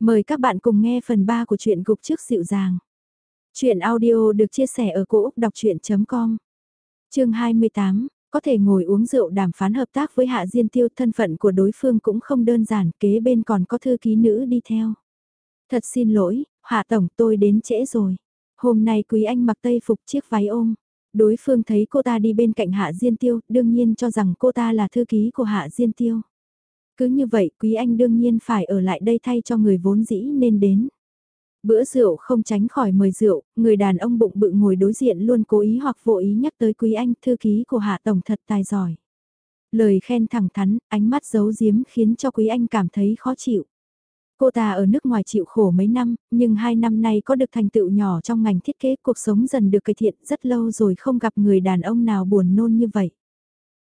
Mời các bạn cùng nghe phần 3 của truyện gục trước dịu dàng. Chuyện audio được chia sẻ ở cỗ đọc chuyện.com Chương 28, có thể ngồi uống rượu đàm phán hợp tác với Hạ Diên Tiêu thân phận của đối phương cũng không đơn giản, kế bên còn có thư ký nữ đi theo. Thật xin lỗi, Hạ Tổng tôi đến trễ rồi. Hôm nay Quý Anh mặc tây phục chiếc váy ôm. Đối phương thấy cô ta đi bên cạnh Hạ Diên Tiêu, đương nhiên cho rằng cô ta là thư ký của Hạ Diên Tiêu. Cứ như vậy Quý Anh đương nhiên phải ở lại đây thay cho người vốn dĩ nên đến. Bữa rượu không tránh khỏi mời rượu, người đàn ông bụng bự ngồi đối diện luôn cố ý hoặc vô ý nhắc tới Quý Anh thư ký của Hạ Tổng thật tài giỏi. Lời khen thẳng thắn, ánh mắt giấu giếm khiến cho Quý Anh cảm thấy khó chịu. Cô ta ở nước ngoài chịu khổ mấy năm, nhưng hai năm nay có được thành tựu nhỏ trong ngành thiết kế cuộc sống dần được cải thiện rất lâu rồi không gặp người đàn ông nào buồn nôn như vậy.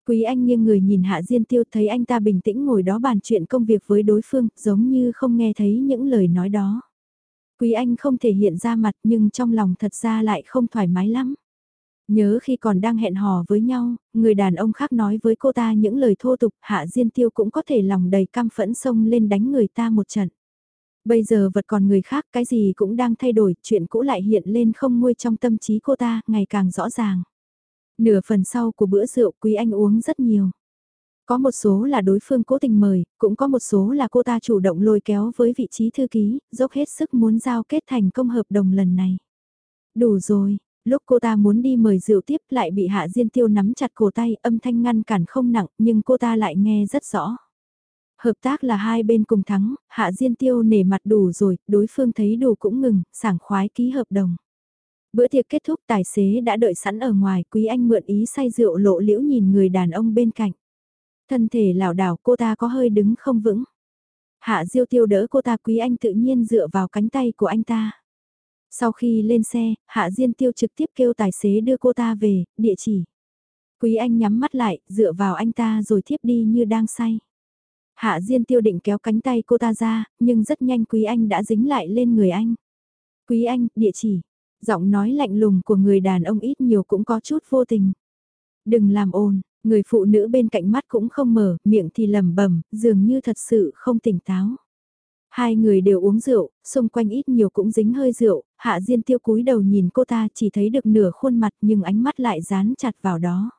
Quý Anh nghiêng người nhìn Hạ Diên Tiêu thấy anh ta bình tĩnh ngồi đó bàn chuyện công việc với đối phương, giống như không nghe thấy những lời nói đó. Quý Anh không thể hiện ra mặt nhưng trong lòng thật ra lại không thoải mái lắm. Nhớ khi còn đang hẹn hò với nhau, người đàn ông khác nói với cô ta những lời thô tục, Hạ Diên Tiêu cũng có thể lòng đầy cam phẫn xông lên đánh người ta một trận. Bây giờ vật còn người khác, cái gì cũng đang thay đổi, chuyện cũ lại hiện lên không nguôi trong tâm trí cô ta, ngày càng rõ ràng. Nửa phần sau của bữa rượu Quý Anh uống rất nhiều. Có một số là đối phương cố tình mời, cũng có một số là cô ta chủ động lôi kéo với vị trí thư ký, dốc hết sức muốn giao kết thành công hợp đồng lần này. Đủ rồi, lúc cô ta muốn đi mời rượu tiếp lại bị Hạ Diên Tiêu nắm chặt cổ tay âm thanh ngăn cản không nặng nhưng cô ta lại nghe rất rõ. Hợp tác là hai bên cùng thắng, Hạ Diên Tiêu nể mặt đủ rồi, đối phương thấy đủ cũng ngừng, sảng khoái ký hợp đồng. Bữa tiệc kết thúc tài xế đã đợi sẵn ở ngoài, Quý Anh mượn ý say rượu lộ liễu nhìn người đàn ông bên cạnh. Thân thể lảo đảo cô ta có hơi đứng không vững. Hạ Diêu Tiêu đỡ cô ta Quý Anh tự nhiên dựa vào cánh tay của anh ta. Sau khi lên xe, Hạ Diên Tiêu trực tiếp kêu tài xế đưa cô ta về, địa chỉ. Quý Anh nhắm mắt lại, dựa vào anh ta rồi thiếp đi như đang say. Hạ Diên Tiêu định kéo cánh tay cô ta ra, nhưng rất nhanh Quý Anh đã dính lại lên người anh. Quý Anh, địa chỉ. Giọng nói lạnh lùng của người đàn ông ít nhiều cũng có chút vô tình. Đừng làm ồn, người phụ nữ bên cạnh mắt cũng không mở, miệng thì lẩm bẩm, dường như thật sự không tỉnh táo. Hai người đều uống rượu, xung quanh ít nhiều cũng dính hơi rượu, hạ diên tiêu cúi đầu nhìn cô ta chỉ thấy được nửa khuôn mặt nhưng ánh mắt lại dán chặt vào đó.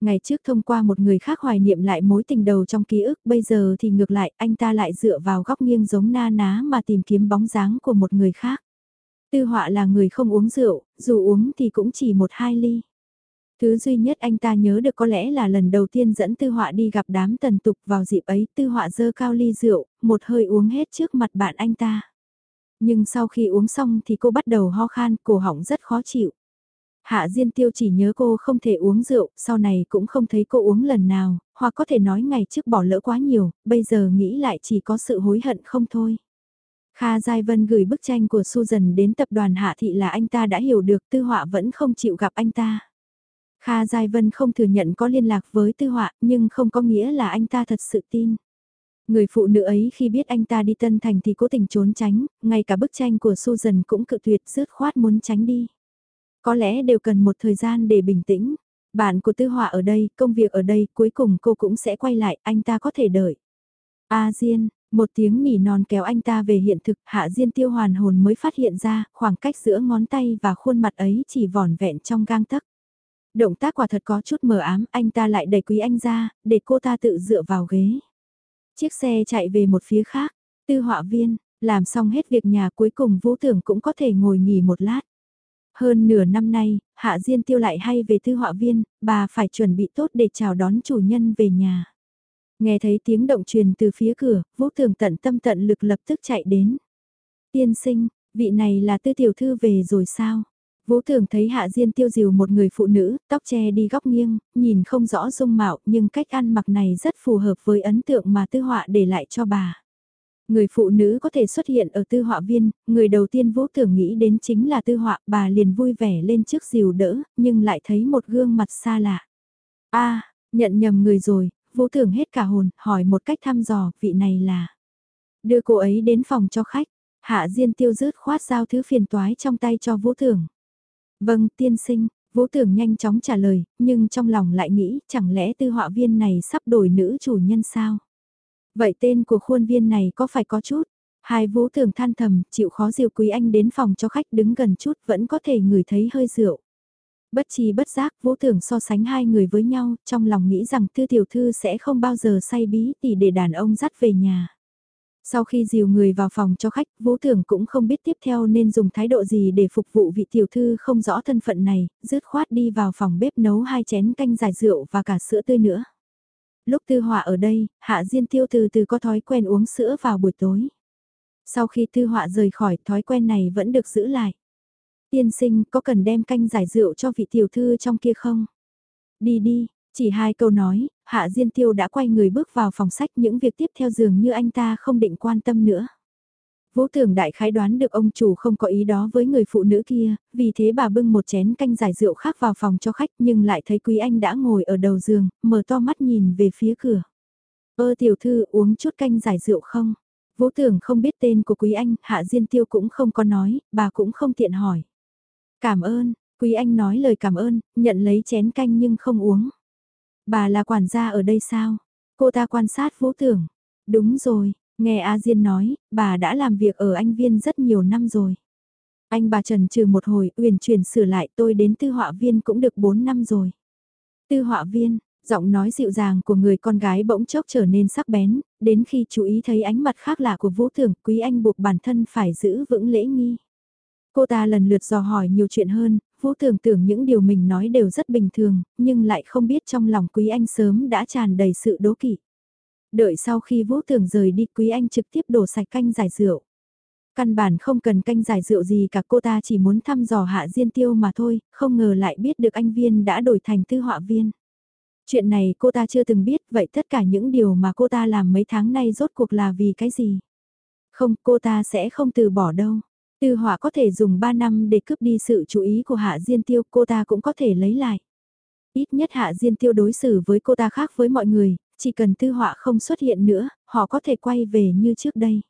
Ngày trước thông qua một người khác hoài niệm lại mối tình đầu trong ký ức, bây giờ thì ngược lại anh ta lại dựa vào góc nghiêng giống na ná mà tìm kiếm bóng dáng của một người khác. Tư họa là người không uống rượu, dù uống thì cũng chỉ một hai ly. Thứ duy nhất anh ta nhớ được có lẽ là lần đầu tiên dẫn tư họa đi gặp đám tần tục vào dịp ấy tư họa dơ cao ly rượu, một hơi uống hết trước mặt bạn anh ta. Nhưng sau khi uống xong thì cô bắt đầu ho khan, cổ họng rất khó chịu. Hạ Diên Tiêu chỉ nhớ cô không thể uống rượu, sau này cũng không thấy cô uống lần nào, hoặc có thể nói ngày trước bỏ lỡ quá nhiều, bây giờ nghĩ lại chỉ có sự hối hận không thôi. Kha Giai Vân gửi bức tranh của Susan đến tập đoàn Hạ Thị là anh ta đã hiểu được Tư Họa vẫn không chịu gặp anh ta. Kha Giai Vân không thừa nhận có liên lạc với Tư Họa nhưng không có nghĩa là anh ta thật sự tin. Người phụ nữ ấy khi biết anh ta đi Tân Thành thì cố tình trốn tránh, ngay cả bức tranh của Susan cũng cự tuyệt rớt khoát muốn tránh đi. Có lẽ đều cần một thời gian để bình tĩnh. Bạn của Tư Họa ở đây, công việc ở đây, cuối cùng cô cũng sẽ quay lại, anh ta có thể đợi. A Diên, một tiếng nỉ non kéo anh ta về hiện thực, Hạ Diên tiêu hoàn hồn mới phát hiện ra, khoảng cách giữa ngón tay và khuôn mặt ấy chỉ vỏn vẹn trong gang tấc. Động tác quả thật có chút mờ ám, anh ta lại đẩy quý anh ra, để cô ta tự dựa vào ghế. Chiếc xe chạy về một phía khác, tư họa viên, làm xong hết việc nhà cuối cùng vũ tưởng cũng có thể ngồi nghỉ một lát. Hơn nửa năm nay, Hạ Diên tiêu lại hay về tư họa viên, bà phải chuẩn bị tốt để chào đón chủ nhân về nhà. Nghe thấy tiếng động truyền từ phía cửa, Vũ Thường tận tâm tận lực lập tức chạy đến. Tiên sinh, vị này là tư tiểu thư về rồi sao? Vũ Thường thấy Hạ Diên tiêu diều một người phụ nữ, tóc che đi góc nghiêng, nhìn không rõ dung mạo nhưng cách ăn mặc này rất phù hợp với ấn tượng mà tư họa để lại cho bà. Người phụ nữ có thể xuất hiện ở tư họa viên, người đầu tiên Vũ Thường nghĩ đến chính là tư họa, bà liền vui vẻ lên trước diều đỡ, nhưng lại thấy một gương mặt xa lạ. a nhận nhầm người rồi, Vũ Thưởng hết cả hồn, hỏi một cách thăm dò, vị này là. Đưa cô ấy đến phòng cho khách, Hạ Diên tiêu rớt khoát giao thứ phiền toái trong tay cho Vũ Thưởng. Vâng, tiên sinh, Vũ Thưởng nhanh chóng trả lời, nhưng trong lòng lại nghĩ, chẳng lẽ tư họa viên này sắp đổi nữ chủ nhân sao? Vậy tên của khuôn viên này có phải có chút? Hai vũ thường than thầm, chịu khó diều quý anh đến phòng cho khách đứng gần chút vẫn có thể ngửi thấy hơi rượu. Bất chi bất giác vũ tưởng so sánh hai người với nhau, trong lòng nghĩ rằng tư tiểu thư sẽ không bao giờ say bí tỉ để đàn ông dắt về nhà. Sau khi dìu người vào phòng cho khách, Vũ tưởng cũng không biết tiếp theo nên dùng thái độ gì để phục vụ vị tiểu thư không rõ thân phận này, dứt khoát đi vào phòng bếp nấu hai chén canh giải rượu và cả sữa tươi nữa. Lúc tư họa ở đây, Hạ Diên Tiêu từ từ có thói quen uống sữa vào buổi tối. Sau khi tư họa rời khỏi, thói quen này vẫn được giữ lại. Tiên sinh có cần đem canh giải rượu cho vị tiểu thư trong kia không? Đi đi, chỉ hai câu nói, Hạ Diên Tiêu đã quay người bước vào phòng sách những việc tiếp theo dường như anh ta không định quan tâm nữa. Vũ tưởng đại khái đoán được ông chủ không có ý đó với người phụ nữ kia, vì thế bà bưng một chén canh giải rượu khác vào phòng cho khách nhưng lại thấy quý anh đã ngồi ở đầu giường, mở to mắt nhìn về phía cửa. Ơ tiểu thư uống chút canh giải rượu không? Vũ tưởng không biết tên của quý anh, Hạ Diên Tiêu cũng không có nói, bà cũng không tiện hỏi. Cảm ơn, quý anh nói lời cảm ơn, nhận lấy chén canh nhưng không uống. Bà là quản gia ở đây sao? Cô ta quan sát vũ tưởng. Đúng rồi, nghe A Diên nói, bà đã làm việc ở anh viên rất nhiều năm rồi. Anh bà trần trừ một hồi, uyển chuyển sửa lại tôi đến tư họa viên cũng được 4 năm rồi. Tư họa viên, giọng nói dịu dàng của người con gái bỗng chốc trở nên sắc bén, đến khi chú ý thấy ánh mặt khác lạ của vũ tưởng, quý anh buộc bản thân phải giữ vững lễ nghi. Cô ta lần lượt dò hỏi nhiều chuyện hơn, Vũ tưởng tưởng những điều mình nói đều rất bình thường, nhưng lại không biết trong lòng Quý Anh sớm đã tràn đầy sự đố kỵ. Đợi sau khi Vũ tưởng rời đi Quý Anh trực tiếp đổ sạch canh giải rượu. Căn bản không cần canh giải rượu gì cả cô ta chỉ muốn thăm dò hạ diên tiêu mà thôi, không ngờ lại biết được anh viên đã đổi thành tư họa viên. Chuyện này cô ta chưa từng biết, vậy tất cả những điều mà cô ta làm mấy tháng nay rốt cuộc là vì cái gì? Không, cô ta sẽ không từ bỏ đâu. Tư hỏa có thể dùng 3 năm để cướp đi sự chú ý của Hạ Diên Tiêu, cô ta cũng có thể lấy lại. Ít nhất Hạ Diên Tiêu đối xử với cô ta khác với mọi người, chỉ cần tư họa không xuất hiện nữa, họ có thể quay về như trước đây.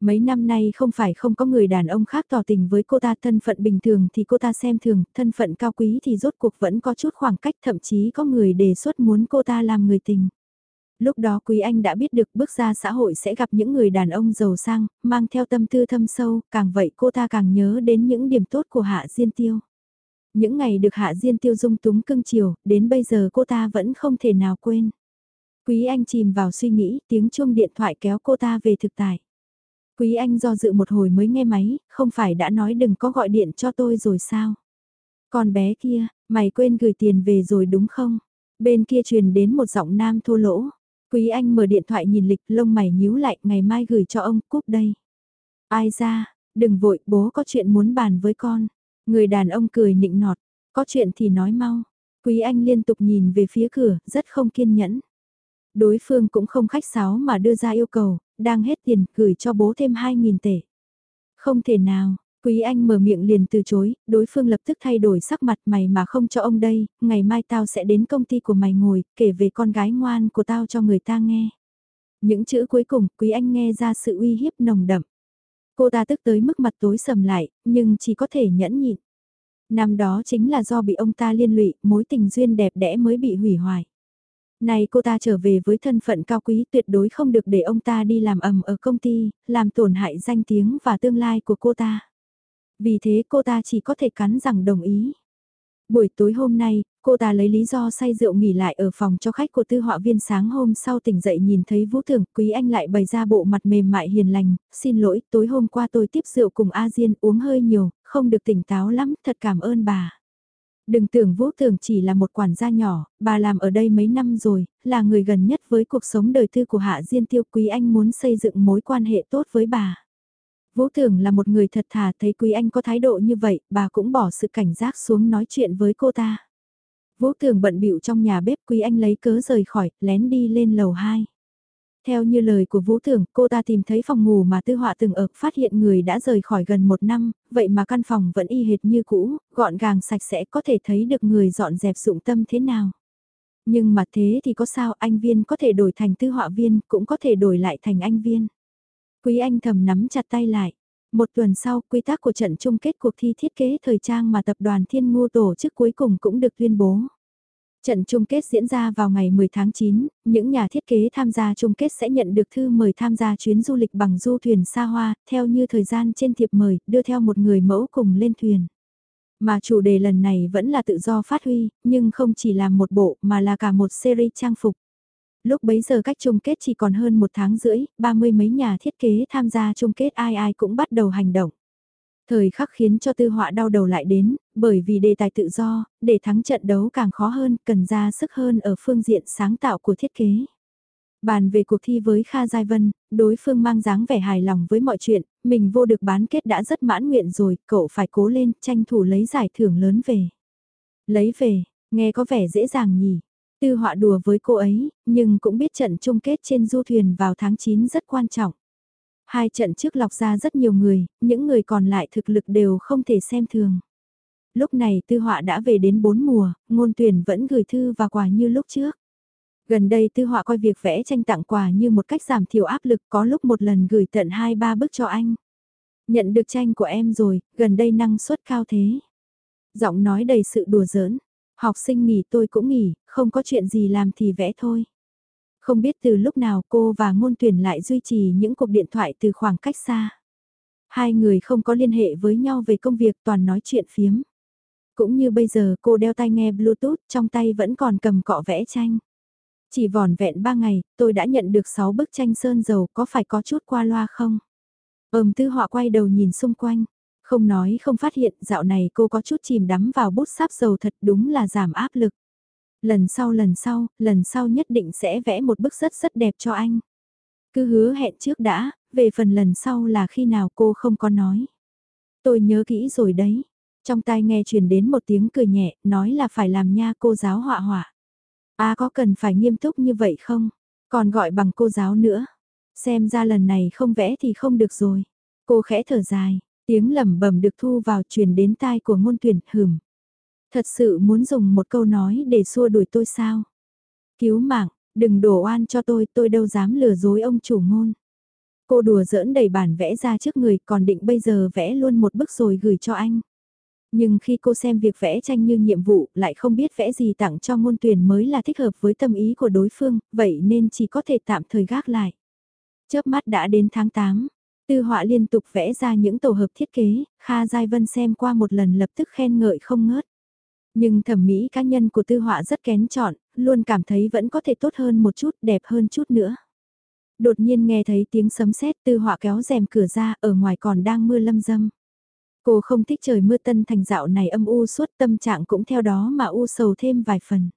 Mấy năm nay không phải không có người đàn ông khác tỏ tình với cô ta thân phận bình thường thì cô ta xem thường, thân phận cao quý thì rốt cuộc vẫn có chút khoảng cách thậm chí có người đề xuất muốn cô ta làm người tình. Lúc đó Quý Anh đã biết được bước ra xã hội sẽ gặp những người đàn ông giàu sang, mang theo tâm tư thâm sâu, càng vậy cô ta càng nhớ đến những điểm tốt của Hạ Diên Tiêu. Những ngày được Hạ Diên Tiêu dung túng cưng chiều, đến bây giờ cô ta vẫn không thể nào quên. Quý Anh chìm vào suy nghĩ, tiếng chuông điện thoại kéo cô ta về thực tại. Quý Anh do dự một hồi mới nghe máy, không phải đã nói đừng có gọi điện cho tôi rồi sao? Con bé kia, mày quên gửi tiền về rồi đúng không? Bên kia truyền đến một giọng nam thô lỗ. Quý Anh mở điện thoại nhìn lịch lông mày nhíu lại ngày mai gửi cho ông cúp đây. Ai ra, đừng vội bố có chuyện muốn bàn với con. Người đàn ông cười nịnh nọt, có chuyện thì nói mau. Quý Anh liên tục nhìn về phía cửa, rất không kiên nhẫn. Đối phương cũng không khách sáo mà đưa ra yêu cầu, đang hết tiền, gửi cho bố thêm 2.000 tệ. Không thể nào, Quý Anh mở miệng liền từ chối, đối phương lập tức thay đổi sắc mặt mày mà không cho ông đây, ngày mai tao sẽ đến công ty của mày ngồi, kể về con gái ngoan của tao cho người ta nghe. Những chữ cuối cùng, Quý Anh nghe ra sự uy hiếp nồng đậm. Cô ta tức tới mức mặt tối sầm lại, nhưng chỉ có thể nhẫn nhịn. Năm đó chính là do bị ông ta liên lụy, mối tình duyên đẹp đẽ mới bị hủy hoại. Này cô ta trở về với thân phận cao quý tuyệt đối không được để ông ta đi làm ầm ở công ty, làm tổn hại danh tiếng và tương lai của cô ta. Vì thế cô ta chỉ có thể cắn rằng đồng ý. Buổi tối hôm nay, cô ta lấy lý do say rượu nghỉ lại ở phòng cho khách của tư họa viên sáng hôm sau tỉnh dậy nhìn thấy Vũ Thường, Quý Anh lại bày ra bộ mặt mềm mại hiền lành, xin lỗi, tối hôm qua tôi tiếp rượu cùng A Diên uống hơi nhiều, không được tỉnh táo lắm, thật cảm ơn bà. Đừng tưởng Vũ Thường chỉ là một quản gia nhỏ, bà làm ở đây mấy năm rồi, là người gần nhất với cuộc sống đời tư của Hạ Diên Tiêu Quý Anh muốn xây dựng mối quan hệ tốt với bà. Vũ Thường là một người thật thà thấy Quý Anh có thái độ như vậy, bà cũng bỏ sự cảnh giác xuống nói chuyện với cô ta. Vũ Thường bận bịu trong nhà bếp Quý Anh lấy cớ rời khỏi, lén đi lên lầu 2. Theo như lời của Vũ Thường, cô ta tìm thấy phòng ngủ mà Tư Họa từng ở, phát hiện người đã rời khỏi gần một năm, vậy mà căn phòng vẫn y hệt như cũ, gọn gàng sạch sẽ có thể thấy được người dọn dẹp dụng tâm thế nào. Nhưng mà thế thì có sao anh viên có thể đổi thành tư họa viên, cũng có thể đổi lại thành anh viên. Quý Anh thầm nắm chặt tay lại. Một tuần sau, quy tắc của trận chung kết cuộc thi thiết kế thời trang mà tập đoàn Thiên Ngô tổ chức cuối cùng cũng được tuyên bố. Trận chung kết diễn ra vào ngày 10 tháng 9, những nhà thiết kế tham gia chung kết sẽ nhận được thư mời tham gia chuyến du lịch bằng du thuyền xa hoa, theo như thời gian trên thiệp mời, đưa theo một người mẫu cùng lên thuyền. Mà chủ đề lần này vẫn là tự do phát huy, nhưng không chỉ là một bộ mà là cả một series trang phục. Lúc bấy giờ cách chung kết chỉ còn hơn một tháng rưỡi, ba mươi mấy nhà thiết kế tham gia chung kết ai ai cũng bắt đầu hành động. Thời khắc khiến cho tư họa đau đầu lại đến, bởi vì đề tài tự do, để thắng trận đấu càng khó hơn, cần ra sức hơn ở phương diện sáng tạo của thiết kế. Bàn về cuộc thi với Kha Giai Vân, đối phương mang dáng vẻ hài lòng với mọi chuyện, mình vô được bán kết đã rất mãn nguyện rồi, cậu phải cố lên, tranh thủ lấy giải thưởng lớn về. Lấy về, nghe có vẻ dễ dàng nhỉ. Tư họa đùa với cô ấy, nhưng cũng biết trận chung kết trên du thuyền vào tháng 9 rất quan trọng. Hai trận trước lọc ra rất nhiều người, những người còn lại thực lực đều không thể xem thường. Lúc này tư họa đã về đến bốn mùa, ngôn tuyển vẫn gửi thư và quà như lúc trước. Gần đây tư họa coi việc vẽ tranh tặng quà như một cách giảm thiểu áp lực có lúc một lần gửi tận 2-3 bức cho anh. Nhận được tranh của em rồi, gần đây năng suất cao thế. Giọng nói đầy sự đùa giỡn. Học sinh nghỉ tôi cũng nghỉ, không có chuyện gì làm thì vẽ thôi. Không biết từ lúc nào cô và ngôn tuyển lại duy trì những cuộc điện thoại từ khoảng cách xa. Hai người không có liên hệ với nhau về công việc toàn nói chuyện phiếm. Cũng như bây giờ cô đeo tai nghe Bluetooth trong tay vẫn còn cầm cọ vẽ tranh. Chỉ vòn vẹn 3 ngày, tôi đã nhận được 6 bức tranh sơn dầu có phải có chút qua loa không? Ẩm tư họa quay đầu nhìn xung quanh. Không nói không phát hiện dạo này cô có chút chìm đắm vào bút sáp dầu thật đúng là giảm áp lực. Lần sau lần sau, lần sau nhất định sẽ vẽ một bức rất rất đẹp cho anh. Cứ hứa hẹn trước đã, về phần lần sau là khi nào cô không có nói. Tôi nhớ kỹ rồi đấy. Trong tai nghe truyền đến một tiếng cười nhẹ, nói là phải làm nha cô giáo họa họa. À có cần phải nghiêm túc như vậy không? Còn gọi bằng cô giáo nữa. Xem ra lần này không vẽ thì không được rồi. Cô khẽ thở dài, tiếng lẩm bẩm được thu vào truyền đến tai của ngôn tuyển hửm. Thật sự muốn dùng một câu nói để xua đuổi tôi sao? Cứu mạng, đừng đổ oan cho tôi, tôi đâu dám lừa dối ông chủ ngôn. Cô đùa giỡn đầy bản vẽ ra trước người còn định bây giờ vẽ luôn một bức rồi gửi cho anh. Nhưng khi cô xem việc vẽ tranh như nhiệm vụ lại không biết vẽ gì tặng cho ngôn tuyển mới là thích hợp với tâm ý của đối phương, vậy nên chỉ có thể tạm thời gác lại. Chớp mắt đã đến tháng 8, tư họa liên tục vẽ ra những tổ hợp thiết kế, Kha Giai Vân xem qua một lần lập tức khen ngợi không ngớt. Nhưng thẩm mỹ cá nhân của tư họa rất kén chọn, luôn cảm thấy vẫn có thể tốt hơn một chút, đẹp hơn chút nữa. Đột nhiên nghe thấy tiếng sấm sét tư họa kéo rèm cửa ra, ở ngoài còn đang mưa lâm dâm. Cô không thích trời mưa tân thành dạo này âm u suốt tâm trạng cũng theo đó mà u sầu thêm vài phần.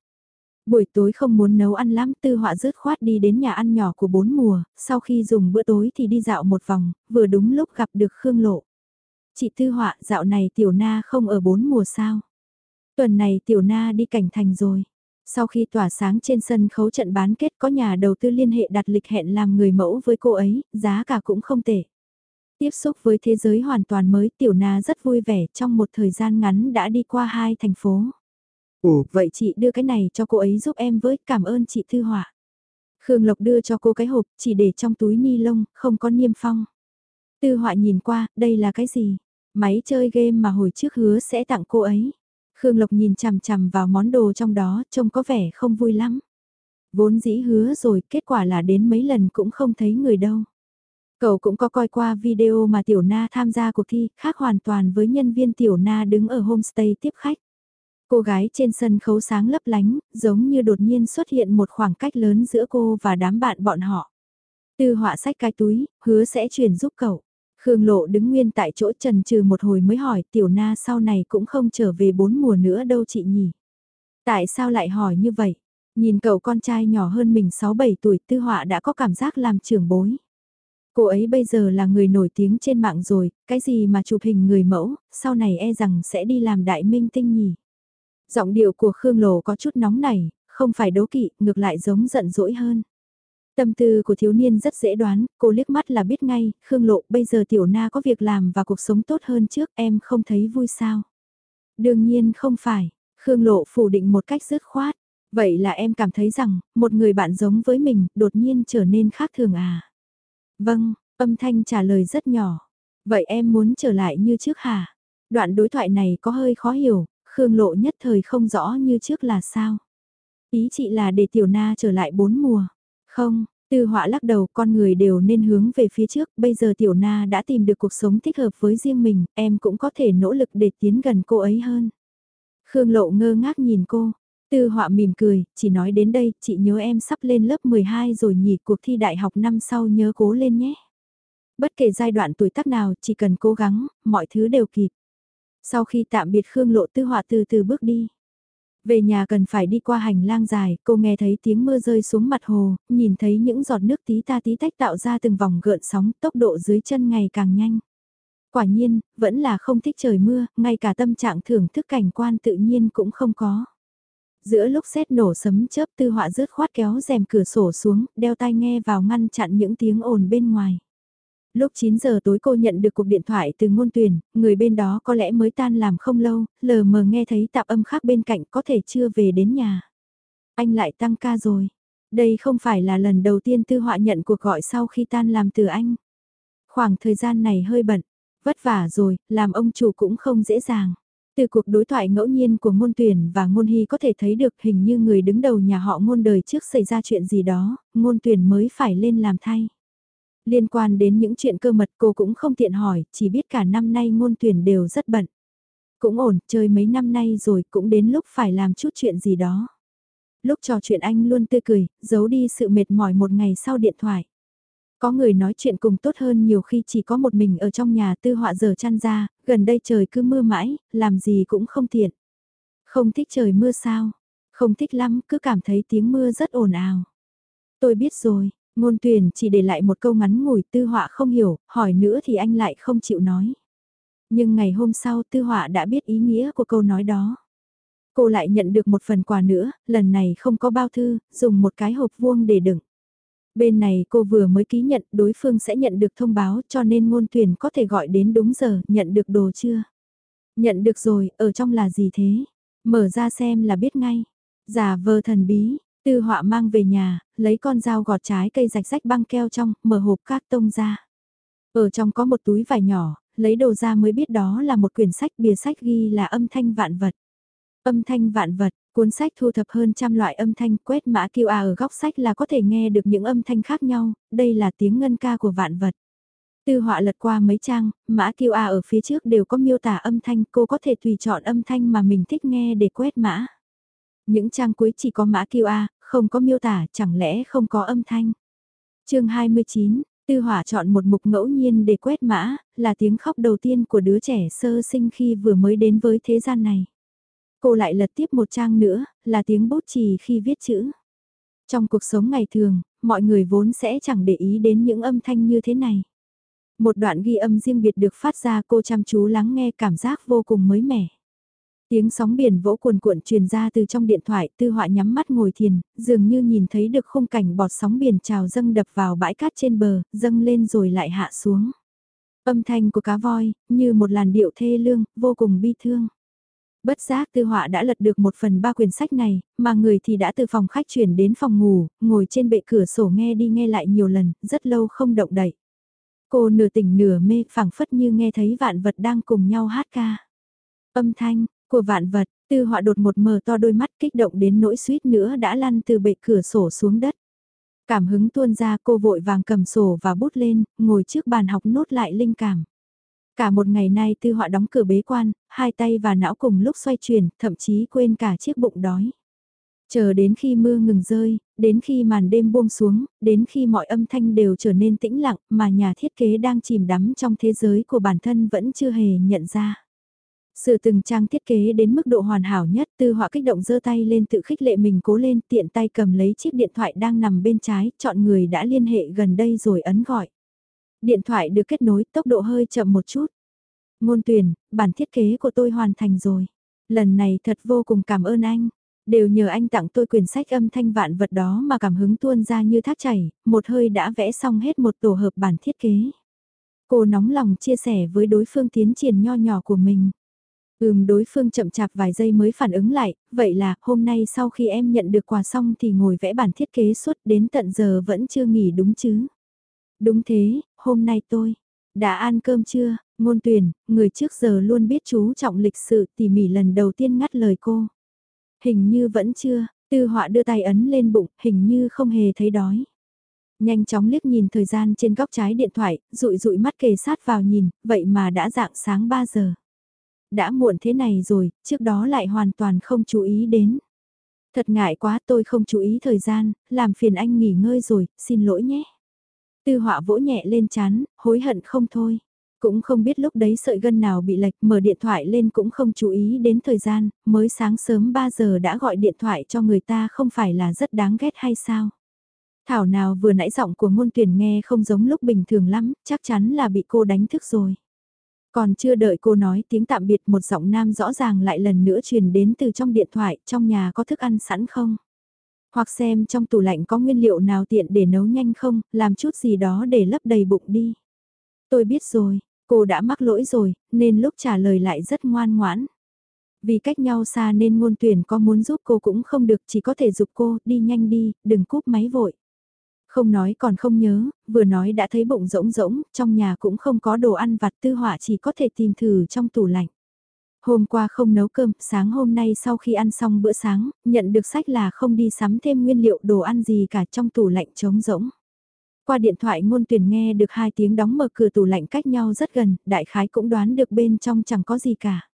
Buổi tối không muốn nấu ăn lắm tư họa rớt khoát đi đến nhà ăn nhỏ của bốn mùa, sau khi dùng bữa tối thì đi dạo một vòng, vừa đúng lúc gặp được Khương Lộ. Chị tư họa dạo này tiểu na không ở bốn mùa sao? Tuần này tiểu na đi cảnh thành rồi. Sau khi tỏa sáng trên sân khấu trận bán kết có nhà đầu tư liên hệ đặt lịch hẹn làm người mẫu với cô ấy, giá cả cũng không tệ. Tiếp xúc với thế giới hoàn toàn mới tiểu na rất vui vẻ trong một thời gian ngắn đã đi qua hai thành phố. Ồ, vậy chị đưa cái này cho cô ấy giúp em với, cảm ơn chị Thư Họa. Khương Lộc đưa cho cô cái hộp, chỉ để trong túi ni lông, không có niêm phong. Tư Họa nhìn qua, đây là cái gì? Máy chơi game mà hồi trước hứa sẽ tặng cô ấy. Khương Lộc nhìn chằm chằm vào món đồ trong đó, trông có vẻ không vui lắm. Vốn dĩ hứa rồi, kết quả là đến mấy lần cũng không thấy người đâu. Cậu cũng có coi qua video mà Tiểu Na tham gia cuộc thi, khác hoàn toàn với nhân viên Tiểu Na đứng ở homestay tiếp khách. Cô gái trên sân khấu sáng lấp lánh, giống như đột nhiên xuất hiện một khoảng cách lớn giữa cô và đám bạn bọn họ. Từ họa sách cái túi, hứa sẽ chuyển giúp cậu. Khương Lộ đứng nguyên tại chỗ trần trừ một hồi mới hỏi Tiểu Na sau này cũng không trở về bốn mùa nữa đâu chị nhỉ. Tại sao lại hỏi như vậy? Nhìn cậu con trai nhỏ hơn mình 6-7 tuổi tư họa đã có cảm giác làm trưởng bối. Cô ấy bây giờ là người nổi tiếng trên mạng rồi, cái gì mà chụp hình người mẫu, sau này e rằng sẽ đi làm đại minh tinh nhỉ. Giọng điệu của Khương Lộ có chút nóng nảy, không phải đố kỵ, ngược lại giống giận dỗi hơn. Tâm tư của thiếu niên rất dễ đoán, cô liếc mắt là biết ngay, Khương Lộ bây giờ tiểu na có việc làm và cuộc sống tốt hơn trước em không thấy vui sao. Đương nhiên không phải, Khương Lộ phủ định một cách dứt khoát. Vậy là em cảm thấy rằng, một người bạn giống với mình, đột nhiên trở nên khác thường à? Vâng, âm thanh trả lời rất nhỏ. Vậy em muốn trở lại như trước hả? Đoạn đối thoại này có hơi khó hiểu, Khương Lộ nhất thời không rõ như trước là sao. Ý chị là để tiểu na trở lại bốn mùa. Không, tư họa lắc đầu con người đều nên hướng về phía trước, bây giờ tiểu na đã tìm được cuộc sống thích hợp với riêng mình, em cũng có thể nỗ lực để tiến gần cô ấy hơn. Khương Lộ ngơ ngác nhìn cô, tư họa mỉm cười, chỉ nói đến đây, chị nhớ em sắp lên lớp 12 rồi nhỉ cuộc thi đại học năm sau nhớ cố lên nhé. Bất kể giai đoạn tuổi tác nào, chỉ cần cố gắng, mọi thứ đều kịp. Sau khi tạm biệt Khương Lộ tư họa từ từ bước đi. Về nhà cần phải đi qua hành lang dài, cô nghe thấy tiếng mưa rơi xuống mặt hồ, nhìn thấy những giọt nước tí ta tí tách tạo ra từng vòng gợn sóng, tốc độ dưới chân ngày càng nhanh. Quả nhiên, vẫn là không thích trời mưa, ngay cả tâm trạng thưởng thức cảnh quan tự nhiên cũng không có. Giữa lúc xét nổ sấm chớp tư họa rớt khoát kéo rèm cửa sổ xuống, đeo tai nghe vào ngăn chặn những tiếng ồn bên ngoài. Lúc 9 giờ tối cô nhận được cuộc điện thoại từ ngôn tuyển, người bên đó có lẽ mới tan làm không lâu, lờ mờ nghe thấy tạp âm khác bên cạnh có thể chưa về đến nhà. Anh lại tăng ca rồi. Đây không phải là lần đầu tiên tư họa nhận cuộc gọi sau khi tan làm từ anh. Khoảng thời gian này hơi bận, vất vả rồi, làm ông chủ cũng không dễ dàng. Từ cuộc đối thoại ngẫu nhiên của ngôn tuyển và ngôn hy có thể thấy được hình như người đứng đầu nhà họ ngôn đời trước xảy ra chuyện gì đó, ngôn tuyển mới phải lên làm thay. Liên quan đến những chuyện cơ mật cô cũng không tiện hỏi, chỉ biết cả năm nay ngôn tuyển đều rất bận. Cũng ổn, chơi mấy năm nay rồi cũng đến lúc phải làm chút chuyện gì đó. Lúc trò chuyện anh luôn tươi cười, giấu đi sự mệt mỏi một ngày sau điện thoại. Có người nói chuyện cùng tốt hơn nhiều khi chỉ có một mình ở trong nhà tư họa giờ chăn ra, gần đây trời cứ mưa mãi, làm gì cũng không tiện. Không thích trời mưa sao? Không thích lắm, cứ cảm thấy tiếng mưa rất ồn ào. Tôi biết rồi, Ngôn tuyển chỉ để lại một câu ngắn ngủi tư họa không hiểu, hỏi nữa thì anh lại không chịu nói. Nhưng ngày hôm sau tư họa đã biết ý nghĩa của câu nói đó. Cô lại nhận được một phần quà nữa, lần này không có bao thư, dùng một cái hộp vuông để đựng. Bên này cô vừa mới ký nhận đối phương sẽ nhận được thông báo cho nên ngôn tuyển có thể gọi đến đúng giờ, nhận được đồ chưa? Nhận được rồi, ở trong là gì thế? Mở ra xem là biết ngay. Giả vờ thần bí, Tư họa mang về nhà, lấy con dao gọt trái cây rạch rách băng keo trong, mở hộp cát tông ra. Ở trong có một túi vải nhỏ, lấy đồ ra mới biết đó là một quyển sách bìa sách ghi là âm thanh vạn vật. Âm thanh vạn vật, cuốn sách thu thập hơn trăm loại âm thanh quét mã QR ở góc sách là có thể nghe được những âm thanh khác nhau, đây là tiếng ngân ca của vạn vật. Tư họa lật qua mấy trang, mã QR ở phía trước đều có miêu tả âm thanh, cô có thể tùy chọn âm thanh mà mình thích nghe để quét mã. Những trang cuối chỉ có mã QR, không có miêu tả, chẳng lẽ không có âm thanh. chương 29, Tư Hỏa chọn một mục ngẫu nhiên để quét mã, là tiếng khóc đầu tiên của đứa trẻ sơ sinh khi vừa mới đến với thế gian này. Cô lại lật tiếp một trang nữa, là tiếng bút chì khi viết chữ. Trong cuộc sống ngày thường, mọi người vốn sẽ chẳng để ý đến những âm thanh như thế này. Một đoạn ghi âm riêng biệt được phát ra cô chăm chú lắng nghe cảm giác vô cùng mới mẻ. Tiếng sóng biển vỗ cuồn cuộn truyền ra từ trong điện thoại, tư họa nhắm mắt ngồi thiền, dường như nhìn thấy được khung cảnh bọt sóng biển trào dâng đập vào bãi cát trên bờ, dâng lên rồi lại hạ xuống. Âm thanh của cá voi, như một làn điệu thê lương, vô cùng bi thương. Bất giác tư họa đã lật được một phần ba quyển sách này, mà người thì đã từ phòng khách chuyển đến phòng ngủ, ngồi trên bệ cửa sổ nghe đi nghe lại nhiều lần, rất lâu không động đậy. Cô nửa tỉnh nửa mê phảng phất như nghe thấy vạn vật đang cùng nhau hát ca. Âm thanh, của vạn vật, tư họa đột một mờ to đôi mắt kích động đến nỗi suýt nữa đã lăn từ bệ cửa sổ xuống đất. Cảm hứng tuôn ra cô vội vàng cầm sổ và bút lên, ngồi trước bàn học nốt lại linh cảm. Cả một ngày nay tư họa đóng cửa bế quan, hai tay và não cùng lúc xoay chuyển, thậm chí quên cả chiếc bụng đói. Chờ đến khi mưa ngừng rơi, đến khi màn đêm buông xuống, đến khi mọi âm thanh đều trở nên tĩnh lặng mà nhà thiết kế đang chìm đắm trong thế giới của bản thân vẫn chưa hề nhận ra. Sự từng trang thiết kế đến mức độ hoàn hảo nhất tư họa kích động giơ tay lên tự khích lệ mình cố lên tiện tay cầm lấy chiếc điện thoại đang nằm bên trái, chọn người đã liên hệ gần đây rồi ấn gọi. Điện thoại được kết nối tốc độ hơi chậm một chút. Ngôn tuyển, bản thiết kế của tôi hoàn thành rồi. Lần này thật vô cùng cảm ơn anh. Đều nhờ anh tặng tôi quyển sách âm thanh vạn vật đó mà cảm hứng tuôn ra như thác chảy, một hơi đã vẽ xong hết một tổ hợp bản thiết kế. Cô nóng lòng chia sẻ với đối phương tiến triển nho nhỏ của mình. Ừm đối phương chậm chạp vài giây mới phản ứng lại, vậy là hôm nay sau khi em nhận được quà xong thì ngồi vẽ bản thiết kế suốt đến tận giờ vẫn chưa nghỉ đúng chứ. Đúng thế, hôm nay tôi, đã ăn cơm chưa, ngôn tuyển, người trước giờ luôn biết chú trọng lịch sự tỉ mỉ lần đầu tiên ngắt lời cô. Hình như vẫn chưa, Tư họa đưa tay ấn lên bụng, hình như không hề thấy đói. Nhanh chóng liếc nhìn thời gian trên góc trái điện thoại, rụi rụi mắt kề sát vào nhìn, vậy mà đã dạng sáng 3 giờ. Đã muộn thế này rồi, trước đó lại hoàn toàn không chú ý đến. Thật ngại quá tôi không chú ý thời gian, làm phiền anh nghỉ ngơi rồi, xin lỗi nhé. Tư họa vỗ nhẹ lên chán, hối hận không thôi. Cũng không biết lúc đấy sợi gân nào bị lệch mở điện thoại lên cũng không chú ý đến thời gian, mới sáng sớm 3 giờ đã gọi điện thoại cho người ta không phải là rất đáng ghét hay sao? Thảo nào vừa nãy giọng của ngôn tuyển nghe không giống lúc bình thường lắm, chắc chắn là bị cô đánh thức rồi. Còn chưa đợi cô nói tiếng tạm biệt một giọng nam rõ ràng lại lần nữa truyền đến từ trong điện thoại, trong nhà có thức ăn sẵn không? Hoặc xem trong tủ lạnh có nguyên liệu nào tiện để nấu nhanh không, làm chút gì đó để lấp đầy bụng đi. Tôi biết rồi, cô đã mắc lỗi rồi, nên lúc trả lời lại rất ngoan ngoãn. Vì cách nhau xa nên ngôn tuyển có muốn giúp cô cũng không được, chỉ có thể giúp cô, đi nhanh đi, đừng cúp máy vội. Không nói còn không nhớ, vừa nói đã thấy bụng rỗng rỗng, trong nhà cũng không có đồ ăn vặt tư họa chỉ có thể tìm thử trong tủ lạnh. Hôm qua không nấu cơm, sáng hôm nay sau khi ăn xong bữa sáng, nhận được sách là không đi sắm thêm nguyên liệu đồ ăn gì cả trong tủ lạnh trống rỗng. Qua điện thoại ngôn tuyển nghe được hai tiếng đóng mở cửa tủ lạnh cách nhau rất gần, đại khái cũng đoán được bên trong chẳng có gì cả.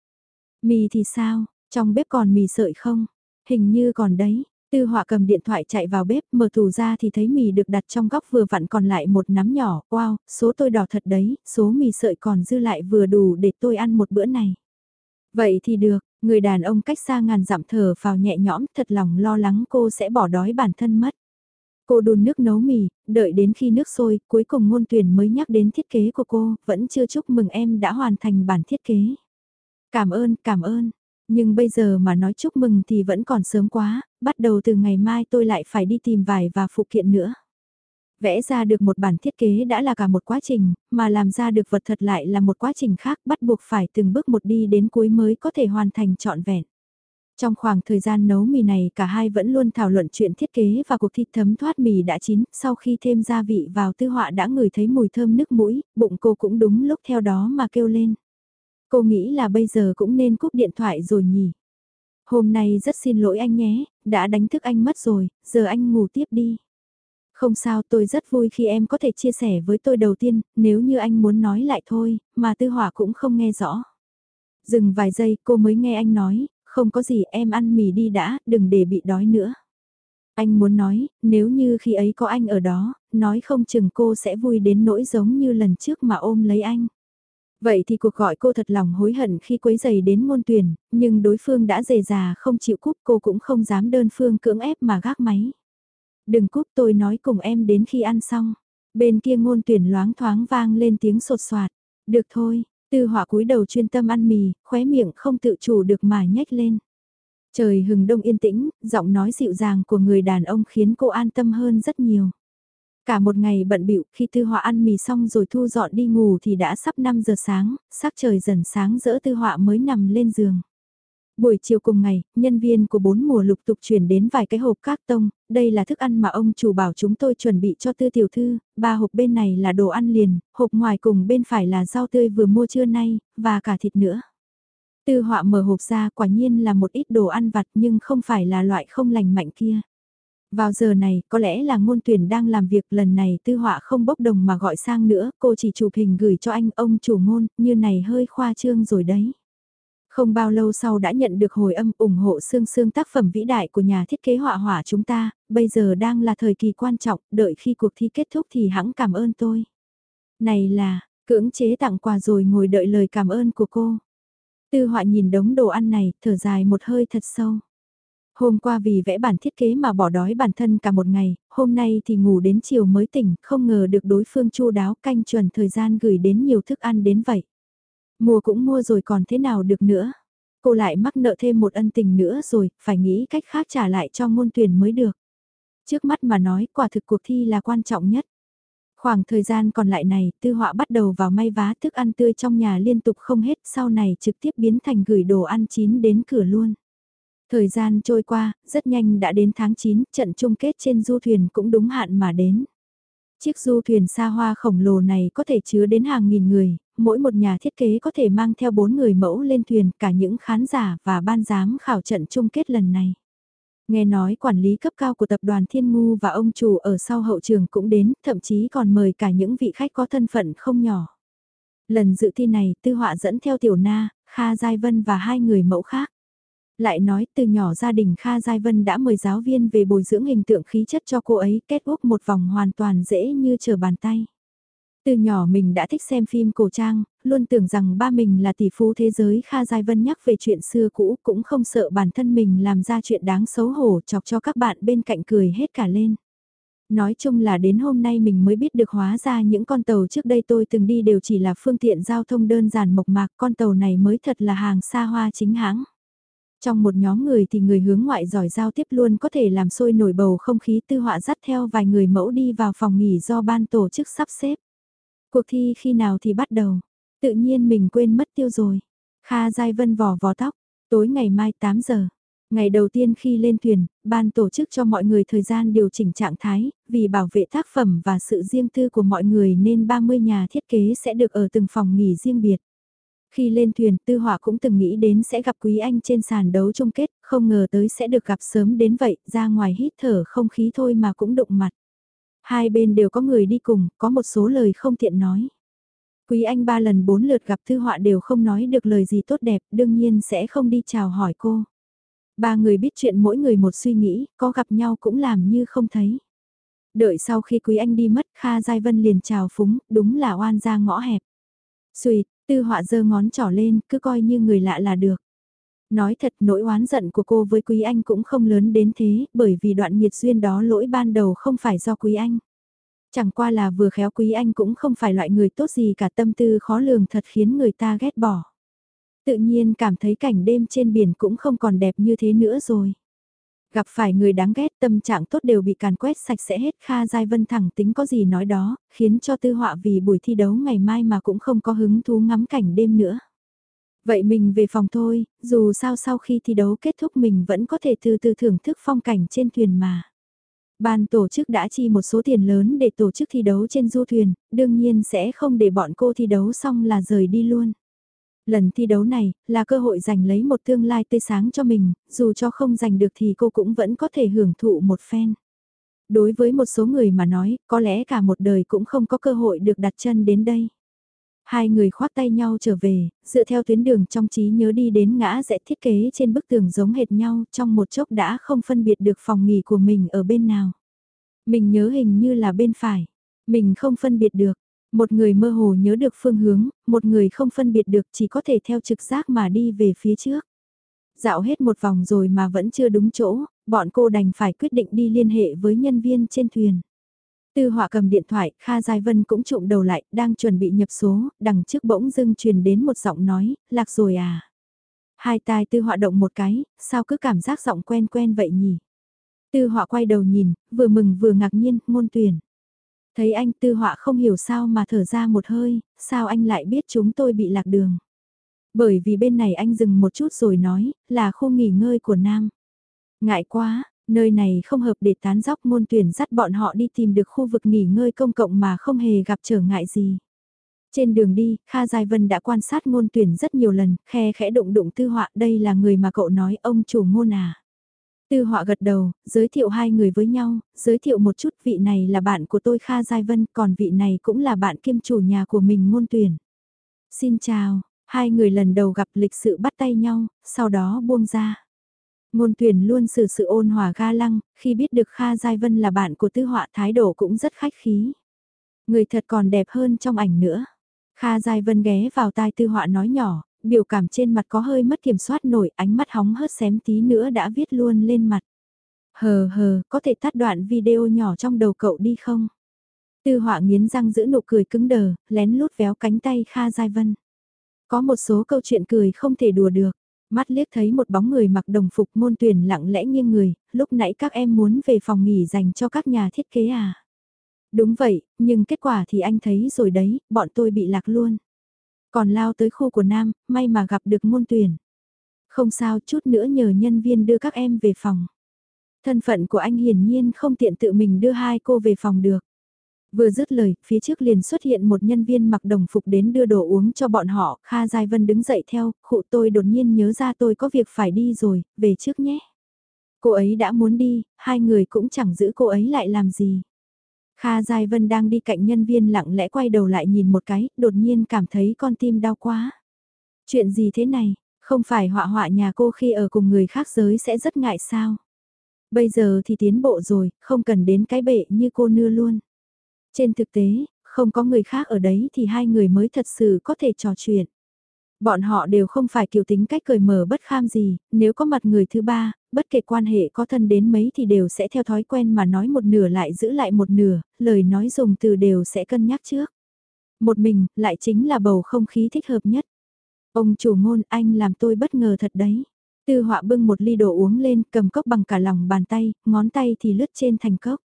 Mì thì sao, trong bếp còn mì sợi không? Hình như còn đấy, Tư họa cầm điện thoại chạy vào bếp, mở tủ ra thì thấy mì được đặt trong góc vừa vặn còn lại một nắm nhỏ, wow, số tôi đỏ thật đấy, số mì sợi còn dư lại vừa đủ để tôi ăn một bữa này. Vậy thì được, người đàn ông cách xa ngàn dặm thở vào nhẹ nhõm, thật lòng lo lắng cô sẽ bỏ đói bản thân mất. Cô đun nước nấu mì, đợi đến khi nước sôi, cuối cùng ngôn tuyển mới nhắc đến thiết kế của cô, vẫn chưa chúc mừng em đã hoàn thành bản thiết kế. Cảm ơn, cảm ơn, nhưng bây giờ mà nói chúc mừng thì vẫn còn sớm quá, bắt đầu từ ngày mai tôi lại phải đi tìm vải và phụ kiện nữa. Vẽ ra được một bản thiết kế đã là cả một quá trình, mà làm ra được vật thật lại là một quá trình khác bắt buộc phải từng bước một đi đến cuối mới có thể hoàn thành trọn vẹn. Trong khoảng thời gian nấu mì này cả hai vẫn luôn thảo luận chuyện thiết kế và cuộc thi thấm thoát mì đã chín, sau khi thêm gia vị vào tư họa đã ngửi thấy mùi thơm nước mũi, bụng cô cũng đúng lúc theo đó mà kêu lên. Cô nghĩ là bây giờ cũng nên cúp điện thoại rồi nhỉ. Hôm nay rất xin lỗi anh nhé, đã đánh thức anh mất rồi, giờ anh ngủ tiếp đi. Không sao tôi rất vui khi em có thể chia sẻ với tôi đầu tiên, nếu như anh muốn nói lại thôi, mà tư hỏa cũng không nghe rõ. Dừng vài giây cô mới nghe anh nói, không có gì em ăn mì đi đã, đừng để bị đói nữa. Anh muốn nói, nếu như khi ấy có anh ở đó, nói không chừng cô sẽ vui đến nỗi giống như lần trước mà ôm lấy anh. Vậy thì cuộc gọi cô thật lòng hối hận khi quấy giày đến môn tuyển, nhưng đối phương đã dề già không chịu cúp cô cũng không dám đơn phương cưỡng ép mà gác máy. Đừng cúp tôi nói cùng em đến khi ăn xong. Bên kia ngôn tuyển loáng thoáng vang lên tiếng sột soạt. Được thôi, tư họa cúi đầu chuyên tâm ăn mì, khóe miệng không tự chủ được mà nhếch lên. Trời hừng đông yên tĩnh, giọng nói dịu dàng của người đàn ông khiến cô an tâm hơn rất nhiều. Cả một ngày bận bịu khi tư họa ăn mì xong rồi thu dọn đi ngủ thì đã sắp 5 giờ sáng, sắc trời dần sáng rỡ tư họa mới nằm lên giường. Buổi chiều cùng ngày, nhân viên của bốn mùa lục tục chuyển đến vài cái hộp các tông, đây là thức ăn mà ông chủ bảo chúng tôi chuẩn bị cho tư tiểu thư, ba hộp bên này là đồ ăn liền, hộp ngoài cùng bên phải là rau tươi vừa mua trưa nay, và cả thịt nữa. Tư họa mở hộp ra quả nhiên là một ít đồ ăn vặt nhưng không phải là loại không lành mạnh kia. Vào giờ này, có lẽ là ngôn tuyển đang làm việc lần này tư họa không bốc đồng mà gọi sang nữa, cô chỉ chụp hình gửi cho anh ông chủ ngôn, như này hơi khoa trương rồi đấy. Không bao lâu sau đã nhận được hồi âm ủng hộ xương xương tác phẩm vĩ đại của nhà thiết kế họa họa chúng ta, bây giờ đang là thời kỳ quan trọng, đợi khi cuộc thi kết thúc thì hãng cảm ơn tôi. Này là, cưỡng chế tặng quà rồi ngồi đợi lời cảm ơn của cô. Tư họa nhìn đống đồ ăn này, thở dài một hơi thật sâu. Hôm qua vì vẽ bản thiết kế mà bỏ đói bản thân cả một ngày, hôm nay thì ngủ đến chiều mới tỉnh, không ngờ được đối phương chu đáo canh chuẩn thời gian gửi đến nhiều thức ăn đến vậy. Mua cũng mua rồi còn thế nào được nữa. Cô lại mắc nợ thêm một ân tình nữa rồi, phải nghĩ cách khác trả lại cho ngôn tuyển mới được. Trước mắt mà nói quả thực cuộc thi là quan trọng nhất. Khoảng thời gian còn lại này, tư họa bắt đầu vào may vá thức ăn tươi trong nhà liên tục không hết, sau này trực tiếp biến thành gửi đồ ăn chín đến cửa luôn. Thời gian trôi qua, rất nhanh đã đến tháng 9, trận chung kết trên du thuyền cũng đúng hạn mà đến. Chiếc du thuyền xa hoa khổng lồ này có thể chứa đến hàng nghìn người, mỗi một nhà thiết kế có thể mang theo bốn người mẫu lên thuyền cả những khán giả và ban giám khảo trận chung kết lần này. Nghe nói quản lý cấp cao của tập đoàn Thiên Ngu và ông chủ ở sau hậu trường cũng đến, thậm chí còn mời cả những vị khách có thân phận không nhỏ. Lần dự thi này, Tư Họa dẫn theo Tiểu Na, Kha Giai Vân và hai người mẫu khác. Lại nói từ nhỏ gia đình Kha Giai Vân đã mời giáo viên về bồi dưỡng hình tượng khí chất cho cô ấy kết úp một vòng hoàn toàn dễ như trở bàn tay. Từ nhỏ mình đã thích xem phim cổ trang, luôn tưởng rằng ba mình là tỷ phú thế giới Kha Giai Vân nhắc về chuyện xưa cũ cũng không sợ bản thân mình làm ra chuyện đáng xấu hổ chọc cho các bạn bên cạnh cười hết cả lên. Nói chung là đến hôm nay mình mới biết được hóa ra những con tàu trước đây tôi từng đi đều chỉ là phương tiện giao thông đơn giản mộc mạc con tàu này mới thật là hàng xa hoa chính hãng. Trong một nhóm người thì người hướng ngoại giỏi giao tiếp luôn có thể làm sôi nổi bầu không khí tư họa dắt theo vài người mẫu đi vào phòng nghỉ do ban tổ chức sắp xếp. Cuộc thi khi nào thì bắt đầu? Tự nhiên mình quên mất tiêu rồi. Kha Giai Vân vò vò tóc, tối ngày mai 8 giờ. Ngày đầu tiên khi lên thuyền, ban tổ chức cho mọi người thời gian điều chỉnh trạng thái, vì bảo vệ tác phẩm và sự riêng tư của mọi người nên 30 nhà thiết kế sẽ được ở từng phòng nghỉ riêng biệt. Khi lên thuyền, Tư Họa cũng từng nghĩ đến sẽ gặp Quý Anh trên sàn đấu chung kết, không ngờ tới sẽ được gặp sớm đến vậy, ra ngoài hít thở không khí thôi mà cũng đụng mặt. Hai bên đều có người đi cùng, có một số lời không tiện nói. Quý Anh ba lần bốn lượt gặp Tư Họa đều không nói được lời gì tốt đẹp, đương nhiên sẽ không đi chào hỏi cô. Ba người biết chuyện mỗi người một suy nghĩ, có gặp nhau cũng làm như không thấy. Đợi sau khi Quý Anh đi mất, Kha Giai Vân liền chào phúng, đúng là oan ra ngõ hẹp. Xuyệt, Tư Họa giơ ngón trỏ lên, cứ coi như người lạ là được. Nói thật nỗi oán giận của cô với Quý Anh cũng không lớn đến thế, bởi vì đoạn nhiệt duyên đó lỗi ban đầu không phải do Quý Anh. Chẳng qua là vừa khéo Quý Anh cũng không phải loại người tốt gì cả tâm tư khó lường thật khiến người ta ghét bỏ. Tự nhiên cảm thấy cảnh đêm trên biển cũng không còn đẹp như thế nữa rồi. Gặp phải người đáng ghét tâm trạng tốt đều bị càn quét sạch sẽ hết Kha Giai Vân thẳng tính có gì nói đó, khiến cho tư họa vì buổi thi đấu ngày mai mà cũng không có hứng thú ngắm cảnh đêm nữa. Vậy mình về phòng thôi, dù sao sau khi thi đấu kết thúc mình vẫn có thể từ từ thưởng thức phong cảnh trên thuyền mà. Ban tổ chức đã chi một số tiền lớn để tổ chức thi đấu trên du thuyền, đương nhiên sẽ không để bọn cô thi đấu xong là rời đi luôn. Lần thi đấu này là cơ hội giành lấy một tương lai tươi sáng cho mình, dù cho không giành được thì cô cũng vẫn có thể hưởng thụ một phen. Đối với một số người mà nói, có lẽ cả một đời cũng không có cơ hội được đặt chân đến đây. Hai người khoác tay nhau trở về, dựa theo tuyến đường trong trí nhớ đi đến ngã rẽ thiết kế trên bức tường giống hệt nhau trong một chốc đã không phân biệt được phòng nghỉ của mình ở bên nào. Mình nhớ hình như là bên phải. Mình không phân biệt được. Một người mơ hồ nhớ được phương hướng, một người không phân biệt được chỉ có thể theo trực giác mà đi về phía trước. Dạo hết một vòng rồi mà vẫn chưa đúng chỗ, bọn cô đành phải quyết định đi liên hệ với nhân viên trên thuyền. Tư họa cầm điện thoại, Kha Giai Vân cũng trụm đầu lại, đang chuẩn bị nhập số, đằng trước bỗng dưng truyền đến một giọng nói, lạc rồi à. Hai tai tư họa động một cái, sao cứ cảm giác giọng quen quen vậy nhỉ? Tư họa quay đầu nhìn, vừa mừng vừa ngạc nhiên, môn tuyển. Thấy anh tư họa không hiểu sao mà thở ra một hơi, sao anh lại biết chúng tôi bị lạc đường. Bởi vì bên này anh dừng một chút rồi nói, là khu nghỉ ngơi của Nam. Ngại quá, nơi này không hợp để tán dóc môn tuyển dắt bọn họ đi tìm được khu vực nghỉ ngơi công cộng mà không hề gặp trở ngại gì. Trên đường đi, Kha Giai Vân đã quan sát ngôn tuyển rất nhiều lần, khe khẽ đụng đụng tư họa đây là người mà cậu nói ông chủ ngôn à. Tư họa gật đầu, giới thiệu hai người với nhau, giới thiệu một chút vị này là bạn của tôi Kha Giai Vân, còn vị này cũng là bạn kiêm chủ nhà của mình ngôn tuyển. Xin chào, hai người lần đầu gặp lịch sự bắt tay nhau, sau đó buông ra. Ngôn tuyển luôn xử sự ôn hòa ga lăng, khi biết được Kha Giai Vân là bạn của tư họa thái độ cũng rất khách khí. Người thật còn đẹp hơn trong ảnh nữa. Kha Giai Vân ghé vào tai tư họa nói nhỏ, biểu cảm trên mặt có hơi mất kiểm soát nổi, ánh mắt hóng hớt xém tí nữa đã viết luôn lên mặt. Hờ hờ, có thể tắt đoạn video nhỏ trong đầu cậu đi không? Tư họa nghiến răng giữ nụ cười cứng đờ, lén lút véo cánh tay Kha Giai Vân. Có một số câu chuyện cười không thể đùa được. Mắt liếc thấy một bóng người mặc đồng phục môn tuyển lặng lẽ nghiêng người, lúc nãy các em muốn về phòng nghỉ dành cho các nhà thiết kế à? Đúng vậy, nhưng kết quả thì anh thấy rồi đấy, bọn tôi bị lạc luôn. Còn lao tới khu của Nam, may mà gặp được môn tuyển. Không sao, chút nữa nhờ nhân viên đưa các em về phòng. Thân phận của anh hiển nhiên không tiện tự mình đưa hai cô về phòng được. Vừa dứt lời, phía trước liền xuất hiện một nhân viên mặc đồng phục đến đưa đồ uống cho bọn họ, Kha Giai Vân đứng dậy theo, khụ tôi đột nhiên nhớ ra tôi có việc phải đi rồi, về trước nhé. Cô ấy đã muốn đi, hai người cũng chẳng giữ cô ấy lại làm gì. Kha Giai Vân đang đi cạnh nhân viên lặng lẽ quay đầu lại nhìn một cái, đột nhiên cảm thấy con tim đau quá. Chuyện gì thế này, không phải họa họa nhà cô khi ở cùng người khác giới sẽ rất ngại sao? Bây giờ thì tiến bộ rồi, không cần đến cái bệ như cô nưa luôn. Trên thực tế, không có người khác ở đấy thì hai người mới thật sự có thể trò chuyện. Bọn họ đều không phải kiểu tính cách cười mở bất kham gì, nếu có mặt người thứ ba, bất kể quan hệ có thân đến mấy thì đều sẽ theo thói quen mà nói một nửa lại giữ lại một nửa, lời nói dùng từ đều sẽ cân nhắc trước. Một mình, lại chính là bầu không khí thích hợp nhất. Ông chủ ngôn anh làm tôi bất ngờ thật đấy. Tư họa bưng một ly đồ uống lên, cầm cốc bằng cả lòng bàn tay, ngón tay thì lướt trên thành cốc.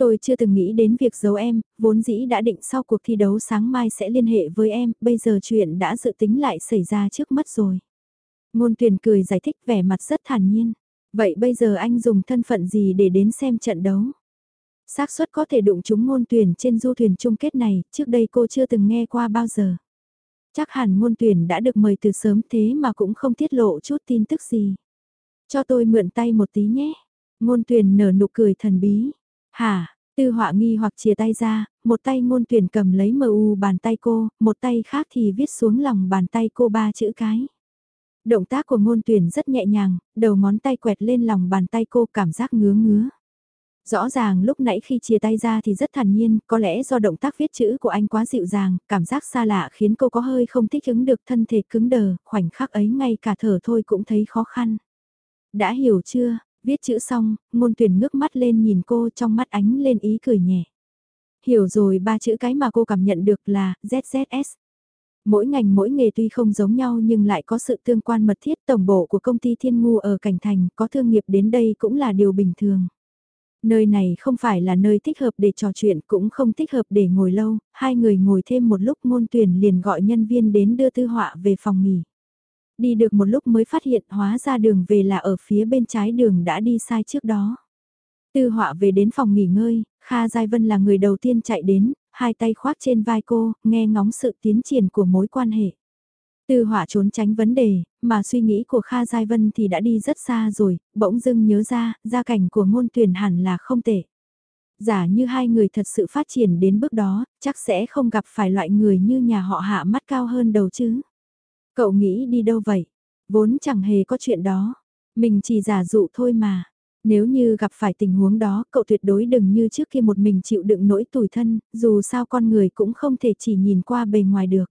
Tôi chưa từng nghĩ đến việc giấu em, vốn dĩ đã định sau cuộc thi đấu sáng mai sẽ liên hệ với em, bây giờ chuyện đã dự tính lại xảy ra trước mắt rồi. Ngôn tuyển cười giải thích vẻ mặt rất thản nhiên. Vậy bây giờ anh dùng thân phận gì để đến xem trận đấu? xác suất có thể đụng chúng ngôn tuyển trên du thuyền chung kết này, trước đây cô chưa từng nghe qua bao giờ. Chắc hẳn ngôn tuyển đã được mời từ sớm thế mà cũng không tiết lộ chút tin tức gì. Cho tôi mượn tay một tí nhé. Ngôn tuyển nở nụ cười thần bí. Hả, tư họa nghi hoặc chia tay ra, một tay ngôn tuyển cầm lấy mờ u bàn tay cô, một tay khác thì viết xuống lòng bàn tay cô ba chữ cái. Động tác của ngôn tuyển rất nhẹ nhàng, đầu ngón tay quẹt lên lòng bàn tay cô cảm giác ngứa ngứa. Rõ ràng lúc nãy khi chia tay ra thì rất thản nhiên, có lẽ do động tác viết chữ của anh quá dịu dàng, cảm giác xa lạ khiến cô có hơi không thích ứng được thân thể cứng đờ, khoảnh khắc ấy ngay cả thở thôi cũng thấy khó khăn. Đã hiểu chưa, viết chữ xong, ngôn tuyển ngước mắt lên nhìn cô trong mắt ánh lên ý cười nhẹ. Hiểu rồi ba chữ cái mà cô cảm nhận được là ZZS. Mỗi ngành mỗi nghề tuy không giống nhau nhưng lại có sự tương quan mật thiết tổng bộ của công ty Thiên Ngu ở Cảnh Thành có thương nghiệp đến đây cũng là điều bình thường. Nơi này không phải là nơi thích hợp để trò chuyện cũng không thích hợp để ngồi lâu, hai người ngồi thêm một lúc ngôn tuyển liền gọi nhân viên đến đưa tư họa về phòng nghỉ. Đi được một lúc mới phát hiện hóa ra đường về là ở phía bên trái đường đã đi sai trước đó. Tư họa về đến phòng nghỉ ngơi, Kha Giai Vân là người đầu tiên chạy đến, hai tay khoác trên vai cô, nghe ngóng sự tiến triển của mối quan hệ. Tư họa trốn tránh vấn đề, mà suy nghĩ của Kha Giai Vân thì đã đi rất xa rồi, bỗng dưng nhớ ra, gia cảnh của ngôn tuyển hẳn là không tệ. Giả như hai người thật sự phát triển đến bước đó, chắc sẽ không gặp phải loại người như nhà họ hạ mắt cao hơn đầu chứ. Cậu nghĩ đi đâu vậy? Vốn chẳng hề có chuyện đó. Mình chỉ giả dụ thôi mà. Nếu như gặp phải tình huống đó, cậu tuyệt đối đừng như trước kia một mình chịu đựng nỗi tủi thân, dù sao con người cũng không thể chỉ nhìn qua bề ngoài được.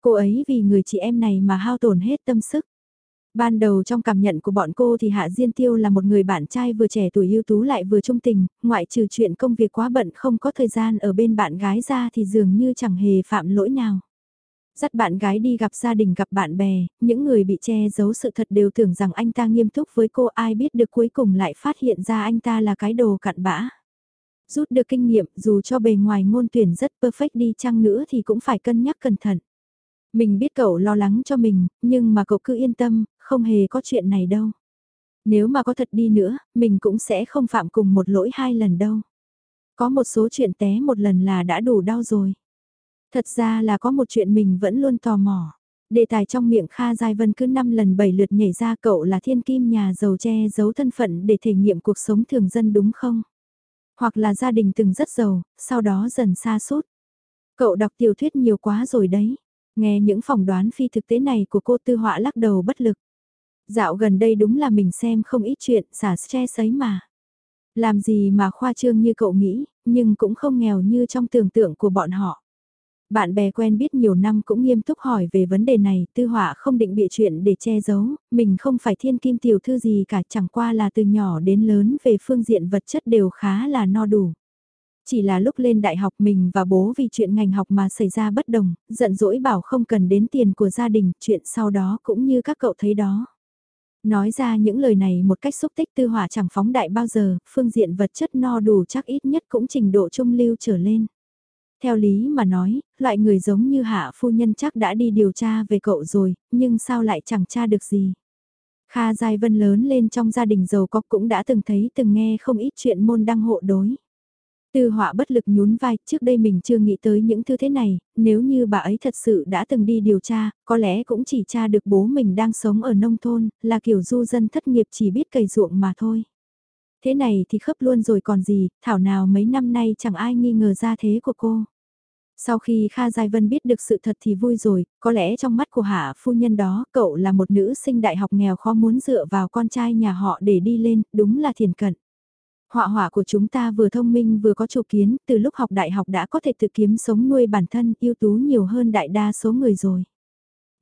Cô ấy vì người chị em này mà hao tổn hết tâm sức. Ban đầu trong cảm nhận của bọn cô thì Hạ Diên Tiêu là một người bạn trai vừa trẻ tuổi ưu tú lại vừa trung tình, ngoại trừ chuyện công việc quá bận không có thời gian ở bên bạn gái ra thì dường như chẳng hề phạm lỗi nào. Dắt bạn gái đi gặp gia đình gặp bạn bè, những người bị che giấu sự thật đều tưởng rằng anh ta nghiêm túc với cô ai biết được cuối cùng lại phát hiện ra anh ta là cái đồ cặn bã. Rút được kinh nghiệm dù cho bề ngoài ngôn tuyển rất perfect đi chăng nữa thì cũng phải cân nhắc cẩn thận. Mình biết cậu lo lắng cho mình, nhưng mà cậu cứ yên tâm, không hề có chuyện này đâu. Nếu mà có thật đi nữa, mình cũng sẽ không phạm cùng một lỗi hai lần đâu. Có một số chuyện té một lần là đã đủ đau rồi. Thật ra là có một chuyện mình vẫn luôn tò mò. Đề tài trong miệng Kha Giai Vân cứ 5 lần 7 lượt nhảy ra cậu là thiên kim nhà giàu che giấu thân phận để thể nghiệm cuộc sống thường dân đúng không? Hoặc là gia đình từng rất giàu, sau đó dần xa sút Cậu đọc tiểu thuyết nhiều quá rồi đấy. Nghe những phỏng đoán phi thực tế này của cô tư họa lắc đầu bất lực. Dạo gần đây đúng là mình xem không ít chuyện xả stress ấy mà. Làm gì mà khoa trương như cậu nghĩ, nhưng cũng không nghèo như trong tưởng tượng của bọn họ. Bạn bè quen biết nhiều năm cũng nghiêm túc hỏi về vấn đề này, tư họa không định bịa chuyện để che giấu, mình không phải thiên kim tiểu thư gì cả chẳng qua là từ nhỏ đến lớn về phương diện vật chất đều khá là no đủ. Chỉ là lúc lên đại học mình và bố vì chuyện ngành học mà xảy ra bất đồng, giận dỗi bảo không cần đến tiền của gia đình, chuyện sau đó cũng như các cậu thấy đó. Nói ra những lời này một cách xúc tích tư hỏa chẳng phóng đại bao giờ, phương diện vật chất no đủ chắc ít nhất cũng trình độ trung lưu trở lên. Theo lý mà nói, loại người giống như hạ phu nhân chắc đã đi điều tra về cậu rồi, nhưng sao lại chẳng tra được gì. Kha Giai Vân lớn lên trong gia đình giàu có cũng đã từng thấy từng nghe không ít chuyện môn đăng hộ đối. Tư họa bất lực nhún vai, trước đây mình chưa nghĩ tới những thứ thế này, nếu như bà ấy thật sự đã từng đi điều tra, có lẽ cũng chỉ tra được bố mình đang sống ở nông thôn, là kiểu du dân thất nghiệp chỉ biết cày ruộng mà thôi. Thế này thì khớp luôn rồi còn gì, thảo nào mấy năm nay chẳng ai nghi ngờ ra thế của cô. Sau khi Kha Giai Vân biết được sự thật thì vui rồi, có lẽ trong mắt của hạ phu nhân đó, cậu là một nữ sinh đại học nghèo khó muốn dựa vào con trai nhà họ để đi lên, đúng là thiền cận. Họa họa của chúng ta vừa thông minh vừa có chủ kiến, từ lúc học đại học đã có thể tự kiếm sống nuôi bản thân, ưu tú nhiều hơn đại đa số người rồi.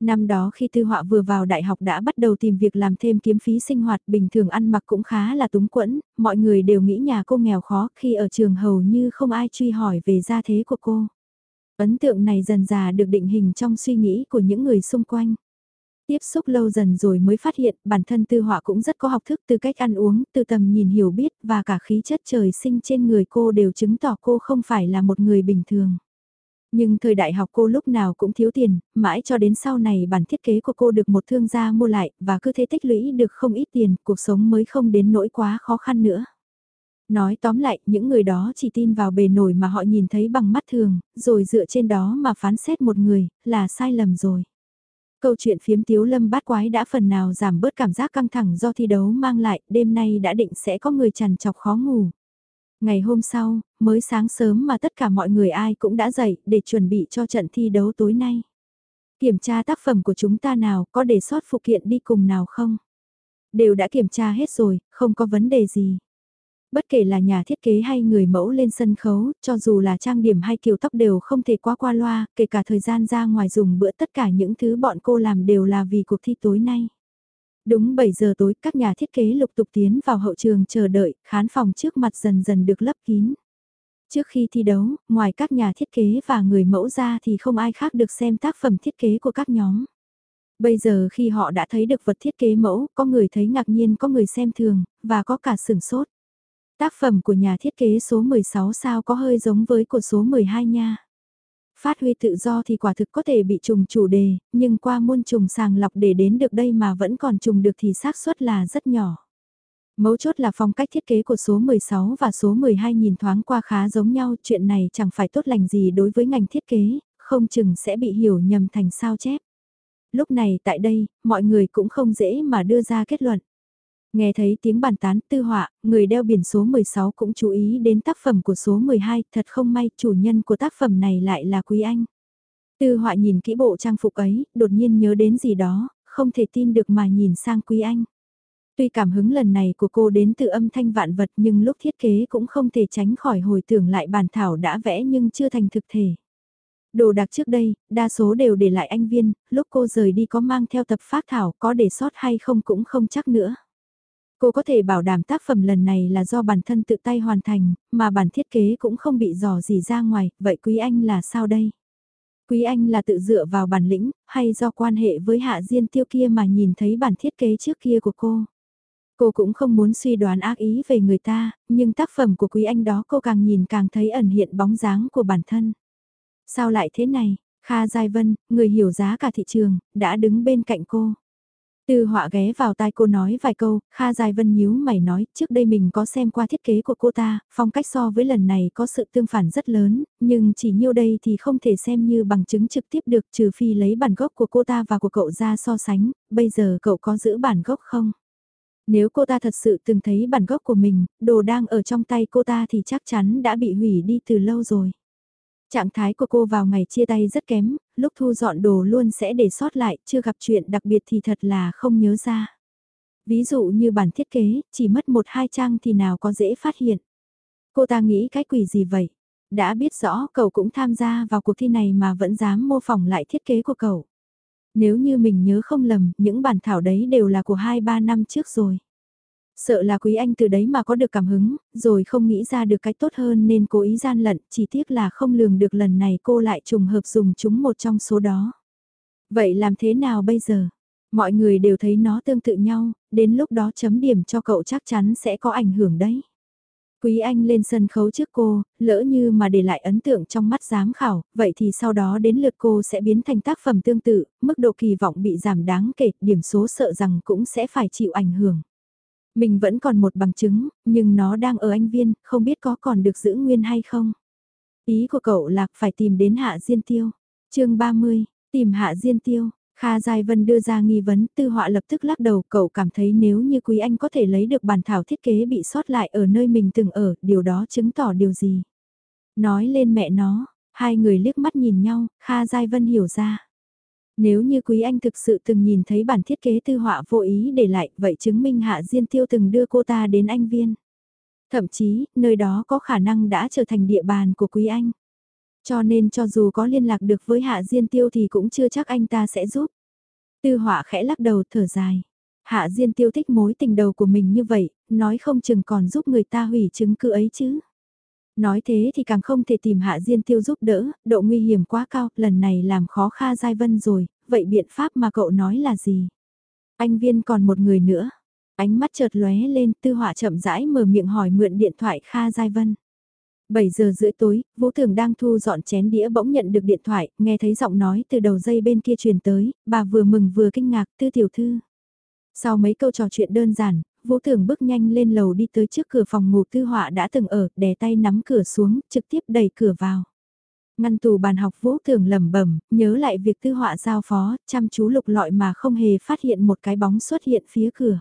Năm đó khi tư họa vừa vào đại học đã bắt đầu tìm việc làm thêm kiếm phí sinh hoạt bình thường ăn mặc cũng khá là túng quẫn, mọi người đều nghĩ nhà cô nghèo khó khi ở trường hầu như không ai truy hỏi về gia thế của cô. Ấn tượng này dần già được định hình trong suy nghĩ của những người xung quanh. Tiếp xúc lâu dần rồi mới phát hiện bản thân tư họa cũng rất có học thức từ cách ăn uống, từ tầm nhìn hiểu biết và cả khí chất trời sinh trên người cô đều chứng tỏ cô không phải là một người bình thường. Nhưng thời đại học cô lúc nào cũng thiếu tiền, mãi cho đến sau này bản thiết kế của cô được một thương gia mua lại và cứ thế tích lũy được không ít tiền, cuộc sống mới không đến nỗi quá khó khăn nữa. Nói tóm lại, những người đó chỉ tin vào bề nổi mà họ nhìn thấy bằng mắt thường, rồi dựa trên đó mà phán xét một người, là sai lầm rồi. Câu chuyện phiếm tiếu lâm bát quái đã phần nào giảm bớt cảm giác căng thẳng do thi đấu mang lại, đêm nay đã định sẽ có người trằn chọc khó ngủ. Ngày hôm sau, mới sáng sớm mà tất cả mọi người ai cũng đã dậy để chuẩn bị cho trận thi đấu tối nay. Kiểm tra tác phẩm của chúng ta nào, có đề xuất phụ kiện đi cùng nào không? Đều đã kiểm tra hết rồi, không có vấn đề gì. Bất kể là nhà thiết kế hay người mẫu lên sân khấu, cho dù là trang điểm hay kiểu tóc đều không thể quá qua loa, kể cả thời gian ra ngoài dùng bữa tất cả những thứ bọn cô làm đều là vì cuộc thi tối nay. Đúng 7 giờ tối, các nhà thiết kế lục tục tiến vào hậu trường chờ đợi, khán phòng trước mặt dần dần được lấp kín. Trước khi thi đấu, ngoài các nhà thiết kế và người mẫu ra thì không ai khác được xem tác phẩm thiết kế của các nhóm. Bây giờ khi họ đã thấy được vật thiết kế mẫu, có người thấy ngạc nhiên, có người xem thường, và có cả sửng sốt. Tác phẩm của nhà thiết kế số 16 sao có hơi giống với của số 12 nha. Phát huy tự do thì quả thực có thể bị trùng chủ đề, nhưng qua muôn trùng sàng lọc để đến được đây mà vẫn còn trùng được thì xác suất là rất nhỏ. Mấu chốt là phong cách thiết kế của số 16 và số 12 nhìn thoáng qua khá giống nhau, chuyện này chẳng phải tốt lành gì đối với ngành thiết kế, không chừng sẽ bị hiểu nhầm thành sao chép. Lúc này tại đây, mọi người cũng không dễ mà đưa ra kết luận. Nghe thấy tiếng bàn tán tư họa, người đeo biển số 16 cũng chú ý đến tác phẩm của số 12, thật không may chủ nhân của tác phẩm này lại là Quý Anh. Tư họa nhìn kỹ bộ trang phục ấy, đột nhiên nhớ đến gì đó, không thể tin được mà nhìn sang Quý Anh. Tuy cảm hứng lần này của cô đến từ âm thanh vạn vật nhưng lúc thiết kế cũng không thể tránh khỏi hồi tưởng lại bản thảo đã vẽ nhưng chưa thành thực thể. Đồ đặc trước đây, đa số đều để lại anh viên, lúc cô rời đi có mang theo tập phát thảo có để sót hay không cũng không chắc nữa. Cô có thể bảo đảm tác phẩm lần này là do bản thân tự tay hoàn thành, mà bản thiết kế cũng không bị dò gì ra ngoài, vậy Quý Anh là sao đây? Quý Anh là tự dựa vào bản lĩnh, hay do quan hệ với Hạ Diên Tiêu kia mà nhìn thấy bản thiết kế trước kia của cô? Cô cũng không muốn suy đoán ác ý về người ta, nhưng tác phẩm của Quý Anh đó cô càng nhìn càng thấy ẩn hiện bóng dáng của bản thân. Sao lại thế này? Kha Giai Vân, người hiểu giá cả thị trường, đã đứng bên cạnh cô. Tư họa ghé vào tai cô nói vài câu, Kha Dài Vân nhíu mày nói, trước đây mình có xem qua thiết kế của cô ta, phong cách so với lần này có sự tương phản rất lớn, nhưng chỉ nhiêu đây thì không thể xem như bằng chứng trực tiếp được trừ phi lấy bản gốc của cô ta và của cậu ra so sánh, bây giờ cậu có giữ bản gốc không? Nếu cô ta thật sự từng thấy bản gốc của mình, đồ đang ở trong tay cô ta thì chắc chắn đã bị hủy đi từ lâu rồi. Trạng thái của cô vào ngày chia tay rất kém, lúc thu dọn đồ luôn sẽ để sót lại, chưa gặp chuyện đặc biệt thì thật là không nhớ ra. Ví dụ như bản thiết kế, chỉ mất một hai trang thì nào có dễ phát hiện. Cô ta nghĩ cái quỷ gì vậy? Đã biết rõ cậu cũng tham gia vào cuộc thi này mà vẫn dám mô phỏng lại thiết kế của cậu. Nếu như mình nhớ không lầm, những bản thảo đấy đều là của 2-3 năm trước rồi. Sợ là quý anh từ đấy mà có được cảm hứng, rồi không nghĩ ra được cách tốt hơn nên cố ý gian lận, chỉ tiếc là không lường được lần này cô lại trùng hợp dùng chúng một trong số đó. Vậy làm thế nào bây giờ? Mọi người đều thấy nó tương tự nhau, đến lúc đó chấm điểm cho cậu chắc chắn sẽ có ảnh hưởng đấy. Quý Anh lên sân khấu trước cô, lỡ như mà để lại ấn tượng trong mắt giám khảo, vậy thì sau đó đến lượt cô sẽ biến thành tác phẩm tương tự, mức độ kỳ vọng bị giảm đáng kể, điểm số sợ rằng cũng sẽ phải chịu ảnh hưởng. Mình vẫn còn một bằng chứng, nhưng nó đang ở anh viên, không biết có còn được giữ nguyên hay không. Ý của cậu là phải tìm đến Hạ Diên Tiêu. chương 30, tìm Hạ Diên Tiêu. Kha Giai Vân đưa ra nghi vấn, tư họa lập tức lắc đầu, cậu cảm thấy nếu như quý anh có thể lấy được bản thảo thiết kế bị sót lại ở nơi mình từng ở, điều đó chứng tỏ điều gì. Nói lên mẹ nó, hai người liếc mắt nhìn nhau, Kha Giai Vân hiểu ra. Nếu như quý anh thực sự từng nhìn thấy bản thiết kế tư họa vô ý để lại, vậy chứng minh Hạ Diên Tiêu từng đưa cô ta đến anh viên. Thậm chí, nơi đó có khả năng đã trở thành địa bàn của quý anh. Cho nên cho dù có liên lạc được với Hạ Diên Tiêu thì cũng chưa chắc anh ta sẽ giúp. Tư họa khẽ lắc đầu thở dài. Hạ Diên Tiêu thích mối tình đầu của mình như vậy, nói không chừng còn giúp người ta hủy chứng cứ ấy chứ. Nói thế thì càng không thể tìm Hạ Diên Tiêu giúp đỡ, độ nguy hiểm quá cao, lần này làm khó Kha Giai Vân rồi, vậy biện pháp mà cậu nói là gì? Anh Viên còn một người nữa. Ánh mắt chợt lóe lên, tư họa chậm rãi mở miệng hỏi mượn điện thoại Kha Giai Vân. 7 giờ rưỡi tối, Vũ Thường đang thu dọn chén đĩa bỗng nhận được điện thoại, nghe thấy giọng nói từ đầu dây bên kia truyền tới, bà vừa mừng vừa kinh ngạc, tư tiểu thư. Sau mấy câu trò chuyện đơn giản, Vũ Thường bước nhanh lên lầu đi tới trước cửa phòng ngủ tư họa đã từng ở, đè tay nắm cửa xuống, trực tiếp đẩy cửa vào. Ngăn tủ bàn học Vũ Thường lẩm bẩm, nhớ lại việc tư họa giao phó, chăm chú lục lọi mà không hề phát hiện một cái bóng xuất hiện phía cửa.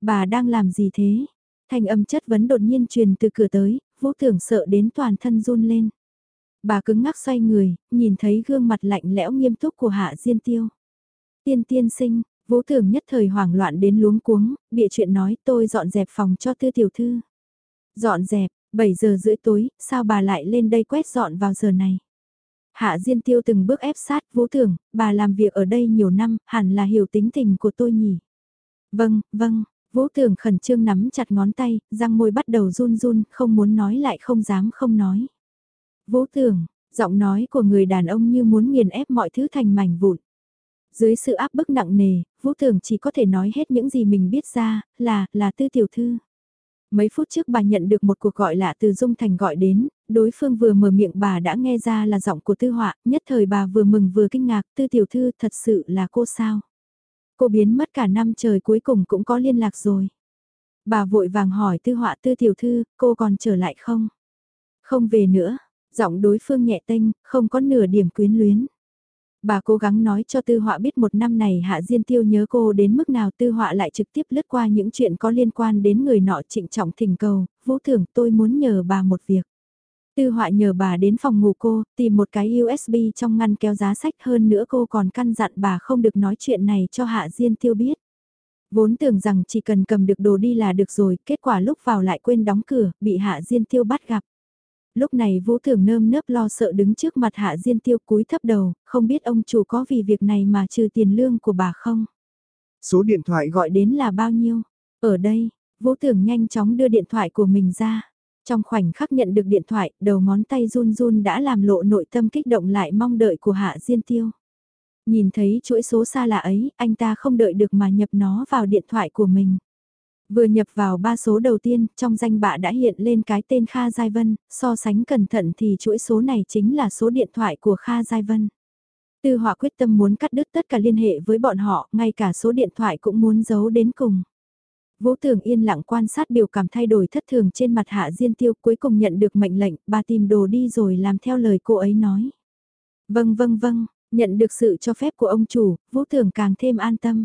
Bà đang làm gì thế? Thanh âm chất vấn đột nhiên truyền từ cửa tới, Vũ Thường sợ đến toàn thân run lên. Bà cứng ngắc xoay người, nhìn thấy gương mặt lạnh lẽo nghiêm túc của Hạ Diên Tiêu. Tiên tiên sinh, Vũ Thường nhất thời hoảng loạn đến luống cuống, bịa chuyện nói tôi dọn dẹp phòng cho tư tiểu thư. Dọn dẹp, 7 giờ rưỡi tối, sao bà lại lên đây quét dọn vào giờ này? Hạ Diên Tiêu từng bước ép sát Vũ Thường, bà làm việc ở đây nhiều năm, hẳn là hiểu tính tình của tôi nhỉ? Vâng, vâng, Vũ Thường khẩn trương nắm chặt ngón tay, răng môi bắt đầu run run, không muốn nói lại không dám không nói. Vũ Thường, giọng nói của người đàn ông như muốn nghiền ép mọi thứ thành mảnh vụn. Dưới sự áp bức nặng nề, Vũ Thường chỉ có thể nói hết những gì mình biết ra, là, là tư tiểu thư. Mấy phút trước bà nhận được một cuộc gọi lạ từ Dung Thành gọi đến, đối phương vừa mở miệng bà đã nghe ra là giọng của tư họa, nhất thời bà vừa mừng vừa kinh ngạc, tư tiểu thư thật sự là cô sao. Cô biến mất cả năm trời cuối cùng cũng có liên lạc rồi. Bà vội vàng hỏi tư họa tư tiểu thư, cô còn trở lại không? Không về nữa, giọng đối phương nhẹ tênh, không có nửa điểm quyến luyến. Bà cố gắng nói cho tư họa biết một năm này Hạ Diên Tiêu nhớ cô đến mức nào tư họa lại trực tiếp lướt qua những chuyện có liên quan đến người nọ trịnh trọng thỉnh cầu, vũ thưởng tôi muốn nhờ bà một việc. Tư họa nhờ bà đến phòng ngủ cô, tìm một cái USB trong ngăn kéo giá sách hơn nữa cô còn căn dặn bà không được nói chuyện này cho Hạ Diên Tiêu biết. Vốn tưởng rằng chỉ cần cầm được đồ đi là được rồi, kết quả lúc vào lại quên đóng cửa, bị Hạ Diên Tiêu bắt gặp. Lúc này Vũ Thường nơm nớp lo sợ đứng trước mặt Hạ Diên Tiêu cúi thấp đầu, không biết ông chủ có vì việc này mà trừ tiền lương của bà không? Số điện thoại gọi đến là bao nhiêu? Ở đây, Vũ Thường nhanh chóng đưa điện thoại của mình ra. Trong khoảnh khắc nhận được điện thoại, đầu ngón tay run run đã làm lộ nội tâm kích động lại mong đợi của Hạ Diên Tiêu. Nhìn thấy chuỗi số xa lạ ấy, anh ta không đợi được mà nhập nó vào điện thoại của mình. Vừa nhập vào ba số đầu tiên, trong danh bạ đã hiện lên cái tên Kha Giai Vân, so sánh cẩn thận thì chuỗi số này chính là số điện thoại của Kha Giai Vân. Tư họa quyết tâm muốn cắt đứt tất cả liên hệ với bọn họ, ngay cả số điện thoại cũng muốn giấu đến cùng. Vũ Tường yên lặng quan sát biểu cảm thay đổi thất thường trên mặt Hạ Diên Tiêu cuối cùng nhận được mệnh lệnh, bà tìm đồ đi rồi làm theo lời cô ấy nói. Vâng vâng vâng, nhận được sự cho phép của ông chủ, Vũ Tường càng thêm an tâm.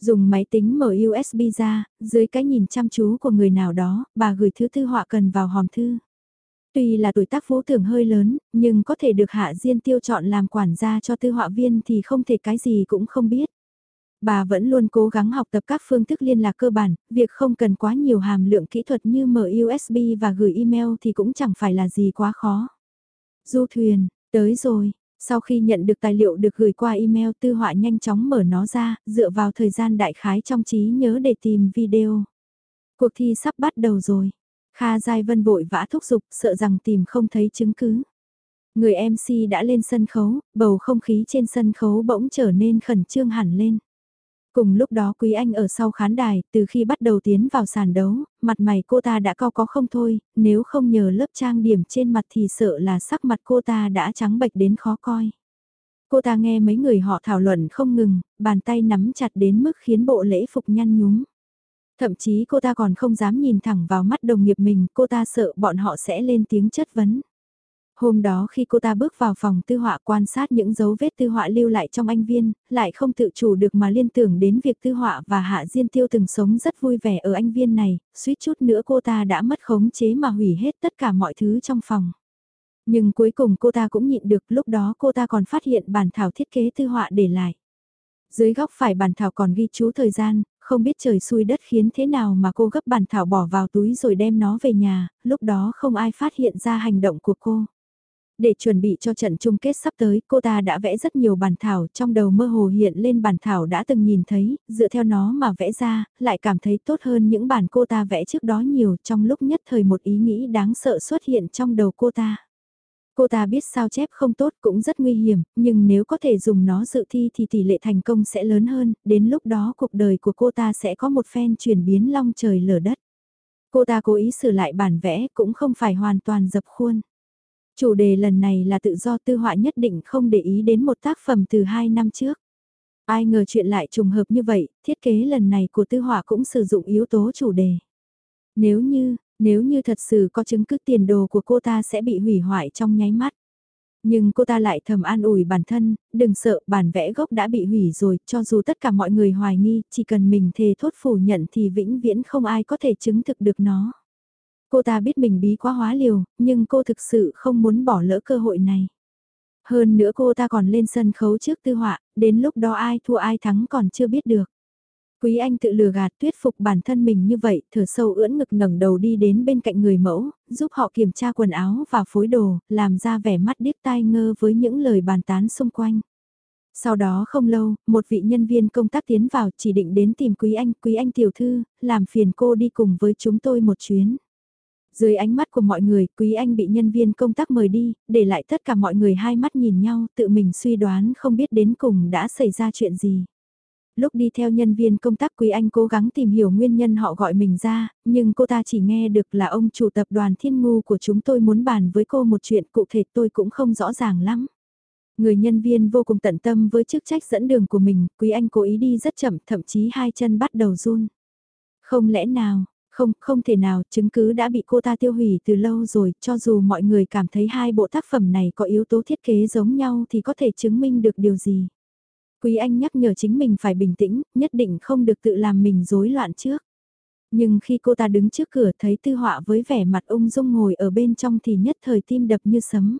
Dùng máy tính mở USB ra, dưới cái nhìn chăm chú của người nào đó, bà gửi thứ thư họa cần vào hòm thư. Tuy là tuổi tác Vũ Tường hơi lớn, nhưng có thể được Hạ Diên Tiêu chọn làm quản gia cho tư họa viên thì không thể cái gì cũng không biết. Bà vẫn luôn cố gắng học tập các phương thức liên lạc cơ bản, việc không cần quá nhiều hàm lượng kỹ thuật như mở USB và gửi email thì cũng chẳng phải là gì quá khó. Du thuyền, tới rồi, sau khi nhận được tài liệu được gửi qua email tư họa nhanh chóng mở nó ra, dựa vào thời gian đại khái trong trí nhớ để tìm video. Cuộc thi sắp bắt đầu rồi. Kha Giai Vân vội vã thúc giục, sợ rằng tìm không thấy chứng cứ. Người MC đã lên sân khấu, bầu không khí trên sân khấu bỗng trở nên khẩn trương hẳn lên. Cùng lúc đó Quý Anh ở sau khán đài, từ khi bắt đầu tiến vào sàn đấu, mặt mày cô ta đã cao có không thôi, nếu không nhờ lớp trang điểm trên mặt thì sợ là sắc mặt cô ta đã trắng bệch đến khó coi. Cô ta nghe mấy người họ thảo luận không ngừng, bàn tay nắm chặt đến mức khiến bộ lễ phục nhăn nhúm. Thậm chí cô ta còn không dám nhìn thẳng vào mắt đồng nghiệp mình, cô ta sợ bọn họ sẽ lên tiếng chất vấn. Hôm đó khi cô ta bước vào phòng tư họa quan sát những dấu vết tư họa lưu lại trong anh viên, lại không tự chủ được mà liên tưởng đến việc tư họa và Hạ Diên Tiêu từng sống rất vui vẻ ở anh viên này, suýt chút nữa cô ta đã mất khống chế mà hủy hết tất cả mọi thứ trong phòng. Nhưng cuối cùng cô ta cũng nhịn được lúc đó cô ta còn phát hiện bản thảo thiết kế tư họa để lại. Dưới góc phải bản thảo còn ghi chú thời gian, không biết trời xui đất khiến thế nào mà cô gấp bản thảo bỏ vào túi rồi đem nó về nhà, lúc đó không ai phát hiện ra hành động của cô. Để chuẩn bị cho trận chung kết sắp tới, cô ta đã vẽ rất nhiều bản thảo, trong đầu mơ hồ hiện lên bản thảo đã từng nhìn thấy, dựa theo nó mà vẽ ra, lại cảm thấy tốt hơn những bản cô ta vẽ trước đó nhiều, trong lúc nhất thời một ý nghĩ đáng sợ xuất hiện trong đầu cô ta. Cô ta biết sao chép không tốt cũng rất nguy hiểm, nhưng nếu có thể dùng nó dự thi thì tỷ lệ thành công sẽ lớn hơn, đến lúc đó cuộc đời của cô ta sẽ có một phen chuyển biến long trời lở đất. Cô ta cố ý sửa lại bản vẽ cũng không phải hoàn toàn dập khuôn. Chủ đề lần này là tự do tư họa nhất định không để ý đến một tác phẩm từ hai năm trước. Ai ngờ chuyện lại trùng hợp như vậy, thiết kế lần này của tư họa cũng sử dụng yếu tố chủ đề. Nếu như, nếu như thật sự có chứng cứ tiền đồ của cô ta sẽ bị hủy hoại trong nháy mắt. Nhưng cô ta lại thầm an ủi bản thân, đừng sợ bản vẽ gốc đã bị hủy rồi, cho dù tất cả mọi người hoài nghi, chỉ cần mình thề thốt phủ nhận thì vĩnh viễn không ai có thể chứng thực được nó. Cô ta biết mình bí quá hóa liều, nhưng cô thực sự không muốn bỏ lỡ cơ hội này. Hơn nữa cô ta còn lên sân khấu trước tư họa, đến lúc đó ai thua ai thắng còn chưa biết được. Quý Anh tự lừa gạt thuyết phục bản thân mình như vậy, thở sâu ưỡn ngực ngẩng đầu đi đến bên cạnh người mẫu, giúp họ kiểm tra quần áo và phối đồ, làm ra vẻ mắt điếc tai ngơ với những lời bàn tán xung quanh. Sau đó không lâu, một vị nhân viên công tác tiến vào chỉ định đến tìm Quý Anh, Quý Anh tiểu thư, làm phiền cô đi cùng với chúng tôi một chuyến. Dưới ánh mắt của mọi người, Quý Anh bị nhân viên công tác mời đi, để lại tất cả mọi người hai mắt nhìn nhau, tự mình suy đoán không biết đến cùng đã xảy ra chuyện gì. Lúc đi theo nhân viên công tác Quý Anh cố gắng tìm hiểu nguyên nhân họ gọi mình ra, nhưng cô ta chỉ nghe được là ông chủ tập đoàn thiên ngu của chúng tôi muốn bàn với cô một chuyện cụ thể tôi cũng không rõ ràng lắm. Người nhân viên vô cùng tận tâm với chức trách dẫn đường của mình, Quý Anh cố ý đi rất chậm, thậm chí hai chân bắt đầu run. Không lẽ nào, không, không thể nào, chứng cứ đã bị cô ta tiêu hủy từ lâu rồi, cho dù mọi người cảm thấy hai bộ tác phẩm này có yếu tố thiết kế giống nhau thì có thể chứng minh được điều gì. Quý Anh nhắc nhở chính mình phải bình tĩnh, nhất định không được tự làm mình rối loạn trước. Nhưng khi cô ta đứng trước cửa thấy tư họa với vẻ mặt ung dung ngồi ở bên trong thì nhất thời tim đập như sấm.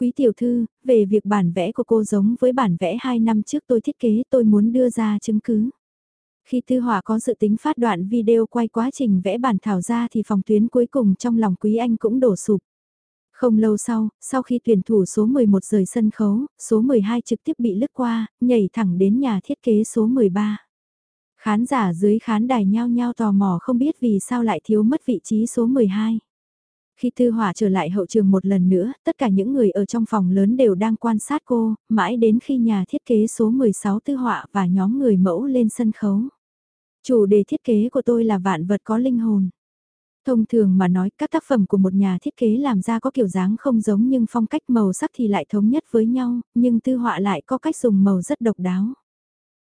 Quý tiểu thư, về việc bản vẽ của cô giống với bản vẽ 2 năm trước tôi thiết kế tôi muốn đưa ra chứng cứ. Khi Tư Hỏa có dự tính phát đoạn video quay quá trình vẽ bản thảo ra thì phòng tuyến cuối cùng trong lòng Quý Anh cũng đổ sụp. Không lâu sau, sau khi tuyển thủ số 11 rời sân khấu, số 12 trực tiếp bị lướt qua, nhảy thẳng đến nhà thiết kế số 13. Khán giả dưới khán đài nhao nhao tò mò không biết vì sao lại thiếu mất vị trí số 12. Khi Tư Hỏa trở lại hậu trường một lần nữa, tất cả những người ở trong phòng lớn đều đang quan sát cô, mãi đến khi nhà thiết kế số 16 Tư Hỏa và nhóm người mẫu lên sân khấu. Chủ đề thiết kế của tôi là vạn vật có linh hồn. Thông thường mà nói các tác phẩm của một nhà thiết kế làm ra có kiểu dáng không giống nhưng phong cách màu sắc thì lại thống nhất với nhau, nhưng tư họa lại có cách dùng màu rất độc đáo.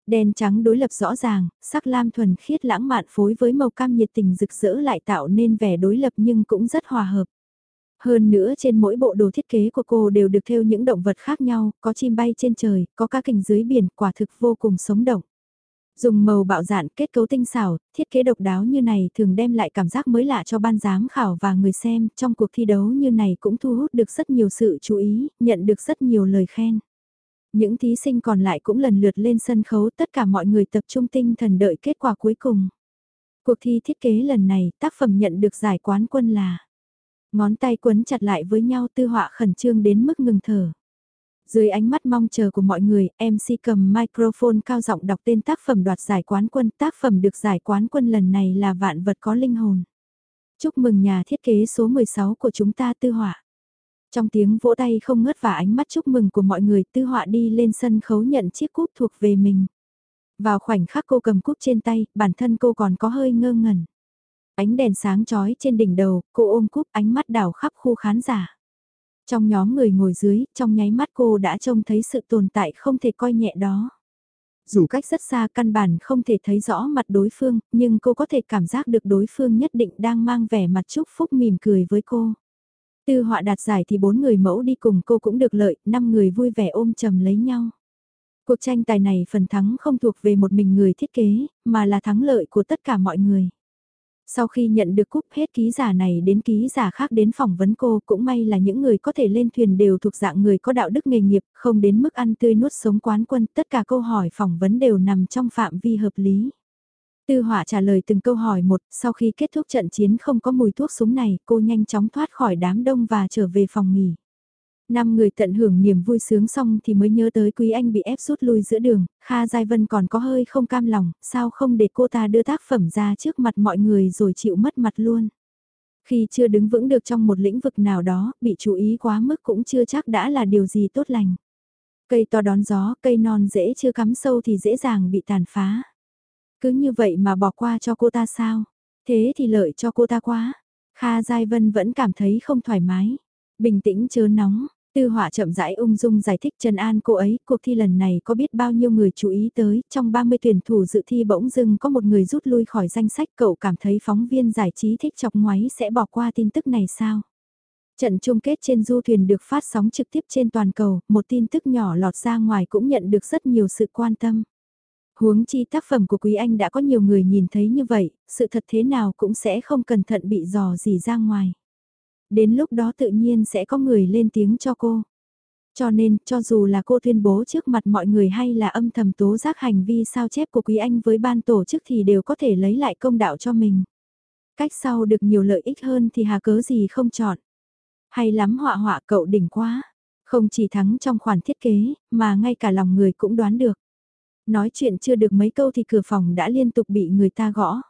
Đen trắng đối lập rõ ràng, sắc lam thuần khiết lãng mạn phối với màu cam nhiệt tình rực rỡ lại tạo nên vẻ đối lập nhưng cũng rất hòa hợp. Hơn nữa trên mỗi bộ đồ thiết kế của cô đều được thêu những động vật khác nhau, có chim bay trên trời, có cá kình dưới biển, quả thực vô cùng sống động. Dùng màu bạo dạn kết cấu tinh xảo, thiết kế độc đáo như này thường đem lại cảm giác mới lạ cho ban giám khảo và người xem, trong cuộc thi đấu như này cũng thu hút được rất nhiều sự chú ý, nhận được rất nhiều lời khen. Những thí sinh còn lại cũng lần lượt lên sân khấu tất cả mọi người tập trung tinh thần đợi kết quả cuối cùng. Cuộc thi thiết kế lần này, tác phẩm nhận được giải quán quân là Ngón tay quấn chặt lại với nhau tư họa khẩn trương đến mức ngừng thở. Dưới ánh mắt mong chờ của mọi người, MC cầm microphone cao giọng đọc tên tác phẩm đoạt giải quán quân. Tác phẩm được giải quán quân lần này là Vạn vật có linh hồn. Chúc mừng nhà thiết kế số 16 của chúng ta tư họa. Trong tiếng vỗ tay không ngớt và ánh mắt chúc mừng của mọi người tư họa đi lên sân khấu nhận chiếc cúp thuộc về mình. Vào khoảnh khắc cô cầm cúp trên tay, bản thân cô còn có hơi ngơ ngẩn. Ánh đèn sáng chói trên đỉnh đầu, cô ôm cúp ánh mắt đảo khắp khu khán giả. Trong nhóm người ngồi dưới, trong nháy mắt cô đã trông thấy sự tồn tại không thể coi nhẹ đó. Dù cách rất xa căn bản không thể thấy rõ mặt đối phương, nhưng cô có thể cảm giác được đối phương nhất định đang mang vẻ mặt chúc phúc mỉm cười với cô. Tư họa đạt giải thì bốn người mẫu đi cùng cô cũng được lợi, năm người vui vẻ ôm chầm lấy nhau. Cuộc tranh tài này phần thắng không thuộc về một mình người thiết kế, mà là thắng lợi của tất cả mọi người. Sau khi nhận được cúp hết ký giả này đến ký giả khác đến phỏng vấn cô cũng may là những người có thể lên thuyền đều thuộc dạng người có đạo đức nghề nghiệp, không đến mức ăn tươi nuốt sống quán quân, tất cả câu hỏi phỏng vấn đều nằm trong phạm vi hợp lý. Tư họa trả lời từng câu hỏi một, sau khi kết thúc trận chiến không có mùi thuốc súng này, cô nhanh chóng thoát khỏi đám đông và trở về phòng nghỉ. Năm người tận hưởng niềm vui sướng xong thì mới nhớ tới Quý Anh bị ép rút lui giữa đường, Kha Giai Vân còn có hơi không cam lòng, sao không để cô ta đưa tác phẩm ra trước mặt mọi người rồi chịu mất mặt luôn. Khi chưa đứng vững được trong một lĩnh vực nào đó, bị chú ý quá mức cũng chưa chắc đã là điều gì tốt lành. Cây to đón gió, cây non dễ chưa cắm sâu thì dễ dàng bị tàn phá. Cứ như vậy mà bỏ qua cho cô ta sao? Thế thì lợi cho cô ta quá. Kha Giai Vân vẫn cảm thấy không thoải mái. Bình tĩnh chớ nóng, Tư họa chậm rãi ung dung giải thích Trần An cô ấy, cuộc thi lần này có biết bao nhiêu người chú ý tới, trong 30 tuyển thủ dự thi bỗng dưng có một người rút lui khỏi danh sách cậu cảm thấy phóng viên giải trí thích chọc ngoáy sẽ bỏ qua tin tức này sao? Trận chung kết trên du thuyền được phát sóng trực tiếp trên toàn cầu, một tin tức nhỏ lọt ra ngoài cũng nhận được rất nhiều sự quan tâm. Huống chi tác phẩm của Quý Anh đã có nhiều người nhìn thấy như vậy, sự thật thế nào cũng sẽ không cẩn thận bị dò gì ra ngoài đến lúc đó tự nhiên sẽ có người lên tiếng cho cô. Cho nên, cho dù là cô tuyên bố trước mặt mọi người hay là âm thầm tố giác hành vi sao chép của Quý Anh với ban tổ chức thì đều có thể lấy lại công đạo cho mình. Cách sau được nhiều lợi ích hơn thì hà cớ gì không chọn. Hay lắm họa họa cậu đỉnh quá. Không chỉ thắng trong khoản thiết kế, mà ngay cả lòng người cũng đoán được. Nói chuyện chưa được mấy câu thì cửa phòng đã liên tục bị người ta gõ.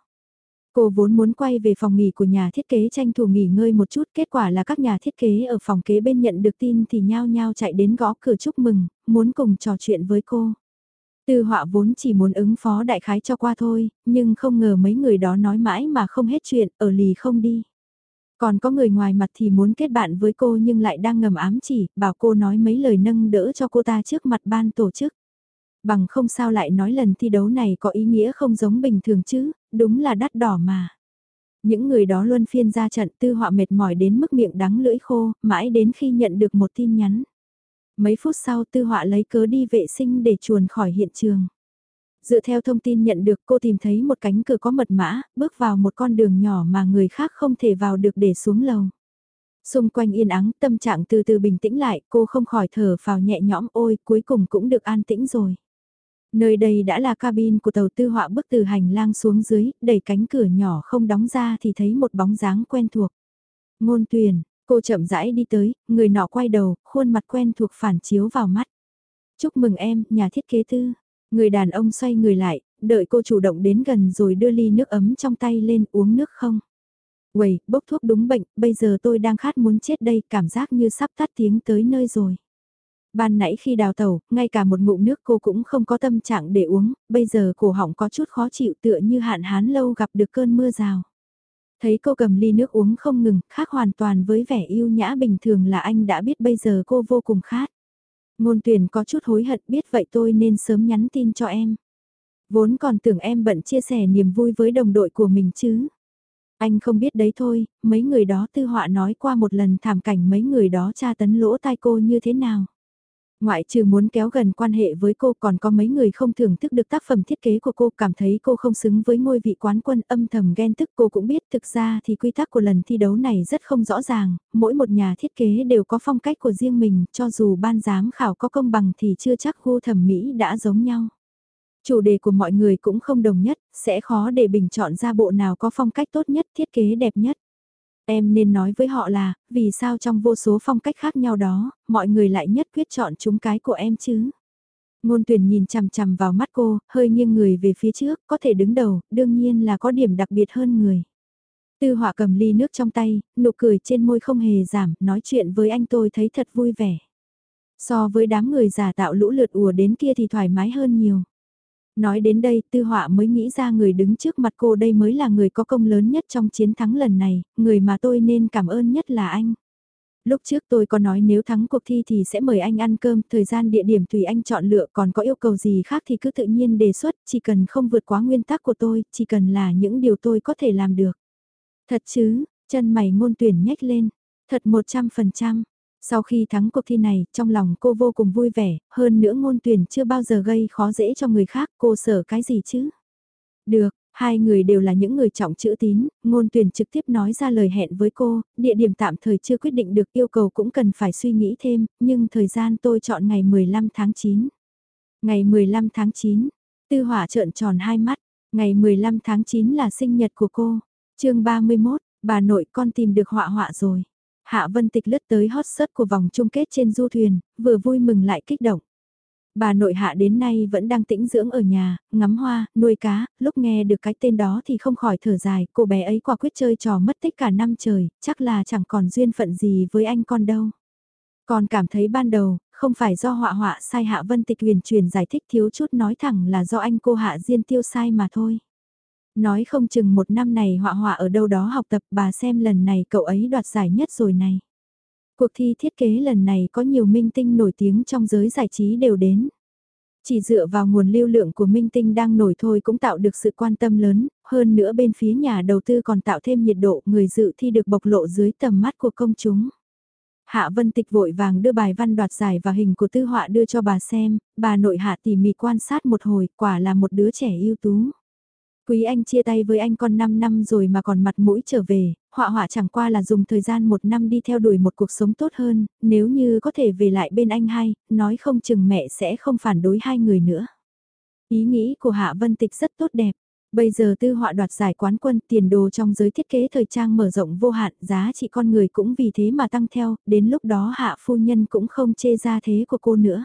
Cô vốn muốn quay về phòng nghỉ của nhà thiết kế tranh thủ nghỉ ngơi một chút, kết quả là các nhà thiết kế ở phòng kế bên nhận được tin thì nhao nhao chạy đến gõ cửa chúc mừng, muốn cùng trò chuyện với cô. Tư họa vốn chỉ muốn ứng phó đại khái cho qua thôi, nhưng không ngờ mấy người đó nói mãi mà không hết chuyện, ở lì không đi. Còn có người ngoài mặt thì muốn kết bạn với cô nhưng lại đang ngầm ám chỉ, bảo cô nói mấy lời nâng đỡ cho cô ta trước mặt ban tổ chức. Bằng không sao lại nói lần thi đấu này có ý nghĩa không giống bình thường chứ, đúng là đắt đỏ mà. Những người đó luôn phiên ra trận tư họa mệt mỏi đến mức miệng đắng lưỡi khô, mãi đến khi nhận được một tin nhắn. Mấy phút sau tư họa lấy cớ đi vệ sinh để chuồn khỏi hiện trường. Dựa theo thông tin nhận được cô tìm thấy một cánh cửa có mật mã, bước vào một con đường nhỏ mà người khác không thể vào được để xuống lầu. Xung quanh yên ắng, tâm trạng từ từ bình tĩnh lại, cô không khỏi thở vào nhẹ nhõm ôi, cuối cùng cũng được an tĩnh rồi. Nơi đây đã là cabin của tàu tư họa bước từ hành lang xuống dưới, đẩy cánh cửa nhỏ không đóng ra thì thấy một bóng dáng quen thuộc. Ngôn tuyển cô chậm rãi đi tới, người nọ quay đầu, khuôn mặt quen thuộc phản chiếu vào mắt. Chúc mừng em, nhà thiết kế tư. Người đàn ông xoay người lại, đợi cô chủ động đến gần rồi đưa ly nước ấm trong tay lên uống nước không. Quầy, bốc thuốc đúng bệnh, bây giờ tôi đang khát muốn chết đây, cảm giác như sắp tắt tiếng tới nơi rồi. Ban nãy khi đào tàu, ngay cả một ngụm nước cô cũng không có tâm trạng để uống, bây giờ cổ họng có chút khó chịu tựa như hạn hán lâu gặp được cơn mưa rào. Thấy cô cầm ly nước uống không ngừng, khác hoàn toàn với vẻ yêu nhã bình thường là anh đã biết bây giờ cô vô cùng khát. Ngôn tuyển có chút hối hận biết vậy tôi nên sớm nhắn tin cho em. Vốn còn tưởng em bận chia sẻ niềm vui với đồng đội của mình chứ. Anh không biết đấy thôi, mấy người đó tư họa nói qua một lần thảm cảnh mấy người đó tra tấn lỗ tai cô như thế nào. Ngoại trừ muốn kéo gần quan hệ với cô còn có mấy người không thưởng thức được tác phẩm thiết kế của cô cảm thấy cô không xứng với ngôi vị quán quân âm thầm ghen tức cô cũng biết thực ra thì quy tắc của lần thi đấu này rất không rõ ràng, mỗi một nhà thiết kế đều có phong cách của riêng mình cho dù ban giám khảo có công bằng thì chưa chắc gu thẩm mỹ đã giống nhau. Chủ đề của mọi người cũng không đồng nhất, sẽ khó để bình chọn ra bộ nào có phong cách tốt nhất, thiết kế đẹp nhất. Em nên nói với họ là, vì sao trong vô số phong cách khác nhau đó, mọi người lại nhất quyết chọn chúng cái của em chứ? Ngôn tuyển nhìn chằm chằm vào mắt cô, hơi nghiêng người về phía trước, có thể đứng đầu, đương nhiên là có điểm đặc biệt hơn người. Tư họa cầm ly nước trong tay, nụ cười trên môi không hề giảm, nói chuyện với anh tôi thấy thật vui vẻ. So với đám người giả tạo lũ lượt ùa đến kia thì thoải mái hơn nhiều. Nói đến đây, tư họa mới nghĩ ra người đứng trước mặt cô đây mới là người có công lớn nhất trong chiến thắng lần này, người mà tôi nên cảm ơn nhất là anh. Lúc trước tôi có nói nếu thắng cuộc thi thì sẽ mời anh ăn cơm, thời gian địa điểm tùy anh chọn lựa còn có yêu cầu gì khác thì cứ tự nhiên đề xuất, chỉ cần không vượt quá nguyên tắc của tôi, chỉ cần là những điều tôi có thể làm được. Thật chứ, chân mày ngôn tuyển nhếch lên, thật 100%. Sau khi thắng cuộc thi này, trong lòng cô vô cùng vui vẻ, hơn nữa ngôn tuyển chưa bao giờ gây khó dễ cho người khác, cô sợ cái gì chứ? Được, hai người đều là những người trọng chữ tín, ngôn tuyển trực tiếp nói ra lời hẹn với cô, địa điểm tạm thời chưa quyết định được yêu cầu cũng cần phải suy nghĩ thêm, nhưng thời gian tôi chọn ngày 15 tháng 9. Ngày 15 tháng 9, tư hỏa trợn tròn hai mắt, ngày 15 tháng 9 là sinh nhật của cô. chương 31, bà nội con tìm được họa họa rồi. Hạ Vân Tịch lướt tới hot search của vòng chung kết trên du thuyền, vừa vui mừng lại kích động. Bà nội hạ đến nay vẫn đang tĩnh dưỡng ở nhà, ngắm hoa, nuôi cá, lúc nghe được cái tên đó thì không khỏi thở dài, cô bé ấy quả quyết chơi trò mất tích cả năm trời, chắc là chẳng còn duyên phận gì với anh con đâu. Còn cảm thấy ban đầu, không phải do họa họa sai hạ vân tịch huyền truyền giải thích thiếu chút nói thẳng là do anh cô hạ diên tiêu sai mà thôi. Nói không chừng một năm này họa họa ở đâu đó học tập bà xem lần này cậu ấy đoạt giải nhất rồi này. Cuộc thi thiết kế lần này có nhiều minh tinh nổi tiếng trong giới giải trí đều đến. Chỉ dựa vào nguồn lưu lượng của minh tinh đang nổi thôi cũng tạo được sự quan tâm lớn, hơn nữa bên phía nhà đầu tư còn tạo thêm nhiệt độ người dự thi được bộc lộ dưới tầm mắt của công chúng. Hạ Vân Tịch vội vàng đưa bài văn đoạt giải và hình của tư họa đưa cho bà xem, bà nội hạ tỉ mỉ quan sát một hồi, quả là một đứa trẻ ưu tú. Quý anh chia tay với anh con 5 năm rồi mà còn mặt mũi trở về, họa họa chẳng qua là dùng thời gian một năm đi theo đuổi một cuộc sống tốt hơn, nếu như có thể về lại bên anh hai, nói không chừng mẹ sẽ không phản đối hai người nữa. Ý nghĩ của Hạ Vân Tịch rất tốt đẹp. Bây giờ tư họa đoạt giải quán quân tiền đồ trong giới thiết kế thời trang mở rộng vô hạn giá trị con người cũng vì thế mà tăng theo, đến lúc đó hạ phu nhân cũng không chê ra thế của cô nữa.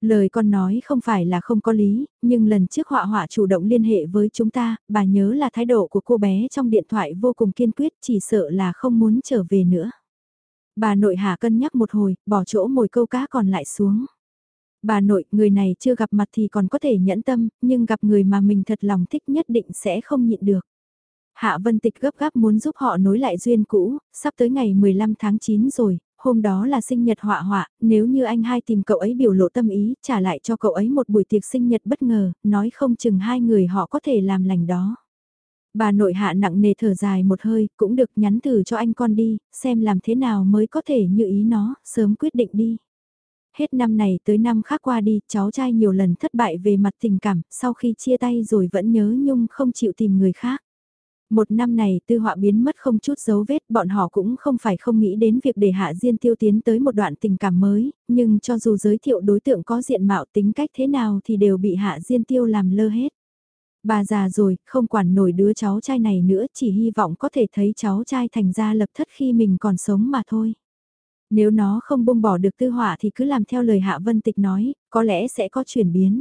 Lời con nói không phải là không có lý, nhưng lần trước họa họa chủ động liên hệ với chúng ta, bà nhớ là thái độ của cô bé trong điện thoại vô cùng kiên quyết chỉ sợ là không muốn trở về nữa. Bà nội hạ cân nhắc một hồi, bỏ chỗ mồi câu cá còn lại xuống. Bà nội, người này chưa gặp mặt thì còn có thể nhẫn tâm, nhưng gặp người mà mình thật lòng thích nhất định sẽ không nhịn được. Hạ Vân Tịch gấp gáp muốn giúp họ nối lại duyên cũ, sắp tới ngày 15 tháng 9 rồi, hôm đó là sinh nhật họa họa, nếu như anh hai tìm cậu ấy biểu lộ tâm ý, trả lại cho cậu ấy một buổi tiệc sinh nhật bất ngờ, nói không chừng hai người họ có thể làm lành đó. Bà nội hạ nặng nề thở dài một hơi, cũng được nhắn từ cho anh con đi, xem làm thế nào mới có thể như ý nó, sớm quyết định đi. Hết năm này tới năm khác qua đi, cháu trai nhiều lần thất bại về mặt tình cảm, sau khi chia tay rồi vẫn nhớ nhung không chịu tìm người khác. Một năm này tư họa biến mất không chút dấu vết, bọn họ cũng không phải không nghĩ đến việc để Hạ Diên Tiêu tiến tới một đoạn tình cảm mới, nhưng cho dù giới thiệu đối tượng có diện mạo tính cách thế nào thì đều bị Hạ Diên Tiêu làm lơ hết. Bà già rồi, không quản nổi đứa cháu trai này nữa, chỉ hy vọng có thể thấy cháu trai thành ra lập thất khi mình còn sống mà thôi. Nếu nó không buông bỏ được tư họa thì cứ làm theo lời Hạ Vân Tịch nói, có lẽ sẽ có chuyển biến.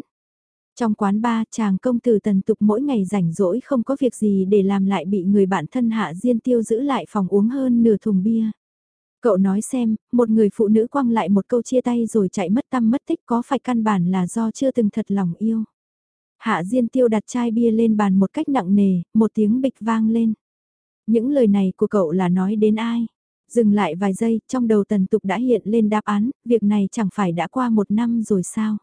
Trong quán ba, chàng công tử tần tục mỗi ngày rảnh rỗi không có việc gì để làm lại bị người bạn thân hạ diên tiêu giữ lại phòng uống hơn nửa thùng bia. Cậu nói xem, một người phụ nữ quăng lại một câu chia tay rồi chạy mất tâm mất tích có phải căn bản là do chưa từng thật lòng yêu. Hạ Diên Tiêu đặt chai bia lên bàn một cách nặng nề, một tiếng bịch vang lên. Những lời này của cậu là nói đến ai? Dừng lại vài giây, trong đầu tần tục đã hiện lên đáp án, việc này chẳng phải đã qua một năm rồi sao?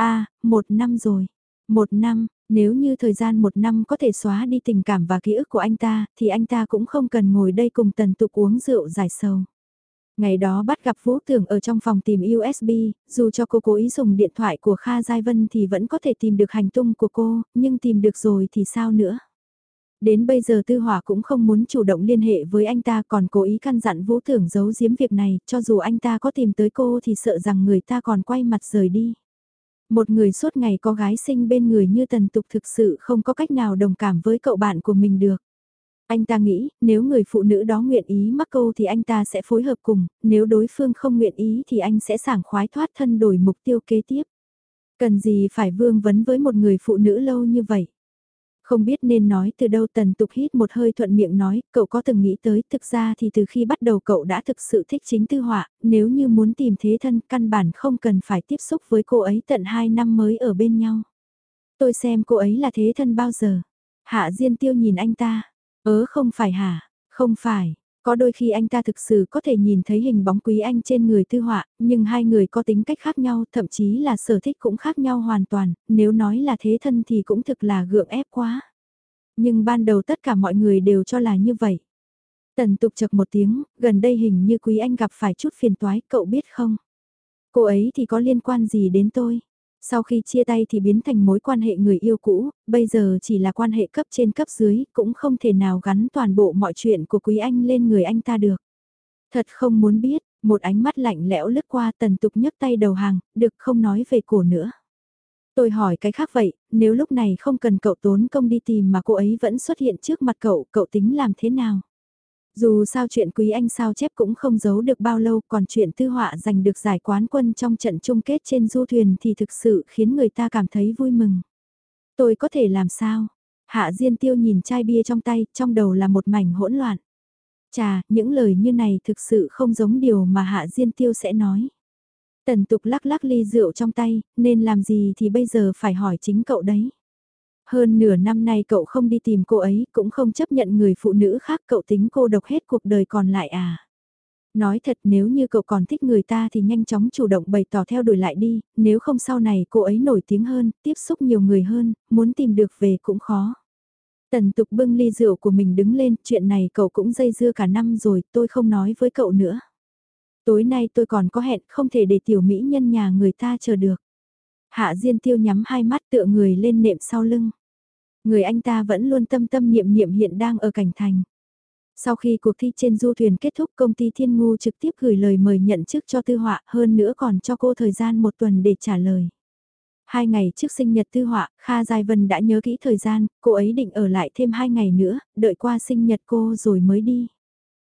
A à, một năm rồi. Một năm, nếu như thời gian một năm có thể xóa đi tình cảm và ký ức của anh ta, thì anh ta cũng không cần ngồi đây cùng tần tục uống rượu giải sầu. Ngày đó bắt gặp Vũ Tưởng ở trong phòng tìm USB, dù cho cô cố ý dùng điện thoại của Kha Giai Vân thì vẫn có thể tìm được hành tung của cô, nhưng tìm được rồi thì sao nữa? Đến bây giờ Tư Hỏa cũng không muốn chủ động liên hệ với anh ta còn cố ý căn dặn Vũ Tưởng giấu giếm việc này, cho dù anh ta có tìm tới cô thì sợ rằng người ta còn quay mặt rời đi. Một người suốt ngày có gái sinh bên người như tần tục thực sự không có cách nào đồng cảm với cậu bạn của mình được. Anh ta nghĩ, nếu người phụ nữ đó nguyện ý mắc câu thì anh ta sẽ phối hợp cùng, nếu đối phương không nguyện ý thì anh sẽ sảng khoái thoát thân đổi mục tiêu kế tiếp. Cần gì phải vương vấn với một người phụ nữ lâu như vậy? Không biết nên nói từ đâu tần tục hít một hơi thuận miệng nói, cậu có từng nghĩ tới, thực ra thì từ khi bắt đầu cậu đã thực sự thích chính tư họa, nếu như muốn tìm thế thân căn bản không cần phải tiếp xúc với cô ấy tận 2 năm mới ở bên nhau. Tôi xem cô ấy là thế thân bao giờ. Hạ Diên Tiêu nhìn anh ta, ớ không phải hả, không phải, có đôi khi anh ta thực sự có thể nhìn thấy hình bóng quý anh trên người tư họa, nhưng hai người có tính cách khác nhau, thậm chí là sở thích cũng khác nhau hoàn toàn, nếu nói là thế thân thì cũng thực là gượng ép quá. Nhưng ban đầu tất cả mọi người đều cho là như vậy. Tần tục chật một tiếng, gần đây hình như quý anh gặp phải chút phiền toái, cậu biết không? Cô ấy thì có liên quan gì đến tôi? Sau khi chia tay thì biến thành mối quan hệ người yêu cũ, bây giờ chỉ là quan hệ cấp trên cấp dưới, cũng không thể nào gắn toàn bộ mọi chuyện của quý anh lên người anh ta được. Thật không muốn biết, một ánh mắt lạnh lẽo lướt qua tần tục nhấc tay đầu hàng, được không nói về cổ nữa. Tôi hỏi cái khác vậy, nếu lúc này không cần cậu tốn công đi tìm mà cô ấy vẫn xuất hiện trước mặt cậu, cậu tính làm thế nào? Dù sao chuyện quý anh sao chép cũng không giấu được bao lâu còn chuyện tư họa giành được giải quán quân trong trận chung kết trên du thuyền thì thực sự khiến người ta cảm thấy vui mừng. Tôi có thể làm sao? Hạ Diên Tiêu nhìn chai bia trong tay, trong đầu là một mảnh hỗn loạn. Chà, những lời như này thực sự không giống điều mà Hạ Diên Tiêu sẽ nói. Tần tục lắc lắc ly rượu trong tay, nên làm gì thì bây giờ phải hỏi chính cậu đấy. Hơn nửa năm nay cậu không đi tìm cô ấy, cũng không chấp nhận người phụ nữ khác cậu tính cô độc hết cuộc đời còn lại à. Nói thật nếu như cậu còn thích người ta thì nhanh chóng chủ động bày tỏ theo đuổi lại đi, nếu không sau này cô ấy nổi tiếng hơn, tiếp xúc nhiều người hơn, muốn tìm được về cũng khó. Tần tục bưng ly rượu của mình đứng lên, chuyện này cậu cũng dây dưa cả năm rồi, tôi không nói với cậu nữa. Tối nay tôi còn có hẹn, không thể để tiểu mỹ nhân nhà người ta chờ được. Hạ Diên Tiêu nhắm hai mắt tựa người lên nệm sau lưng. Người anh ta vẫn luôn tâm tâm niệm niệm hiện đang ở cảnh thành. Sau khi cuộc thi trên du thuyền kết thúc công ty Thiên Ngu trực tiếp gửi lời mời nhận chức cho Tư Họa hơn nữa còn cho cô thời gian một tuần để trả lời. Hai ngày trước sinh nhật Tư Họa, Kha Giai Vân đã nhớ kỹ thời gian, cô ấy định ở lại thêm hai ngày nữa, đợi qua sinh nhật cô rồi mới đi.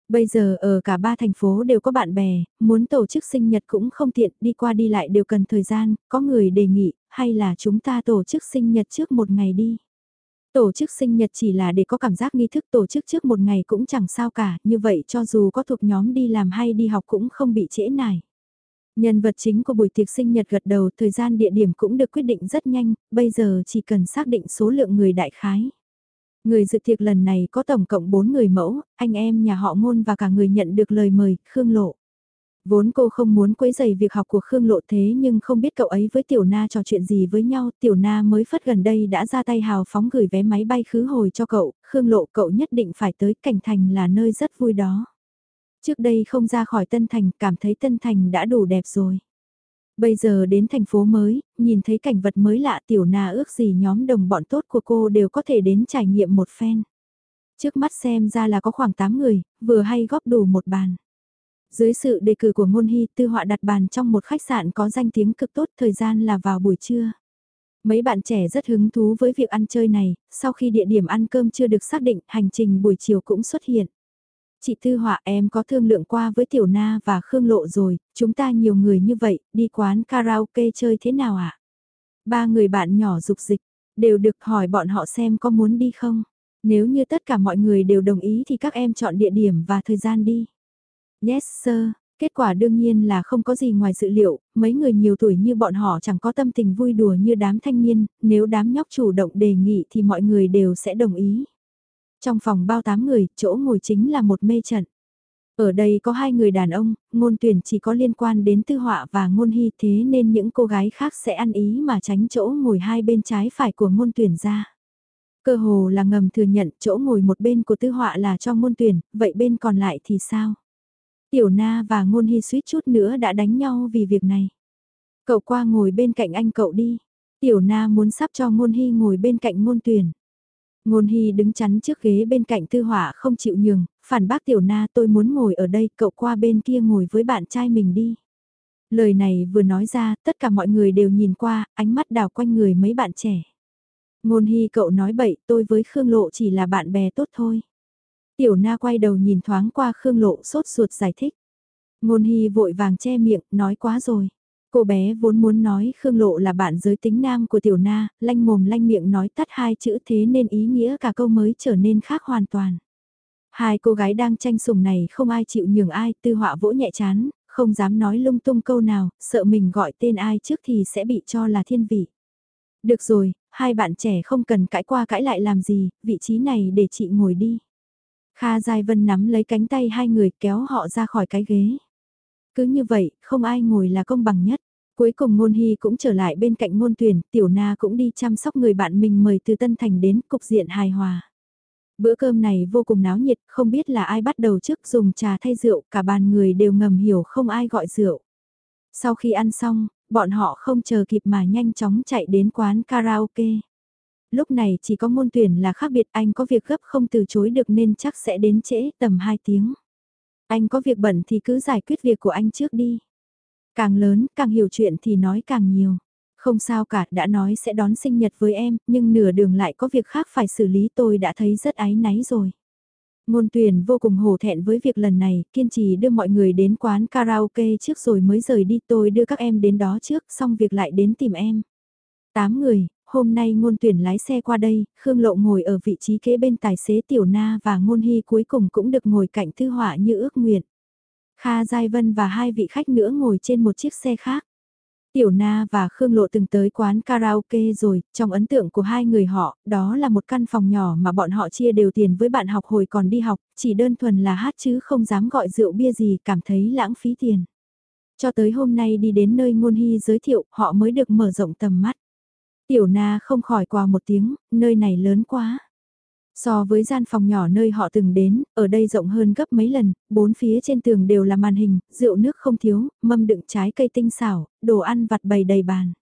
Bây giờ ở cả ba thành phố đều có bạn bè, muốn tổ chức sinh nhật cũng không tiện, đi qua đi lại đều cần thời gian, có người đề nghị, hay là chúng ta tổ chức sinh nhật trước một ngày đi. Tổ chức sinh nhật chỉ là để có cảm giác nghi thức tổ chức trước một ngày cũng chẳng sao cả, như vậy cho dù có thuộc nhóm đi làm hay đi học cũng không bị trễ nải. Nhân vật chính của buổi tiệc sinh nhật gật đầu, thời gian địa điểm cũng được quyết định rất nhanh, bây giờ chỉ cần xác định số lượng người đại khái. Người dự tiệc lần này có tổng cộng 4 người mẫu, anh em nhà họ ngôn và cả người nhận được lời mời, Khương Lộ. Vốn cô không muốn quấy rầy việc học của Khương Lộ thế nhưng không biết cậu ấy với Tiểu Na trò chuyện gì với nhau, Tiểu Na mới phất gần đây đã ra tay hào phóng gửi vé máy bay khứ hồi cho cậu, Khương Lộ cậu nhất định phải tới Cảnh Thành là nơi rất vui đó. Trước đây không ra khỏi Tân Thành, cảm thấy Tân Thành đã đủ đẹp rồi. Bây giờ đến thành phố mới, nhìn thấy cảnh vật mới lạ Tiểu Na ước gì nhóm đồng bọn tốt của cô đều có thể đến trải nghiệm một phen. Trước mắt xem ra là có khoảng 8 người, vừa hay góp đủ một bàn. Dưới sự đề cử của Ngôn Hy, Tư Họa đặt bàn trong một khách sạn có danh tiếng cực tốt thời gian là vào buổi trưa. Mấy bạn trẻ rất hứng thú với việc ăn chơi này, sau khi địa điểm ăn cơm chưa được xác định, hành trình buổi chiều cũng xuất hiện. Chị Tư Họa em có thương lượng qua với Tiểu Na và Khương Lộ rồi, chúng ta nhiều người như vậy, đi quán karaoke chơi thế nào ạ? À? Ba người bạn nhỏ dục dịch, đều được hỏi bọn họ xem có muốn đi không? Nếu như tất cả mọi người đều đồng ý thì các em chọn địa điểm và thời gian đi. Yes sir, kết quả đương nhiên là không có gì ngoài dự liệu, mấy người nhiều tuổi như bọn họ chẳng có tâm tình vui đùa như đám thanh niên, nếu đám nhóc chủ động đề nghị thì mọi người đều sẽ đồng ý. Trong phòng bao tám người, chỗ ngồi chính là một mê trận. Ở đây có hai người đàn ông, ngôn tuyển chỉ có liên quan đến tư họa và ngôn hy thế nên những cô gái khác sẽ ăn ý mà tránh chỗ ngồi hai bên trái phải của ngôn tuyển ra. Cơ hồ là ngầm thừa nhận chỗ ngồi một bên của tư họa là cho ngôn tuyển, vậy bên còn lại thì sao? Tiểu Na và Ngôn Hy suýt chút nữa đã đánh nhau vì việc này. Cậu qua ngồi bên cạnh anh cậu đi. Tiểu Na muốn sắp cho Ngôn Hy ngồi bên cạnh Ngôn Tuyền. Ngôn Hy đứng chắn trước ghế bên cạnh Tư Hỏa không chịu nhường, phản bác Tiểu Na tôi muốn ngồi ở đây, cậu qua bên kia ngồi với bạn trai mình đi. Lời này vừa nói ra, tất cả mọi người đều nhìn qua, ánh mắt đào quanh người mấy bạn trẻ. Ngôn Hy cậu nói bậy, tôi với Khương Lộ chỉ là bạn bè tốt thôi. Tiểu na quay đầu nhìn thoáng qua Khương Lộ sốt ruột giải thích. Ngôn Hy vội vàng che miệng, nói quá rồi. Cô bé vốn muốn nói Khương Lộ là bạn giới tính nam của Tiểu Na, lanh mồm lanh miệng nói tắt hai chữ thế nên ý nghĩa cả câu mới trở nên khác hoàn toàn. Hai cô gái đang tranh sủng này không ai chịu nhường ai, tư họa vỗ nhẹ chán, không dám nói lung tung câu nào, sợ mình gọi tên ai trước thì sẽ bị cho là thiên vị. Được rồi, hai bạn trẻ không cần cãi qua cãi lại làm gì, vị trí này để chị ngồi đi. Kha Giai Vân nắm lấy cánh tay hai người kéo họ ra khỏi cái ghế. Cứ như vậy, không ai ngồi là công bằng nhất. Cuối cùng Ngôn Hy cũng trở lại bên cạnh ngôn tuyển, Tiểu Na cũng đi chăm sóc người bạn mình mời từ Tân Thành đến cục diện hài hòa. Bữa cơm này vô cùng náo nhiệt, không biết là ai bắt đầu trước dùng trà thay rượu, cả bàn người đều ngầm hiểu không ai gọi rượu. Sau khi ăn xong, bọn họ không chờ kịp mà nhanh chóng chạy đến quán karaoke. Lúc này chỉ có ngôn tuyển là khác biệt anh có việc gấp không từ chối được nên chắc sẽ đến trễ tầm 2 tiếng. Anh có việc bận thì cứ giải quyết việc của anh trước đi. Càng lớn, càng hiểu chuyện thì nói càng nhiều. Không sao cả, đã nói sẽ đón sinh nhật với em, nhưng nửa đường lại có việc khác phải xử lý tôi đã thấy rất áy náy rồi. Ngôn tuyển vô cùng hổ thẹn với việc lần này, kiên trì đưa mọi người đến quán karaoke trước rồi mới rời đi tôi đưa các em đến đó trước, xong việc lại đến tìm em. Tám người, hôm nay ngôn tuyển lái xe qua đây, Khương Lộ ngồi ở vị trí kế bên tài xế Tiểu Na và ngôn hy cuối cùng cũng được ngồi cạnh thư họa như ước nguyện. Kha Giai Vân và hai vị khách nữa ngồi trên một chiếc xe khác. Tiểu Na và Khương Lộ từng tới quán karaoke rồi, trong ấn tượng của hai người họ, đó là một căn phòng nhỏ mà bọn họ chia đều tiền với bạn học hồi còn đi học, chỉ đơn thuần là hát chứ không dám gọi rượu bia gì cảm thấy lãng phí tiền. Cho tới hôm nay đi đến nơi ngôn hy giới thiệu, họ mới được mở rộng tầm mắt. Tiểu Na không khỏi qua một tiếng, nơi này lớn quá. So với gian phòng nhỏ nơi họ từng đến, ở đây rộng hơn gấp mấy lần, bốn phía trên tường đều là màn hình, rượu nước không thiếu, mâm đựng trái cây tinh xảo, đồ ăn vặt bày đầy bàn.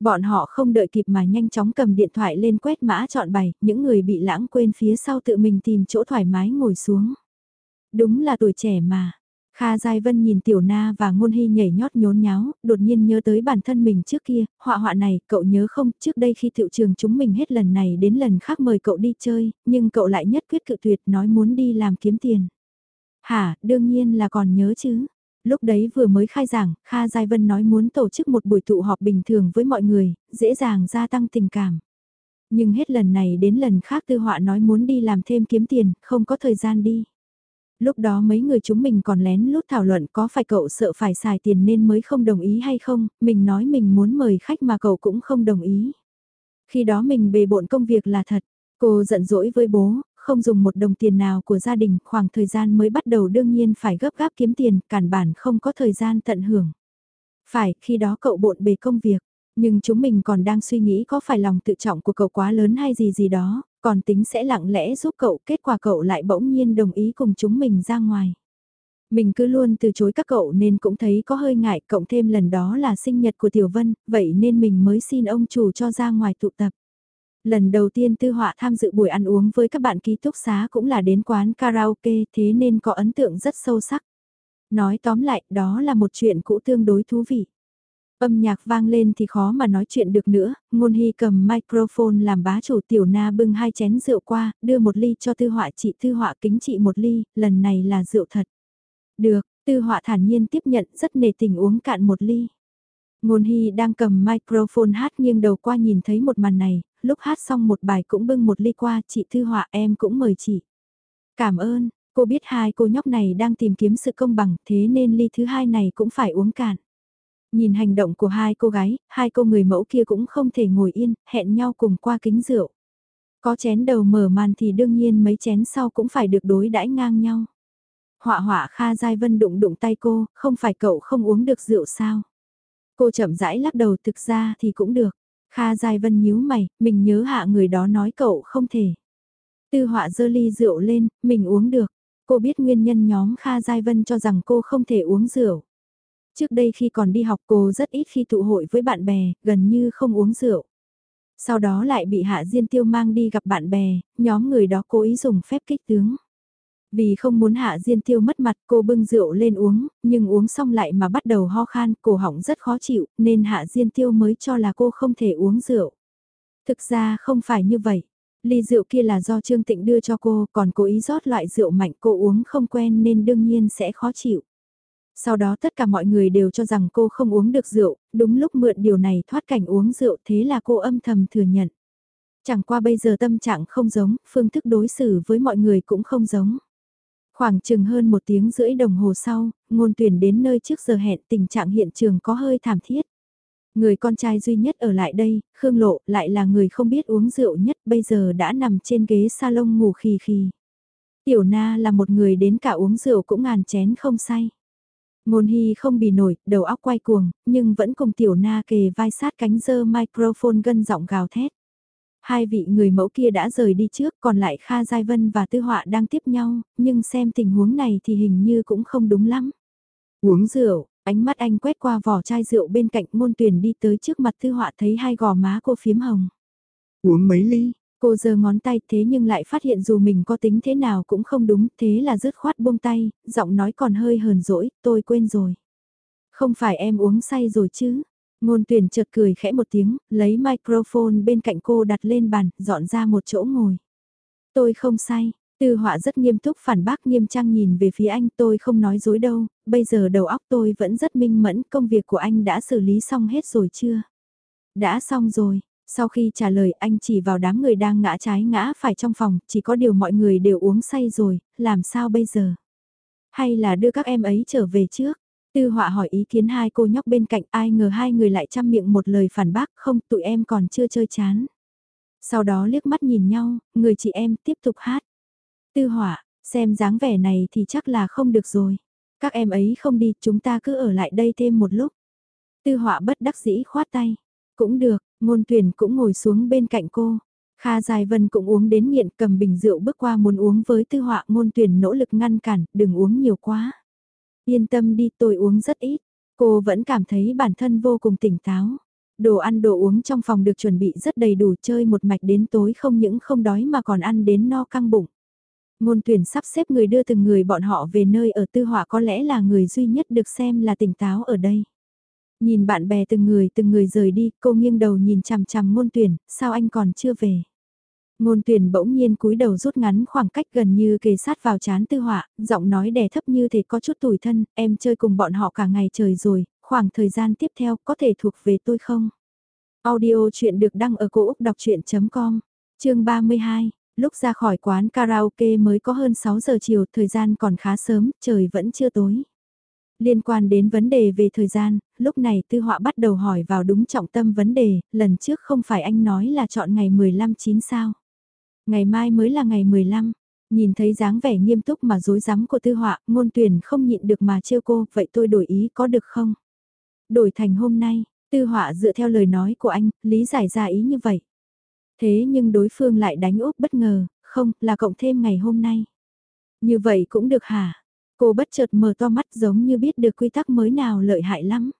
Bọn họ không đợi kịp mà nhanh chóng cầm điện thoại lên quét mã chọn bài, những người bị lãng quên phía sau tự mình tìm chỗ thoải mái ngồi xuống. Đúng là tuổi trẻ mà, Kha Giai Vân nhìn Tiểu Na và Ngôn Hy nhảy nhót nhốn nháo, đột nhiên nhớ tới bản thân mình trước kia, họa họa này, cậu nhớ không, trước đây khi thiệu trường chúng mình hết lần này đến lần khác mời cậu đi chơi, nhưng cậu lại nhất quyết cự tuyệt nói muốn đi làm kiếm tiền. Hả, đương nhiên là còn nhớ chứ. Lúc đấy vừa mới khai giảng, Kha Giai Vân nói muốn tổ chức một buổi tụ họp bình thường với mọi người, dễ dàng gia tăng tình cảm. Nhưng hết lần này đến lần khác tư họa nói muốn đi làm thêm kiếm tiền, không có thời gian đi lúc đó mấy người chúng mình còn lén lút thảo luận có phải cậu sợ phải xài tiền nên mới không đồng ý hay không, mình nói mình muốn mời khách mà cậu cũng không đồng ý. Khi đó mình bề bộn công việc là thật, cô giận dỗi với bố, không dùng một đồng tiền nào của gia đình, khoảng thời gian mới bắt đầu đương nhiên phải gấp gáp kiếm tiền, cản bản không có thời gian tận hưởng. Phải, khi đó cậu bộn bề công việc, nhưng chúng mình còn đang suy nghĩ có phải lòng tự trọng của cậu quá lớn hay gì gì đó, còn tính sẽ lặng lẽ giúp cậu, kết quả cậu lại bỗng nhiên đồng ý cùng chúng mình ra ngoài. Mình cứ luôn từ chối các cậu nên cũng thấy có hơi ngại, cộng thêm lần đó là sinh nhật của Tiểu Vân, vậy nên mình mới xin ông chủ cho ra ngoài tụ tập. Lần đầu tiên Tư Họa tham dự buổi ăn uống với các bạn ký túc xá cũng là đến quán karaoke thế nên có ấn tượng rất sâu sắc. Nói tóm lại, đó là một chuyện cũ tương đối thú vị. Âm nhạc vang lên thì khó mà nói chuyện được nữa, ngôn hy cầm microphone làm bá chủ tiểu na bưng hai chén rượu qua, đưa một ly cho tư họa chị tư họa kính chị một ly, lần này là rượu thật. Được, tư họa thản nhiên tiếp nhận rất nề tình uống cạn một ly. Ngôn hy đang cầm microphone hát nghiêng đầu qua nhìn thấy một màn này, lúc hát xong một bài cũng bưng một ly qua, chị tư họa em cũng mời chị. Cảm ơn, cô biết hai cô nhóc này đang tìm kiếm sự công bằng thế nên ly thứ hai này cũng phải uống cạn. Nhìn hành động của hai cô gái, hai cô người mẫu kia cũng không thể ngồi yên, hẹn nhau cùng qua kính rượu. Có chén đầu mở màn thì đương nhiên mấy chén sau cũng phải được đối đãi ngang nhau. Họa họa Kha Giai Vân đụng đụng tay cô, không phải cậu không uống được rượu sao? Cô chậm rãi lắc đầu thực ra thì cũng được. Kha Giai Vân nhíu mày, mình nhớ hạ người đó nói cậu không thể. Tư họa dơ ly rượu lên, mình uống được. Cô biết nguyên nhân nhóm Kha Giai Vân cho rằng cô không thể uống rượu. Trước đây khi còn đi học cô rất ít khi tụ hội với bạn bè, gần như không uống rượu. Sau đó lại bị Hạ Diên Tiêu mang đi gặp bạn bè, nhóm người đó cố ý dùng phép kích tướng. Vì không muốn Hạ Diên Tiêu mất mặt cô bưng rượu lên uống, nhưng uống xong lại mà bắt đầu ho khan, cổ họng rất khó chịu, nên Hạ Diên Tiêu mới cho là cô không thể uống rượu. Thực ra không phải như vậy. Ly rượu kia là do Trương Tịnh đưa cho cô, còn cố ý rót loại rượu mạnh cô uống không quen nên đương nhiên sẽ khó chịu. Sau đó tất cả mọi người đều cho rằng cô không uống được rượu, đúng lúc mượn điều này thoát cảnh uống rượu thế là cô âm thầm thừa nhận. Chẳng qua bây giờ tâm trạng không giống, phương thức đối xử với mọi người cũng không giống. Khoảng chừng hơn một tiếng rưỡi đồng hồ sau, ngôn tuyển đến nơi trước giờ hẹn tình trạng hiện trường có hơi thảm thiết. Người con trai duy nhất ở lại đây, Khương Lộ, lại là người không biết uống rượu nhất bây giờ đã nằm trên ghế salon ngủ khì khì. Tiểu na là một người đến cả uống rượu cũng ngàn chén không say. Ngôn hy không bì nổi, đầu óc quay cuồng, nhưng vẫn cùng tiểu na kề vai sát cánh dơ microphone gân giọng gào thét. Hai vị người mẫu kia đã rời đi trước, còn lại Kha Giai Vân và Tư Họa đang tiếp nhau, nhưng xem tình huống này thì hình như cũng không đúng lắm. Uống rượu, ánh mắt anh quét qua vỏ chai rượu bên cạnh môn tuyển đi tới trước mặt Tư Họa thấy hai gò má cô phiếm hồng. Uống mấy ly? Cô giơ ngón tay thế nhưng lại phát hiện dù mình có tính thế nào cũng không đúng, thế là dứt khoát buông tay, giọng nói còn hơi hờn dỗi, tôi quên rồi. Không phải em uống say rồi chứ? Ngôn tuyển chợt cười khẽ một tiếng, lấy microphone bên cạnh cô đặt lên bàn, dọn ra một chỗ ngồi. Tôi không say, tư họa rất nghiêm túc phản bác nghiêm trang nhìn về phía anh tôi không nói dối đâu, bây giờ đầu óc tôi vẫn rất minh mẫn, công việc của anh đã xử lý xong hết rồi chưa? Đã xong rồi, sau khi trả lời anh chỉ vào đám người đang ngã trái ngã phải trong phòng, chỉ có điều mọi người đều uống say rồi, làm sao bây giờ? Hay là đưa các em ấy trở về trước? Tư họa hỏi ý kiến hai cô nhóc bên cạnh ai ngờ hai người lại chăm miệng một lời phản bác không tụi em còn chưa chơi chán. Sau đó liếc mắt nhìn nhau, người chị em tiếp tục hát. Tư họa, xem dáng vẻ này thì chắc là không được rồi. Các em ấy không đi, chúng ta cứ ở lại đây thêm một lúc. Tư họa bất đắc dĩ khoát tay. Cũng được, ngôn tuyển cũng ngồi xuống bên cạnh cô. Kha Dài Vân cũng uống đến nghiện cầm bình rượu bước qua muốn uống với tư họa ngôn tuyển nỗ lực ngăn cản, đừng uống nhiều quá. Yên tâm đi tôi uống rất ít. Cô vẫn cảm thấy bản thân vô cùng tỉnh táo. Đồ ăn đồ uống trong phòng được chuẩn bị rất đầy đủ chơi một mạch đến tối không những không đói mà còn ăn đến no căng bụng. Ngôn tuyển sắp xếp người đưa từng người bọn họ về nơi ở tư họa có lẽ là người duy nhất được xem là tỉnh táo ở đây. Nhìn bạn bè từng người từng người rời đi, cô nghiêng đầu nhìn chằm chằm ngôn tuyển, sao anh còn chưa về? Ngôn tuyển bỗng nhiên cúi đầu rút ngắn khoảng cách gần như kề sát vào chán tư họa, giọng nói đè thấp như thể có chút tủi thân, em chơi cùng bọn họ cả ngày trời rồi, khoảng thời gian tiếp theo có thể thuộc về tôi không? Audio chuyện được đăng ở cổ Úc đọc chuyện.com, chương 32, lúc ra khỏi quán karaoke mới có hơn 6 giờ chiều, thời gian còn khá sớm, trời vẫn chưa tối. Liên quan đến vấn đề về thời gian, lúc này tư họa bắt đầu hỏi vào đúng trọng tâm vấn đề, lần trước không phải anh nói là chọn ngày 15 chín sao. Ngày mai mới là ngày 15, nhìn thấy dáng vẻ nghiêm túc mà dối rắm của tư họa, ngôn tuyển không nhịn được mà trêu cô, vậy tôi đổi ý có được không? Đổi thành hôm nay, tư họa dựa theo lời nói của anh, lý giải ra ý như vậy. Thế nhưng đối phương lại đánh úp bất ngờ, không, là cộng thêm ngày hôm nay. Như vậy cũng được hả? Cô bất chợt mở to mắt giống như biết được quy tắc mới nào lợi hại lắm.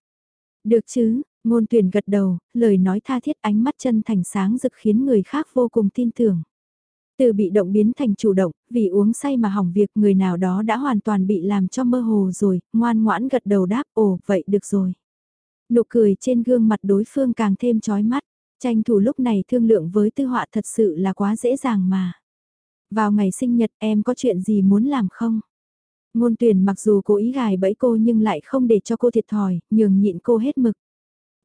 Được chứ, ngôn tuyển gật đầu, lời nói tha thiết ánh mắt chân thành sáng rực khiến người khác vô cùng tin tưởng. Từ bị động biến thành chủ động, vì uống say mà hỏng việc người nào đó đã hoàn toàn bị làm cho mơ hồ rồi, ngoan ngoãn gật đầu đáp ồ vậy được rồi. Nụ cười trên gương mặt đối phương càng thêm chói mắt, tranh thủ lúc này thương lượng với tư họa thật sự là quá dễ dàng mà. Vào ngày sinh nhật em có chuyện gì muốn làm không? Ngôn tuyển mặc dù cố ý gài bẫy cô nhưng lại không để cho cô thiệt thòi, nhường nhịn cô hết mực.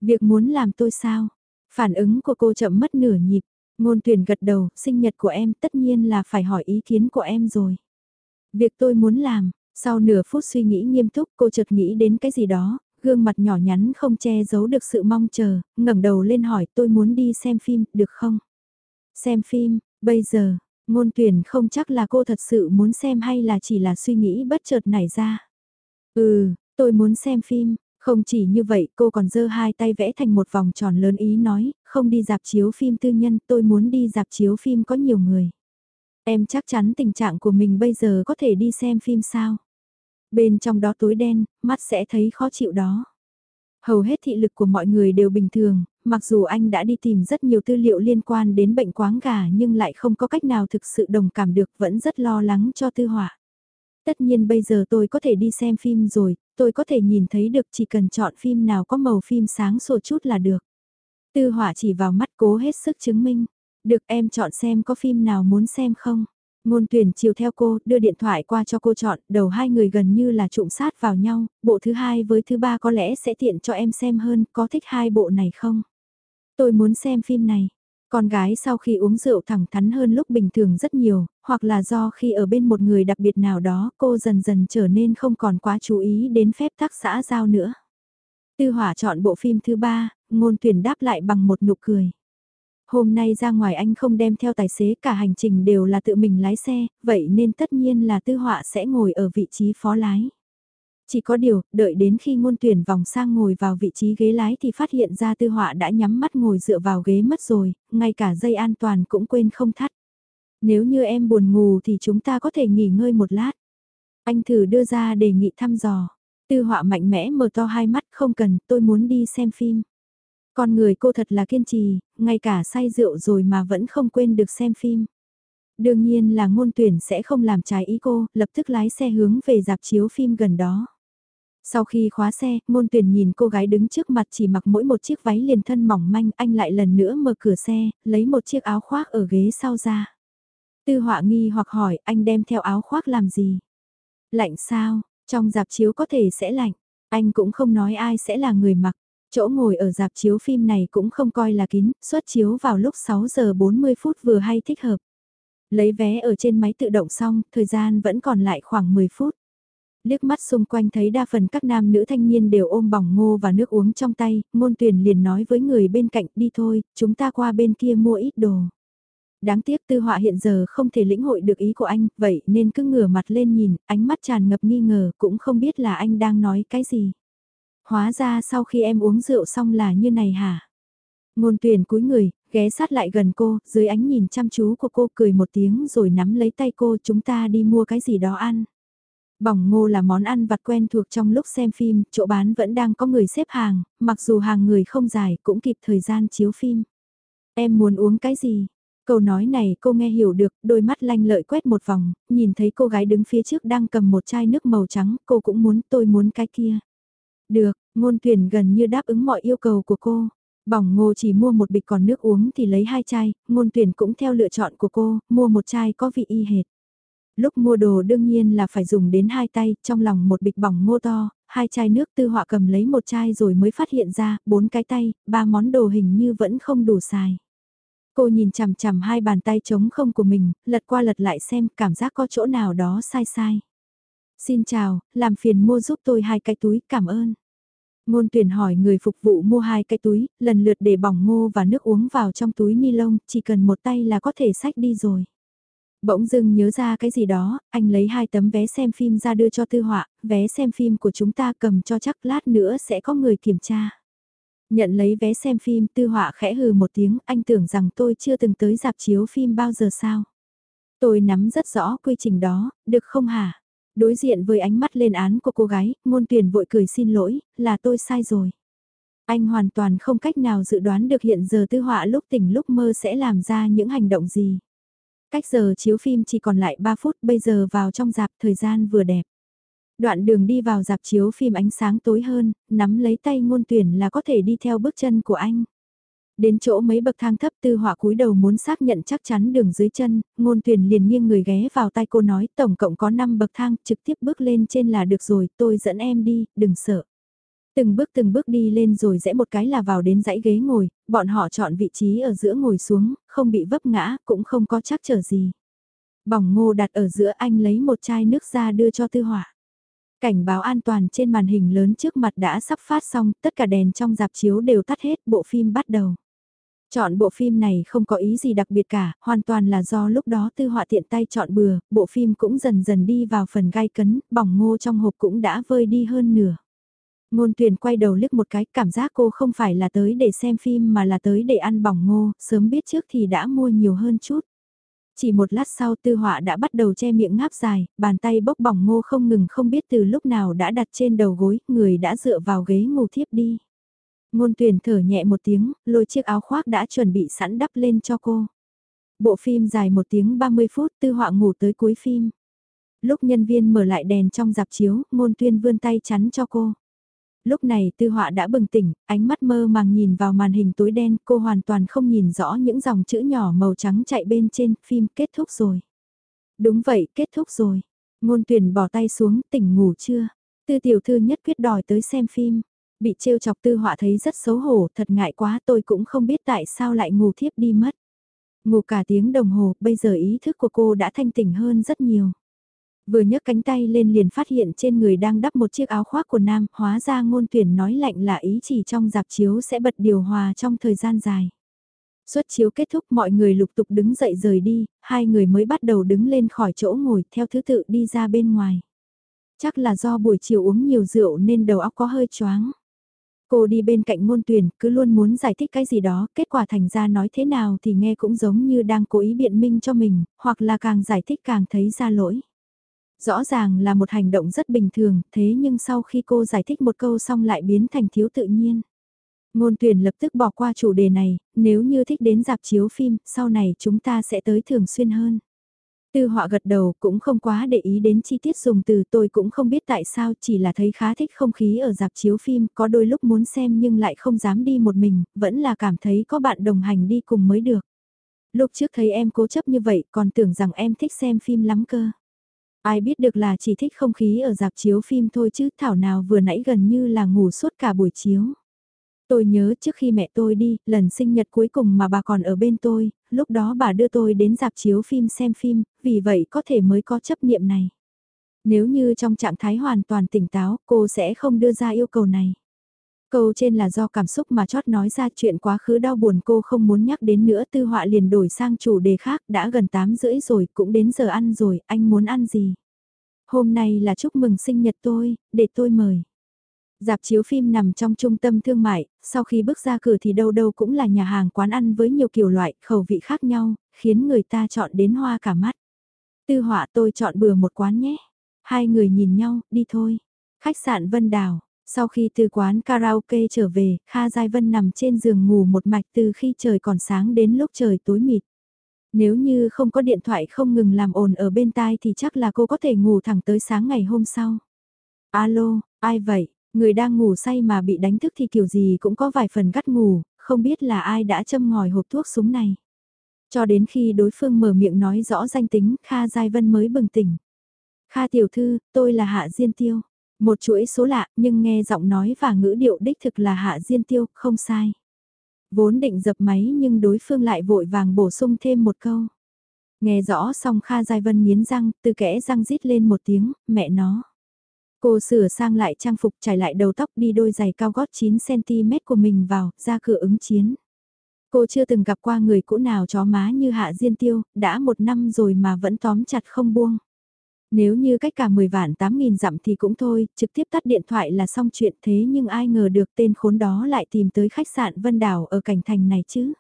Việc muốn làm tôi sao? Phản ứng của cô chậm mất nửa nhịp. Ngôn tuyển gật đầu, sinh nhật của em tất nhiên là phải hỏi ý kiến của em rồi. Việc tôi muốn làm, sau nửa phút suy nghĩ nghiêm túc cô chợt nghĩ đến cái gì đó, gương mặt nhỏ nhắn không che giấu được sự mong chờ, ngẩng đầu lên hỏi tôi muốn đi xem phim, được không? Xem phim, bây giờ, ngôn tuyển không chắc là cô thật sự muốn xem hay là chỉ là suy nghĩ bất chợt nảy ra. Ừ, tôi muốn xem phim, không chỉ như vậy cô còn giơ hai tay vẽ thành một vòng tròn lớn ý nói, không đi dạp chiếu phim tư nhân tôi muốn đi dạp chiếu phim có nhiều người. Em chắc chắn tình trạng của mình bây giờ có thể đi xem phim sao? Bên trong đó tối đen, mắt sẽ thấy khó chịu đó. Hầu hết thị lực của mọi người đều bình thường, mặc dù anh đã đi tìm rất nhiều tư liệu liên quan đến bệnh quáng gà nhưng lại không có cách nào thực sự đồng cảm được vẫn rất lo lắng cho tư họa. Tất nhiên bây giờ tôi có thể đi xem phim rồi, tôi có thể nhìn thấy được chỉ cần chọn phim nào có màu phim sáng sổ chút là được. Tư họa chỉ vào mắt cố hết sức chứng minh. Được em chọn xem có phim nào muốn xem không? Ngôn tuyển chiều theo cô, đưa điện thoại qua cho cô chọn, đầu hai người gần như là trụng sát vào nhau, bộ thứ hai với thứ ba có lẽ sẽ tiện cho em xem hơn, có thích hai bộ này không? Tôi muốn xem phim này. Con gái sau khi uống rượu thẳng thắn hơn lúc bình thường rất nhiều, hoặc là do khi ở bên một người đặc biệt nào đó cô dần dần trở nên không còn quá chú ý đến phép tắc xã giao nữa. Tư hỏa chọn bộ phim thứ ba, ngôn tuyển đáp lại bằng một nụ cười. Hôm nay ra ngoài anh không đem theo tài xế cả hành trình đều là tự mình lái xe, vậy nên tất nhiên là tư họa sẽ ngồi ở vị trí phó lái. Chỉ có điều, đợi đến khi ngôn tuyển vòng sang ngồi vào vị trí ghế lái thì phát hiện ra tư họa đã nhắm mắt ngồi dựa vào ghế mất rồi, ngay cả dây an toàn cũng quên không thắt. Nếu như em buồn ngủ thì chúng ta có thể nghỉ ngơi một lát. Anh thử đưa ra đề nghị thăm dò. Tư họa mạnh mẽ mở to hai mắt không cần, tôi muốn đi xem phim. Con người cô thật là kiên trì, ngay cả say rượu rồi mà vẫn không quên được xem phim. Đương nhiên là ngôn tuyển sẽ không làm trái ý cô, lập tức lái xe hướng về dạp chiếu phim gần đó. Sau khi khóa xe, môn tuyển nhìn cô gái đứng trước mặt chỉ mặc mỗi một chiếc váy liền thân mỏng manh, anh lại lần nữa mở cửa xe, lấy một chiếc áo khoác ở ghế sau ra. Tư họa nghi hoặc hỏi anh đem theo áo khoác làm gì? Lạnh sao, trong dạp chiếu có thể sẽ lạnh, anh cũng không nói ai sẽ là người mặc. Chỗ ngồi ở dạp chiếu phim này cũng không coi là kín, xuất chiếu vào lúc 6 giờ 40 phút vừa hay thích hợp. Lấy vé ở trên máy tự động xong, thời gian vẫn còn lại khoảng 10 phút. Liếc mắt xung quanh thấy đa phần các nam nữ thanh niên đều ôm bỏng ngô và nước uống trong tay, ngôn tuyển liền nói với người bên cạnh đi thôi, chúng ta qua bên kia mua ít đồ. Đáng tiếc tư họa hiện giờ không thể lĩnh hội được ý của anh, vậy nên cứ ngửa mặt lên nhìn, ánh mắt tràn ngập nghi ngờ, cũng không biết là anh đang nói cái gì. Hóa ra sau khi em uống rượu xong là như này hả? Ngôn tuyển cúi người, ghé sát lại gần cô, dưới ánh nhìn chăm chú của cô cười một tiếng rồi nắm lấy tay cô chúng ta đi mua cái gì đó ăn. Bỏng ngô là món ăn vặt quen thuộc trong lúc xem phim, chỗ bán vẫn đang có người xếp hàng, mặc dù hàng người không dài cũng kịp thời gian chiếu phim. Em muốn uống cái gì? Câu nói này cô nghe hiểu được, đôi mắt lanh lợi quét một vòng, nhìn thấy cô gái đứng phía trước đang cầm một chai nước màu trắng, cô cũng muốn tôi muốn cái kia. Được, ngôn tuyển gần như đáp ứng mọi yêu cầu của cô. Bỏng ngô chỉ mua một bịch còn nước uống thì lấy hai chai, ngôn tuyển cũng theo lựa chọn của cô, mua một chai có vị y hệt. Lúc mua đồ đương nhiên là phải dùng đến hai tay, trong lòng một bịch bỏng ngô to, hai chai nước tư họa cầm lấy một chai rồi mới phát hiện ra, bốn cái tay, ba món đồ hình như vẫn không đủ xài. Cô nhìn chằm chằm hai bàn tay trống không của mình, lật qua lật lại xem cảm giác có chỗ nào đó sai sai. Xin chào, làm phiền mua giúp tôi hai cái túi, cảm ơn. Ngôn tuyển hỏi người phục vụ mua hai cái túi, lần lượt để bỏng ngô và nước uống vào trong túi ni lông, chỉ cần một tay là có thể xách đi rồi. Bỗng dưng nhớ ra cái gì đó, anh lấy hai tấm vé xem phim ra đưa cho tư họa, vé xem phim của chúng ta cầm cho chắc lát nữa sẽ có người kiểm tra. Nhận lấy vé xem phim tư họa khẽ hừ một tiếng, anh tưởng rằng tôi chưa từng tới dạp chiếu phim bao giờ sao. Tôi nắm rất rõ quy trình đó, được không hả? Đối diện với ánh mắt lên án của cô gái, ngôn tuyển vội cười xin lỗi, là tôi sai rồi. Anh hoàn toàn không cách nào dự đoán được hiện giờ tư họa lúc tỉnh lúc mơ sẽ làm ra những hành động gì. Cách giờ chiếu phim chỉ còn lại 3 phút, bây giờ vào trong dạp thời gian vừa đẹp. Đoạn đường đi vào dạp chiếu phim ánh sáng tối hơn, nắm lấy tay ngôn tuyển là có thể đi theo bước chân của anh. Đến chỗ mấy bậc thang thấp tư họa cúi đầu muốn xác nhận chắc chắn đường dưới chân, ngôn tuyển liền nghiêng người ghé vào tay cô nói tổng cộng có 5 bậc thang, trực tiếp bước lên trên là được rồi, tôi dẫn em đi, đừng sợ. Từng bước từng bước đi lên rồi rẽ một cái là vào đến dãy ghế ngồi, bọn họ chọn vị trí ở giữa ngồi xuống, không bị vấp ngã, cũng không có chắc trở gì. Bỏng ngô đặt ở giữa anh lấy một chai nước ra đưa cho tư hỏa Cảnh báo an toàn trên màn hình lớn trước mặt đã sắp phát xong, tất cả đèn trong dạp chiếu đều tắt hết, bộ phim bắt đầu. Chọn bộ phim này không có ý gì đặc biệt cả, hoàn toàn là do lúc đó tư họa tiện tay chọn bừa, bộ phim cũng dần dần đi vào phần gai cấn, bỏng ngô trong hộp cũng đã vơi đi hơn nửa. Ngôn tuyền quay đầu liếc một cái, cảm giác cô không phải là tới để xem phim mà là tới để ăn bỏng ngô, sớm biết trước thì đã mua nhiều hơn chút. Chỉ một lát sau tư họa đã bắt đầu che miệng ngáp dài, bàn tay bốc bỏng ngô không ngừng không biết từ lúc nào đã đặt trên đầu gối, người đã dựa vào ghế ngủ thiếp đi. Ngôn tuyển thở nhẹ một tiếng, lôi chiếc áo khoác đã chuẩn bị sẵn đắp lên cho cô. Bộ phim dài một tiếng 30 phút tư họa ngủ tới cuối phim. Lúc nhân viên mở lại đèn trong dạp chiếu, ngôn tuyên vươn tay chắn cho cô. Lúc này tư họa đã bừng tỉnh, ánh mắt mơ màng nhìn vào màn hình tối đen, cô hoàn toàn không nhìn rõ những dòng chữ nhỏ màu trắng chạy bên trên, phim kết thúc rồi. Đúng vậy, kết thúc rồi. Ngôn tuyển bỏ tay xuống, tỉnh ngủ chưa? Tư tiểu thư nhất quyết đòi tới xem phim. Bị trêu chọc tư họa thấy rất xấu hổ, thật ngại quá tôi cũng không biết tại sao lại ngủ thiếp đi mất. Ngủ cả tiếng đồng hồ, bây giờ ý thức của cô đã thanh tỉnh hơn rất nhiều. Vừa nhấc cánh tay lên liền phát hiện trên người đang đắp một chiếc áo khoác của nam, hóa ra ngôn tuyển nói lạnh là ý chỉ trong dạp chiếu sẽ bật điều hòa trong thời gian dài. Xuất chiếu kết thúc mọi người lục tục đứng dậy rời đi, hai người mới bắt đầu đứng lên khỏi chỗ ngồi theo thứ tự đi ra bên ngoài. Chắc là do buổi chiều uống nhiều rượu nên đầu óc có hơi choáng. Cô đi bên cạnh ngôn tuyển, cứ luôn muốn giải thích cái gì đó, kết quả thành ra nói thế nào thì nghe cũng giống như đang cố ý biện minh cho mình, hoặc là càng giải thích càng thấy ra lỗi. Rõ ràng là một hành động rất bình thường, thế nhưng sau khi cô giải thích một câu xong lại biến thành thiếu tự nhiên. Ngôn tuyển lập tức bỏ qua chủ đề này, nếu như thích đến dạp chiếu phim, sau này chúng ta sẽ tới thường xuyên hơn. Tư họa gật đầu cũng không quá để ý đến chi tiết dùng từ tôi cũng không biết tại sao chỉ là thấy khá thích không khí ở dạp chiếu phim, có đôi lúc muốn xem nhưng lại không dám đi một mình, vẫn là cảm thấy có bạn đồng hành đi cùng mới được. Lúc trước thấy em cố chấp như vậy còn tưởng rằng em thích xem phim lắm cơ. Ai biết được là chỉ thích không khí ở dạp chiếu phim thôi chứ thảo nào vừa nãy gần như là ngủ suốt cả buổi chiếu. Tôi nhớ trước khi mẹ tôi đi, lần sinh nhật cuối cùng mà bà còn ở bên tôi, lúc đó bà đưa tôi đến dạp chiếu phim xem phim, vì vậy có thể mới có chấp niệm này. Nếu như trong trạng thái hoàn toàn tỉnh táo, cô sẽ không đưa ra yêu cầu này. Câu trên là do cảm xúc mà chót nói ra chuyện quá khứ đau buồn cô không muốn nhắc đến nữa tư họa liền đổi sang chủ đề khác đã gần 8 rưỡi rồi cũng đến giờ ăn rồi, anh muốn ăn gì? Hôm nay là chúc mừng sinh nhật tôi, để tôi mời. Dạp chiếu phim nằm trong trung tâm thương mại, sau khi bước ra cửa thì đâu đâu cũng là nhà hàng quán ăn với nhiều kiểu loại, khẩu vị khác nhau, khiến người ta chọn đến hoa cả mắt. Tư họa tôi chọn bừa một quán nhé. Hai người nhìn nhau, đi thôi. Khách sạn Vân Đào, sau khi từ quán karaoke trở về, Kha Giai Vân nằm trên giường ngủ một mạch từ khi trời còn sáng đến lúc trời tối mịt. Nếu như không có điện thoại không ngừng làm ồn ở bên tai thì chắc là cô có thể ngủ thẳng tới sáng ngày hôm sau. Alo, ai vậy? Người đang ngủ say mà bị đánh thức thì kiểu gì cũng có vài phần gắt ngủ, không biết là ai đã châm ngòi hộp thuốc súng này. Cho đến khi đối phương mở miệng nói rõ danh tính, Kha Giai Vân mới bừng tỉnh. Kha tiểu thư, tôi là Hạ Diên Tiêu. Một chuỗi số lạ, nhưng nghe giọng nói và ngữ điệu đích thực là Hạ Diên Tiêu, không sai. Vốn định dập máy nhưng đối phương lại vội vàng bổ sung thêm một câu. Nghe rõ xong Kha Giai Vân nghiến răng, từ kẽ răng rít lên một tiếng, mẹ nó. Cô sửa sang lại trang phục trải lại đầu tóc đi đôi giày cao gót 9cm của mình vào, ra cửa ứng chiến. Cô chưa từng gặp qua người cũ nào chó má như Hạ Diên Tiêu, đã một năm rồi mà vẫn tóm chặt không buông. Nếu như cách cả 10 vạn 8 nghìn dặm thì cũng thôi, trực tiếp tắt điện thoại là xong chuyện thế nhưng ai ngờ được tên khốn đó lại tìm tới khách sạn Vân Đảo ở cảnh thành này chứ.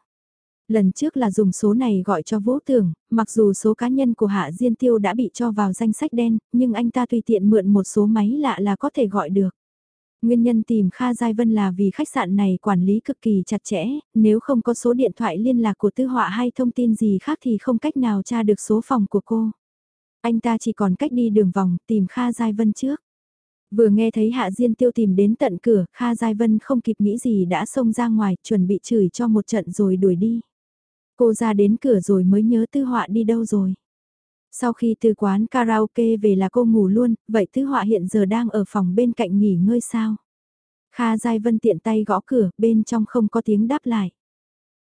Lần trước là dùng số này gọi cho Vũ Tưởng, mặc dù số cá nhân của Hạ Diên Tiêu đã bị cho vào danh sách đen, nhưng anh ta tùy tiện mượn một số máy lạ là có thể gọi được. Nguyên nhân tìm Kha Giai Vân là vì khách sạn này quản lý cực kỳ chặt chẽ, nếu không có số điện thoại liên lạc của tư họa hay thông tin gì khác thì không cách nào tra được số phòng của cô. Anh ta chỉ còn cách đi đường vòng tìm Kha Giai Vân trước. Vừa nghe thấy Hạ Diên Tiêu tìm đến tận cửa, Kha Giai Vân không kịp nghĩ gì đã xông ra ngoài, chuẩn bị chửi cho một trận rồi đuổi đi. Cô ra đến cửa rồi mới nhớ Tư Họa đi đâu rồi. Sau khi từ quán karaoke về là cô ngủ luôn, vậy Tư Họa hiện giờ đang ở phòng bên cạnh nghỉ ngơi sao? Kha Giai Vân tiện tay gõ cửa, bên trong không có tiếng đáp lại.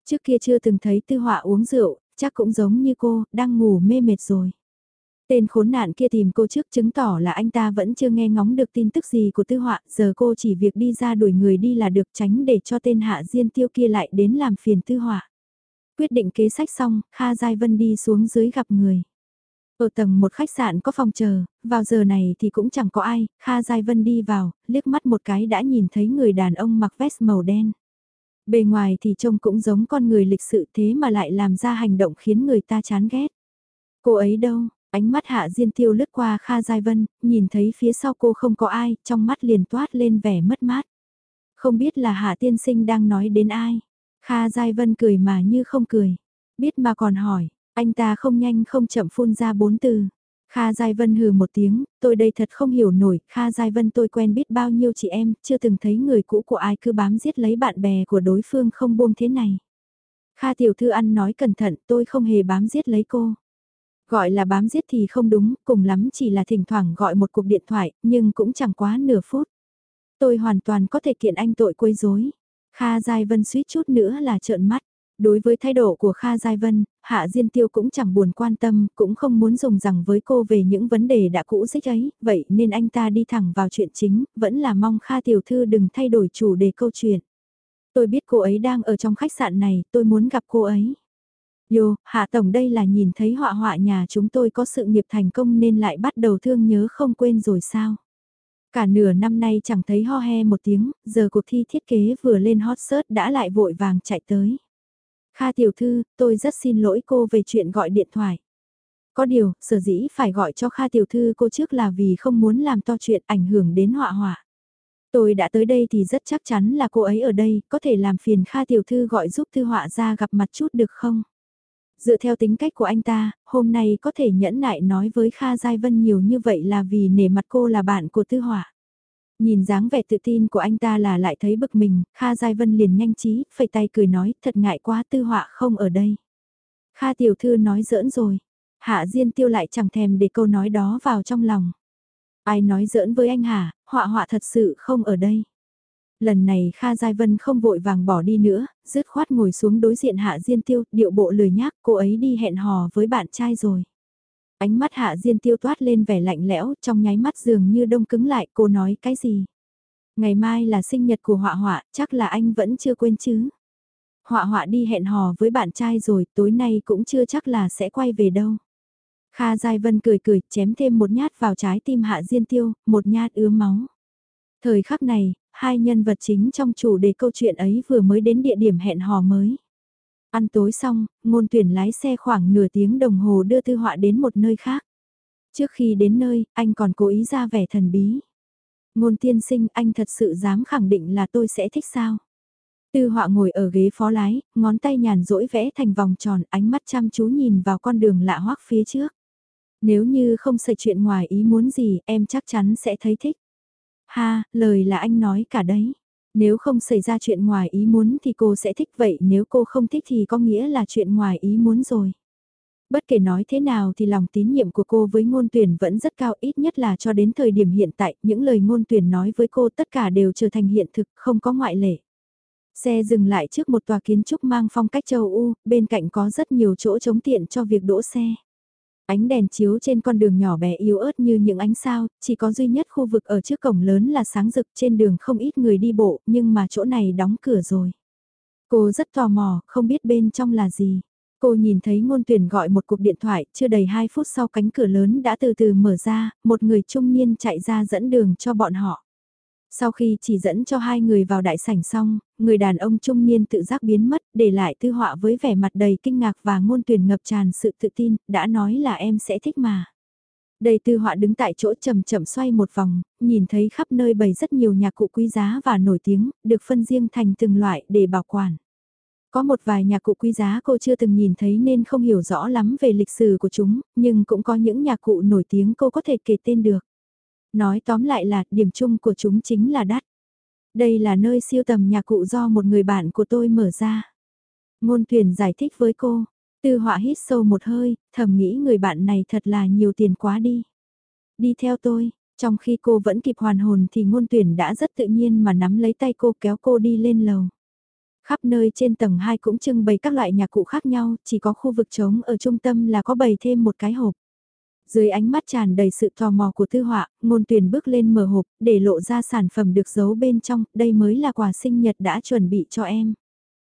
Trước kia chưa từng thấy Tư Họa uống rượu, chắc cũng giống như cô, đang ngủ mê mệt rồi. Tên khốn nạn kia tìm cô trước chứng tỏ là anh ta vẫn chưa nghe ngóng được tin tức gì của tư họa, giờ cô chỉ việc đi ra đuổi người đi là được tránh để cho tên hạ diên tiêu kia lại đến làm phiền tư họa. Quyết định kế sách xong, Kha Giai Vân đi xuống dưới gặp người. Ở tầng một khách sạn có phòng chờ, vào giờ này thì cũng chẳng có ai, Kha Giai Vân đi vào, liếc mắt một cái đã nhìn thấy người đàn ông mặc vest màu đen. Bề ngoài thì trông cũng giống con người lịch sự thế mà lại làm ra hành động khiến người ta chán ghét. Cô ấy đâu, ánh mắt hạ diên tiêu lướt qua Kha Giai Vân, nhìn thấy phía sau cô không có ai, trong mắt liền toát lên vẻ mất mát. Không biết là hạ tiên sinh đang nói đến ai. Kha Giai Vân cười mà như không cười. Biết mà còn hỏi, anh ta không nhanh không chậm phun ra bốn từ. Kha Giai Vân hừ một tiếng, tôi đây thật không hiểu nổi, Kha Giai Vân tôi quen biết bao nhiêu chị em, chưa từng thấy người cũ của ai cứ bám giết lấy bạn bè của đối phương không buông thế này. Kha Tiểu Thư ăn nói cẩn thận, tôi không hề bám giết lấy cô. Gọi là bám giết thì không đúng, cùng lắm chỉ là thỉnh thoảng gọi một cuộc điện thoại, nhưng cũng chẳng quá nửa phút. Tôi hoàn toàn có thể kiện anh tội quấy rối. Kha Giai Vân suýt chút nữa là trợn mắt. Đối với thái độ của Kha Giai Vân, Hạ Diên Tiêu cũng chẳng buồn quan tâm, cũng không muốn dùng rằng với cô về những vấn đề đã cũ dích ấy, vậy nên anh ta đi thẳng vào chuyện chính, vẫn là mong Kha Tiểu Thư đừng thay đổi chủ đề câu chuyện. Tôi biết cô ấy đang ở trong khách sạn này, tôi muốn gặp cô ấy. Yo, Hạ Tổng đây là nhìn thấy họa họa nhà chúng tôi có sự nghiệp thành công nên lại bắt đầu thương nhớ không quên rồi sao? Cả nửa năm nay chẳng thấy ho he một tiếng, giờ cuộc thi thiết kế vừa lên hot search đã lại vội vàng chạy tới. Kha tiểu thư, tôi rất xin lỗi cô về chuyện gọi điện thoại. Có điều, sở dĩ phải gọi cho Kha tiểu thư cô trước là vì không muốn làm to chuyện ảnh hưởng đến họa họa. Tôi đã tới đây thì rất chắc chắn là cô ấy ở đây, có thể làm phiền Kha tiểu thư gọi giúp thư họa ra gặp mặt chút được không? Dựa theo tính cách của anh ta, hôm nay có thể nhẫn nại nói với Kha Giai Vân nhiều như vậy là vì nể mặt cô là bạn của Tư Hỏa. Nhìn dáng vẻ tự tin của anh ta là lại thấy bực mình, Kha Giai Vân liền nhanh trí, phẩy tay cười nói, thật ngại quá Tư Họa không ở đây. Kha Tiểu Thư nói giỡn rồi, Hạ Diên Tiêu lại chẳng thèm để câu nói đó vào trong lòng. Ai nói giỡn với anh hả, họa họa thật sự không ở đây lần này Kha Giai Vân không vội vàng bỏ đi nữa, dứt khoát ngồi xuống đối diện Hạ Diên Tiêu, điệu bộ lười nhác, cô ấy đi hẹn hò với bạn trai rồi. Ánh mắt Hạ Diên Tiêu toát lên vẻ lạnh lẽo, trong nháy mắt dường như đông cứng lại, cô nói cái gì? Ngày mai là sinh nhật của họa họa, chắc là anh vẫn chưa quên chứ? Họa họa đi hẹn hò với bạn trai rồi, tối nay cũng chưa chắc là sẽ quay về đâu. Kha Giai Vân cười cười, chém thêm một nhát vào trái tim Hạ Diên Tiêu, một nhát ứa máu. Thời khắc này, hai nhân vật chính trong chủ đề câu chuyện ấy vừa mới đến địa điểm hẹn hò mới. Ăn tối xong, ngôn tuyển lái xe khoảng nửa tiếng đồng hồ đưa tư họa đến một nơi khác. Trước khi đến nơi, anh còn cố ý ra vẻ thần bí. Ngôn tiên sinh anh thật sự dám khẳng định là tôi sẽ thích sao. Tư họa ngồi ở ghế phó lái, ngón tay nhàn rỗi vẽ thành vòng tròn ánh mắt chăm chú nhìn vào con đường lạ hoắc phía trước. Nếu như không xảy chuyện ngoài ý muốn gì em chắc chắn sẽ thấy thích. Ha, lời là anh nói cả đấy. Nếu không xảy ra chuyện ngoài ý muốn thì cô sẽ thích vậy nếu cô không thích thì có nghĩa là chuyện ngoài ý muốn rồi. Bất kể nói thế nào thì lòng tín nhiệm của cô với ngôn tuyển vẫn rất cao ít nhất là cho đến thời điểm hiện tại những lời ngôn tuyển nói với cô tất cả đều trở thành hiện thực không có ngoại lệ. Xe dừng lại trước một tòa kiến trúc mang phong cách châu U, bên cạnh có rất nhiều chỗ chống tiện cho việc đỗ xe. Ánh đèn chiếu trên con đường nhỏ bé yếu ớt như những ánh sao, chỉ có duy nhất khu vực ở trước cổng lớn là sáng rực trên đường không ít người đi bộ, nhưng mà chỗ này đóng cửa rồi. Cô rất tò mò, không biết bên trong là gì. Cô nhìn thấy ngôn tuyển gọi một cuộc điện thoại, chưa đầy 2 phút sau cánh cửa lớn đã từ từ mở ra, một người trung niên chạy ra dẫn đường cho bọn họ. Sau khi chỉ dẫn cho hai người vào đại sảnh xong, người đàn ông trung niên tự giác biến mất, để lại tư họa với vẻ mặt đầy kinh ngạc và ngôn tuyển ngập tràn sự tự tin, đã nói là em sẽ thích mà. Đầy tư họa đứng tại chỗ chậm chậm xoay một vòng, nhìn thấy khắp nơi bày rất nhiều nhạc cụ quý giá và nổi tiếng, được phân riêng thành từng loại để bảo quản. Có một vài nhạc cụ quý giá cô chưa từng nhìn thấy nên không hiểu rõ lắm về lịch sử của chúng, nhưng cũng có những nhạc cụ nổi tiếng cô có thể kể tên được. Nói tóm lại là điểm chung của chúng chính là đắt. Đây là nơi siêu tầm nhạc cụ do một người bạn của tôi mở ra. Ngôn tuyển giải thích với cô, tư họa hít sâu một hơi, thầm nghĩ người bạn này thật là nhiều tiền quá đi. Đi theo tôi, trong khi cô vẫn kịp hoàn hồn thì ngôn tuyển đã rất tự nhiên mà nắm lấy tay cô kéo cô đi lên lầu. Khắp nơi trên tầng 2 cũng trưng bày các loại nhạc cụ khác nhau, chỉ có khu vực trống ở trung tâm là có bày thêm một cái hộp. Dưới ánh mắt tràn đầy sự tò mò của thư họa, ngôn tuyển bước lên mở hộp, để lộ ra sản phẩm được giấu bên trong, đây mới là quà sinh nhật đã chuẩn bị cho em.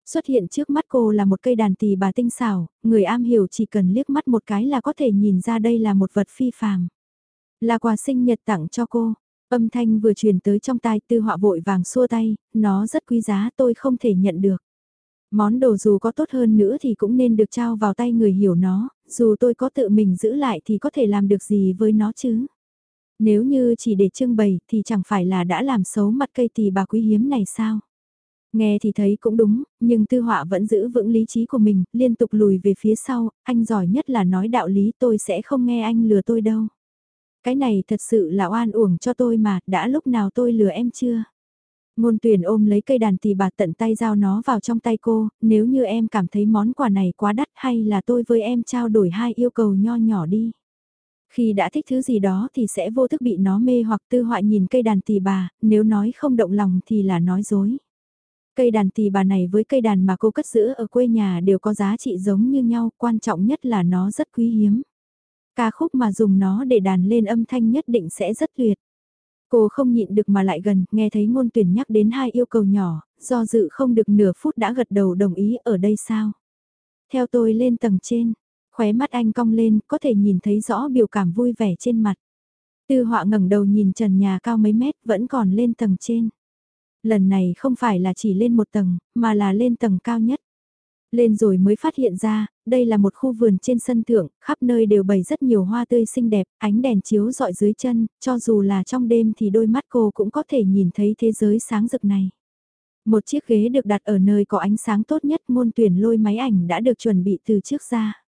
Xuất hiện trước mắt cô là một cây đàn tỳ bà tinh xảo, người am hiểu chỉ cần liếc mắt một cái là có thể nhìn ra đây là một vật phi phàm. Là quà sinh nhật tặng cho cô. Âm thanh vừa truyền tới trong tai tư họa vội vàng xua tay, nó rất quý giá tôi không thể nhận được. Món đồ dù có tốt hơn nữa thì cũng nên được trao vào tay người hiểu nó, dù tôi có tự mình giữ lại thì có thể làm được gì với nó chứ. Nếu như chỉ để trưng bày thì chẳng phải là đã làm xấu mặt cây tỳ bà quý hiếm này sao? Nghe thì thấy cũng đúng, nhưng tư họa vẫn giữ vững lý trí của mình, liên tục lùi về phía sau, anh giỏi nhất là nói đạo lý tôi sẽ không nghe anh lừa tôi đâu. Cái này thật sự là oan uổng cho tôi mà, đã lúc nào tôi lừa em chưa? Ngôn tuyển ôm lấy cây đàn tỳ bà tận tay giao nó vào trong tay cô, nếu như em cảm thấy món quà này quá đắt hay là tôi với em trao đổi hai yêu cầu nho nhỏ đi. Khi đã thích thứ gì đó thì sẽ vô thức bị nó mê hoặc tư họa nhìn cây đàn tỳ bà, nếu nói không động lòng thì là nói dối. Cây đàn tỳ bà này với cây đàn mà cô cất giữ ở quê nhà đều có giá trị giống như nhau, quan trọng nhất là nó rất quý hiếm. Ca khúc mà dùng nó để đàn lên âm thanh nhất định sẽ rất tuyệt. Cô không nhịn được mà lại gần, nghe thấy ngôn tuyển nhắc đến hai yêu cầu nhỏ, do dự không được nửa phút đã gật đầu đồng ý ở đây sao. Theo tôi lên tầng trên, khóe mắt anh cong lên, có thể nhìn thấy rõ biểu cảm vui vẻ trên mặt. Tư họa ngẩng đầu nhìn trần nhà cao mấy mét vẫn còn lên tầng trên. Lần này không phải là chỉ lên một tầng, mà là lên tầng cao nhất. Lên rồi mới phát hiện ra, đây là một khu vườn trên sân thượng, khắp nơi đều bày rất nhiều hoa tươi xinh đẹp, ánh đèn chiếu rọi dưới chân, cho dù là trong đêm thì đôi mắt cô cũng có thể nhìn thấy thế giới sáng rực này. Một chiếc ghế được đặt ở nơi có ánh sáng tốt nhất môn tuyển lôi máy ảnh đã được chuẩn bị từ trước ra.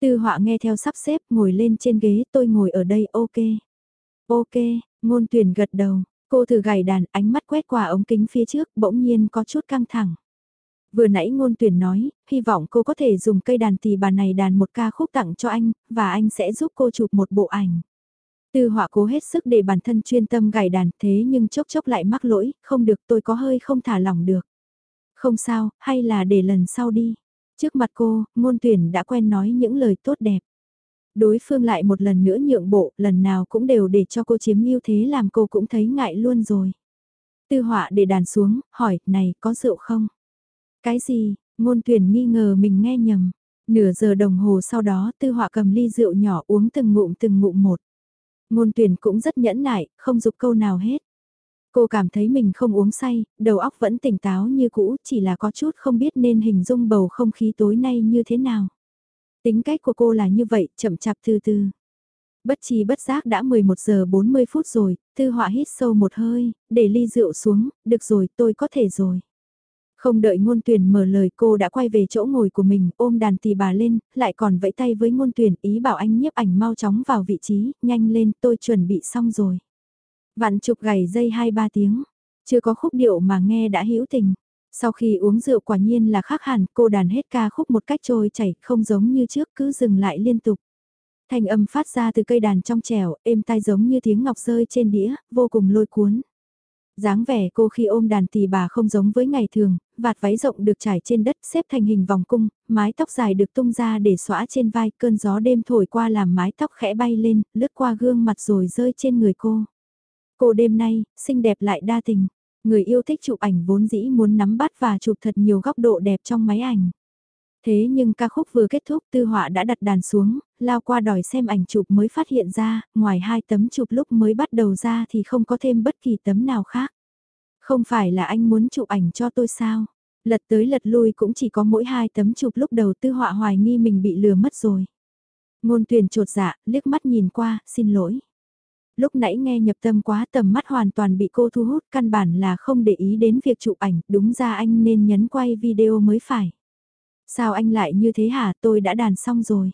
Tư họa nghe theo sắp xếp ngồi lên trên ghế tôi ngồi ở đây ok. Ok, ngôn tuyển gật đầu, cô thử gảy đàn ánh mắt quét qua ống kính phía trước bỗng nhiên có chút căng thẳng. Vừa nãy ngôn tuyển nói, hy vọng cô có thể dùng cây đàn tỳ bà này đàn một ca khúc tặng cho anh, và anh sẽ giúp cô chụp một bộ ảnh. Tư họa cố hết sức để bản thân chuyên tâm gảy đàn thế nhưng chốc chốc lại mắc lỗi, không được tôi có hơi không thả lỏng được. Không sao, hay là để lần sau đi. Trước mặt cô, ngôn tuyển đã quen nói những lời tốt đẹp. Đối phương lại một lần nữa nhượng bộ, lần nào cũng đều để cho cô chiếm ưu thế làm cô cũng thấy ngại luôn rồi. Tư họa để đàn xuống, hỏi, này, có rượu không? Cái gì, ngôn tuyển nghi ngờ mình nghe nhầm. Nửa giờ đồng hồ sau đó tư họa cầm ly rượu nhỏ uống từng ngụm từng ngụm một. Ngôn tuyển cũng rất nhẫn nại, không dục câu nào hết. Cô cảm thấy mình không uống say, đầu óc vẫn tỉnh táo như cũ, chỉ là có chút không biết nên hình dung bầu không khí tối nay như thế nào. Tính cách của cô là như vậy, chậm chạp từ từ. Bất chi bất giác đã 11 giờ 40 phút rồi, tư họa hít sâu một hơi, để ly rượu xuống, được rồi, tôi có thể rồi. Không đợi ngôn tuyển mở lời cô đã quay về chỗ ngồi của mình, ôm đàn tì bà lên, lại còn vẫy tay với ngôn tuyển ý bảo anh nhiếp ảnh mau chóng vào vị trí, nhanh lên tôi chuẩn bị xong rồi. Vạn chục gảy dây 2-3 tiếng, chưa có khúc điệu mà nghe đã hữu tình. Sau khi uống rượu quả nhiên là khác hẳn, cô đàn hết ca khúc một cách trôi chảy, không giống như trước cứ dừng lại liên tục. Thanh âm phát ra từ cây đàn trong trẻo, êm tai giống như tiếng ngọc rơi trên đĩa, vô cùng lôi cuốn dáng vẻ cô khi ôm đàn tỳ bà không giống với ngày thường, vạt váy rộng được trải trên đất xếp thành hình vòng cung, mái tóc dài được tung ra để xõa trên vai cơn gió đêm thổi qua làm mái tóc khẽ bay lên, lướt qua gương mặt rồi rơi trên người cô. Cô đêm nay, xinh đẹp lại đa tình, người yêu thích chụp ảnh vốn dĩ muốn nắm bắt và chụp thật nhiều góc độ đẹp trong máy ảnh. Thế nhưng ca khúc vừa kết thúc tư họa đã đặt đàn xuống, lao qua đòi xem ảnh chụp mới phát hiện ra, ngoài hai tấm chụp lúc mới bắt đầu ra thì không có thêm bất kỳ tấm nào khác. Không phải là anh muốn chụp ảnh cho tôi sao? Lật tới lật lui cũng chỉ có mỗi hai tấm chụp lúc đầu tư họa hoài nghi mình bị lừa mất rồi. Ngôn tuyển trột dạ, liếc mắt nhìn qua, xin lỗi. Lúc nãy nghe nhập tâm quá tầm mắt hoàn toàn bị cô thu hút, căn bản là không để ý đến việc chụp ảnh, đúng ra anh nên nhấn quay video mới phải. Sao anh lại như thế hả, tôi đã đàn xong rồi.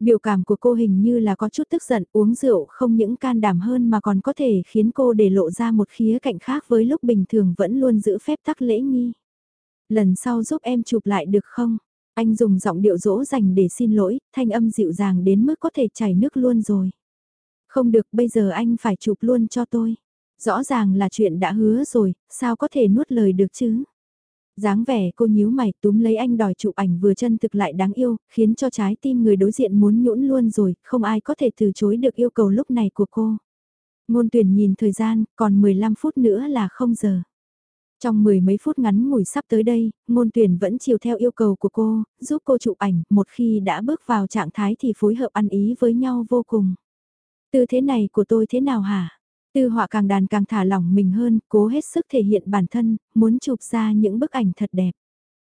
Biểu cảm của cô hình như là có chút tức giận uống rượu không những can đảm hơn mà còn có thể khiến cô để lộ ra một khía cạnh khác với lúc bình thường vẫn luôn giữ phép tắc lễ nghi. Lần sau giúp em chụp lại được không? Anh dùng giọng điệu dỗ dành để xin lỗi, thanh âm dịu dàng đến mức có thể chảy nước luôn rồi. Không được bây giờ anh phải chụp luôn cho tôi. Rõ ràng là chuyện đã hứa rồi, sao có thể nuốt lời được chứ? Dáng vẻ cô nhíu mày túm lấy anh đòi chụp ảnh vừa chân thực lại đáng yêu, khiến cho trái tim người đối diện muốn nhũn luôn rồi, không ai có thể từ chối được yêu cầu lúc này của cô. Ngôn tuyển nhìn thời gian, còn 15 phút nữa là không giờ. Trong mười mấy phút ngắn ngủi sắp tới đây, ngôn tuyển vẫn chiều theo yêu cầu của cô, giúp cô chụp ảnh, một khi đã bước vào trạng thái thì phối hợp ăn ý với nhau vô cùng. Tư thế này của tôi thế nào hả? Tư họa càng đàn càng thả lỏng mình hơn, cố hết sức thể hiện bản thân, muốn chụp ra những bức ảnh thật đẹp.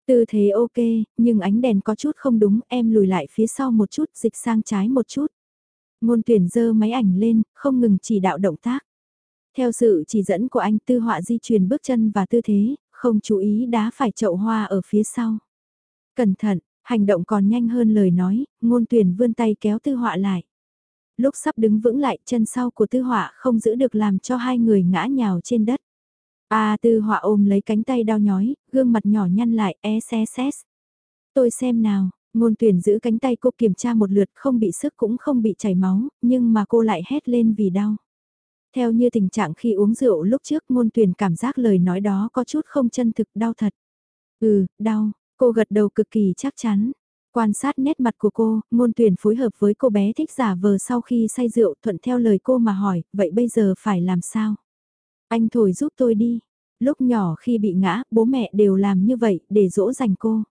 Tư thế ok, nhưng ánh đèn có chút không đúng, em lùi lại phía sau một chút, dịch sang trái một chút. Ngôn tuyển dơ máy ảnh lên, không ngừng chỉ đạo động tác. Theo sự chỉ dẫn của anh tư họa di chuyển bước chân và tư thế, không chú ý đá phải chậu hoa ở phía sau. Cẩn thận, hành động còn nhanh hơn lời nói, ngôn tuyển vươn tay kéo tư họa lại. Lúc sắp đứng vững lại chân sau của tư họa không giữ được làm cho hai người ngã nhào trên đất. À tư họa ôm lấy cánh tay đau nhói, gương mặt nhỏ nhăn lại, SSS. Tôi xem nào, ngôn tuyển giữ cánh tay cô kiểm tra một lượt không bị sức cũng không bị chảy máu, nhưng mà cô lại hét lên vì đau. Theo như tình trạng khi uống rượu lúc trước ngôn tuyển cảm giác lời nói đó có chút không chân thực đau thật. Ừ, đau, cô gật đầu cực kỳ chắc chắn. Quan sát nét mặt của cô, ngôn tuyển phối hợp với cô bé thích giả vờ sau khi say rượu thuận theo lời cô mà hỏi, vậy bây giờ phải làm sao? Anh thổi giúp tôi đi. Lúc nhỏ khi bị ngã, bố mẹ đều làm như vậy để dỗ dành cô.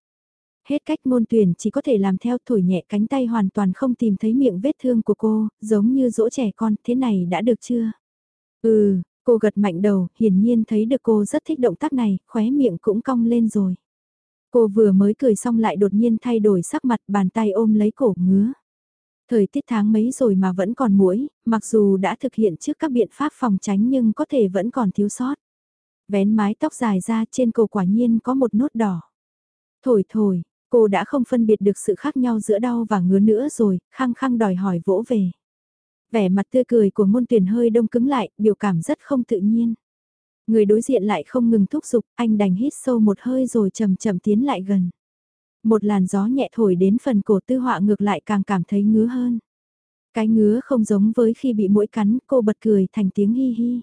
Hết cách ngôn tuyển chỉ có thể làm theo thổi nhẹ cánh tay hoàn toàn không tìm thấy miệng vết thương của cô, giống như dỗ trẻ con, thế này đã được chưa? Ừ, cô gật mạnh đầu, hiển nhiên thấy được cô rất thích động tác này, khóe miệng cũng cong lên rồi. Cô vừa mới cười xong lại đột nhiên thay đổi sắc mặt bàn tay ôm lấy cổ ngứa. Thời tiết tháng mấy rồi mà vẫn còn mũi, mặc dù đã thực hiện trước các biện pháp phòng tránh nhưng có thể vẫn còn thiếu sót. Vén mái tóc dài ra trên cổ quả nhiên có một nốt đỏ. Thổi thổi, cô đã không phân biệt được sự khác nhau giữa đau và ngứa nữa rồi, khăng khăng đòi hỏi vỗ về. Vẻ mặt tươi cười của môn tuyển hơi đông cứng lại, biểu cảm rất không tự nhiên. Người đối diện lại không ngừng thúc giục, anh đành hít sâu một hơi rồi chậm chậm tiến lại gần. Một làn gió nhẹ thổi đến phần cổ tư họa ngược lại càng cảm thấy ngứa hơn. Cái ngứa không giống với khi bị mũi cắn, cô bật cười thành tiếng hi hi.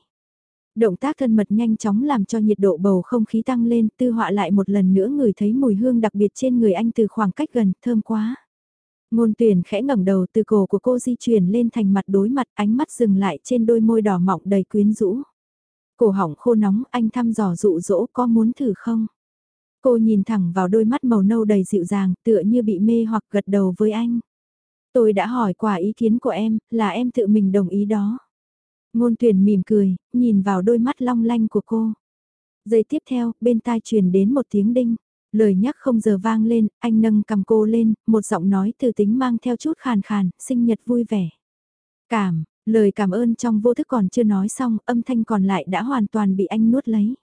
Động tác thân mật nhanh chóng làm cho nhiệt độ bầu không khí tăng lên, tư họa lại một lần nữa người thấy mùi hương đặc biệt trên người anh từ khoảng cách gần, thơm quá. Ngôn tuyển khẽ ngẩng đầu từ cổ của cô di chuyển lên thành mặt đối mặt ánh mắt dừng lại trên đôi môi đỏ mọng đầy quyến rũ. Cổ họng khô nóng anh thăm dò dụ dỗ có muốn thử không? Cô nhìn thẳng vào đôi mắt màu nâu đầy dịu dàng tựa như bị mê hoặc gật đầu với anh. Tôi đã hỏi quả ý kiến của em, là em tự mình đồng ý đó. Ngôn tuyển mỉm cười, nhìn vào đôi mắt long lanh của cô. Giây tiếp theo, bên tai truyền đến một tiếng đinh. Lời nhắc không giờ vang lên, anh nâng cầm cô lên, một giọng nói từ tính mang theo chút khàn khàn, sinh nhật vui vẻ. Cảm, lời cảm ơn trong vô thức còn chưa nói xong, âm thanh còn lại đã hoàn toàn bị anh nuốt lấy.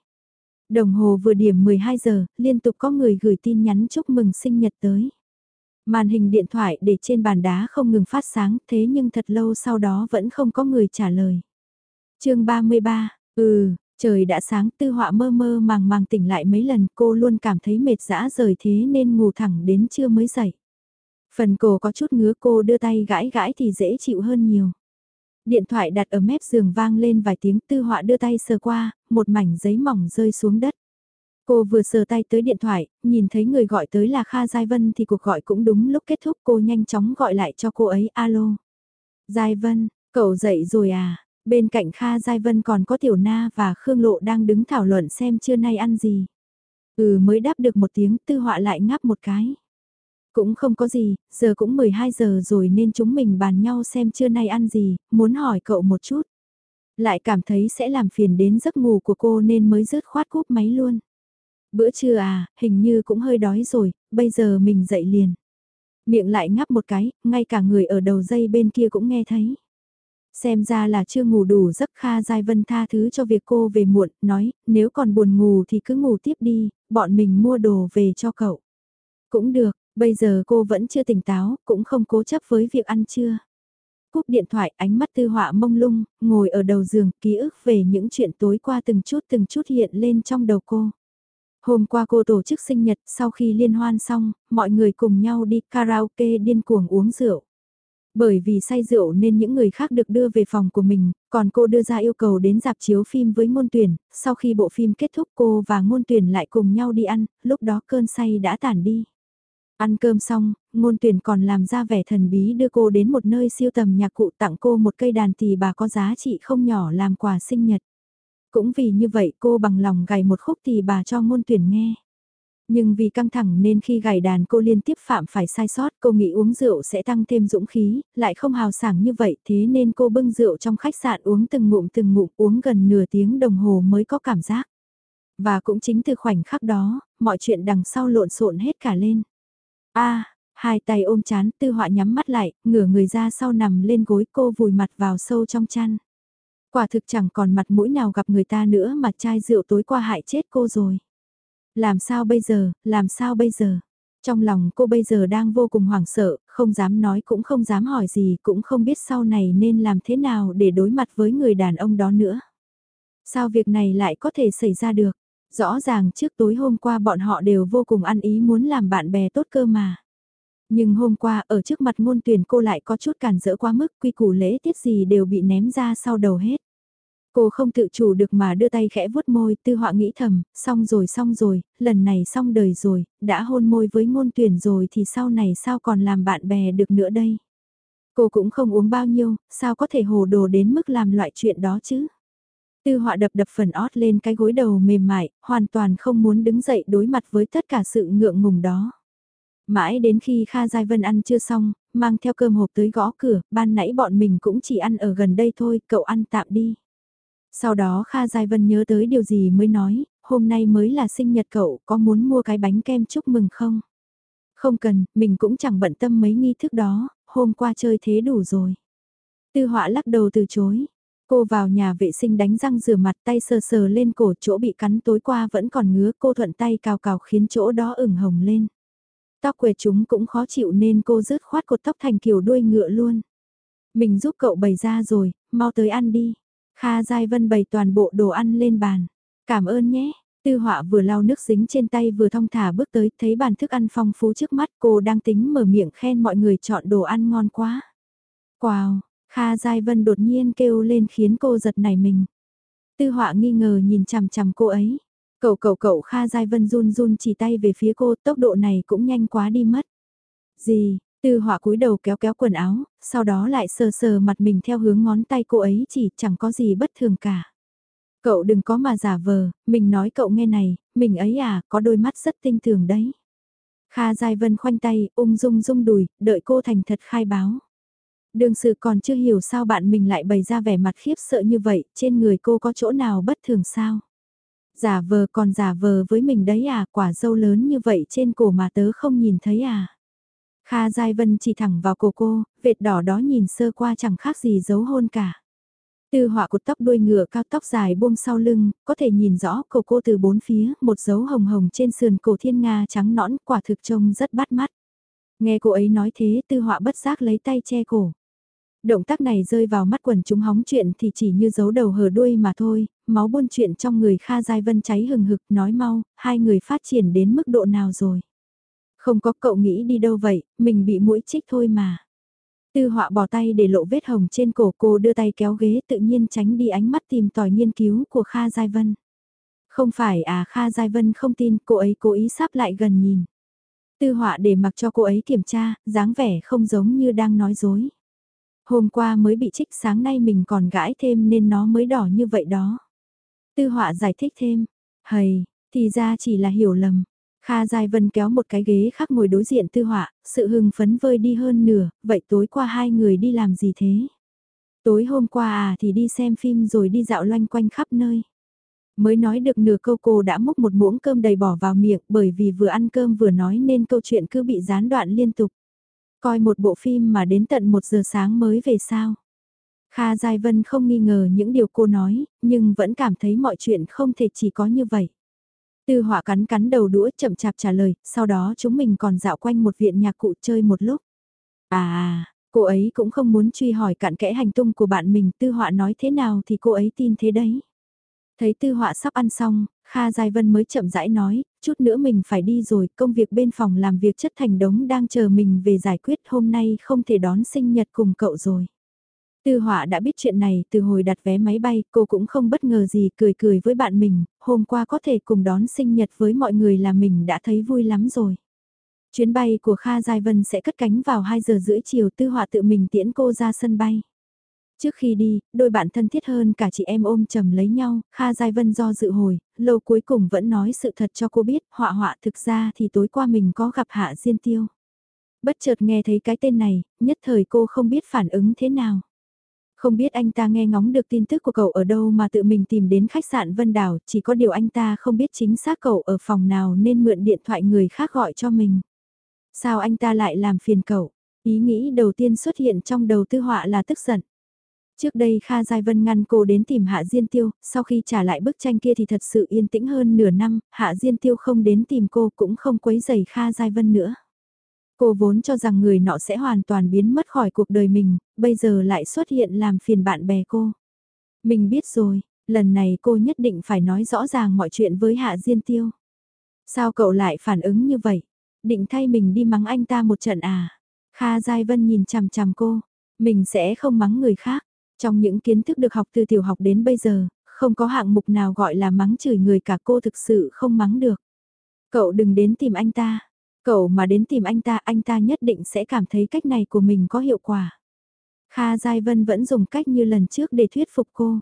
Đồng hồ vừa điểm 12 giờ, liên tục có người gửi tin nhắn chúc mừng sinh nhật tới. Màn hình điện thoại để trên bàn đá không ngừng phát sáng, thế nhưng thật lâu sau đó vẫn không có người trả lời. chương 33, ừ, trời đã sáng tư họa mơ mơ màng màng tỉnh lại mấy lần cô luôn cảm thấy mệt dã rời thế nên ngủ thẳng đến trưa mới dậy. Phần cổ có chút ngứa cô đưa tay gãi gãi thì dễ chịu hơn nhiều. Điện thoại đặt ở mép giường vang lên vài tiếng tư họa đưa tay sờ qua, một mảnh giấy mỏng rơi xuống đất. Cô vừa sờ tay tới điện thoại, nhìn thấy người gọi tới là Kha Giai Vân thì cuộc gọi cũng đúng lúc kết thúc cô nhanh chóng gọi lại cho cô ấy alo. Giai Vân, cậu dậy rồi à? Bên cạnh Kha Giai Vân còn có Tiểu Na và Khương Lộ đang đứng thảo luận xem trưa nay ăn gì. Ừ mới đáp được một tiếng tư họa lại ngáp một cái. Cũng không có gì, giờ cũng 12 giờ rồi nên chúng mình bàn nhau xem trưa nay ăn gì, muốn hỏi cậu một chút. Lại cảm thấy sẽ làm phiền đến giấc ngủ của cô nên mới rớt khoát cúp máy luôn. Bữa trưa à, hình như cũng hơi đói rồi, bây giờ mình dậy liền. Miệng lại ngắp một cái, ngay cả người ở đầu dây bên kia cũng nghe thấy. Xem ra là chưa ngủ đủ giấc Kha Giai Vân tha thứ cho việc cô về muộn, nói, nếu còn buồn ngủ thì cứ ngủ tiếp đi, bọn mình mua đồ về cho cậu. Cũng được, bây giờ cô vẫn chưa tỉnh táo, cũng không cố chấp với việc ăn trưa. Cúp điện thoại ánh mắt tư họa mông lung, ngồi ở đầu giường, ký ức về những chuyện tối qua từng chút từng chút hiện lên trong đầu cô. Hôm qua cô tổ chức sinh nhật, sau khi liên hoan xong, mọi người cùng nhau đi karaoke điên cuồng uống rượu. Bởi vì say rượu nên những người khác được đưa về phòng của mình, còn cô đưa ra yêu cầu đến dạp chiếu phim với ngôn tuyển, sau khi bộ phim kết thúc cô và ngôn tuyển lại cùng nhau đi ăn, lúc đó cơn say đã tản đi. Ăn cơm xong, ngôn tuyển còn làm ra vẻ thần bí đưa cô đến một nơi siêu tầm nhạc cụ tặng cô một cây đàn tỳ bà có giá trị không nhỏ làm quà sinh nhật. Cũng vì như vậy cô bằng lòng gảy một khúc tỳ bà cho ngôn tuyển nghe. Nhưng vì căng thẳng nên khi gảy đàn cô liên tiếp phạm phải sai sót cô nghĩ uống rượu sẽ tăng thêm dũng khí, lại không hào sảng như vậy thế nên cô bưng rượu trong khách sạn uống từng ngụm từng ngụm uống gần nửa tiếng đồng hồ mới có cảm giác. Và cũng chính từ khoảnh khắc đó, mọi chuyện đằng sau lộn xộn hết cả lên a hai tay ôm chán tư họa nhắm mắt lại, ngửa người ra sau nằm lên gối cô vùi mặt vào sâu trong chăn. Quả thực chẳng còn mặt mũi nào gặp người ta nữa mà chai rượu tối qua hại chết cô rồi. Làm sao bây giờ, làm sao bây giờ? Trong lòng cô bây giờ đang vô cùng hoảng sợ, không dám nói cũng không dám hỏi gì, cũng không biết sau này nên làm thế nào để đối mặt với người đàn ông đó nữa. Sao việc này lại có thể xảy ra được? Rõ ràng trước tối hôm qua bọn họ đều vô cùng ăn ý muốn làm bạn bè tốt cơ mà. Nhưng hôm qua ở trước mặt ngôn tuyển cô lại có chút cản rỡ quá mức quy củ lễ tiết gì đều bị ném ra sau đầu hết. Cô không tự chủ được mà đưa tay khẽ vuốt môi, tư họa nghĩ thầm, xong rồi xong rồi, lần này xong đời rồi, đã hôn môi với ngôn tuyển rồi thì sau này sao còn làm bạn bè được nữa đây. Cô cũng không uống bao nhiêu, sao có thể hồ đồ đến mức làm loại chuyện đó chứ. Tư họa đập đập phần ót lên cái gối đầu mềm mại, hoàn toàn không muốn đứng dậy đối mặt với tất cả sự ngượng ngùng đó. Mãi đến khi Kha Giai Vân ăn chưa xong, mang theo cơm hộp tới gõ cửa, ban nãy bọn mình cũng chỉ ăn ở gần đây thôi, cậu ăn tạm đi. Sau đó Kha Giai Vân nhớ tới điều gì mới nói, hôm nay mới là sinh nhật cậu, có muốn mua cái bánh kem chúc mừng không? Không cần, mình cũng chẳng bận tâm mấy nghi thức đó, hôm qua chơi thế đủ rồi. Tư họa lắc đầu từ chối. Cô vào nhà vệ sinh đánh răng rửa mặt tay sờ sờ lên cổ chỗ bị cắn tối qua vẫn còn ngứa cô thuận tay cào cào khiến chỗ đó ửng hồng lên. Tóc quệt chúng cũng khó chịu nên cô rớt khoát cột tóc thành kiểu đuôi ngựa luôn. Mình giúp cậu bày ra rồi, mau tới ăn đi. Kha Giai Vân bày toàn bộ đồ ăn lên bàn. Cảm ơn nhé. Tư họa vừa lau nước dính trên tay vừa thong thả bước tới thấy bàn thức ăn phong phú trước mắt cô đang tính mở miệng khen mọi người chọn đồ ăn ngon quá. Wow, Kha Giai Vân đột nhiên kêu lên khiến cô giật nảy mình. Tư họa nghi ngờ nhìn chằm chằm cô ấy. Cậu cậu cậu Kha Giai Vân run run chỉ tay về phía cô tốc độ này cũng nhanh quá đi mất. Gì, tư họa cúi đầu kéo kéo quần áo, sau đó lại sờ sờ mặt mình theo hướng ngón tay cô ấy chỉ chẳng có gì bất thường cả. Cậu đừng có mà giả vờ, mình nói cậu nghe này, mình ấy à, có đôi mắt rất tinh thường đấy. Kha Giai Vân khoanh tay, ung dung dung đùi, đợi cô thành thật khai báo. Đường sự còn chưa hiểu sao bạn mình lại bày ra vẻ mặt khiếp sợ như vậy, trên người cô có chỗ nào bất thường sao? Giả vờ còn giả vờ với mình đấy à, quả dâu lớn như vậy trên cổ mà tớ không nhìn thấy à? Kha Giai Vân chỉ thẳng vào cổ cô, vệt đỏ đó nhìn sơ qua chẳng khác gì giấu hôn cả. Tư họa cột tóc đuôi ngựa cao tóc dài buông sau lưng, có thể nhìn rõ cổ cô từ bốn phía, một dấu hồng hồng trên sườn cổ thiên nga trắng nõn quả thực trông rất bắt mắt. Nghe cô ấy nói thế tư họa bất giác lấy tay che cổ. Động tác này rơi vào mắt quần chúng hóng chuyện thì chỉ như giấu đầu hở đuôi mà thôi, máu buôn chuyện trong người Kha Giai Vân cháy hừng hực nói mau, hai người phát triển đến mức độ nào rồi. Không có cậu nghĩ đi đâu vậy, mình bị mũi chích thôi mà. Tư họa bỏ tay để lộ vết hồng trên cổ cô đưa tay kéo ghế tự nhiên tránh đi ánh mắt tìm tòi nghiên cứu của Kha Giai Vân. Không phải à Kha Giai Vân không tin cô ấy cố ý sắp lại gần nhìn. Tư họa để mặc cho cô ấy kiểm tra, dáng vẻ không giống như đang nói dối. Hôm qua mới bị trích sáng nay mình còn gãi thêm nên nó mới đỏ như vậy đó. Tư họa giải thích thêm, hầy, thì ra chỉ là hiểu lầm. Kha Giai Vân kéo một cái ghế khác ngồi đối diện tư họa, sự hưng phấn vơi đi hơn nửa, vậy tối qua hai người đi làm gì thế? Tối hôm qua à thì đi xem phim rồi đi dạo loanh quanh khắp nơi. Mới nói được nửa câu cô đã múc một muỗng cơm đầy bỏ vào miệng bởi vì vừa ăn cơm vừa nói nên câu chuyện cứ bị gián đoạn liên tục. Coi một bộ phim mà đến tận một giờ sáng mới về sao. Kha Giai Vân không nghi ngờ những điều cô nói, nhưng vẫn cảm thấy mọi chuyện không thể chỉ có như vậy. Tư họa cắn cắn đầu đũa chậm chạp trả lời, sau đó chúng mình còn dạo quanh một viện nhạc cụ chơi một lúc. À, à cô ấy cũng không muốn truy hỏi cặn kẽ hành tung của bạn mình, tư họa nói thế nào thì cô ấy tin thế đấy. Thấy tư họa sắp ăn xong, Kha Giai Vân mới chậm rãi nói, chút nữa mình phải đi rồi, công việc bên phòng làm việc chất thành đống đang chờ mình về giải quyết hôm nay không thể đón sinh nhật cùng cậu rồi. Tư họa đã biết chuyện này từ hồi đặt vé máy bay, cô cũng không bất ngờ gì cười cười với bạn mình, hôm qua có thể cùng đón sinh nhật với mọi người là mình đã thấy vui lắm rồi. Chuyến bay của Kha Giai Vân sẽ cất cánh vào 2 giờ rưỡi chiều tư họa tự mình tiễn cô ra sân bay. Trước khi đi, đôi bạn thân thiết hơn cả chị em ôm chầm lấy nhau, Kha Giai Vân do dự hồi, lâu cuối cùng vẫn nói sự thật cho cô biết, họa họa thực ra thì tối qua mình có gặp Hạ Diên Tiêu. Bất chợt nghe thấy cái tên này, nhất thời cô không biết phản ứng thế nào. Không biết anh ta nghe ngóng được tin tức của cậu ở đâu mà tự mình tìm đến khách sạn Vân Đảo, chỉ có điều anh ta không biết chính xác cậu ở phòng nào nên mượn điện thoại người khác gọi cho mình. Sao anh ta lại làm phiền cậu? Ý nghĩ đầu tiên xuất hiện trong đầu tư họa là tức giận. Trước đây Kha Giai Vân ngăn cô đến tìm Hạ Diên Tiêu, sau khi trả lại bức tranh kia thì thật sự yên tĩnh hơn nửa năm, Hạ Diên Tiêu không đến tìm cô cũng không quấy rầy Kha Giai Vân nữa. Cô vốn cho rằng người nọ sẽ hoàn toàn biến mất khỏi cuộc đời mình, bây giờ lại xuất hiện làm phiền bạn bè cô. Mình biết rồi, lần này cô nhất định phải nói rõ ràng mọi chuyện với Hạ Diên Tiêu. Sao cậu lại phản ứng như vậy? Định thay mình đi mắng anh ta một trận à? Kha Giai Vân nhìn chằm chằm cô, mình sẽ không mắng người khác. Trong những kiến thức được học từ tiểu học đến bây giờ, không có hạng mục nào gọi là mắng chửi người cả cô thực sự không mắng được. Cậu đừng đến tìm anh ta. Cậu mà đến tìm anh ta, anh ta nhất định sẽ cảm thấy cách này của mình có hiệu quả. Kha Giai Vân vẫn dùng cách như lần trước để thuyết phục cô.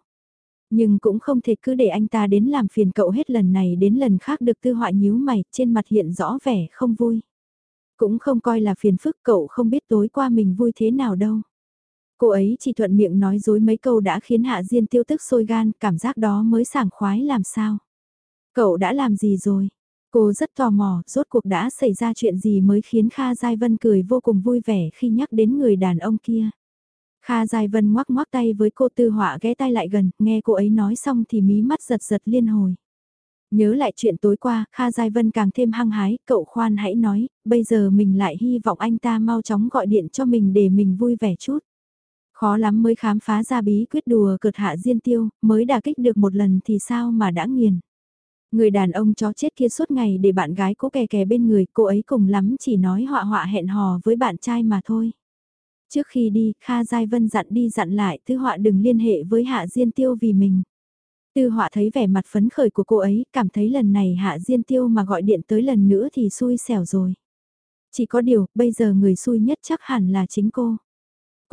Nhưng cũng không thể cứ để anh ta đến làm phiền cậu hết lần này đến lần khác được tư họa nhíu mày, trên mặt hiện rõ vẻ không vui. Cũng không coi là phiền phức cậu không biết tối qua mình vui thế nào đâu. Cô ấy chỉ thuận miệng nói dối mấy câu đã khiến Hạ Diên tiêu tức sôi gan, cảm giác đó mới sảng khoái làm sao. Cậu đã làm gì rồi? Cô rất tò mò, rốt cuộc đã xảy ra chuyện gì mới khiến Kha Giai Vân cười vô cùng vui vẻ khi nhắc đến người đàn ông kia. Kha Giai Vân ngoắc ngoắc tay với cô tư họa ghé tay lại gần, nghe cô ấy nói xong thì mí mắt giật giật liên hồi. Nhớ lại chuyện tối qua, Kha Giai Vân càng thêm hăng hái, cậu khoan hãy nói, bây giờ mình lại hy vọng anh ta mau chóng gọi điện cho mình để mình vui vẻ chút. Khó lắm mới khám phá ra bí quyết đùa cợt hạ diên tiêu, mới đả kích được một lần thì sao mà đã nghiền. Người đàn ông chó chết kia suốt ngày để bạn gái cố kè kè bên người, cô ấy cùng lắm chỉ nói họa họa hẹn hò với bạn trai mà thôi. Trước khi đi, Kha Giai Vân dặn đi dặn lại Tư Họa đừng liên hệ với Hạ Diên Tiêu vì mình. Tư Họa thấy vẻ mặt phấn khởi của cô ấy, cảm thấy lần này Hạ Diên Tiêu mà gọi điện tới lần nữa thì xui xẻo rồi. Chỉ có điều, bây giờ người xui nhất chắc hẳn là chính cô.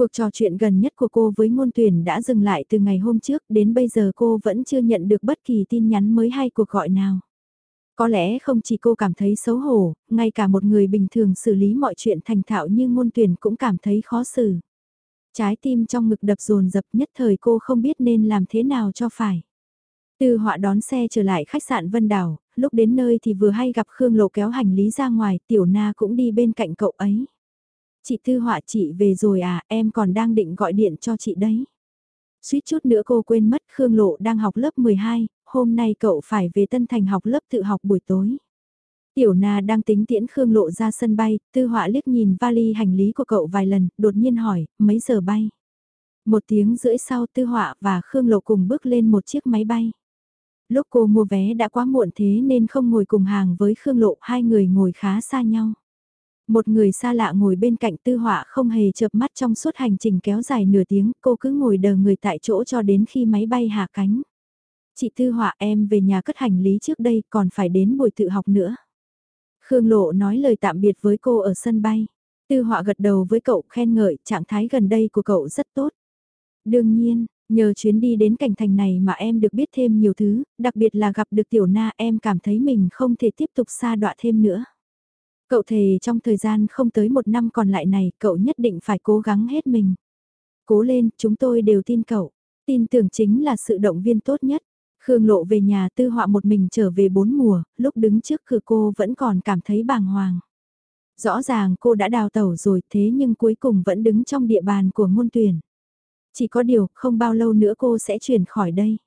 Cuộc trò chuyện gần nhất của cô với ngôn tuyển đã dừng lại từ ngày hôm trước đến bây giờ cô vẫn chưa nhận được bất kỳ tin nhắn mới hay cuộc gọi nào. Có lẽ không chỉ cô cảm thấy xấu hổ, ngay cả một người bình thường xử lý mọi chuyện thành thạo như ngôn tuyển cũng cảm thấy khó xử. Trái tim trong ngực đập dồn dập nhất thời cô không biết nên làm thế nào cho phải. Từ họa đón xe trở lại khách sạn Vân Đảo, lúc đến nơi thì vừa hay gặp Khương Lộ kéo hành lý ra ngoài, Tiểu Na cũng đi bên cạnh cậu ấy. Chị Tư họa chị về rồi à, em còn đang định gọi điện cho chị đấy. Suýt chút nữa cô quên mất Khương Lộ đang học lớp 12, hôm nay cậu phải về Tân Thành học lớp tự học buổi tối. Tiểu Na đang tính tiễn Khương Lộ ra sân bay, tư họa liếc nhìn vali hành lý của cậu vài lần, đột nhiên hỏi, mấy giờ bay? Một tiếng rưỡi sau tư họa và Khương Lộ cùng bước lên một chiếc máy bay. Lúc cô mua vé đã quá muộn thế nên không ngồi cùng hàng với Khương Lộ, hai người ngồi khá xa nhau. Một người xa lạ ngồi bên cạnh tư họa không hề chợp mắt trong suốt hành trình kéo dài nửa tiếng, cô cứ ngồi đờ người tại chỗ cho đến khi máy bay hạ cánh. Chị Tư Họa em về nhà cất hành lý trước đây còn phải đến buổi tự học nữa. Khương Lộ nói lời tạm biệt với cô ở sân bay. Tư Họa gật đầu với cậu khen ngợi trạng thái gần đây của cậu rất tốt. Đương nhiên, nhờ chuyến đi đến cảnh thành này mà em được biết thêm nhiều thứ, đặc biệt là gặp được Tiểu Na em cảm thấy mình không thể tiếp tục xa đọa thêm nữa. Cậu thề trong thời gian không tới một năm còn lại này cậu nhất định phải cố gắng hết mình. Cố lên, chúng tôi đều tin cậu. Tin tưởng chính là sự động viên tốt nhất. Khương Lộ về nhà tư họa một mình trở về bốn mùa, lúc đứng trước cửa cô vẫn còn cảm thấy bàng hoàng. Rõ ràng cô đã đào tẩu rồi thế nhưng cuối cùng vẫn đứng trong địa bàn của ngôn tuyển. Chỉ có điều không bao lâu nữa cô sẽ chuyển khỏi đây.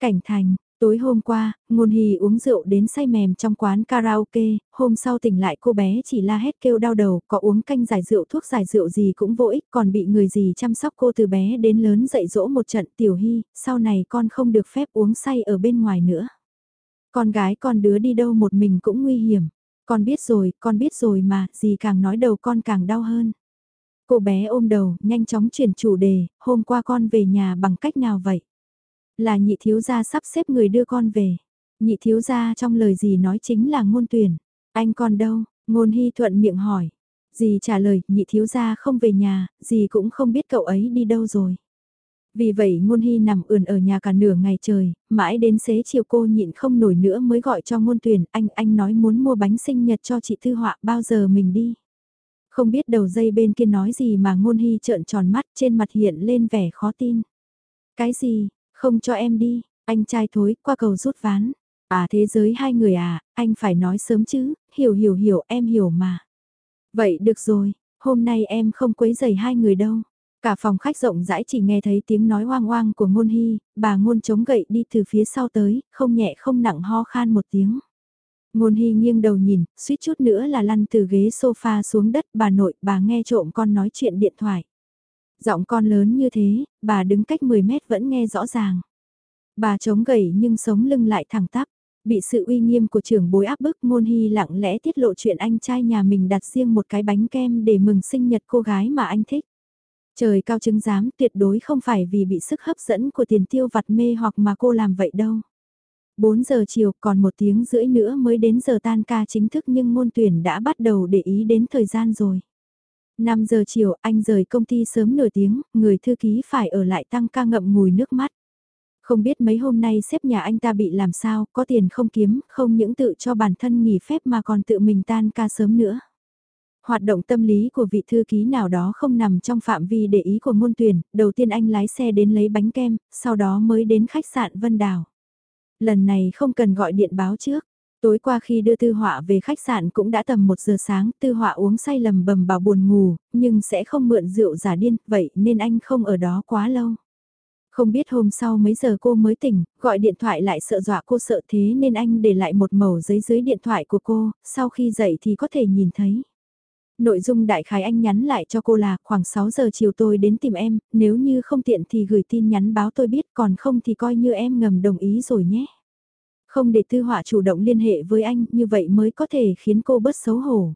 Cảnh thành, Tối hôm qua, Ngôn Hì uống rượu đến say mềm trong quán karaoke, hôm sau tỉnh lại cô bé chỉ la hét kêu đau đầu, có uống canh giải rượu thuốc giải rượu gì cũng vô ích, còn bị người gì chăm sóc cô từ bé đến lớn dạy dỗ một trận tiểu hy, sau này con không được phép uống say ở bên ngoài nữa. Con gái con đứa đi đâu một mình cũng nguy hiểm, con biết rồi, con biết rồi mà, gì càng nói đầu con càng đau hơn. Cô bé ôm đầu, nhanh chóng chuyển chủ đề, hôm qua con về nhà bằng cách nào vậy? Là nhị thiếu gia sắp xếp người đưa con về. Nhị thiếu gia trong lời gì nói chính là ngôn tuyển. Anh con đâu? Ngôn hy thuận miệng hỏi. Dì trả lời, nhị thiếu gia không về nhà, dì cũng không biết cậu ấy đi đâu rồi. Vì vậy ngôn hy nằm ườn ở nhà cả nửa ngày trời, mãi đến xế chiều cô nhịn không nổi nữa mới gọi cho ngôn tuyển, anh, anh nói muốn mua bánh sinh nhật cho chị Thư Họa bao giờ mình đi. Không biết đầu dây bên kia nói gì mà ngôn hy trợn tròn mắt trên mặt hiện lên vẻ khó tin. Cái gì, không cho em đi, anh trai thối, qua cầu rút ván. À thế giới hai người à, anh phải nói sớm chứ, hiểu hiểu hiểu em hiểu mà. Vậy được rồi, hôm nay em không quấy giày hai người đâu. Cả phòng khách rộng rãi chỉ nghe thấy tiếng nói hoang hoang của ngôn hy, bà ngôn chống gậy đi từ phía sau tới, không nhẹ không nặng ho khan một tiếng. Ngôn hy nghiêng đầu nhìn, suýt chút nữa là lăn từ ghế sofa xuống đất bà nội, bà nghe trộm con nói chuyện điện thoại. Giọng con lớn như thế, bà đứng cách 10 mét vẫn nghe rõ ràng. Bà chống gầy nhưng sống lưng lại thẳng tắp. Bị sự uy nghiêm của trưởng bối áp bức ngôn hy lặng lẽ tiết lộ chuyện anh trai nhà mình đặt riêng một cái bánh kem để mừng sinh nhật cô gái mà anh thích. Trời cao chứng giám tuyệt đối không phải vì bị sức hấp dẫn của tiền tiêu vặt mê hoặc mà cô làm vậy đâu. 4 giờ chiều còn một tiếng rưỡi nữa mới đến giờ tan ca chính thức nhưng môn tuyển đã bắt đầu để ý đến thời gian rồi. 5 giờ chiều anh rời công ty sớm nửa tiếng, người thư ký phải ở lại tăng ca ngậm ngùi nước mắt. Không biết mấy hôm nay xếp nhà anh ta bị làm sao, có tiền không kiếm, không những tự cho bản thân nghỉ phép mà còn tự mình tan ca sớm nữa. Hoạt động tâm lý của vị thư ký nào đó không nằm trong phạm vi để ý của môn tuyển, đầu tiên anh lái xe đến lấy bánh kem, sau đó mới đến khách sạn Vân Đào. Lần này không cần gọi điện báo trước. Tối qua khi đưa Tư Họa về khách sạn cũng đã tầm 1 giờ sáng, Tư Họa uống say lầm bầm bảo buồn ngủ, nhưng sẽ không mượn rượu giả điên, vậy nên anh không ở đó quá lâu. Không biết hôm sau mấy giờ cô mới tỉnh, gọi điện thoại lại sợ dọa cô sợ thế nên anh để lại một mẩu giấy dưới điện thoại của cô, sau khi dậy thì có thể nhìn thấy. Nội dung đại khái anh nhắn lại cho cô là khoảng 6 giờ chiều tôi đến tìm em, nếu như không tiện thì gửi tin nhắn báo tôi biết còn không thì coi như em ngầm đồng ý rồi nhé. Không để tư họa chủ động liên hệ với anh như vậy mới có thể khiến cô bớt xấu hổ.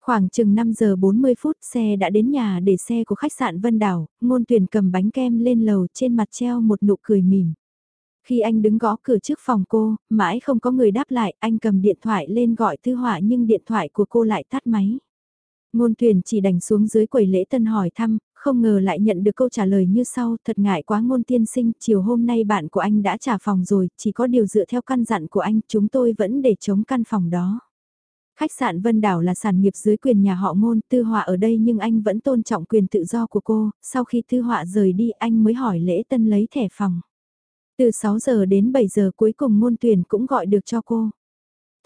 Khoảng chừng 5 giờ 40 phút xe đã đến nhà để xe của khách sạn Vân Đảo, ngôn tuyển cầm bánh kem lên lầu trên mặt treo một nụ cười mỉm. Khi anh đứng gõ cửa trước phòng cô, mãi không có người đáp lại, anh cầm điện thoại lên gọi tư họa nhưng điện thoại của cô lại tắt máy. Ngôn tuyển chỉ đành xuống dưới quầy lễ tân hỏi thăm, không ngờ lại nhận được câu trả lời như sau, thật ngại quá ngôn tiên sinh, chiều hôm nay bạn của anh đã trả phòng rồi, chỉ có điều dựa theo căn dặn của anh, chúng tôi vẫn để chống căn phòng đó. Khách sạn Vân Đảo là sản nghiệp dưới quyền nhà họ ngôn, tư họa ở đây nhưng anh vẫn tôn trọng quyền tự do của cô, sau khi tư họa rời đi anh mới hỏi lễ tân lấy thẻ phòng. Từ 6 giờ đến 7 giờ cuối cùng ngôn tuyển cũng gọi được cho cô.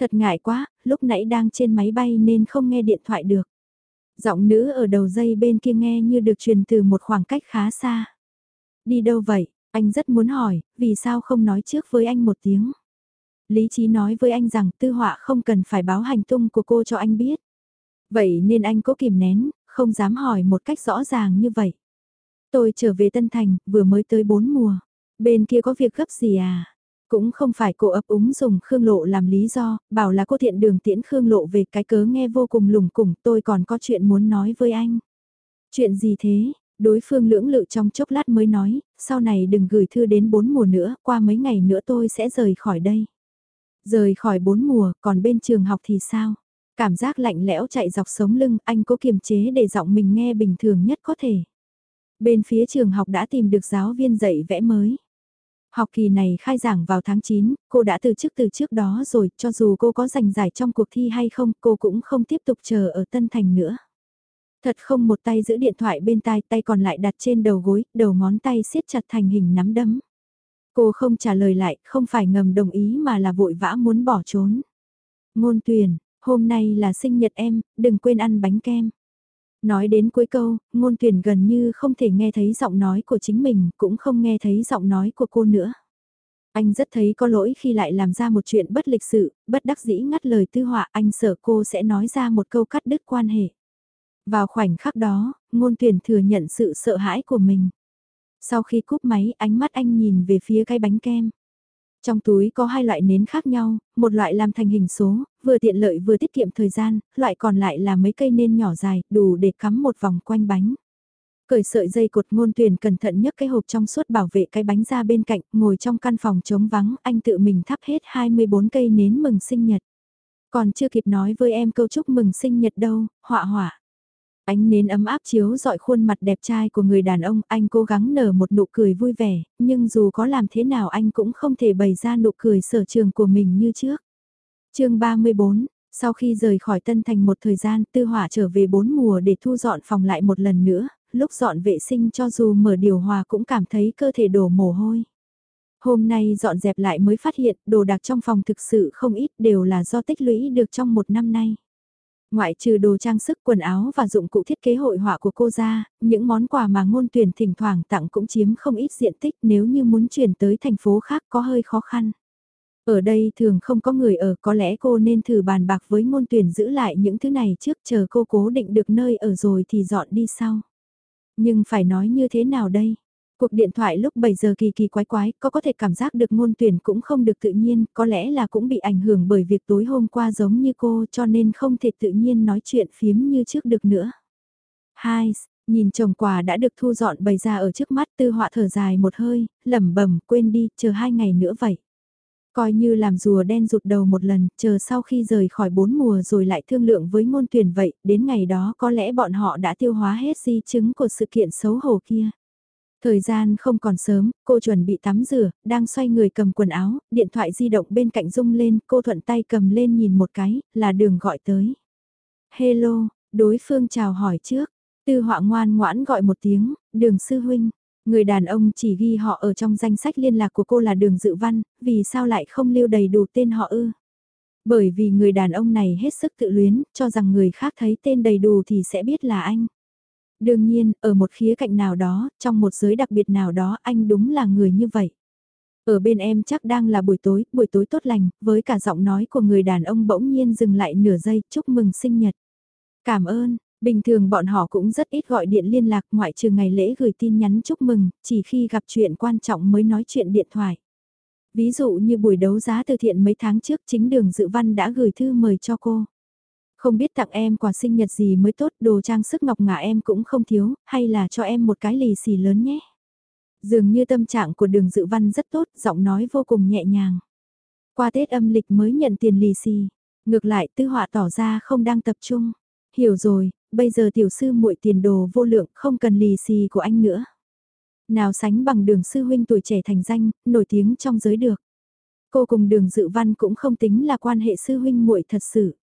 Thật ngại quá, lúc nãy đang trên máy bay nên không nghe điện thoại được. Giọng nữ ở đầu dây bên kia nghe như được truyền từ một khoảng cách khá xa. Đi đâu vậy? Anh rất muốn hỏi, vì sao không nói trước với anh một tiếng? Lý trí nói với anh rằng tư họa không cần phải báo hành tung của cô cho anh biết. Vậy nên anh cố kìm nén, không dám hỏi một cách rõ ràng như vậy. Tôi trở về Tân Thành, vừa mới tới bốn mùa. Bên kia có việc gấp gì à? Cũng không phải cô ấp úng dùng Khương Lộ làm lý do, bảo là cô thiện đường tiễn Khương Lộ về cái cớ nghe vô cùng lùng củng tôi còn có chuyện muốn nói với anh. Chuyện gì thế? Đối phương lưỡng lự trong chốc lát mới nói, sau này đừng gửi thư đến bốn mùa nữa, qua mấy ngày nữa tôi sẽ rời khỏi đây. Rời khỏi bốn mùa, còn bên trường học thì sao? Cảm giác lạnh lẽo chạy dọc sống lưng, anh cố kiềm chế để giọng mình nghe bình thường nhất có thể. Bên phía trường học đã tìm được giáo viên dạy vẽ mới. Học kỳ này khai giảng vào tháng 9, cô đã từ chức từ trước đó rồi, cho dù cô có giành giải trong cuộc thi hay không, cô cũng không tiếp tục chờ ở Tân Thành nữa. Thật không một tay giữ điện thoại bên tai, tay còn lại đặt trên đầu gối, đầu ngón tay siết chặt thành hình nắm đấm. Cô không trả lời lại, không phải ngầm đồng ý mà là vội vã muốn bỏ trốn. Ngôn tuyển, hôm nay là sinh nhật em, đừng quên ăn bánh kem. Nói đến cuối câu, ngôn tuyển gần như không thể nghe thấy giọng nói của chính mình, cũng không nghe thấy giọng nói của cô nữa. Anh rất thấy có lỗi khi lại làm ra một chuyện bất lịch sự, bất đắc dĩ ngắt lời tư họa anh sợ cô sẽ nói ra một câu cắt đứt quan hệ. Vào khoảnh khắc đó, ngôn tuyển thừa nhận sự sợ hãi của mình. Sau khi cúp máy ánh mắt anh nhìn về phía cái bánh kem. Trong túi có hai loại nến khác nhau, một loại làm thành hình số, vừa tiện lợi vừa tiết kiệm thời gian, loại còn lại là mấy cây nến nhỏ dài, đủ để cắm một vòng quanh bánh. Cởi sợi dây cột ngôn tuyển cẩn thận nhấc cái hộp trong suốt bảo vệ cái bánh ra bên cạnh, ngồi trong căn phòng trống vắng, anh tự mình thắp hết 24 cây nến mừng sinh nhật. Còn chưa kịp nói với em câu chúc mừng sinh nhật đâu, họa họa. Ánh nến ấm áp chiếu dọi khuôn mặt đẹp trai của người đàn ông, anh cố gắng nở một nụ cười vui vẻ, nhưng dù có làm thế nào anh cũng không thể bày ra nụ cười sở trường của mình như trước. chương 34, sau khi rời khỏi Tân Thành một thời gian, Tư Hỏa trở về bốn mùa để thu dọn phòng lại một lần nữa, lúc dọn vệ sinh cho dù mở điều hòa cũng cảm thấy cơ thể đổ mồ hôi. Hôm nay dọn dẹp lại mới phát hiện đồ đạc trong phòng thực sự không ít đều là do tích lũy được trong một năm nay. Ngoại trừ đồ trang sức quần áo và dụng cụ thiết kế hội họa của cô ra, những món quà mà ngôn tuyển thỉnh thoảng tặng cũng chiếm không ít diện tích nếu như muốn chuyển tới thành phố khác có hơi khó khăn. Ở đây thường không có người ở có lẽ cô nên thử bàn bạc với ngôn tuyển giữ lại những thứ này trước chờ cô cố định được nơi ở rồi thì dọn đi sau. Nhưng phải nói như thế nào đây? Cuộc điện thoại lúc 7 giờ kỳ kỳ quái quái, có có thể cảm giác được ngôn tuyển cũng không được tự nhiên, có lẽ là cũng bị ảnh hưởng bởi việc tối hôm qua giống như cô cho nên không thể tự nhiên nói chuyện phiếm như trước được nữa. Hai, nhìn chồng quà đã được thu dọn bày ra ở trước mắt tư họa thở dài một hơi, lẩm bẩm quên đi, chờ hai ngày nữa vậy. Coi như làm rùa đen rụt đầu một lần, chờ sau khi rời khỏi bốn mùa rồi lại thương lượng với ngôn tuyển vậy, đến ngày đó có lẽ bọn họ đã tiêu hóa hết di chứng của sự kiện xấu hổ kia. Thời gian không còn sớm, cô chuẩn bị tắm rửa, đang xoay người cầm quần áo, điện thoại di động bên cạnh rung lên, cô thuận tay cầm lên nhìn một cái, là đường gọi tới. Hello, đối phương chào hỏi trước, tư họa ngoan ngoãn gọi một tiếng, đường sư huynh. Người đàn ông chỉ ghi họ ở trong danh sách liên lạc của cô là đường dự văn, vì sao lại không lưu đầy đủ tên họ ư? Bởi vì người đàn ông này hết sức tự luyến, cho rằng người khác thấy tên đầy đủ thì sẽ biết là anh. Đương nhiên, ở một khía cạnh nào đó, trong một giới đặc biệt nào đó anh đúng là người như vậy. Ở bên em chắc đang là buổi tối, buổi tối tốt lành, với cả giọng nói của người đàn ông bỗng nhiên dừng lại nửa giây, chúc mừng sinh nhật. Cảm ơn, bình thường bọn họ cũng rất ít gọi điện liên lạc ngoại trừ ngày lễ gửi tin nhắn chúc mừng, chỉ khi gặp chuyện quan trọng mới nói chuyện điện thoại. Ví dụ như buổi đấu giá từ thiện mấy tháng trước chính đường dự văn đã gửi thư mời cho cô. Không biết tặng em quà sinh nhật gì mới tốt, đồ trang sức ngọc ngà em cũng không thiếu, hay là cho em một cái lì xì lớn nhé. Dường như tâm trạng của đường dự văn rất tốt, giọng nói vô cùng nhẹ nhàng. Qua Tết âm lịch mới nhận tiền lì xì, ngược lại tư họa tỏ ra không đang tập trung. Hiểu rồi, bây giờ tiểu sư muội tiền đồ vô lượng không cần lì xì của anh nữa. Nào sánh bằng đường sư huynh tuổi trẻ thành danh, nổi tiếng trong giới được. Cô cùng đường dự văn cũng không tính là quan hệ sư huynh muội thật sự.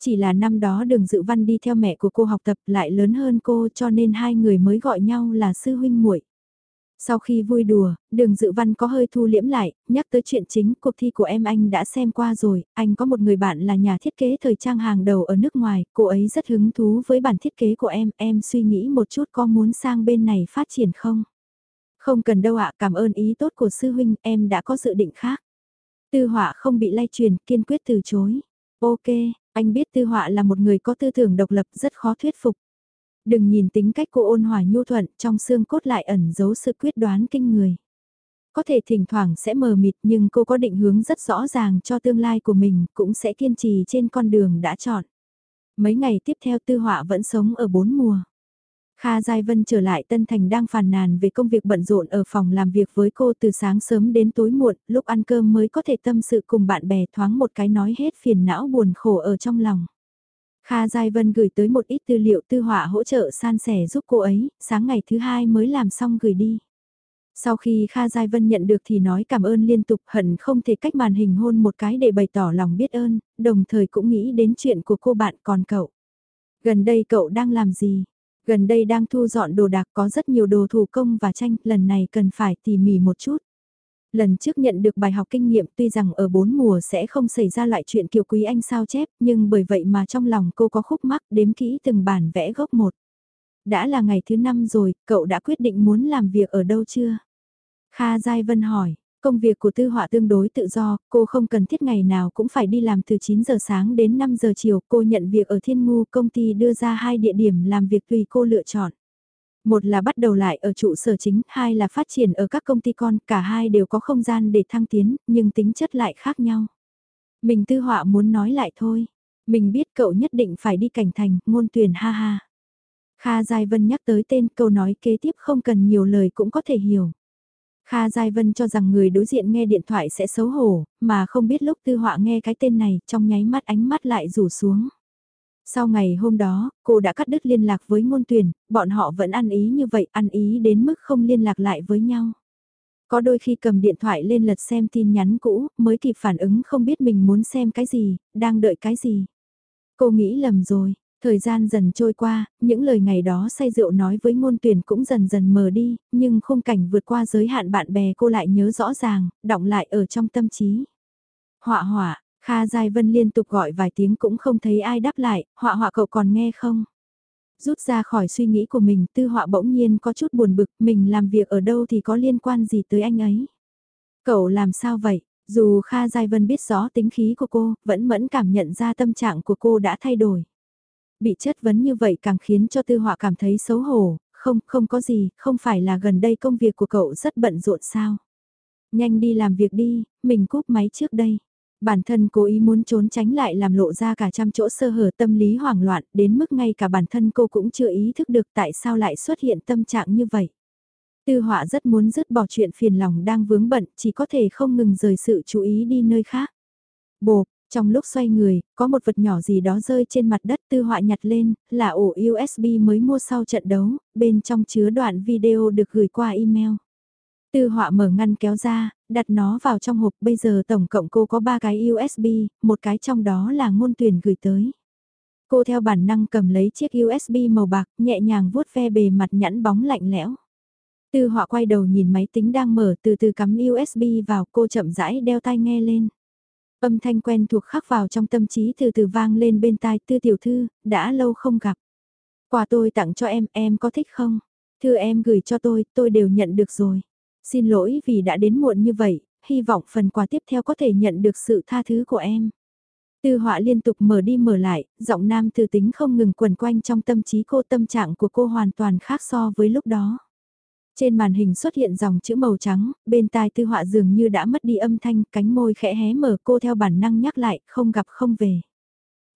Chỉ là năm đó đường dự văn đi theo mẹ của cô học tập lại lớn hơn cô cho nên hai người mới gọi nhau là sư huynh muội. Sau khi vui đùa, đường dự văn có hơi thu liễm lại, nhắc tới chuyện chính cuộc thi của em anh đã xem qua rồi, anh có một người bạn là nhà thiết kế thời trang hàng đầu ở nước ngoài, cô ấy rất hứng thú với bản thiết kế của em, em suy nghĩ một chút có muốn sang bên này phát triển không? Không cần đâu ạ, cảm ơn ý tốt của sư huynh, em đã có dự định khác. Tư họa không bị lay truyền, kiên quyết từ chối. Ok, anh biết tư họa là một người có tư tưởng độc lập rất khó thuyết phục. Đừng nhìn tính cách cô ôn hòa nhu thuận, trong xương cốt lại ẩn giấu sự quyết đoán kinh người. Có thể thỉnh thoảng sẽ mờ mịt nhưng cô có định hướng rất rõ ràng cho tương lai của mình, cũng sẽ kiên trì trên con đường đã chọn. Mấy ngày tiếp theo tư họa vẫn sống ở bốn mùa. Kha Giai Vân trở lại Tân Thành đang phàn nàn về công việc bận rộn ở phòng làm việc với cô từ sáng sớm đến tối muộn, lúc ăn cơm mới có thể tâm sự cùng bạn bè thoáng một cái nói hết phiền não buồn khổ ở trong lòng. Kha Giai Vân gửi tới một ít tư liệu tư họa hỗ trợ san sẻ giúp cô ấy, sáng ngày thứ hai mới làm xong gửi đi. Sau khi Kha Giai Vân nhận được thì nói cảm ơn liên tục hận không thể cách màn hình hôn một cái để bày tỏ lòng biết ơn, đồng thời cũng nghĩ đến chuyện của cô bạn còn cậu. Gần đây cậu đang làm gì? Gần đây đang thu dọn đồ đạc có rất nhiều đồ thủ công và tranh, lần này cần phải tỉ mỉ một chút. Lần trước nhận được bài học kinh nghiệm tuy rằng ở bốn mùa sẽ không xảy ra loại chuyện kiều quý anh sao chép, nhưng bởi vậy mà trong lòng cô có khúc mắc đếm kỹ từng bản vẽ gốc một. Đã là ngày thứ năm rồi, cậu đã quyết định muốn làm việc ở đâu chưa? Kha Giai Vân hỏi, Công việc của tư họa tương đối tự do, cô không cần thiết ngày nào cũng phải đi làm từ 9 giờ sáng đến 5 giờ chiều. Cô nhận việc ở Thiên Ngu công ty đưa ra hai địa điểm làm việc tùy cô lựa chọn. Một là bắt đầu lại ở trụ sở chính, hai là phát triển ở các công ty con, cả hai đều có không gian để thăng tiến, nhưng tính chất lại khác nhau. Mình tư họa muốn nói lại thôi. Mình biết cậu nhất định phải đi cảnh thành, ngôn tuyển ha ha. Kha Giai Vân nhắc tới tên câu nói kế tiếp không cần nhiều lời cũng có thể hiểu. Kha Giai Vân cho rằng người đối diện nghe điện thoại sẽ xấu hổ, mà không biết lúc tư họa nghe cái tên này trong nháy mắt ánh mắt lại rủ xuống. Sau ngày hôm đó, cô đã cắt đứt liên lạc với ngôn tuyển, bọn họ vẫn ăn ý như vậy, ăn ý đến mức không liên lạc lại với nhau. Có đôi khi cầm điện thoại lên lật xem tin nhắn cũ, mới kịp phản ứng không biết mình muốn xem cái gì, đang đợi cái gì. Cô nghĩ lầm rồi, Thời gian dần trôi qua, những lời ngày đó say rượu nói với ngôn tuyển cũng dần dần mờ đi, nhưng khung cảnh vượt qua giới hạn bạn bè cô lại nhớ rõ ràng, đọng lại ở trong tâm trí. Họa họa, Kha Giai Vân liên tục gọi vài tiếng cũng không thấy ai đáp lại, họa họa cậu còn nghe không? Rút ra khỏi suy nghĩ của mình, tư họa bỗng nhiên có chút buồn bực, mình làm việc ở đâu thì có liên quan gì tới anh ấy? Cậu làm sao vậy? Dù Kha Giai Vân biết rõ tính khí của cô, vẫn mẫn cảm nhận ra tâm trạng của cô đã thay đổi. Bị chất vấn như vậy càng khiến cho tư họa cảm thấy xấu hổ, không, không có gì, không phải là gần đây công việc của cậu rất bận rộn sao. Nhanh đi làm việc đi, mình cúp máy trước đây. Bản thân cố ý muốn trốn tránh lại làm lộ ra cả trăm chỗ sơ hở tâm lý hoảng loạn, đến mức ngay cả bản thân cô cũng chưa ý thức được tại sao lại xuất hiện tâm trạng như vậy. Tư họa rất muốn dứt bỏ chuyện phiền lòng đang vướng bận, chỉ có thể không ngừng rời sự chú ý đi nơi khác. Bộp, trong lúc xoay người, có một vật nhỏ gì đó rơi trên mặt đất tư họa nhặt lên, là ổ USB mới mua sau trận đấu, bên trong chứa đoạn video được gửi qua email. Tư họa mở ngăn kéo ra, đặt nó vào trong hộp bây giờ tổng cộng cô có 3 cái USB, một cái trong đó là ngôn tuyển gửi tới. Cô theo bản năng cầm lấy chiếc USB màu bạc, nhẹ nhàng vuốt ve bề mặt nhẵn bóng lạnh lẽo. Tư họa quay đầu nhìn máy tính đang mở từ từ cắm USB vào cô chậm rãi đeo tai nghe lên. Âm thanh quen thuộc khắc vào trong tâm trí từ từ vang lên bên tai tư tiểu thư, đã lâu không gặp. Quà tôi tặng cho em, em có thích không? Thư em gửi cho tôi, tôi đều nhận được rồi. Xin lỗi vì đã đến muộn như vậy, hy vọng phần quà tiếp theo có thể nhận được sự tha thứ của em. Tư họa liên tục mở đi mở lại, giọng nam từ tính không ngừng quẩn quanh trong tâm trí cô tâm trạng của cô hoàn toàn khác so với lúc đó. Trên màn hình xuất hiện dòng chữ màu trắng, bên tai tư họa dường như đã mất đi âm thanh, cánh môi khẽ hé mở cô theo bản năng nhắc lại, không gặp không về.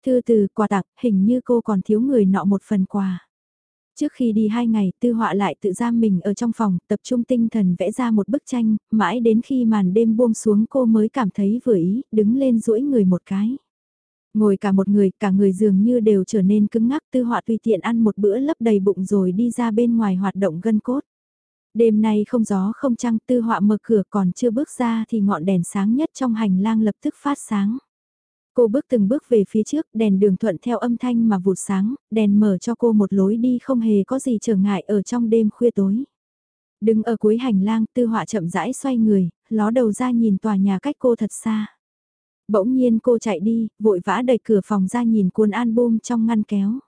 Thư từ quà tặng, hình như cô còn thiếu người nọ một phần quà. Trước khi đi hai ngày, tư họa lại tự giam mình ở trong phòng, tập trung tinh thần vẽ ra một bức tranh, mãi đến khi màn đêm buông xuống cô mới cảm thấy vừa ý, đứng lên duỗi người một cái. Ngồi cả một người, cả người dường như đều trở nên cứng ngắc tư họa tùy tiện ăn một bữa lấp đầy bụng rồi đi ra bên ngoài hoạt động gân cốt. Đêm nay không gió không trăng tư họa mở cửa còn chưa bước ra thì ngọn đèn sáng nhất trong hành lang lập tức phát sáng. Cô bước từng bước về phía trước, đèn đường thuận theo âm thanh mà vụt sáng, đèn mở cho cô một lối đi không hề có gì trở ngại ở trong đêm khuya tối. Đứng ở cuối hành lang, tư họa chậm rãi xoay người, ló đầu ra nhìn tòa nhà cách cô thật xa. Bỗng nhiên cô chạy đi, vội vã đẩy cửa phòng ra nhìn cuốn album trong ngăn kéo.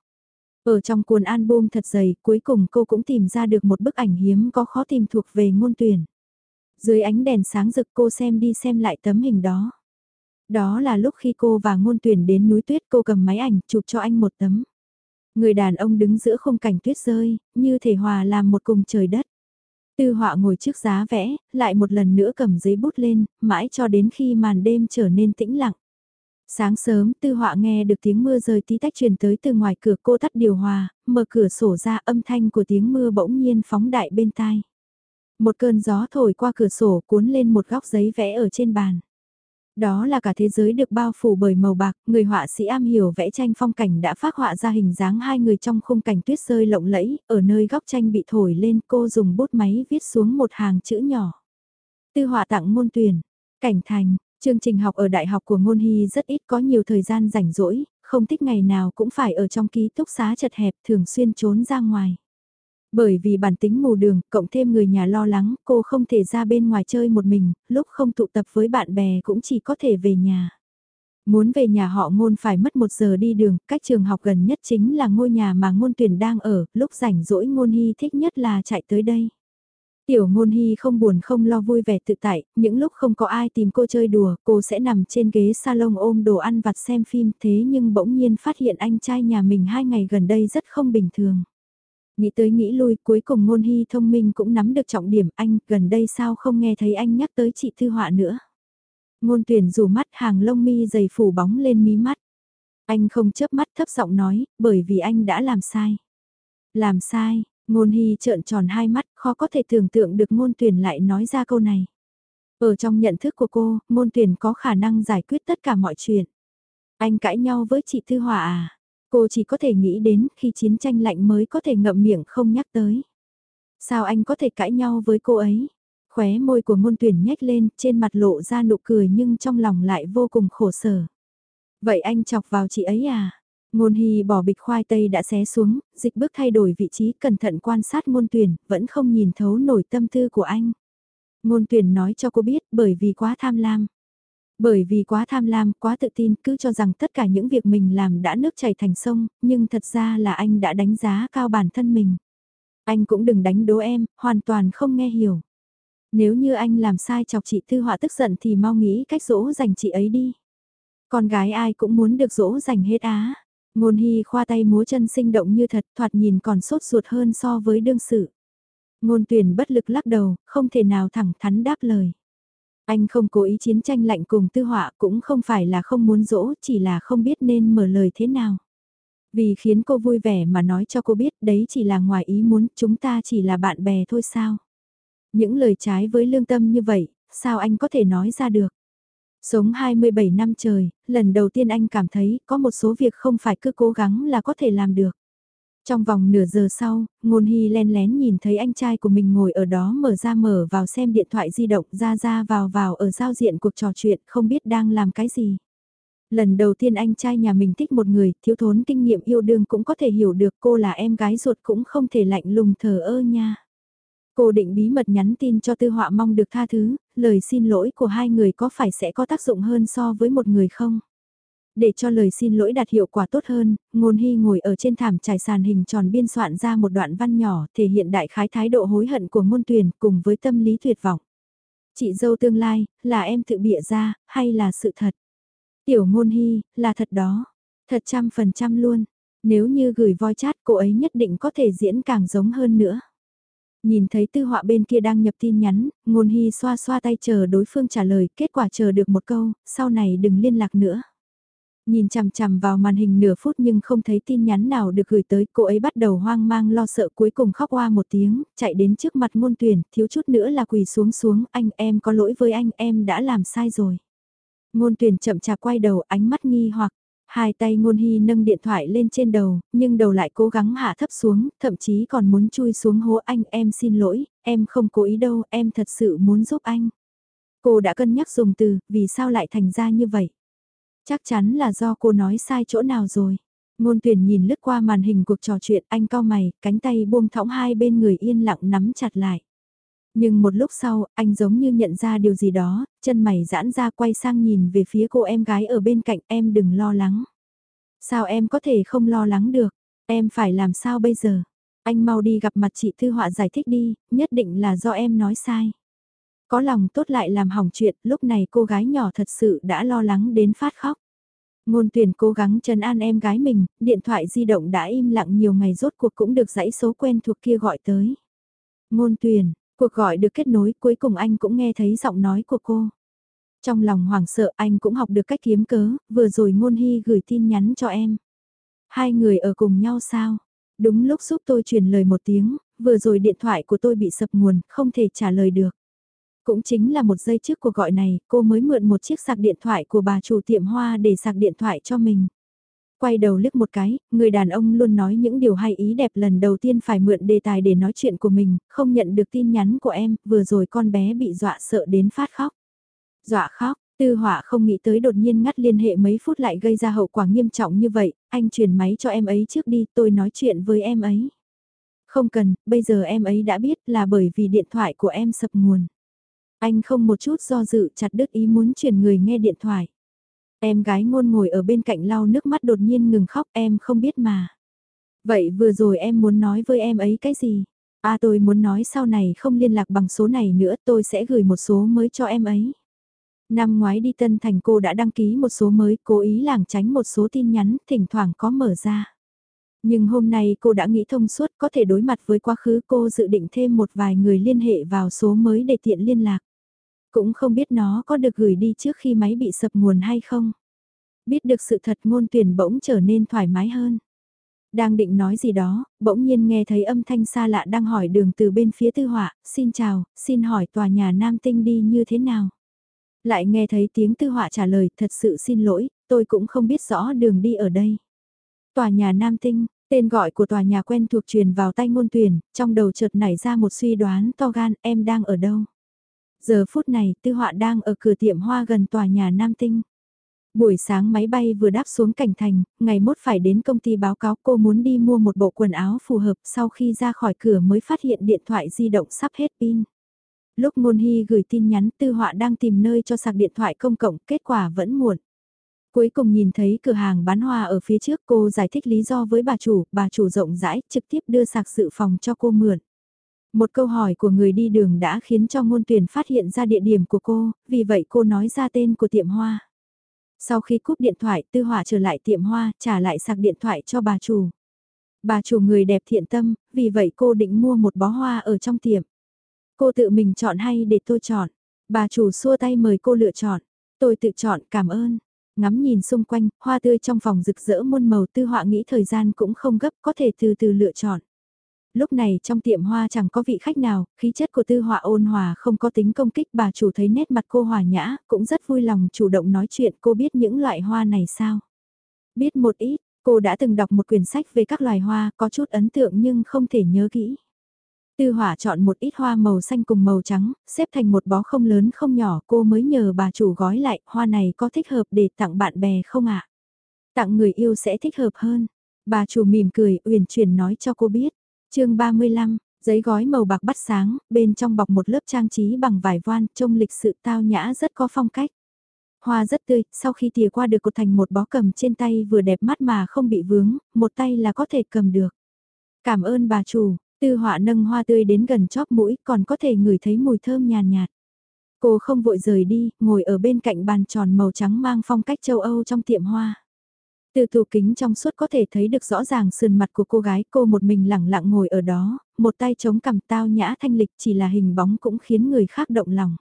Ở trong cuốn album thật dày, cuối cùng cô cũng tìm ra được một bức ảnh hiếm có khó tìm thuộc về ngôn tuyển. Dưới ánh đèn sáng rực cô xem đi xem lại tấm hình đó. Đó là lúc khi cô và ngôn tuyển đến núi tuyết cô cầm máy ảnh chụp cho anh một tấm. Người đàn ông đứng giữa khung cảnh tuyết rơi, như thể hòa làm một cùng trời đất. Tư họa ngồi trước giá vẽ, lại một lần nữa cầm giấy bút lên, mãi cho đến khi màn đêm trở nên tĩnh lặng. Sáng sớm tư họa nghe được tiếng mưa rơi tí tách truyền tới từ ngoài cửa cô tắt điều hòa, mở cửa sổ ra âm thanh của tiếng mưa bỗng nhiên phóng đại bên tai. Một cơn gió thổi qua cửa sổ cuốn lên một góc giấy vẽ ở trên bàn. Đó là cả thế giới được bao phủ bởi màu bạc, người họa sĩ am hiểu vẽ tranh phong cảnh đã phát họa ra hình dáng hai người trong khung cảnh tuyết rơi lộng lẫy, ở nơi góc tranh bị thổi lên cô dùng bút máy viết xuống một hàng chữ nhỏ. Tư họa tặng môn tuyển, cảnh thành, chương trình học ở đại học của Ngôn Hy rất ít có nhiều thời gian rảnh rỗi, không thích ngày nào cũng phải ở trong ký túc xá chật hẹp thường xuyên trốn ra ngoài. Bởi vì bản tính mù đường, cộng thêm người nhà lo lắng, cô không thể ra bên ngoài chơi một mình, lúc không tụ tập với bạn bè cũng chỉ có thể về nhà. Muốn về nhà họ ngôn phải mất một giờ đi đường, cách trường học gần nhất chính là ngôi nhà mà ngôn tuyển đang ở, lúc rảnh rỗi ngôn hy thích nhất là chạy tới đây. Tiểu ngôn hy không buồn không lo vui vẻ tự tại, những lúc không có ai tìm cô chơi đùa, cô sẽ nằm trên ghế salon ôm đồ ăn vặt xem phim thế nhưng bỗng nhiên phát hiện anh trai nhà mình hai ngày gần đây rất không bình thường. Nghĩ tới nghĩ lui cuối cùng ngôn hy thông minh cũng nắm được trọng điểm anh gần đây sao không nghe thấy anh nhắc tới chị Thư Họa nữa. Ngôn tuyển rủ mắt hàng lông mi dày phủ bóng lên mí mắt. Anh không chớp mắt thấp giọng nói, bởi vì anh đã làm sai. Làm sai, ngôn hy trợn tròn hai mắt, khó có thể tưởng tượng được ngôn tuyển lại nói ra câu này. Ở trong nhận thức của cô, ngôn tuyển có khả năng giải quyết tất cả mọi chuyện. Anh cãi nhau với chị Thư Hòa à? Cô chỉ có thể nghĩ đến khi chiến tranh lạnh mới có thể ngậm miệng không nhắc tới. Sao anh có thể cãi nhau với cô ấy? Khóe môi của ngôn tuyển nhếch lên, trên mặt lộ ra nụ cười nhưng trong lòng lại vô cùng khổ sở. Vậy anh chọc vào chị ấy à? Ngôn Hy bỏ bịch khoai tây đã xé xuống, dịch bước thay đổi vị trí cẩn thận quan sát ngôn tuyển, vẫn không nhìn thấu nổi tâm tư của anh. Ngôn tuyển nói cho cô biết bởi vì quá tham lam. Bởi vì quá tham lam, quá tự tin, cứ cho rằng tất cả những việc mình làm đã nước chảy thành sông, nhưng thật ra là anh đã đánh giá cao bản thân mình. Anh cũng đừng đánh đố em, hoàn toàn không nghe hiểu. Nếu như anh làm sai chọc chị Thư Họa tức giận thì mau nghĩ cách dỗ dành chị ấy đi. Con gái ai cũng muốn được dỗ dành hết á. Ngôn Hy khoa tay múa chân sinh động như thật thoạt nhìn còn sốt ruột hơn so với đương sự. Ngôn tuyển bất lực lắc đầu, không thể nào thẳng thắn đáp lời. Anh không cố ý chiến tranh lạnh cùng tư họa cũng không phải là không muốn dỗ, chỉ là không biết nên mở lời thế nào. Vì khiến cô vui vẻ mà nói cho cô biết đấy chỉ là ngoài ý muốn, chúng ta chỉ là bạn bè thôi sao. Những lời trái với lương tâm như vậy, sao anh có thể nói ra được? Sống 27 năm trời, lần đầu tiên anh cảm thấy có một số việc không phải cứ cố gắng là có thể làm được. Trong vòng nửa giờ sau, Ngôn Hy len lén nhìn thấy anh trai của mình ngồi ở đó mở ra mở vào xem điện thoại di động ra ra vào vào ở giao diện cuộc trò chuyện không biết đang làm cái gì. Lần đầu tiên anh trai nhà mình thích một người, thiếu thốn kinh nghiệm yêu đương cũng có thể hiểu được cô là em gái ruột cũng không thể lạnh lùng thờ ơ nha. Cô định bí mật nhắn tin cho tư họa mong được tha thứ, lời xin lỗi của hai người có phải sẽ có tác dụng hơn so với một người không? Để cho lời xin lỗi đạt hiệu quả tốt hơn, ngôn hy ngồi ở trên thảm trải sàn hình tròn biên soạn ra một đoạn văn nhỏ thể hiện đại khái thái độ hối hận của ngôn tuyển cùng với tâm lý tuyệt vọng. Chị dâu tương lai, là em tự bịa ra, hay là sự thật? Tiểu ngôn hy, là thật đó. Thật trăm phần trăm luôn. Nếu như gửi voi chat cô ấy nhất định có thể diễn càng giống hơn nữa. Nhìn thấy tư họa bên kia đang nhập tin nhắn, ngôn hy xoa xoa tay chờ đối phương trả lời, kết quả chờ được một câu, sau này đừng liên lạc nữa. Nhìn chằm chằm vào màn hình nửa phút nhưng không thấy tin nhắn nào được gửi tới, cô ấy bắt đầu hoang mang lo sợ cuối cùng khóc hoa một tiếng, chạy đến trước mặt ngôn tuyển, thiếu chút nữa là quỳ xuống xuống, anh em có lỗi với anh, em đã làm sai rồi. Ngôn tuyển chậm chạp quay đầu, ánh mắt nghi hoặc, hai tay ngôn hy nâng điện thoại lên trên đầu, nhưng đầu lại cố gắng hạ thấp xuống, thậm chí còn muốn chui xuống hố anh, em xin lỗi, em không cố ý đâu, em thật sự muốn giúp anh. Cô đã cân nhắc dùng từ, vì sao lại thành ra như vậy? Chắc chắn là do cô nói sai chỗ nào rồi. Ngôn tuyển nhìn lướt qua màn hình cuộc trò chuyện anh cao mày, cánh tay buông thõng hai bên người yên lặng nắm chặt lại. Nhưng một lúc sau, anh giống như nhận ra điều gì đó, chân mày giãn ra quay sang nhìn về phía cô em gái ở bên cạnh em đừng lo lắng. Sao em có thể không lo lắng được, em phải làm sao bây giờ? Anh mau đi gặp mặt chị Thư Họa giải thích đi, nhất định là do em nói sai. Có lòng tốt lại làm hỏng chuyện, lúc này cô gái nhỏ thật sự đã lo lắng đến phát khóc. Ngôn tuyển cố gắng trấn an em gái mình, điện thoại di động đã im lặng nhiều ngày rốt cuộc cũng được dãy số quen thuộc kia gọi tới. Ngôn tuyển, cuộc gọi được kết nối cuối cùng anh cũng nghe thấy giọng nói của cô. Trong lòng hoảng sợ anh cũng học được cách kiếm cớ, vừa rồi ngôn hy gửi tin nhắn cho em. Hai người ở cùng nhau sao? Đúng lúc giúp tôi truyền lời một tiếng, vừa rồi điện thoại của tôi bị sập nguồn, không thể trả lời được. Cũng chính là một giây trước cuộc gọi này, cô mới mượn một chiếc sạc điện thoại của bà chủ tiệm hoa để sạc điện thoại cho mình. Quay đầu liếc một cái, người đàn ông luôn nói những điều hay ý đẹp lần đầu tiên phải mượn đề tài để nói chuyện của mình, không nhận được tin nhắn của em, vừa rồi con bé bị dọa sợ đến phát khóc. Dọa khóc, Tư họa không nghĩ tới đột nhiên ngắt liên hệ mấy phút lại gây ra hậu quả nghiêm trọng như vậy, anh chuyển máy cho em ấy trước đi, tôi nói chuyện với em ấy. Không cần, bây giờ em ấy đã biết là bởi vì điện thoại của em sập nguồn. Anh không một chút do dự chặt đứt ý muốn chuyển người nghe điện thoại. Em gái ngôn ngồi ở bên cạnh lau nước mắt đột nhiên ngừng khóc, em không biết mà. Vậy vừa rồi em muốn nói với em ấy cái gì? À tôi muốn nói sau này không liên lạc bằng số này nữa, tôi sẽ gửi một số mới cho em ấy. Năm ngoái đi Tân Thành cô đã đăng ký một số mới, cố ý làng tránh một số tin nhắn, thỉnh thoảng có mở ra. Nhưng hôm nay cô đã nghĩ thông suốt, có thể đối mặt với quá khứ, cô dự định thêm một vài người liên hệ vào số mới để tiện liên lạc. Cũng không biết nó có được gửi đi trước khi máy bị sập nguồn hay không. Biết được sự thật ngôn tuyển bỗng trở nên thoải mái hơn. Đang định nói gì đó, bỗng nhiên nghe thấy âm thanh xa lạ đang hỏi đường từ bên phía tư họa, xin chào, xin hỏi tòa nhà Nam Tinh đi như thế nào. Lại nghe thấy tiếng tư họa trả lời, thật sự xin lỗi, tôi cũng không biết rõ đường đi ở đây. Tòa nhà Nam Tinh, tên gọi của tòa nhà quen thuộc truyền vào tay ngôn tuyển, trong đầu chợt nảy ra một suy đoán to gan, em đang ở đâu? Giờ phút này, tư họa đang ở cửa tiệm hoa gần tòa nhà Nam Tinh. Buổi sáng máy bay vừa đáp xuống cảnh thành, ngày mốt phải đến công ty báo cáo cô muốn đi mua một bộ quần áo phù hợp sau khi ra khỏi cửa mới phát hiện điện thoại di động sắp hết pin. Lúc Ngôn Hy gửi tin nhắn tư họa đang tìm nơi cho sạc điện thoại công cộng, kết quả vẫn muộn. Cuối cùng nhìn thấy cửa hàng bán hoa ở phía trước cô giải thích lý do với bà chủ, bà chủ rộng rãi trực tiếp đưa sạc dự phòng cho cô mượn. Một câu hỏi của người đi đường đã khiến cho ngôn tuyển phát hiện ra địa điểm của cô, vì vậy cô nói ra tên của tiệm hoa. Sau khi cúp điện thoại tư hỏa trở lại tiệm hoa, trả lại sạc điện thoại cho bà chủ. Bà chủ người đẹp thiện tâm, vì vậy cô định mua một bó hoa ở trong tiệm. Cô tự mình chọn hay để tôi chọn? Bà chủ xua tay mời cô lựa chọn. Tôi tự chọn cảm ơn. Ngắm nhìn xung quanh, hoa tươi trong phòng rực rỡ muôn màu tư họa nghĩ thời gian cũng không gấp có thể từ từ lựa chọn. Lúc này trong tiệm hoa chẳng có vị khách nào, khí chất của tư họa ôn hòa không có tính công kích bà chủ thấy nét mặt cô hòa nhã, cũng rất vui lòng chủ động nói chuyện cô biết những loại hoa này sao. Biết một ít, cô đã từng đọc một quyển sách về các loài hoa có chút ấn tượng nhưng không thể nhớ kỹ. Tư hỏa chọn một ít hoa màu xanh cùng màu trắng, xếp thành một bó không lớn không nhỏ cô mới nhờ bà chủ gói lại, hoa này có thích hợp để tặng bạn bè không ạ? Tặng người yêu sẽ thích hợp hơn. Bà chủ mỉm cười, uyển chuyển nói cho cô biết chương 35, giấy gói màu bạc bắt sáng, bên trong bọc một lớp trang trí bằng vải voan, trông lịch sự tao nhã rất có phong cách. Hoa rất tươi, sau khi tìa qua được cột thành một bó cầm trên tay vừa đẹp mắt mà không bị vướng, một tay là có thể cầm được. Cảm ơn bà chủ, tư họa nâng hoa tươi đến gần chóp mũi còn có thể ngửi thấy mùi thơm nhàn nhạt, nhạt. Cô không vội rời đi, ngồi ở bên cạnh bàn tròn màu trắng mang phong cách châu Âu trong tiệm hoa. Từ tủ kính trong suốt có thể thấy được rõ ràng sườn mặt của cô gái cô một mình lẳng lặng ngồi ở đó, một tay chống cằm tao nhã thanh lịch chỉ là hình bóng cũng khiến người khác động lòng.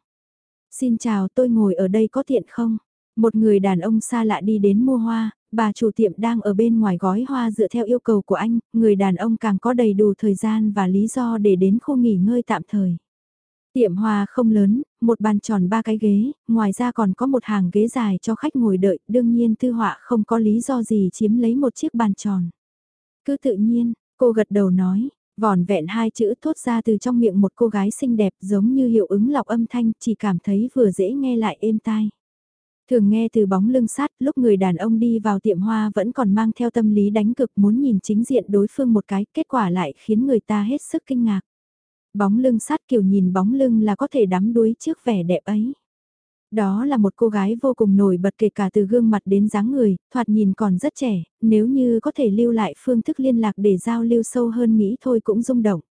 Xin chào tôi ngồi ở đây có tiện không? Một người đàn ông xa lạ đi đến mua hoa, bà chủ tiệm đang ở bên ngoài gói hoa dựa theo yêu cầu của anh, người đàn ông càng có đầy đủ thời gian và lý do để đến khu nghỉ ngơi tạm thời. Tiệm hoa không lớn, một bàn tròn ba cái ghế, ngoài ra còn có một hàng ghế dài cho khách ngồi đợi, đương nhiên tư họa không có lý do gì chiếm lấy một chiếc bàn tròn. Cứ tự nhiên, cô gật đầu nói, vòn vẹn hai chữ thốt ra từ trong miệng một cô gái xinh đẹp giống như hiệu ứng lọc âm thanh chỉ cảm thấy vừa dễ nghe lại êm tai. Thường nghe từ bóng lưng sát lúc người đàn ông đi vào tiệm hoa vẫn còn mang theo tâm lý đánh cực muốn nhìn chính diện đối phương một cái, kết quả lại khiến người ta hết sức kinh ngạc. Bóng lưng sát kiểu nhìn bóng lưng là có thể đắm đuối trước vẻ đẹp ấy. Đó là một cô gái vô cùng nổi bật kể cả từ gương mặt đến dáng người, thoạt nhìn còn rất trẻ, nếu như có thể lưu lại phương thức liên lạc để giao lưu sâu hơn nghĩ thôi cũng rung động.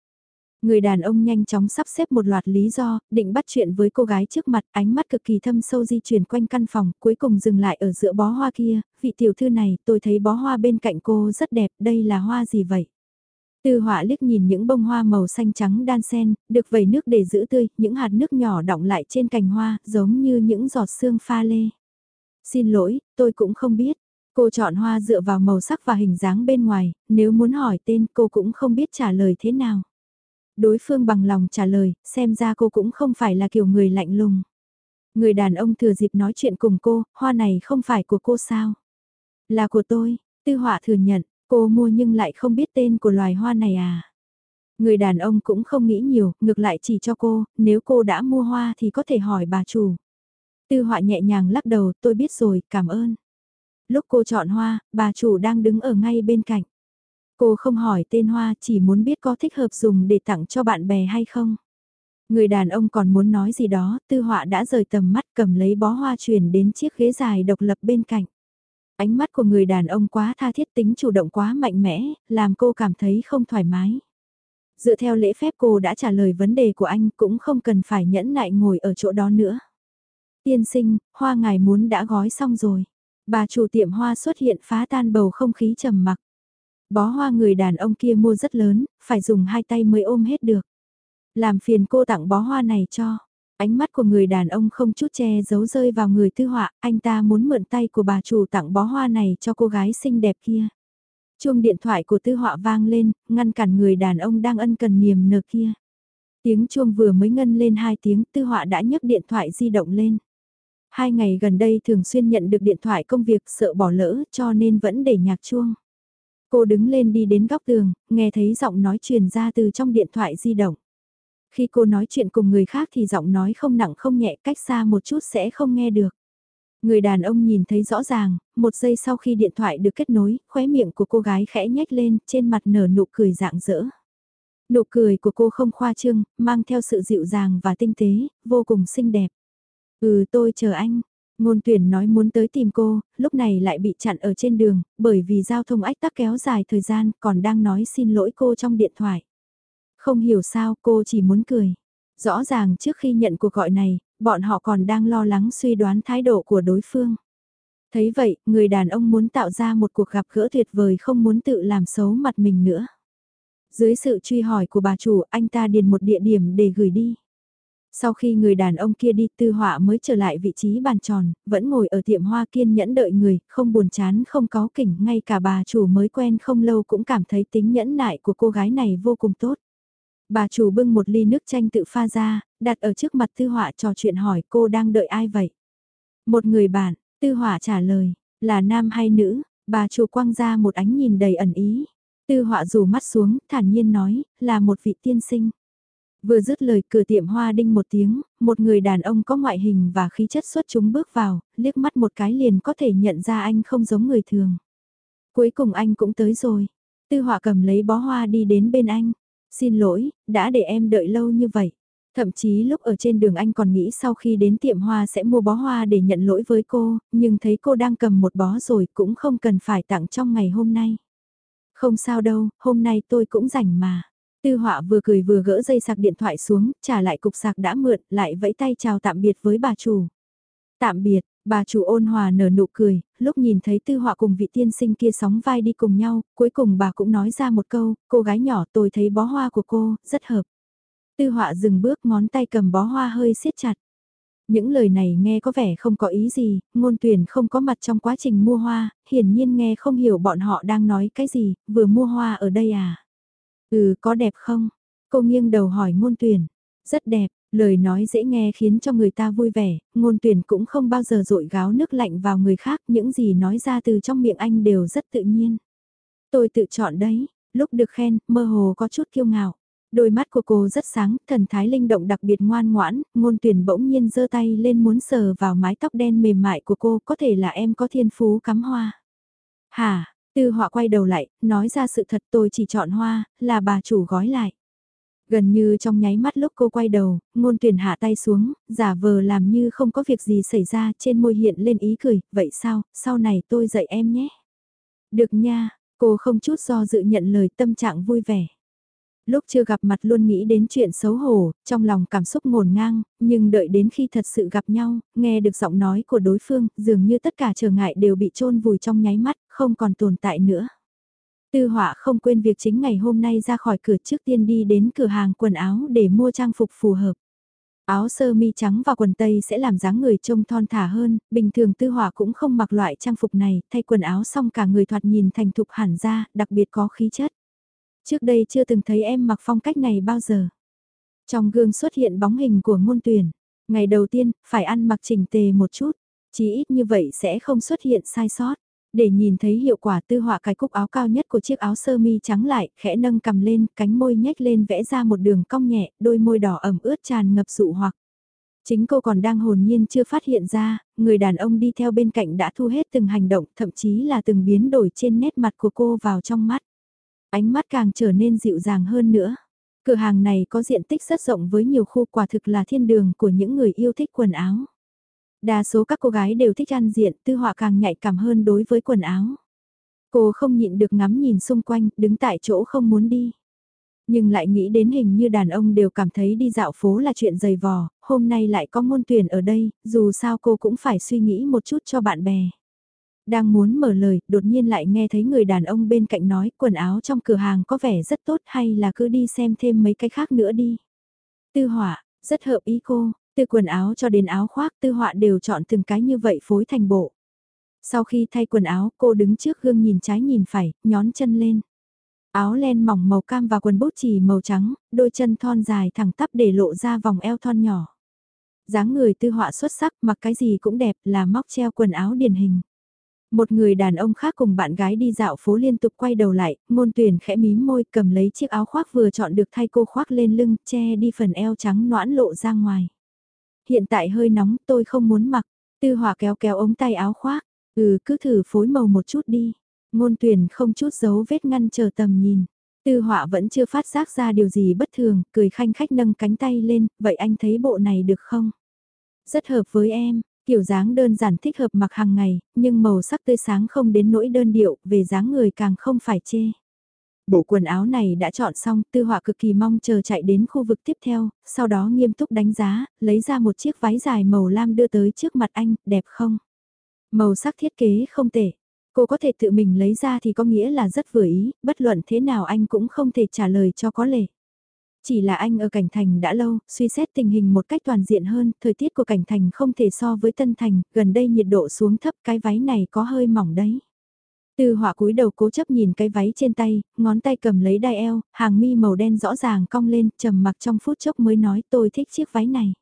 Người đàn ông nhanh chóng sắp xếp một loạt lý do, định bắt chuyện với cô gái trước mặt, ánh mắt cực kỳ thâm sâu di chuyển quanh căn phòng, cuối cùng dừng lại ở giữa bó hoa kia, vị tiểu thư này, tôi thấy bó hoa bên cạnh cô rất đẹp, đây là hoa gì vậy? Tư họa liếc nhìn những bông hoa màu xanh trắng đan sen, được vẩy nước để giữ tươi, những hạt nước nhỏ đọng lại trên cành hoa, giống như những giọt sương pha lê. Xin lỗi, tôi cũng không biết. Cô chọn hoa dựa vào màu sắc và hình dáng bên ngoài, nếu muốn hỏi tên cô cũng không biết trả lời thế nào. Đối phương bằng lòng trả lời, xem ra cô cũng không phải là kiểu người lạnh lùng. Người đàn ông thừa dịp nói chuyện cùng cô, hoa này không phải của cô sao? Là của tôi, tư họa thừa nhận, cô mua nhưng lại không biết tên của loài hoa này à? Người đàn ông cũng không nghĩ nhiều, ngược lại chỉ cho cô, nếu cô đã mua hoa thì có thể hỏi bà chủ. Tư họa nhẹ nhàng lắc đầu, tôi biết rồi, cảm ơn. Lúc cô chọn hoa, bà chủ đang đứng ở ngay bên cạnh. Cô không hỏi tên hoa chỉ muốn biết có thích hợp dùng để tặng cho bạn bè hay không. Người đàn ông còn muốn nói gì đó, tư họa đã rời tầm mắt cầm lấy bó hoa chuyển đến chiếc ghế dài độc lập bên cạnh. Ánh mắt của người đàn ông quá tha thiết tính chủ động quá mạnh mẽ, làm cô cảm thấy không thoải mái. Dựa theo lễ phép cô đã trả lời vấn đề của anh cũng không cần phải nhẫn nại ngồi ở chỗ đó nữa. Tiên sinh, hoa ngài muốn đã gói xong rồi. Bà chủ tiệm hoa xuất hiện phá tan bầu không khí trầm mặc. Bó hoa người đàn ông kia mua rất lớn, phải dùng hai tay mới ôm hết được. Làm phiền cô tặng bó hoa này cho. Ánh mắt của người đàn ông không chút che giấu rơi vào người tư họa, anh ta muốn mượn tay của bà chủ tặng bó hoa này cho cô gái xinh đẹp kia. Chuông điện thoại của tư họa vang lên, ngăn cản người đàn ông đang ân cần niềm nở kia. Tiếng chuông vừa mới ngân lên hai tiếng, tư họa đã nhấc điện thoại di động lên. Hai ngày gần đây thường xuyên nhận được điện thoại công việc sợ bỏ lỡ cho nên vẫn để nhạc chuông. Cô đứng lên đi đến góc tường, nghe thấy giọng nói truyền ra từ trong điện thoại di động. Khi cô nói chuyện cùng người khác thì giọng nói không nặng không nhẹ cách xa một chút sẽ không nghe được. Người đàn ông nhìn thấy rõ ràng, một giây sau khi điện thoại được kết nối, khóe miệng của cô gái khẽ nhếch lên, trên mặt nở nụ cười rạng rỡ. Nụ cười của cô không khoa trương, mang theo sự dịu dàng và tinh tế, vô cùng xinh đẹp. Ừ tôi chờ anh, Ngôn tuyển nói muốn tới tìm cô, lúc này lại bị chặn ở trên đường, bởi vì giao thông ách tắc kéo dài thời gian, còn đang nói xin lỗi cô trong điện thoại. Không hiểu sao cô chỉ muốn cười. Rõ ràng trước khi nhận cuộc gọi này, bọn họ còn đang lo lắng suy đoán thái độ của đối phương. Thấy vậy, người đàn ông muốn tạo ra một cuộc gặp gỡ tuyệt vời không muốn tự làm xấu mặt mình nữa. Dưới sự truy hỏi của bà chủ, anh ta điền một địa điểm để gửi đi. Sau khi người đàn ông kia đi tư họa mới trở lại vị trí bàn tròn, vẫn ngồi ở tiệm hoa kiên nhẫn đợi người, không buồn chán không có kỉnh, ngay cả bà chủ mới quen không lâu cũng cảm thấy tính nhẫn nại của cô gái này vô cùng tốt. Bà chủ bưng một ly nước chanh tự pha ra, đặt ở trước mặt tư họa trò chuyện hỏi cô đang đợi ai vậy? Một người bạn, tư họa trả lời, là nam hay nữ, bà chủ quăng ra một ánh nhìn đầy ẩn ý. Tư họa rủ mắt xuống, thản nhiên nói, là một vị tiên sinh. Vừa dứt lời cửa tiệm hoa đinh một tiếng, một người đàn ông có ngoại hình và khí chất xuất chúng bước vào, liếc mắt một cái liền có thể nhận ra anh không giống người thường. Cuối cùng anh cũng tới rồi. Tư họa cầm lấy bó hoa đi đến bên anh. Xin lỗi, đã để em đợi lâu như vậy. Thậm chí lúc ở trên đường anh còn nghĩ sau khi đến tiệm hoa sẽ mua bó hoa để nhận lỗi với cô, nhưng thấy cô đang cầm một bó rồi cũng không cần phải tặng trong ngày hôm nay. Không sao đâu, hôm nay tôi cũng rảnh mà. Tư họa vừa cười vừa gỡ dây sạc điện thoại xuống, trả lại cục sạc đã mượn, lại vẫy tay chào tạm biệt với bà chủ. Tạm biệt, bà chủ ôn hòa nở nụ cười, lúc nhìn thấy tư họa cùng vị tiên sinh kia sóng vai đi cùng nhau, cuối cùng bà cũng nói ra một câu, cô gái nhỏ tôi thấy bó hoa của cô, rất hợp. Tư họa dừng bước ngón tay cầm bó hoa hơi siết chặt. Những lời này nghe có vẻ không có ý gì, ngôn tuyển không có mặt trong quá trình mua hoa, hiển nhiên nghe không hiểu bọn họ đang nói cái gì, vừa mua hoa ở đây à. Ừ, có đẹp không? Cô nghiêng đầu hỏi ngôn tuyển. Rất đẹp, lời nói dễ nghe khiến cho người ta vui vẻ, ngôn tuyển cũng không bao giờ rội gáo nước lạnh vào người khác, những gì nói ra từ trong miệng anh đều rất tự nhiên. Tôi tự chọn đấy, lúc được khen, mơ hồ có chút kiêu ngạo. Đôi mắt của cô rất sáng, thần thái linh động đặc biệt ngoan ngoãn, ngôn tuyển bỗng nhiên giơ tay lên muốn sờ vào mái tóc đen mềm mại của cô, có thể là em có thiên phú cắm hoa. hà Tư họa quay đầu lại, nói ra sự thật tôi chỉ chọn hoa, là bà chủ gói lại. Gần như trong nháy mắt lúc cô quay đầu, ngôn tuyển hạ tay xuống, giả vờ làm như không có việc gì xảy ra trên môi hiện lên ý cười, vậy sao, sau này tôi dạy em nhé. Được nha, cô không chút do dự nhận lời tâm trạng vui vẻ. Lúc chưa gặp mặt luôn nghĩ đến chuyện xấu hổ, trong lòng cảm xúc ngổn ngang, nhưng đợi đến khi thật sự gặp nhau, nghe được giọng nói của đối phương, dường như tất cả trở ngại đều bị chôn vùi trong nháy mắt, không còn tồn tại nữa. Tư họa không quên việc chính ngày hôm nay ra khỏi cửa trước tiên đi đến cửa hàng quần áo để mua trang phục phù hợp. Áo sơ mi trắng và quần tây sẽ làm dáng người trông thon thả hơn, bình thường tư họa cũng không mặc loại trang phục này, thay quần áo xong cả người thoạt nhìn thành thục hẳn ra, đặc biệt có khí chất. Trước đây chưa từng thấy em mặc phong cách này bao giờ. Trong gương xuất hiện bóng hình của ngôn tuyển. Ngày đầu tiên, phải ăn mặc chỉnh tề một chút. Chỉ ít như vậy sẽ không xuất hiện sai sót. Để nhìn thấy hiệu quả tư họa cái cúc áo cao nhất của chiếc áo sơ mi trắng lại, khẽ nâng cầm lên, cánh môi nhếch lên vẽ ra một đường cong nhẹ, đôi môi đỏ ẩm ướt tràn ngập dụ hoặc. Chính cô còn đang hồn nhiên chưa phát hiện ra, người đàn ông đi theo bên cạnh đã thu hết từng hành động, thậm chí là từng biến đổi trên nét mặt của cô vào trong mắt. Ánh mắt càng trở nên dịu dàng hơn nữa. Cửa hàng này có diện tích rất rộng với nhiều khu quả thực là thiên đường của những người yêu thích quần áo. Đa số các cô gái đều thích ăn diện, tư họa càng nhạy cảm hơn đối với quần áo. Cô không nhịn được ngắm nhìn xung quanh, đứng tại chỗ không muốn đi. Nhưng lại nghĩ đến hình như đàn ông đều cảm thấy đi dạo phố là chuyện dày vò, hôm nay lại có môn tuyển ở đây, dù sao cô cũng phải suy nghĩ một chút cho bạn bè. Đang muốn mở lời, đột nhiên lại nghe thấy người đàn ông bên cạnh nói quần áo trong cửa hàng có vẻ rất tốt hay là cứ đi xem thêm mấy cái khác nữa đi. Tư họa, rất hợp ý cô, từ quần áo cho đến áo khoác tư họa đều chọn từng cái như vậy phối thành bộ. Sau khi thay quần áo cô đứng trước gương nhìn trái nhìn phải, nhón chân lên. Áo len mỏng màu cam và quần bút chỉ màu trắng, đôi chân thon dài thẳng tắp để lộ ra vòng eo thon nhỏ. dáng người tư họa xuất sắc mặc cái gì cũng đẹp là móc treo quần áo điển hình. Một người đàn ông khác cùng bạn gái đi dạo phố liên tục quay đầu lại, ngôn tuyển khẽ mím môi cầm lấy chiếc áo khoác vừa chọn được thay cô khoác lên lưng, che đi phần eo trắng noãn lộ ra ngoài. Hiện tại hơi nóng tôi không muốn mặc, tư hỏa kéo kéo ống tay áo khoác, ừ cứ thử phối màu một chút đi. Ngôn tuyển không chút dấu vết ngăn chờ tầm nhìn. Tư họa vẫn chưa phát giác ra điều gì bất thường, cười khanh khách nâng cánh tay lên, vậy anh thấy bộ này được không? Rất hợp với em, Kiểu dáng đơn giản thích hợp mặc hàng ngày, nhưng màu sắc tươi sáng không đến nỗi đơn điệu, về dáng người càng không phải chê. Bộ quần áo này đã chọn xong, tư họa cực kỳ mong chờ chạy đến khu vực tiếp theo, sau đó nghiêm túc đánh giá, lấy ra một chiếc váy dài màu lam đưa tới trước mặt anh, đẹp không? Màu sắc thiết kế không tệ. Cô có thể tự mình lấy ra thì có nghĩa là rất vừa ý, bất luận thế nào anh cũng không thể trả lời cho có lệ. Chỉ là anh ở cảnh thành đã lâu, suy xét tình hình một cách toàn diện hơn, thời tiết của cảnh thành không thể so với tân thành, gần đây nhiệt độ xuống thấp cái váy này có hơi mỏng đấy. Tư họa cúi đầu cố chấp nhìn cái váy trên tay, ngón tay cầm lấy đai eo, hàng mi màu đen rõ ràng cong lên, trầm mặc trong phút chốc mới nói tôi thích chiếc váy này.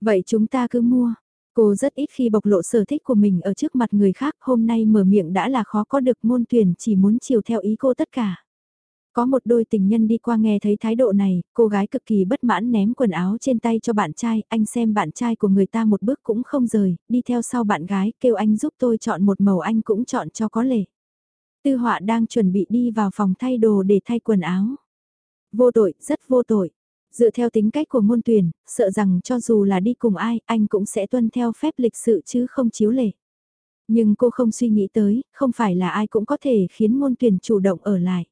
Vậy chúng ta cứ mua. Cô rất ít khi bộc lộ sở thích của mình ở trước mặt người khác, hôm nay mở miệng đã là khó có được môn tuyển chỉ muốn chiều theo ý cô tất cả. Có một đôi tình nhân đi qua nghe thấy thái độ này, cô gái cực kỳ bất mãn ném quần áo trên tay cho bạn trai, anh xem bạn trai của người ta một bước cũng không rời, đi theo sau bạn gái, kêu anh giúp tôi chọn một màu anh cũng chọn cho có lệ. Tư họa đang chuẩn bị đi vào phòng thay đồ để thay quần áo. Vô tội, rất vô tội. Dựa theo tính cách của môn tuyển, sợ rằng cho dù là đi cùng ai, anh cũng sẽ tuân theo phép lịch sự chứ không chiếu lệ. Nhưng cô không suy nghĩ tới, không phải là ai cũng có thể khiến môn tuyển chủ động ở lại.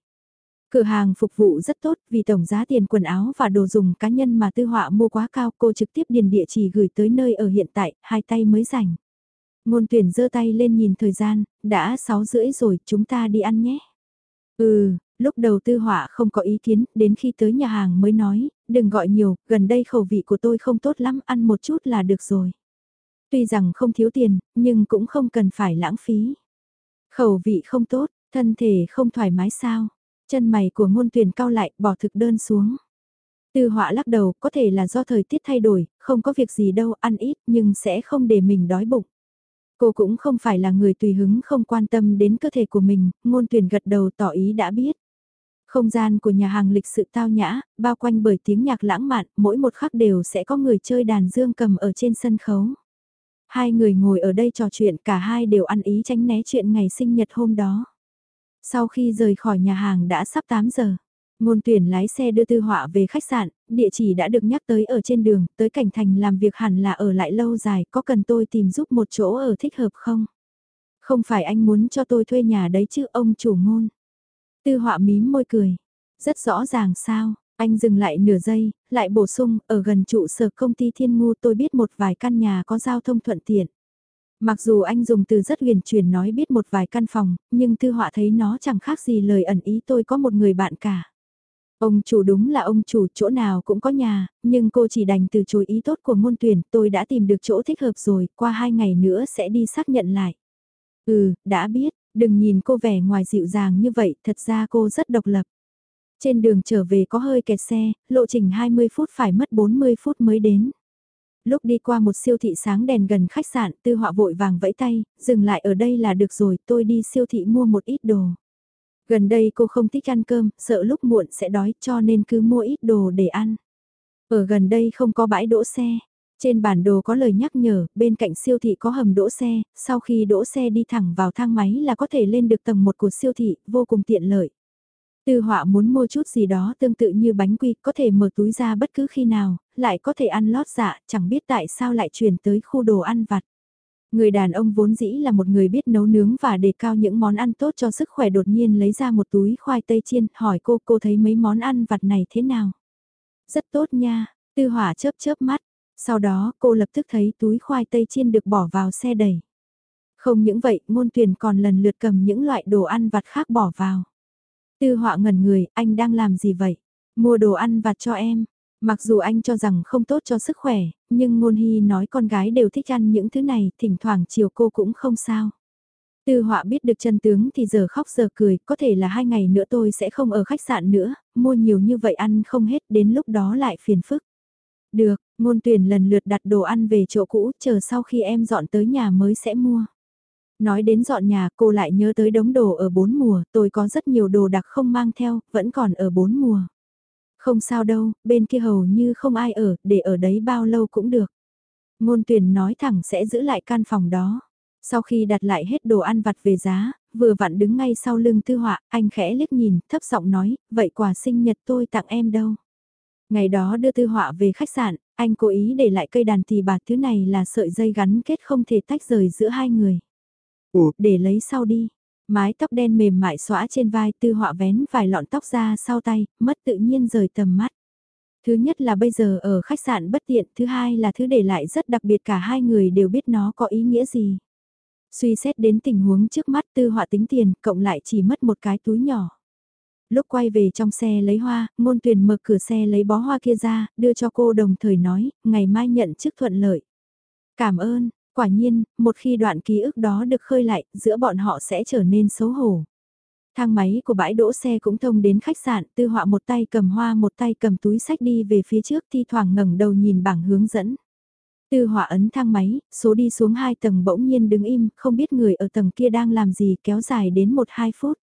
Cửa hàng phục vụ rất tốt vì tổng giá tiền quần áo và đồ dùng cá nhân mà tư họa mua quá cao cô trực tiếp điền địa chỉ gửi tới nơi ở hiện tại, hai tay mới rảnh. Ngôn tuyển giơ tay lên nhìn thời gian, đã 6 rưỡi rồi, chúng ta đi ăn nhé. Ừ, lúc đầu tư họa không có ý kiến, đến khi tới nhà hàng mới nói, đừng gọi nhiều, gần đây khẩu vị của tôi không tốt lắm, ăn một chút là được rồi. Tuy rằng không thiếu tiền, nhưng cũng không cần phải lãng phí. Khẩu vị không tốt, thân thể không thoải mái sao? Chân mày của ngôn tuyển cao lại, bỏ thực đơn xuống. Tư họa lắc đầu, có thể là do thời tiết thay đổi, không có việc gì đâu, ăn ít nhưng sẽ không để mình đói bụng. Cô cũng không phải là người tùy hứng không quan tâm đến cơ thể của mình, ngôn tuyển gật đầu tỏ ý đã biết. Không gian của nhà hàng lịch sự tao nhã, bao quanh bởi tiếng nhạc lãng mạn, mỗi một khắc đều sẽ có người chơi đàn dương cầm ở trên sân khấu. Hai người ngồi ở đây trò chuyện cả hai đều ăn ý tránh né chuyện ngày sinh nhật hôm đó. Sau khi rời khỏi nhà hàng đã sắp 8 giờ. Ngôn tuyển lái xe đưa tư họa về khách sạn, địa chỉ đã được nhắc tới ở trên đường, tới cảnh thành làm việc hẳn là ở lại lâu dài, có cần tôi tìm giúp một chỗ ở thích hợp không? Không phải anh muốn cho tôi thuê nhà đấy chứ ông chủ ngôn. Tư họa mím môi cười. Rất rõ ràng sao, anh dừng lại nửa giây, lại bổ sung, ở gần trụ sở công ty thiên ngu tôi biết một vài căn nhà có giao thông thuận tiện. Mặc dù anh dùng từ rất huyền truyền nói biết một vài căn phòng, nhưng thư họa thấy nó chẳng khác gì lời ẩn ý tôi có một người bạn cả. Ông chủ đúng là ông chủ chỗ nào cũng có nhà, nhưng cô chỉ đành từ chối ý tốt của môn tuyển, tôi đã tìm được chỗ thích hợp rồi, qua hai ngày nữa sẽ đi xác nhận lại. Ừ, đã biết, đừng nhìn cô vẻ ngoài dịu dàng như vậy, thật ra cô rất độc lập. Trên đường trở về có hơi kẹt xe, lộ trình 20 phút phải mất 40 phút mới đến. Lúc đi qua một siêu thị sáng đèn gần khách sạn, tư họa vội vàng vẫy tay, dừng lại ở đây là được rồi, tôi đi siêu thị mua một ít đồ. Gần đây cô không thích ăn cơm, sợ lúc muộn sẽ đói cho nên cứ mua ít đồ để ăn. Ở gần đây không có bãi đỗ xe. Trên bản đồ có lời nhắc nhở, bên cạnh siêu thị có hầm đỗ xe, sau khi đỗ xe đi thẳng vào thang máy là có thể lên được tầng 1 của siêu thị, vô cùng tiện lợi. Tư họa muốn mua chút gì đó tương tự như bánh quy, có thể mở túi ra bất cứ khi nào, lại có thể ăn lót dạ, chẳng biết tại sao lại chuyển tới khu đồ ăn vặt. Người đàn ông vốn dĩ là một người biết nấu nướng và đề cao những món ăn tốt cho sức khỏe đột nhiên lấy ra một túi khoai tây chiên, hỏi cô cô thấy mấy món ăn vặt này thế nào. Rất tốt nha, tư hỏa chớp chớp mắt, sau đó cô lập tức thấy túi khoai tây chiên được bỏ vào xe đẩy. Không những vậy, ngôn tuyển còn lần lượt cầm những loại đồ ăn vặt khác bỏ vào. Tư họa ngẩn người, anh đang làm gì vậy? Mua đồ ăn vặt cho em, Mặc dù anh cho rằng không tốt cho sức khỏe, nhưng ngôn hy nói con gái đều thích ăn những thứ này, thỉnh thoảng chiều cô cũng không sao. Tư họa biết được chân tướng thì giờ khóc giờ cười, có thể là hai ngày nữa tôi sẽ không ở khách sạn nữa, mua nhiều như vậy ăn không hết, đến lúc đó lại phiền phức. Được, ngôn tuyển lần lượt đặt đồ ăn về chỗ cũ, chờ sau khi em dọn tới nhà mới sẽ mua. Nói đến dọn nhà cô lại nhớ tới đống đồ ở bốn mùa, tôi có rất nhiều đồ đặc không mang theo, vẫn còn ở bốn mùa. Không sao đâu, bên kia hầu như không ai ở, để ở đấy bao lâu cũng được. Ngôn tuyển nói thẳng sẽ giữ lại căn phòng đó. Sau khi đặt lại hết đồ ăn vặt về giá, vừa vặn đứng ngay sau lưng tư họa, anh khẽ liếc nhìn, thấp giọng nói, vậy quà sinh nhật tôi tặng em đâu. Ngày đó đưa tư họa về khách sạn, anh cố ý để lại cây đàn tỳ bà thứ này là sợi dây gắn kết không thể tách rời giữa hai người. Ủa, để lấy sau đi. Mái tóc đen mềm mại xõa trên vai tư họa vén vài lọn tóc ra sau tay, mất tự nhiên rời tầm mắt. Thứ nhất là bây giờ ở khách sạn bất tiện, thứ hai là thứ để lại rất đặc biệt cả hai người đều biết nó có ý nghĩa gì. Suy xét đến tình huống trước mắt tư họa tính tiền, cộng lại chỉ mất một cái túi nhỏ. Lúc quay về trong xe lấy hoa, ngôn tuyển mở cửa xe lấy bó hoa kia ra, đưa cho cô đồng thời nói, ngày mai nhận chức thuận lợi. Cảm ơn, quả nhiên, một khi đoạn ký ức đó được khơi lại, giữa bọn họ sẽ trở nên xấu hổ. Thang máy của bãi đỗ xe cũng thông đến khách sạn, tư họa một tay cầm hoa một tay cầm túi sách đi về phía trước thi thoảng ngẩng đầu nhìn bảng hướng dẫn. Tư họa ấn thang máy, số đi xuống hai tầng bỗng nhiên đứng im, không biết người ở tầng kia đang làm gì kéo dài đến 1-2 phút.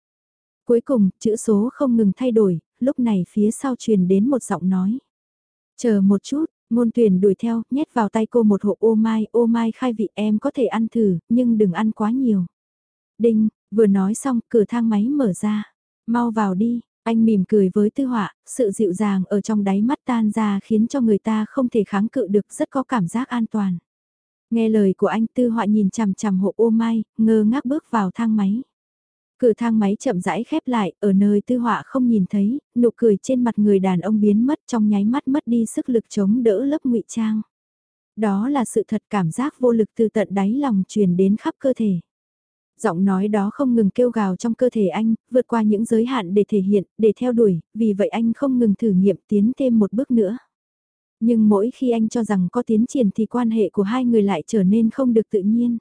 Cuối cùng, chữ số không ngừng thay đổi, lúc này phía sau truyền đến một giọng nói. Chờ một chút, ngôn tuyển đuổi theo, nhét vào tay cô một hộp ô mai, ô mai khai vị em có thể ăn thử, nhưng đừng ăn quá nhiều. Đinh, vừa nói xong, cửa thang máy mở ra. Mau vào đi, anh mỉm cười với tư họa, sự dịu dàng ở trong đáy mắt tan ra khiến cho người ta không thể kháng cự được rất có cảm giác an toàn. Nghe lời của anh tư họa nhìn chằm chằm hộp ô mai, ngơ ngác bước vào thang máy. Cửa thang máy chậm rãi khép lại, ở nơi tư họa không nhìn thấy, nụ cười trên mặt người đàn ông biến mất trong nháy mắt mất đi sức lực chống đỡ lớp ngụy trang. Đó là sự thật cảm giác vô lực từ tận đáy lòng truyền đến khắp cơ thể. Giọng nói đó không ngừng kêu gào trong cơ thể anh, vượt qua những giới hạn để thể hiện, để theo đuổi, vì vậy anh không ngừng thử nghiệm tiến thêm một bước nữa. Nhưng mỗi khi anh cho rằng có tiến triển thì quan hệ của hai người lại trở nên không được tự nhiên.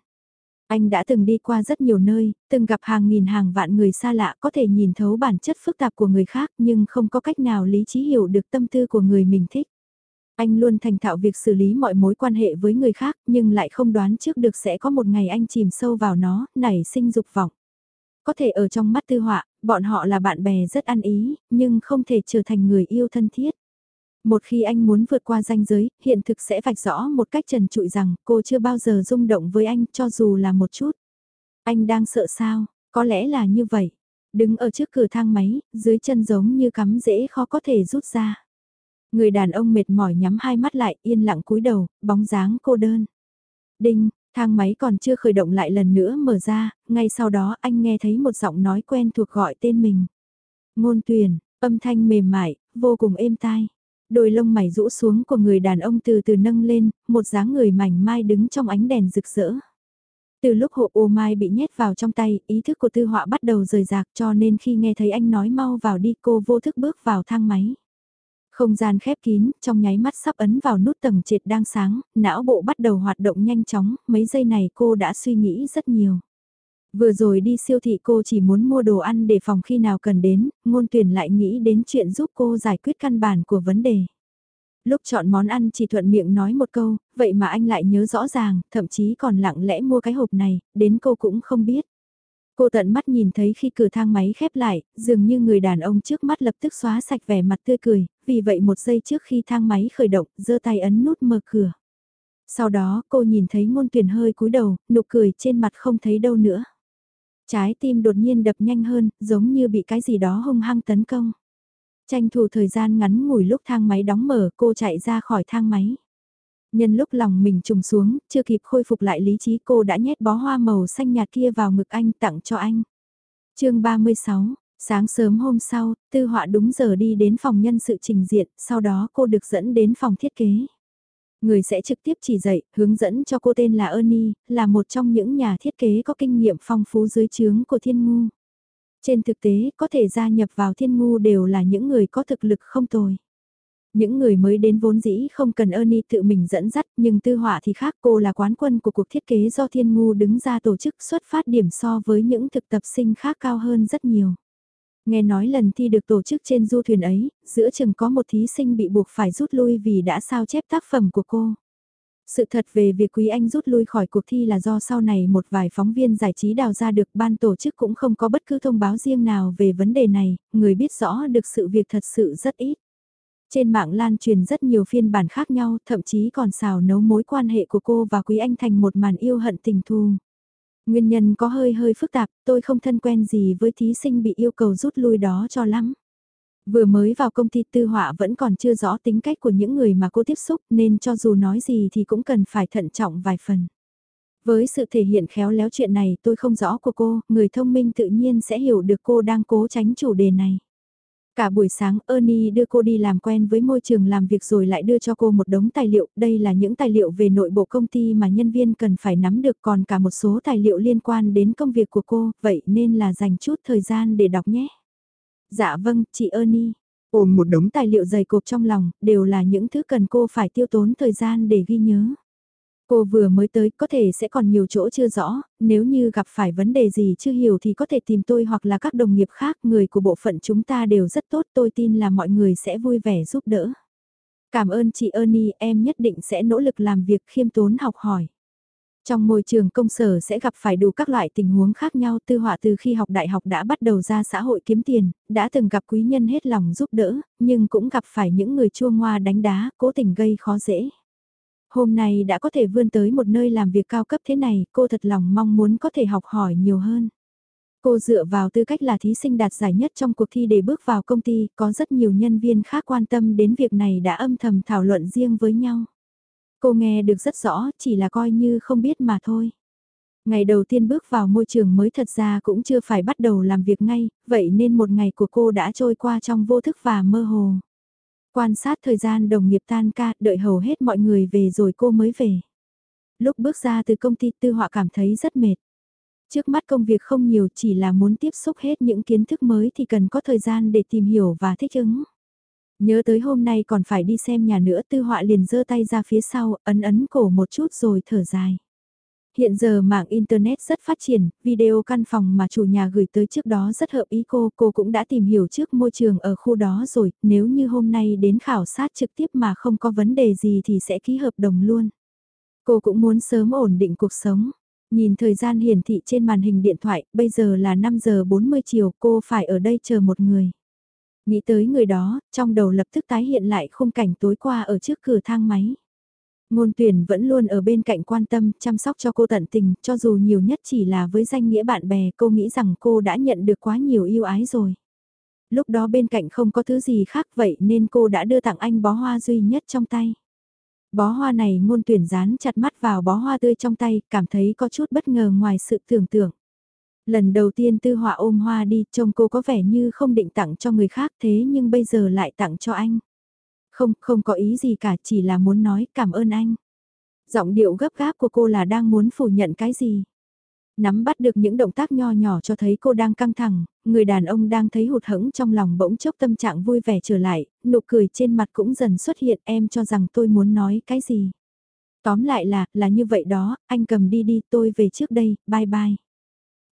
Anh đã từng đi qua rất nhiều nơi, từng gặp hàng nghìn hàng vạn người xa lạ có thể nhìn thấu bản chất phức tạp của người khác nhưng không có cách nào lý trí hiểu được tâm tư của người mình thích. Anh luôn thành thạo việc xử lý mọi mối quan hệ với người khác nhưng lại không đoán trước được sẽ có một ngày anh chìm sâu vào nó, nảy sinh dục vọng. Có thể ở trong mắt tư họa, bọn họ là bạn bè rất ăn ý, nhưng không thể trở thành người yêu thân thiết. Một khi anh muốn vượt qua ranh giới, hiện thực sẽ vạch rõ một cách trần trụi rằng cô chưa bao giờ rung động với anh cho dù là một chút. Anh đang sợ sao, có lẽ là như vậy. Đứng ở trước cửa thang máy, dưới chân giống như cắm dễ khó có thể rút ra. Người đàn ông mệt mỏi nhắm hai mắt lại, yên lặng cúi đầu, bóng dáng cô đơn. Đinh, thang máy còn chưa khởi động lại lần nữa mở ra, ngay sau đó anh nghe thấy một giọng nói quen thuộc gọi tên mình. Ngôn tuyển, âm thanh mềm mại, vô cùng êm tai. Đôi lông mày rũ xuống của người đàn ông từ từ nâng lên, một dáng người mảnh mai đứng trong ánh đèn rực rỡ. Từ lúc hộ ô mai bị nhét vào trong tay, ý thức của tư họa bắt đầu rời rạc cho nên khi nghe thấy anh nói mau vào đi cô vô thức bước vào thang máy. Không gian khép kín, trong nháy mắt sắp ấn vào nút tầng trệt đang sáng, não bộ bắt đầu hoạt động nhanh chóng, mấy giây này cô đã suy nghĩ rất nhiều. Vừa rồi đi siêu thị cô chỉ muốn mua đồ ăn để phòng khi nào cần đến, ngôn tuyển lại nghĩ đến chuyện giúp cô giải quyết căn bản của vấn đề. Lúc chọn món ăn chỉ thuận miệng nói một câu, vậy mà anh lại nhớ rõ ràng, thậm chí còn lặng lẽ mua cái hộp này, đến cô cũng không biết. Cô tận mắt nhìn thấy khi cửa thang máy khép lại, dường như người đàn ông trước mắt lập tức xóa sạch vẻ mặt tươi cười, vì vậy một giây trước khi thang máy khởi động, giơ tay ấn nút mở cửa. Sau đó cô nhìn thấy ngôn tuyển hơi cúi đầu, nụ cười trên mặt không thấy đâu nữa. Trái tim đột nhiên đập nhanh hơn, giống như bị cái gì đó hung hăng tấn công. Tranh thủ thời gian ngắn ngủi lúc thang máy đóng mở cô chạy ra khỏi thang máy. Nhân lúc lòng mình trùng xuống, chưa kịp khôi phục lại lý trí cô đã nhét bó hoa màu xanh nhạt kia vào ngực anh tặng cho anh. chương 36, sáng sớm hôm sau, tư họa đúng giờ đi đến phòng nhân sự trình diện, sau đó cô được dẫn đến phòng thiết kế. Người sẽ trực tiếp chỉ dạy, hướng dẫn cho cô tên là Ernie, là một trong những nhà thiết kế có kinh nghiệm phong phú dưới trướng của thiên ngu. Trên thực tế, có thể gia nhập vào thiên ngu đều là những người có thực lực không tồi. Những người mới đến vốn dĩ không cần Ernie tự mình dẫn dắt nhưng tư họa thì khác cô là quán quân của cuộc thiết kế do thiên ngu đứng ra tổ chức xuất phát điểm so với những thực tập sinh khác cao hơn rất nhiều. Nghe nói lần thi được tổ chức trên du thuyền ấy, giữa chừng có một thí sinh bị buộc phải rút lui vì đã sao chép tác phẩm của cô. Sự thật về việc Quý Anh rút lui khỏi cuộc thi là do sau này một vài phóng viên giải trí đào ra được ban tổ chức cũng không có bất cứ thông báo riêng nào về vấn đề này, người biết rõ được sự việc thật sự rất ít. Trên mạng lan truyền rất nhiều phiên bản khác nhau, thậm chí còn xào nấu mối quan hệ của cô và Quý Anh thành một màn yêu hận tình thù. Nguyên nhân có hơi hơi phức tạp, tôi không thân quen gì với thí sinh bị yêu cầu rút lui đó cho lắm. Vừa mới vào công ty tư họa vẫn còn chưa rõ tính cách của những người mà cô tiếp xúc nên cho dù nói gì thì cũng cần phải thận trọng vài phần. Với sự thể hiện khéo léo chuyện này tôi không rõ của cô, người thông minh tự nhiên sẽ hiểu được cô đang cố tránh chủ đề này. Cả buổi sáng Ernie đưa cô đi làm quen với môi trường làm việc rồi lại đưa cho cô một đống tài liệu. Đây là những tài liệu về nội bộ công ty mà nhân viên cần phải nắm được còn cả một số tài liệu liên quan đến công việc của cô, vậy nên là dành chút thời gian để đọc nhé. Dạ vâng, chị Ernie. Ôm một đống Tài liệu dày cộp trong lòng, đều là những thứ cần cô phải tiêu tốn thời gian để ghi nhớ. Cô vừa mới tới có thể sẽ còn nhiều chỗ chưa rõ, nếu như gặp phải vấn đề gì chưa hiểu thì có thể tìm tôi hoặc là các đồng nghiệp khác, người của bộ phận chúng ta đều rất tốt, tôi tin là mọi người sẽ vui vẻ giúp đỡ. Cảm ơn chị Ernie, em nhất định sẽ nỗ lực làm việc khiêm tốn học hỏi. Trong môi trường công sở sẽ gặp phải đủ các loại tình huống khác nhau tư họa từ khi học đại học đã bắt đầu ra xã hội kiếm tiền, đã từng gặp quý nhân hết lòng giúp đỡ, nhưng cũng gặp phải những người chua ngoa đánh đá, cố tình gây khó dễ. Hôm nay đã có thể vươn tới một nơi làm việc cao cấp thế này, cô thật lòng mong muốn có thể học hỏi nhiều hơn. Cô dựa vào tư cách là thí sinh đạt giải nhất trong cuộc thi để bước vào công ty, có rất nhiều nhân viên khác quan tâm đến việc này đã âm thầm thảo luận riêng với nhau. Cô nghe được rất rõ, chỉ là coi như không biết mà thôi. Ngày đầu tiên bước vào môi trường mới thật ra cũng chưa phải bắt đầu làm việc ngay, vậy nên một ngày của cô đã trôi qua trong vô thức và mơ hồ. Quan sát thời gian đồng nghiệp tan ca, đợi hầu hết mọi người về rồi cô mới về. Lúc bước ra từ công ty tư họa cảm thấy rất mệt. Trước mắt công việc không nhiều chỉ là muốn tiếp xúc hết những kiến thức mới thì cần có thời gian để tìm hiểu và thích ứng. Nhớ tới hôm nay còn phải đi xem nhà nữa tư họa liền giơ tay ra phía sau, ấn ấn cổ một chút rồi thở dài. Hiện giờ mạng Internet rất phát triển, video căn phòng mà chủ nhà gửi tới trước đó rất hợp ý cô, cô cũng đã tìm hiểu trước môi trường ở khu đó rồi, nếu như hôm nay đến khảo sát trực tiếp mà không có vấn đề gì thì sẽ ký hợp đồng luôn. Cô cũng muốn sớm ổn định cuộc sống. Nhìn thời gian hiển thị trên màn hình điện thoại, bây giờ là 5 giờ 40 chiều, cô phải ở đây chờ một người. Nghĩ tới người đó, trong đầu lập tức tái hiện lại khung cảnh tối qua ở trước cửa thang máy. Ngôn tuyển vẫn luôn ở bên cạnh quan tâm, chăm sóc cho cô tận tình, cho dù nhiều nhất chỉ là với danh nghĩa bạn bè, cô nghĩ rằng cô đã nhận được quá nhiều yêu ái rồi. Lúc đó bên cạnh không có thứ gì khác vậy nên cô đã đưa tặng anh bó hoa duy nhất trong tay. Bó hoa này ngôn tuyển dán chặt mắt vào bó hoa tươi trong tay, cảm thấy có chút bất ngờ ngoài sự tưởng tượng. Lần đầu tiên tư họa ôm hoa đi, trông cô có vẻ như không định tặng cho người khác thế nhưng bây giờ lại tặng cho anh. Không, không có ý gì cả, chỉ là muốn nói cảm ơn anh. Giọng điệu gấp gáp của cô là đang muốn phủ nhận cái gì. Nắm bắt được những động tác nho nhỏ cho thấy cô đang căng thẳng, người đàn ông đang thấy hụt hẫng trong lòng bỗng chốc tâm trạng vui vẻ trở lại, nụ cười trên mặt cũng dần xuất hiện em cho rằng tôi muốn nói cái gì. Tóm lại là, là như vậy đó, anh cầm đi đi tôi về trước đây, bye bye.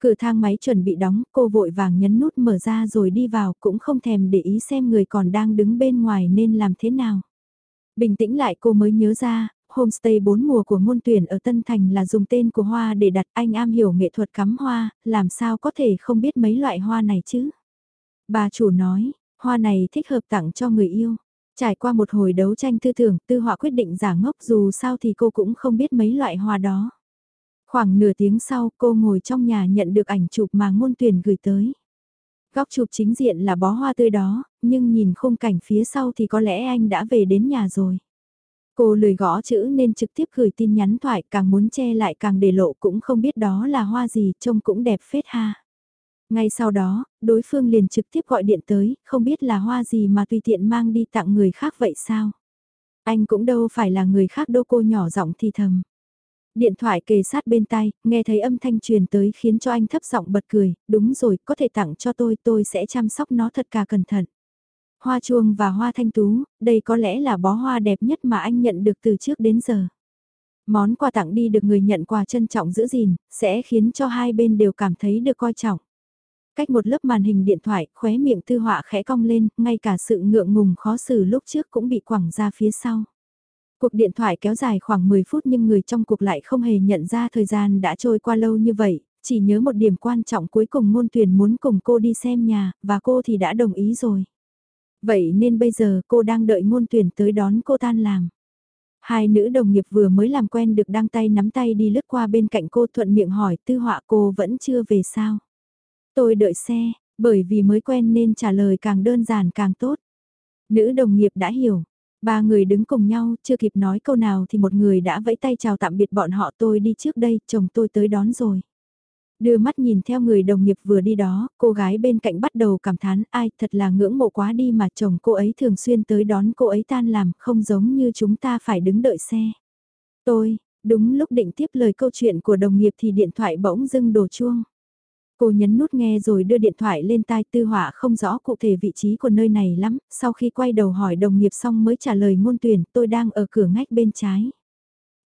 Cửa thang máy chuẩn bị đóng, cô vội vàng nhấn nút mở ra rồi đi vào cũng không thèm để ý xem người còn đang đứng bên ngoài nên làm thế nào. Bình tĩnh lại cô mới nhớ ra, homestay bốn mùa của ngôn tuyển ở Tân Thành là dùng tên của hoa để đặt anh am hiểu nghệ thuật cắm hoa, làm sao có thể không biết mấy loại hoa này chứ. Bà chủ nói, hoa này thích hợp tặng cho người yêu. Trải qua một hồi đấu tranh tư tưởng, tư họa quyết định giả ngốc dù sao thì cô cũng không biết mấy loại hoa đó. Khoảng nửa tiếng sau cô ngồi trong nhà nhận được ảnh chụp mà ngôn tuyển gửi tới. Góc chụp chính diện là bó hoa tươi đó, nhưng nhìn khung cảnh phía sau thì có lẽ anh đã về đến nhà rồi. Cô lười gõ chữ nên trực tiếp gửi tin nhắn thoại càng muốn che lại càng để lộ cũng không biết đó là hoa gì trông cũng đẹp phết ha. Ngay sau đó, đối phương liền trực tiếp gọi điện tới, không biết là hoa gì mà tùy tiện mang đi tặng người khác vậy sao. Anh cũng đâu phải là người khác đâu cô nhỏ giọng thì thầm. Điện thoại kề sát bên tai, nghe thấy âm thanh truyền tới khiến cho anh thấp giọng bật cười, đúng rồi, có thể tặng cho tôi, tôi sẽ chăm sóc nó thật cả cẩn thận. Hoa chuông và hoa thanh tú, đây có lẽ là bó hoa đẹp nhất mà anh nhận được từ trước đến giờ. Món quà tặng đi được người nhận quà trân trọng giữ gìn, sẽ khiến cho hai bên đều cảm thấy được coi trọng. Cách một lớp màn hình điện thoại, khóe miệng tư họa khẽ cong lên, ngay cả sự ngượng ngùng khó xử lúc trước cũng bị quẳng ra phía sau. Cuộc điện thoại kéo dài khoảng 10 phút nhưng người trong cuộc lại không hề nhận ra thời gian đã trôi qua lâu như vậy, chỉ nhớ một điểm quan trọng cuối cùng ngôn tuyển muốn cùng cô đi xem nhà, và cô thì đã đồng ý rồi. Vậy nên bây giờ cô đang đợi ngôn tuyển tới đón cô tan làm. Hai nữ đồng nghiệp vừa mới làm quen được đăng tay nắm tay đi lướt qua bên cạnh cô thuận miệng hỏi tư họa cô vẫn chưa về sao. Tôi đợi xe, bởi vì mới quen nên trả lời càng đơn giản càng tốt. Nữ đồng nghiệp đã hiểu, Ba người đứng cùng nhau, chưa kịp nói câu nào thì một người đã vẫy tay chào tạm biệt bọn họ tôi đi trước đây, chồng tôi tới đón rồi. Đưa mắt nhìn theo người đồng nghiệp vừa đi đó, cô gái bên cạnh bắt đầu cảm thán ai thật là ngưỡng mộ quá đi mà chồng cô ấy thường xuyên tới đón cô ấy tan làm, không giống như chúng ta phải đứng đợi xe. Tôi, đúng lúc định tiếp lời câu chuyện của đồng nghiệp thì điện thoại bỗng dưng đổ chuông. Cô nhấn nút nghe rồi đưa điện thoại lên tai tư họa không rõ cụ thể vị trí của nơi này lắm, sau khi quay đầu hỏi đồng nghiệp xong mới trả lời ngôn tuyển tôi đang ở cửa ngách bên trái.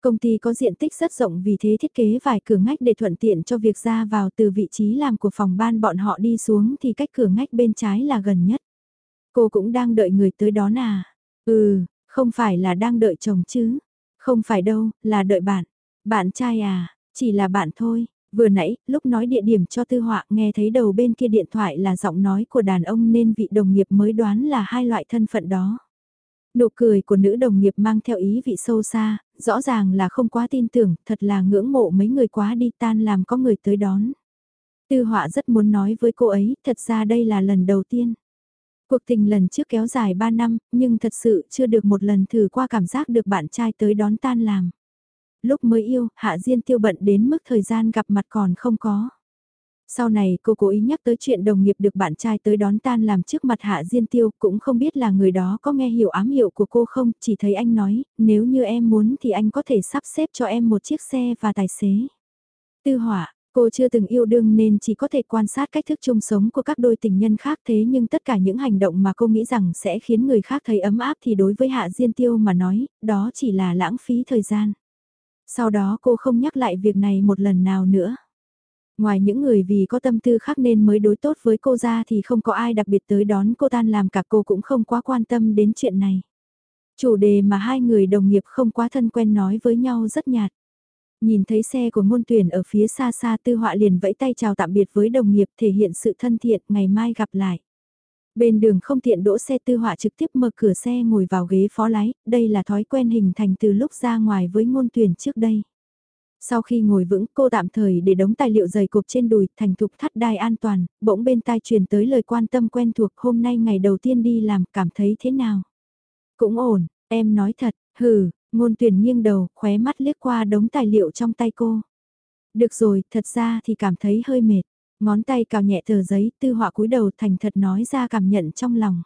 Công ty có diện tích rất rộng vì thế thiết kế vài cửa ngách để thuận tiện cho việc ra vào từ vị trí làm của phòng ban bọn họ đi xuống thì cách cửa ngách bên trái là gần nhất. Cô cũng đang đợi người tới đó à? Ừ, không phải là đang đợi chồng chứ? Không phải đâu, là đợi bạn. Bạn trai à, chỉ là bạn thôi. Vừa nãy, lúc nói địa điểm cho tư họa nghe thấy đầu bên kia điện thoại là giọng nói của đàn ông nên vị đồng nghiệp mới đoán là hai loại thân phận đó. Nụ cười của nữ đồng nghiệp mang theo ý vị sâu xa, rõ ràng là không quá tin tưởng, thật là ngưỡng mộ mấy người quá đi tan làm có người tới đón. Tư họa rất muốn nói với cô ấy, thật ra đây là lần đầu tiên. Cuộc tình lần trước kéo dài 3 năm, nhưng thật sự chưa được một lần thử qua cảm giác được bạn trai tới đón tan làm. Lúc mới yêu, Hạ Diên tiêu bận đến mức thời gian gặp mặt còn không có. Sau này cô cố ý nhắc tới chuyện đồng nghiệp được bạn trai tới đón tan làm trước mặt Hạ Diên Tiêu, cũng không biết là người đó có nghe hiểu ám hiệu của cô không, chỉ thấy anh nói, nếu như em muốn thì anh có thể sắp xếp cho em một chiếc xe và tài xế. Tư hỏa, cô chưa từng yêu đương nên chỉ có thể quan sát cách thức chung sống của các đôi tình nhân khác thế nhưng tất cả những hành động mà cô nghĩ rằng sẽ khiến người khác thấy ấm áp thì đối với Hạ Diên Tiêu mà nói, đó chỉ là lãng phí thời gian. Sau đó cô không nhắc lại việc này một lần nào nữa. Ngoài những người vì có tâm tư khác nên mới đối tốt với cô ra thì không có ai đặc biệt tới đón cô tan làm cả cô cũng không quá quan tâm đến chuyện này. Chủ đề mà hai người đồng nghiệp không quá thân quen nói với nhau rất nhạt. Nhìn thấy xe của ngôn tuyển ở phía xa xa tư họa liền vẫy tay chào tạm biệt với đồng nghiệp thể hiện sự thân thiện, ngày mai gặp lại. Bên đường không tiện đỗ xe tư họa trực tiếp mở cửa xe ngồi vào ghế phó lái, đây là thói quen hình thành từ lúc ra ngoài với ngôn tuyển trước đây. Sau khi ngồi vững cô tạm thời để đống tài liệu dày cộp trên đùi thành thục thắt đai an toàn, bỗng bên tai truyền tới lời quan tâm quen thuộc hôm nay ngày đầu tiên đi làm cảm thấy thế nào. Cũng ổn, em nói thật, hừ, ngôn tuyển nghiêng đầu, khóe mắt liếc qua đống tài liệu trong tay cô. Được rồi, thật ra thì cảm thấy hơi mệt. Ngón tay cào nhẹ tờ giấy, tư họa cúi đầu thành thật nói ra cảm nhận trong lòng.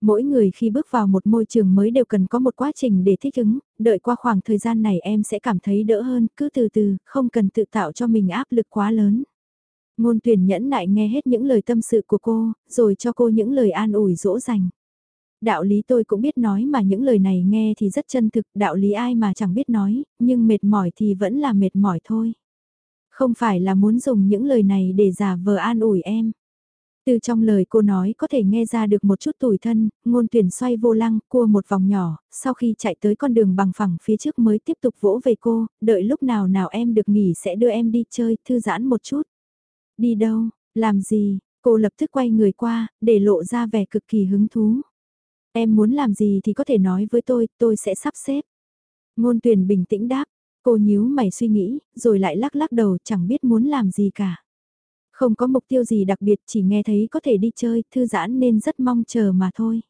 Mỗi người khi bước vào một môi trường mới đều cần có một quá trình để thích ứng, đợi qua khoảng thời gian này em sẽ cảm thấy đỡ hơn, cứ từ từ, không cần tự tạo cho mình áp lực quá lớn. Ngôn tuyển nhẫn nại nghe hết những lời tâm sự của cô, rồi cho cô những lời an ủi dỗ dành. Đạo lý tôi cũng biết nói mà những lời này nghe thì rất chân thực, đạo lý ai mà chẳng biết nói, nhưng mệt mỏi thì vẫn là mệt mỏi thôi. Không phải là muốn dùng những lời này để giả vờ an ủi em. Từ trong lời cô nói có thể nghe ra được một chút tủi thân, ngôn tuyển xoay vô lăng, cua một vòng nhỏ, sau khi chạy tới con đường bằng phẳng phía trước mới tiếp tục vỗ về cô, đợi lúc nào nào em được nghỉ sẽ đưa em đi chơi, thư giãn một chút. Đi đâu, làm gì, cô lập tức quay người qua, để lộ ra vẻ cực kỳ hứng thú. Em muốn làm gì thì có thể nói với tôi, tôi sẽ sắp xếp. Ngôn tuyển bình tĩnh đáp, cô nhíu mày suy nghĩ, rồi lại lắc lắc đầu chẳng biết muốn làm gì cả. Không có mục tiêu gì đặc biệt chỉ nghe thấy có thể đi chơi, thư giãn nên rất mong chờ mà thôi.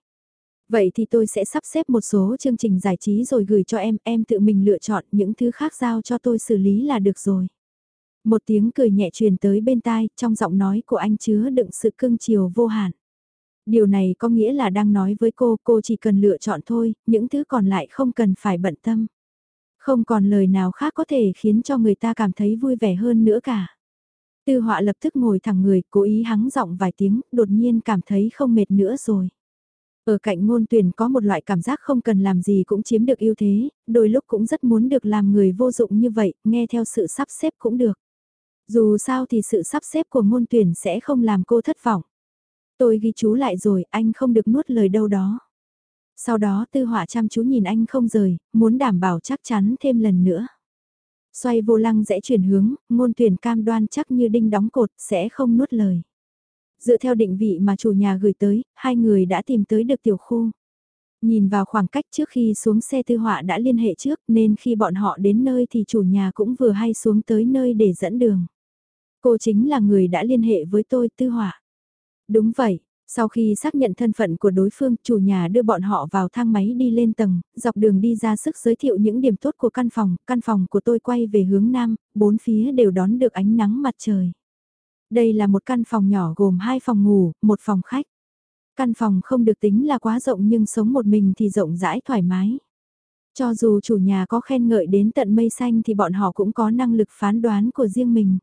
Vậy thì tôi sẽ sắp xếp một số chương trình giải trí rồi gửi cho em, em tự mình lựa chọn những thứ khác giao cho tôi xử lý là được rồi. Một tiếng cười nhẹ truyền tới bên tai, trong giọng nói của anh chứa đựng sự cưng chiều vô hạn. Điều này có nghĩa là đang nói với cô, cô chỉ cần lựa chọn thôi, những thứ còn lại không cần phải bận tâm. Không còn lời nào khác có thể khiến cho người ta cảm thấy vui vẻ hơn nữa cả. Tư họa lập tức ngồi thẳng người, cố ý hắng giọng vài tiếng, đột nhiên cảm thấy không mệt nữa rồi. Ở cạnh ngôn tuyển có một loại cảm giác không cần làm gì cũng chiếm được ưu thế, đôi lúc cũng rất muốn được làm người vô dụng như vậy, nghe theo sự sắp xếp cũng được. Dù sao thì sự sắp xếp của ngôn tuyển sẽ không làm cô thất vọng. Tôi ghi chú lại rồi, anh không được nuốt lời đâu đó. Sau đó tư họa chăm chú nhìn anh không rời, muốn đảm bảo chắc chắn thêm lần nữa. Xoay vô lăng dễ chuyển hướng, ngôn tuyển cam đoan chắc như đinh đóng cột, sẽ không nuốt lời. Dựa theo định vị mà chủ nhà gửi tới, hai người đã tìm tới được tiểu khu. Nhìn vào khoảng cách trước khi xuống xe tư họa đã liên hệ trước nên khi bọn họ đến nơi thì chủ nhà cũng vừa hay xuống tới nơi để dẫn đường. Cô chính là người đã liên hệ với tôi tư họa. Đúng vậy, sau khi xác nhận thân phận của đối phương, chủ nhà đưa bọn họ vào thang máy đi lên tầng, dọc đường đi ra sức giới thiệu những điểm tốt của căn phòng, căn phòng của tôi quay về hướng nam, bốn phía đều đón được ánh nắng mặt trời. Đây là một căn phòng nhỏ gồm hai phòng ngủ, một phòng khách. Căn phòng không được tính là quá rộng nhưng sống một mình thì rộng rãi thoải mái. Cho dù chủ nhà có khen ngợi đến tận mây xanh thì bọn họ cũng có năng lực phán đoán của riêng mình.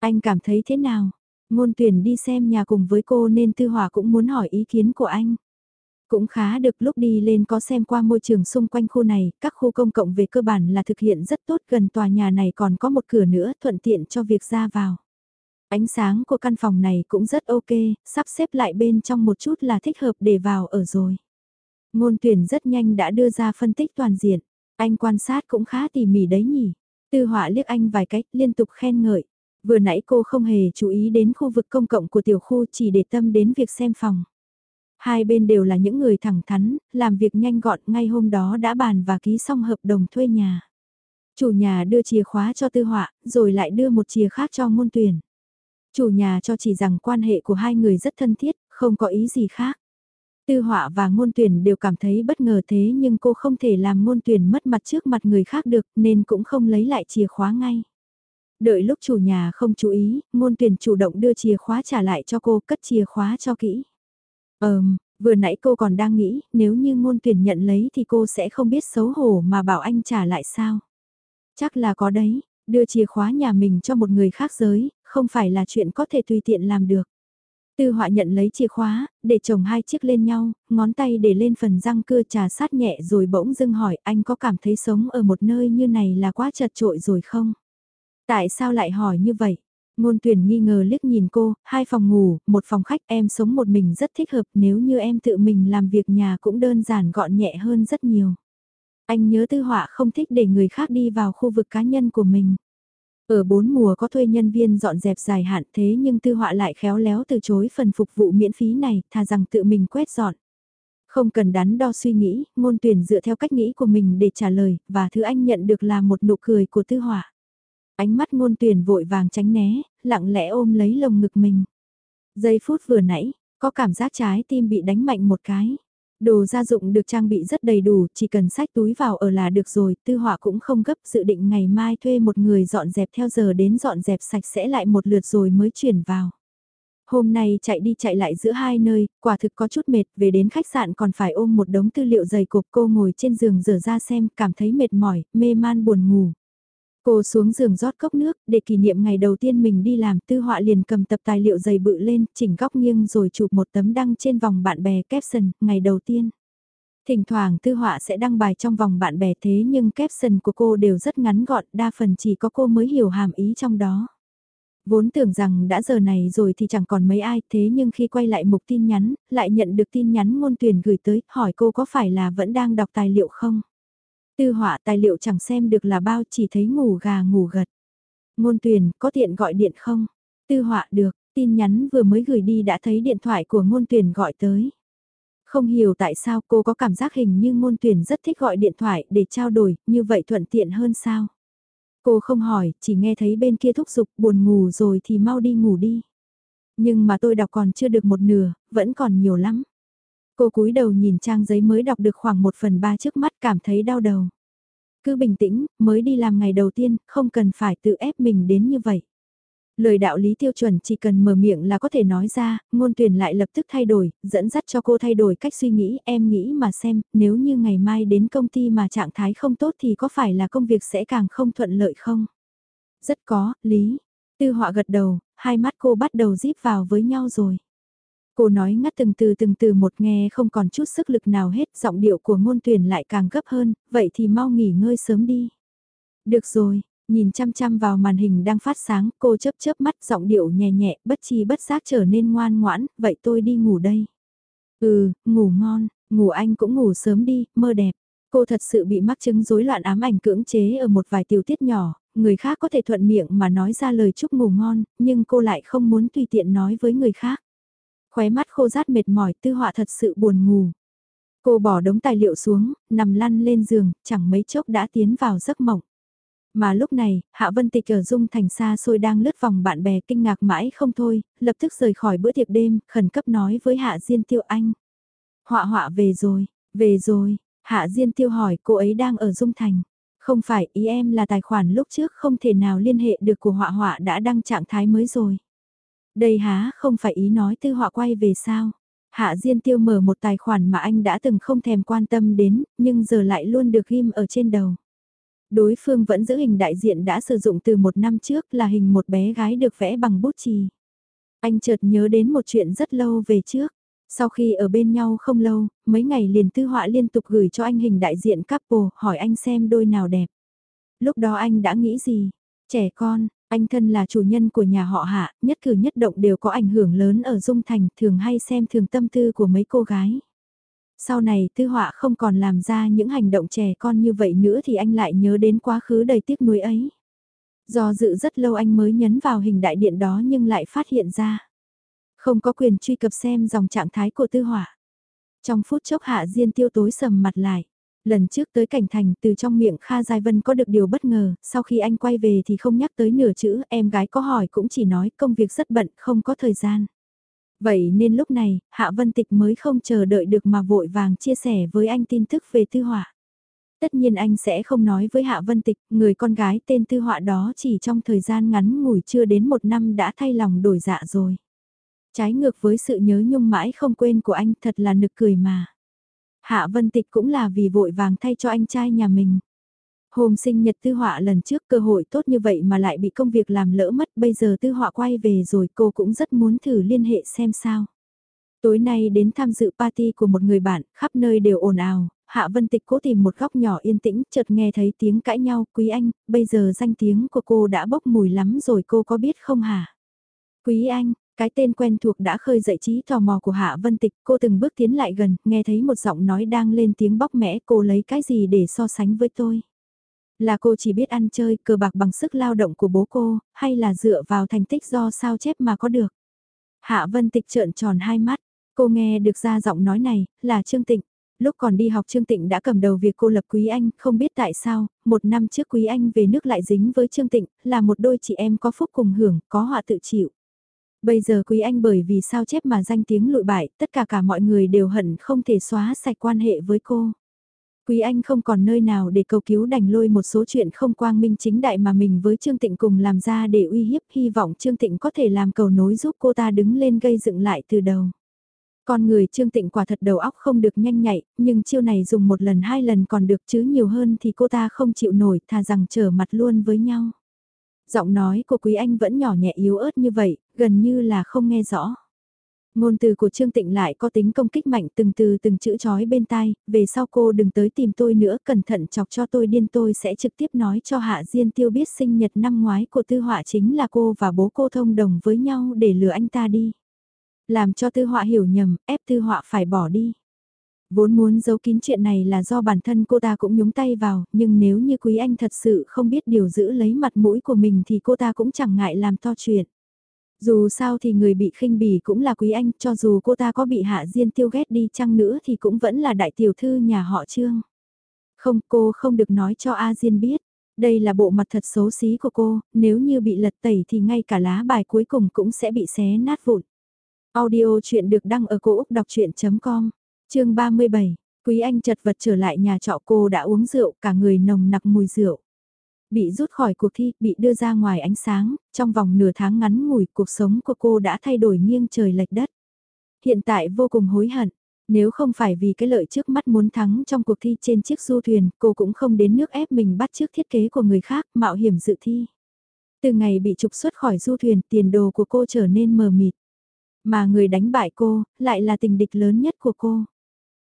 Anh cảm thấy thế nào? Ngôn tuyển đi xem nhà cùng với cô nên Tư Hỏa cũng muốn hỏi ý kiến của anh. Cũng khá được lúc đi lên có xem qua môi trường xung quanh khu này, các khu công cộng về cơ bản là thực hiện rất tốt gần tòa nhà này còn có một cửa nữa thuận tiện cho việc ra vào. Ánh sáng của căn phòng này cũng rất ok, sắp xếp lại bên trong một chút là thích hợp để vào ở rồi. Ngôn tuyển rất nhanh đã đưa ra phân tích toàn diện, anh quan sát cũng khá tỉ mỉ đấy nhỉ. Tư họa liếc anh vài cách liên tục khen ngợi. Vừa nãy cô không hề chú ý đến khu vực công cộng của tiểu khu chỉ để tâm đến việc xem phòng. Hai bên đều là những người thẳng thắn, làm việc nhanh gọn ngay hôm đó đã bàn và ký xong hợp đồng thuê nhà. Chủ nhà đưa chìa khóa cho tư họa, rồi lại đưa một chìa khác cho ngôn tuyển. Chủ nhà cho chỉ rằng quan hệ của hai người rất thân thiết, không có ý gì khác. Tư họa và ngôn tuyển đều cảm thấy bất ngờ thế nhưng cô không thể làm ngôn tuyển mất mặt trước mặt người khác được nên cũng không lấy lại chìa khóa ngay. Đợi lúc chủ nhà không chú ý, ngôn tuyển chủ động đưa chìa khóa trả lại cho cô cất chìa khóa cho kỹ. Ờm, vừa nãy cô còn đang nghĩ nếu như ngôn tuyển nhận lấy thì cô sẽ không biết xấu hổ mà bảo anh trả lại sao. Chắc là có đấy, đưa chìa khóa nhà mình cho một người khác giới, không phải là chuyện có thể tùy tiện làm được. Tư họa nhận lấy chìa khóa, để chồng hai chiếc lên nhau, ngón tay để lên phần răng cưa trà sát nhẹ rồi bỗng dưng hỏi anh có cảm thấy sống ở một nơi như này là quá chật trội rồi không? Tại sao lại hỏi như vậy? Ngôn tuyển nghi ngờ liếc nhìn cô, hai phòng ngủ, một phòng khách em sống một mình rất thích hợp nếu như em tự mình làm việc nhà cũng đơn giản gọn nhẹ hơn rất nhiều. Anh nhớ tư họa không thích để người khác đi vào khu vực cá nhân của mình. Ở bốn mùa có thuê nhân viên dọn dẹp dài hạn thế nhưng tư họa lại khéo léo từ chối phần phục vụ miễn phí này, thà rằng tự mình quét dọn. Không cần đắn đo suy nghĩ, ngôn tuyển dựa theo cách nghĩ của mình để trả lời, và thứ anh nhận được là một nụ cười của tư họa. Ánh mắt ngôn tuyển vội vàng tránh né, lặng lẽ ôm lấy lồng ngực mình. Giây phút vừa nãy, có cảm giác trái tim bị đánh mạnh một cái. Đồ gia dụng được trang bị rất đầy đủ, chỉ cần sách túi vào ở là được rồi, tư họa cũng không gấp dự định ngày mai thuê một người dọn dẹp theo giờ đến dọn dẹp sạch sẽ lại một lượt rồi mới chuyển vào. Hôm nay chạy đi chạy lại giữa hai nơi, quả thực có chút mệt, về đến khách sạn còn phải ôm một đống tư liệu dày cộp cô ngồi trên giường rửa ra xem, cảm thấy mệt mỏi, mê man buồn ngủ. Cô xuống giường rót cốc nước, để kỷ niệm ngày đầu tiên mình đi làm, tư họa liền cầm tập tài liệu dày bự lên, chỉnh góc nghiêng rồi chụp một tấm đăng trên vòng bạn bè caption, ngày đầu tiên. Thỉnh thoảng tư họa sẽ đăng bài trong vòng bạn bè thế nhưng caption của cô đều rất ngắn gọn, đa phần chỉ có cô mới hiểu hàm ý trong đó. Vốn tưởng rằng đã giờ này rồi thì chẳng còn mấy ai thế nhưng khi quay lại mục tin nhắn, lại nhận được tin nhắn ngôn tuyển gửi tới, hỏi cô có phải là vẫn đang đọc tài liệu không? Tư họa tài liệu chẳng xem được là bao chỉ thấy ngủ gà ngủ gật. Ngôn tuyển, có tiện gọi điện không? Tư họa được, tin nhắn vừa mới gửi đi đã thấy điện thoại của ngôn tuyển gọi tới. Không hiểu tại sao cô có cảm giác hình như ngôn tuyển rất thích gọi điện thoại để trao đổi, như vậy thuận tiện hơn sao? Cô không hỏi, chỉ nghe thấy bên kia thúc giục buồn ngủ rồi thì mau đi ngủ đi. Nhưng mà tôi đọc còn chưa được một nửa, vẫn còn nhiều lắm. Cô cúi đầu nhìn trang giấy mới đọc được khoảng một phần ba trước mắt cảm thấy đau đầu. Cứ bình tĩnh, mới đi làm ngày đầu tiên, không cần phải tự ép mình đến như vậy. Lời đạo lý tiêu chuẩn chỉ cần mở miệng là có thể nói ra, ngôn tuyển lại lập tức thay đổi, dẫn dắt cho cô thay đổi cách suy nghĩ, em nghĩ mà xem, nếu như ngày mai đến công ty mà trạng thái không tốt thì có phải là công việc sẽ càng không thuận lợi không? Rất có, lý. Tư họa gật đầu, hai mắt cô bắt đầu díp vào với nhau rồi. Cô nói ngắt từng từ từng từ một nghe không còn chút sức lực nào hết, giọng điệu của ngôn tuyển lại càng gấp hơn, vậy thì mau nghỉ ngơi sớm đi. Được rồi, nhìn chăm chăm vào màn hình đang phát sáng, cô chớp chớp mắt giọng điệu nhẹ nhẹ, bất chi bất giác trở nên ngoan ngoãn, vậy tôi đi ngủ đây. Ừ, ngủ ngon, ngủ anh cũng ngủ sớm đi, mơ đẹp. Cô thật sự bị mắc chứng rối loạn ám ảnh cưỡng chế ở một vài tiểu tiết nhỏ, người khác có thể thuận miệng mà nói ra lời chúc ngủ ngon, nhưng cô lại không muốn tùy tiện nói với người khác. Khóe mắt khô rát mệt mỏi tư họa thật sự buồn ngủ. Cô bỏ đống tài liệu xuống, nằm lăn lên giường, chẳng mấy chốc đã tiến vào giấc mộng. Mà lúc này, Hạ Vân Tịch ở Dung Thành xa xôi đang lướt vòng bạn bè kinh ngạc mãi không thôi, lập tức rời khỏi bữa tiệc đêm, khẩn cấp nói với Hạ Diên Tiêu Anh. Họa họa về rồi, về rồi, Hạ Diên Tiêu hỏi cô ấy đang ở Dung Thành. Không phải ý em là tài khoản lúc trước không thể nào liên hệ được của họa họa đã đăng trạng thái mới rồi. Đây há không phải ý nói tư họa quay về sao. Hạ Diên Tiêu mở một tài khoản mà anh đã từng không thèm quan tâm đến, nhưng giờ lại luôn được ghim ở trên đầu. Đối phương vẫn giữ hình đại diện đã sử dụng từ một năm trước là hình một bé gái được vẽ bằng bút chì. Anh chợt nhớ đến một chuyện rất lâu về trước. Sau khi ở bên nhau không lâu, mấy ngày liền tư họa liên tục gửi cho anh hình đại diện couple, hỏi anh xem đôi nào đẹp. Lúc đó anh đã nghĩ gì? Trẻ con, anh thân là chủ nhân của nhà họ hạ, nhất cử nhất động đều có ảnh hưởng lớn ở Dung Thành, thường hay xem thường tâm tư của mấy cô gái. Sau này tư họa không còn làm ra những hành động trẻ con như vậy nữa thì anh lại nhớ đến quá khứ đầy tiếc nuối ấy. Do dự rất lâu anh mới nhấn vào hình đại điện đó nhưng lại phát hiện ra. Không có quyền truy cập xem dòng trạng thái của tư họa. Trong phút chốc hạ diên tiêu tối sầm mặt lại. Lần trước tới cảnh thành từ trong miệng Kha Giai Vân có được điều bất ngờ, sau khi anh quay về thì không nhắc tới nửa chữ, em gái có hỏi cũng chỉ nói công việc rất bận, không có thời gian. Vậy nên lúc này, Hạ Vân Tịch mới không chờ đợi được mà vội vàng chia sẻ với anh tin tức về tư họa. Tất nhiên anh sẽ không nói với Hạ Vân Tịch, người con gái tên tư họa đó chỉ trong thời gian ngắn ngủi chưa đến một năm đã thay lòng đổi dạ rồi. Trái ngược với sự nhớ nhung mãi không quên của anh thật là nực cười mà. Hạ Vân Tịch cũng là vì vội vàng thay cho anh trai nhà mình. Hôm sinh nhật tư họa lần trước cơ hội tốt như vậy mà lại bị công việc làm lỡ mất bây giờ tư họa quay về rồi cô cũng rất muốn thử liên hệ xem sao. Tối nay đến tham dự party của một người bạn, khắp nơi đều ồn ào, Hạ Vân Tịch cố tìm một góc nhỏ yên tĩnh, chợt nghe thấy tiếng cãi nhau, quý anh, bây giờ danh tiếng của cô đã bốc mùi lắm rồi cô có biết không hả? Quý anh, cái tên quen thuộc đã khơi dậy trí tò mò của Hạ Vân Tịch, cô từng bước tiến lại gần, nghe thấy một giọng nói đang lên tiếng bóc mẽ cô lấy cái gì để so sánh với tôi. Là cô chỉ biết ăn chơi cờ bạc bằng sức lao động của bố cô, hay là dựa vào thành tích do sao chép mà có được. Hạ Vân Tịch trợn tròn hai mắt, cô nghe được ra giọng nói này, là Trương Tịnh. Lúc còn đi học Trương Tịnh đã cầm đầu việc cô lập Quý Anh, không biết tại sao, một năm trước Quý Anh về nước lại dính với Trương Tịnh, là một đôi chị em có phúc cùng hưởng, có họa tự chịu. Bây giờ Quý Anh bởi vì sao chép mà danh tiếng lụi bại, tất cả cả mọi người đều hận không thể xóa sạch quan hệ với cô. Quý Anh không còn nơi nào để cầu cứu đành lôi một số chuyện không quang minh chính đại mà mình với Trương Tịnh cùng làm ra để uy hiếp hy vọng Trương Tịnh có thể làm cầu nối giúp cô ta đứng lên gây dựng lại từ đầu. Con người Trương Tịnh quả thật đầu óc không được nhanh nhạy, nhưng chiêu này dùng một lần hai lần còn được chứ nhiều hơn thì cô ta không chịu nổi thà rằng trở mặt luôn với nhau. Giọng nói của Quý Anh vẫn nhỏ nhẹ yếu ớt như vậy, gần như là không nghe rõ. Ngôn từ của Trương Tịnh lại có tính công kích mạnh từng từ từng chữ chói bên tai, về sau cô đừng tới tìm tôi nữa, cẩn thận chọc cho tôi điên tôi sẽ trực tiếp nói cho Hạ Diên Tiêu biết sinh nhật năm ngoái của Tư Họa chính là cô và bố cô thông đồng với nhau để lừa anh ta đi. Làm cho Tư Họa hiểu nhầm, ép Tư Họa phải bỏ đi. Vốn muốn giấu kín chuyện này là do bản thân cô ta cũng nhúng tay vào, nhưng nếu như Quý Anh thật sự không biết điều giữ lấy mặt mũi của mình thì cô ta cũng chẳng ngại làm to chuyện. Dù sao thì người bị khinh bỉ cũng là Quý Anh, cho dù cô ta có bị Hạ Diên tiêu ghét đi chăng nữa thì cũng vẫn là đại tiểu thư nhà họ Trương. Không, cô không được nói cho A Diên biết. Đây là bộ mặt thật xấu xí của cô, nếu như bị lật tẩy thì ngay cả lá bài cuối cùng cũng sẽ bị xé nát vụn. Audio chuyện được đăng ở cổ Úc đọc chuyện.com chương 37, Quý Anh chật vật trở lại nhà trọ cô đã uống rượu, cả người nồng nặc mùi rượu. Bị rút khỏi cuộc thi, bị đưa ra ngoài ánh sáng, trong vòng nửa tháng ngắn ngủi cuộc sống của cô đã thay đổi nghiêng trời lệch đất. Hiện tại vô cùng hối hận, nếu không phải vì cái lợi trước mắt muốn thắng trong cuộc thi trên chiếc du thuyền, cô cũng không đến nước ép mình bắt trước thiết kế của người khác, mạo hiểm dự thi. Từ ngày bị trục xuất khỏi du thuyền, tiền đồ của cô trở nên mờ mịt. Mà người đánh bại cô, lại là tình địch lớn nhất của cô.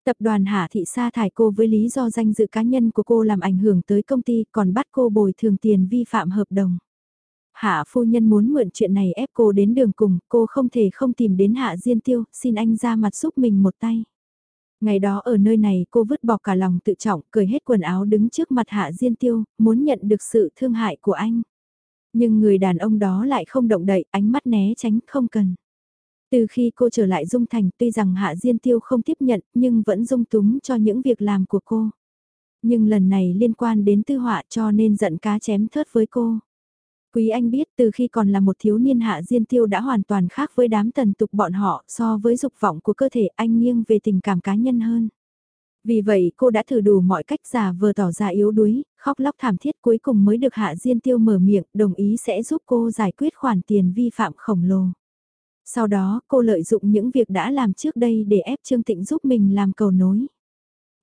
Tập đoàn Hạ Thị sa thải cô với lý do danh dự cá nhân của cô làm ảnh hưởng tới công ty còn bắt cô bồi thường tiền vi phạm hợp đồng. Hạ phu nhân muốn mượn chuyện này ép cô đến đường cùng, cô không thể không tìm đến Hạ Diên Tiêu, xin anh ra mặt giúp mình một tay. Ngày đó ở nơi này cô vứt bỏ cả lòng tự trọng, cởi hết quần áo đứng trước mặt Hạ Diên Tiêu, muốn nhận được sự thương hại của anh. Nhưng người đàn ông đó lại không động đậy, ánh mắt né tránh, không cần. Từ khi cô trở lại Dung Thành tuy rằng Hạ Diên Tiêu không tiếp nhận nhưng vẫn dung túng cho những việc làm của cô. Nhưng lần này liên quan đến tư họa cho nên giận cá chém thớt với cô. Quý Anh biết từ khi còn là một thiếu niên Hạ Diên Tiêu đã hoàn toàn khác với đám tần tục bọn họ so với dục vọng của cơ thể anh nghiêng về tình cảm cá nhân hơn. Vì vậy cô đã thử đủ mọi cách giả vờ tỏ ra yếu đuối, khóc lóc thảm thiết cuối cùng mới được Hạ Diên Tiêu mở miệng đồng ý sẽ giúp cô giải quyết khoản tiền vi phạm khổng lồ. Sau đó cô lợi dụng những việc đã làm trước đây để ép Trương Tịnh giúp mình làm cầu nối.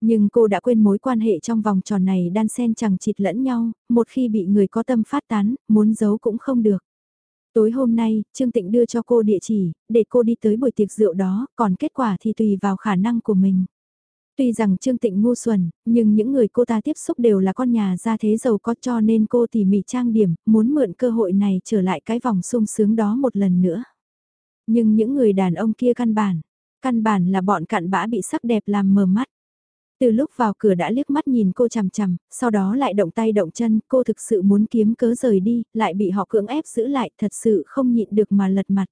Nhưng cô đã quên mối quan hệ trong vòng tròn này đan xen chẳng chịt lẫn nhau, một khi bị người có tâm phát tán, muốn giấu cũng không được. Tối hôm nay, Trương Tịnh đưa cho cô địa chỉ, để cô đi tới buổi tiệc rượu đó, còn kết quả thì tùy vào khả năng của mình. Tuy rằng Trương Tịnh ngu xuẩn, nhưng những người cô ta tiếp xúc đều là con nhà gia thế giàu có cho nên cô tỉ mỉ trang điểm, muốn mượn cơ hội này trở lại cái vòng sung sướng đó một lần nữa. Nhưng những người đàn ông kia căn bản, căn bản là bọn cặn bã bị sắc đẹp làm mờ mắt. Từ lúc vào cửa đã liếc mắt nhìn cô chằm chằm, sau đó lại động tay động chân, cô thực sự muốn kiếm cớ rời đi, lại bị họ cưỡng ép giữ lại, thật sự không nhịn được mà lật mặt.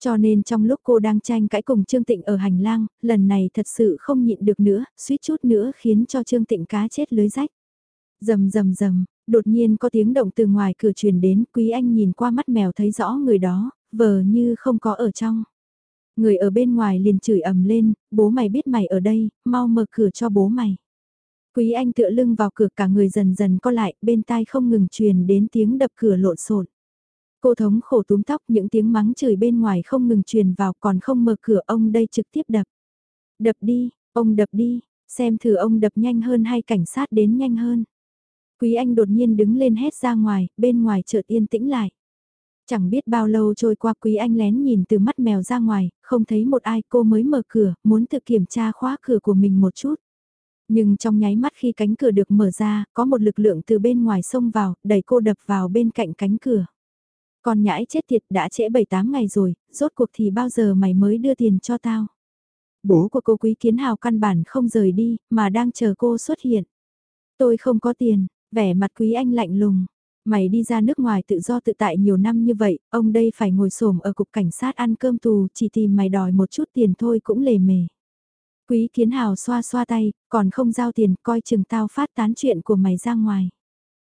Cho nên trong lúc cô đang tranh cãi cùng Trương Tịnh ở hành lang, lần này thật sự không nhịn được nữa, suýt chút nữa khiến cho Trương Tịnh cá chết lưới rách. Rầm rầm rầm, đột nhiên có tiếng động từ ngoài cửa truyền đến, Quý Anh nhìn qua mắt mèo thấy rõ người đó, vờ như không có ở trong. Người ở bên ngoài liền chửi ầm lên, bố mày biết mày ở đây, mau mở cửa cho bố mày. Quý Anh tựa lưng vào cửa cả người dần dần co lại, bên tai không ngừng truyền đến tiếng đập cửa lộn xộn. Cô thống khổ túm tóc những tiếng mắng chửi bên ngoài không ngừng truyền vào còn không mở cửa ông đây trực tiếp đập. Đập đi, ông đập đi, xem thử ông đập nhanh hơn hay cảnh sát đến nhanh hơn. Quý Anh đột nhiên đứng lên hét ra ngoài, bên ngoài chợt yên tĩnh lại. Chẳng biết bao lâu trôi qua Quý Anh lén nhìn từ mắt mèo ra ngoài, không thấy một ai cô mới mở cửa, muốn tự kiểm tra khóa cửa của mình một chút. Nhưng trong nháy mắt khi cánh cửa được mở ra, có một lực lượng từ bên ngoài xông vào, đẩy cô đập vào bên cạnh cánh cửa. Con nhãi chết tiệt đã trễ 7-8 ngày rồi, rốt cuộc thì bao giờ mày mới đưa tiền cho tao? Bố của cô Quý Kiến Hào căn bản không rời đi, mà đang chờ cô xuất hiện. Tôi không có tiền, vẻ mặt Quý Anh lạnh lùng. Mày đi ra nước ngoài tự do tự tại nhiều năm như vậy, ông đây phải ngồi xổm ở cục cảnh sát ăn cơm tù, chỉ tìm mày đòi một chút tiền thôi cũng lề mề. Quý Kiến Hào xoa xoa tay, còn không giao tiền, coi chừng tao phát tán chuyện của mày ra ngoài.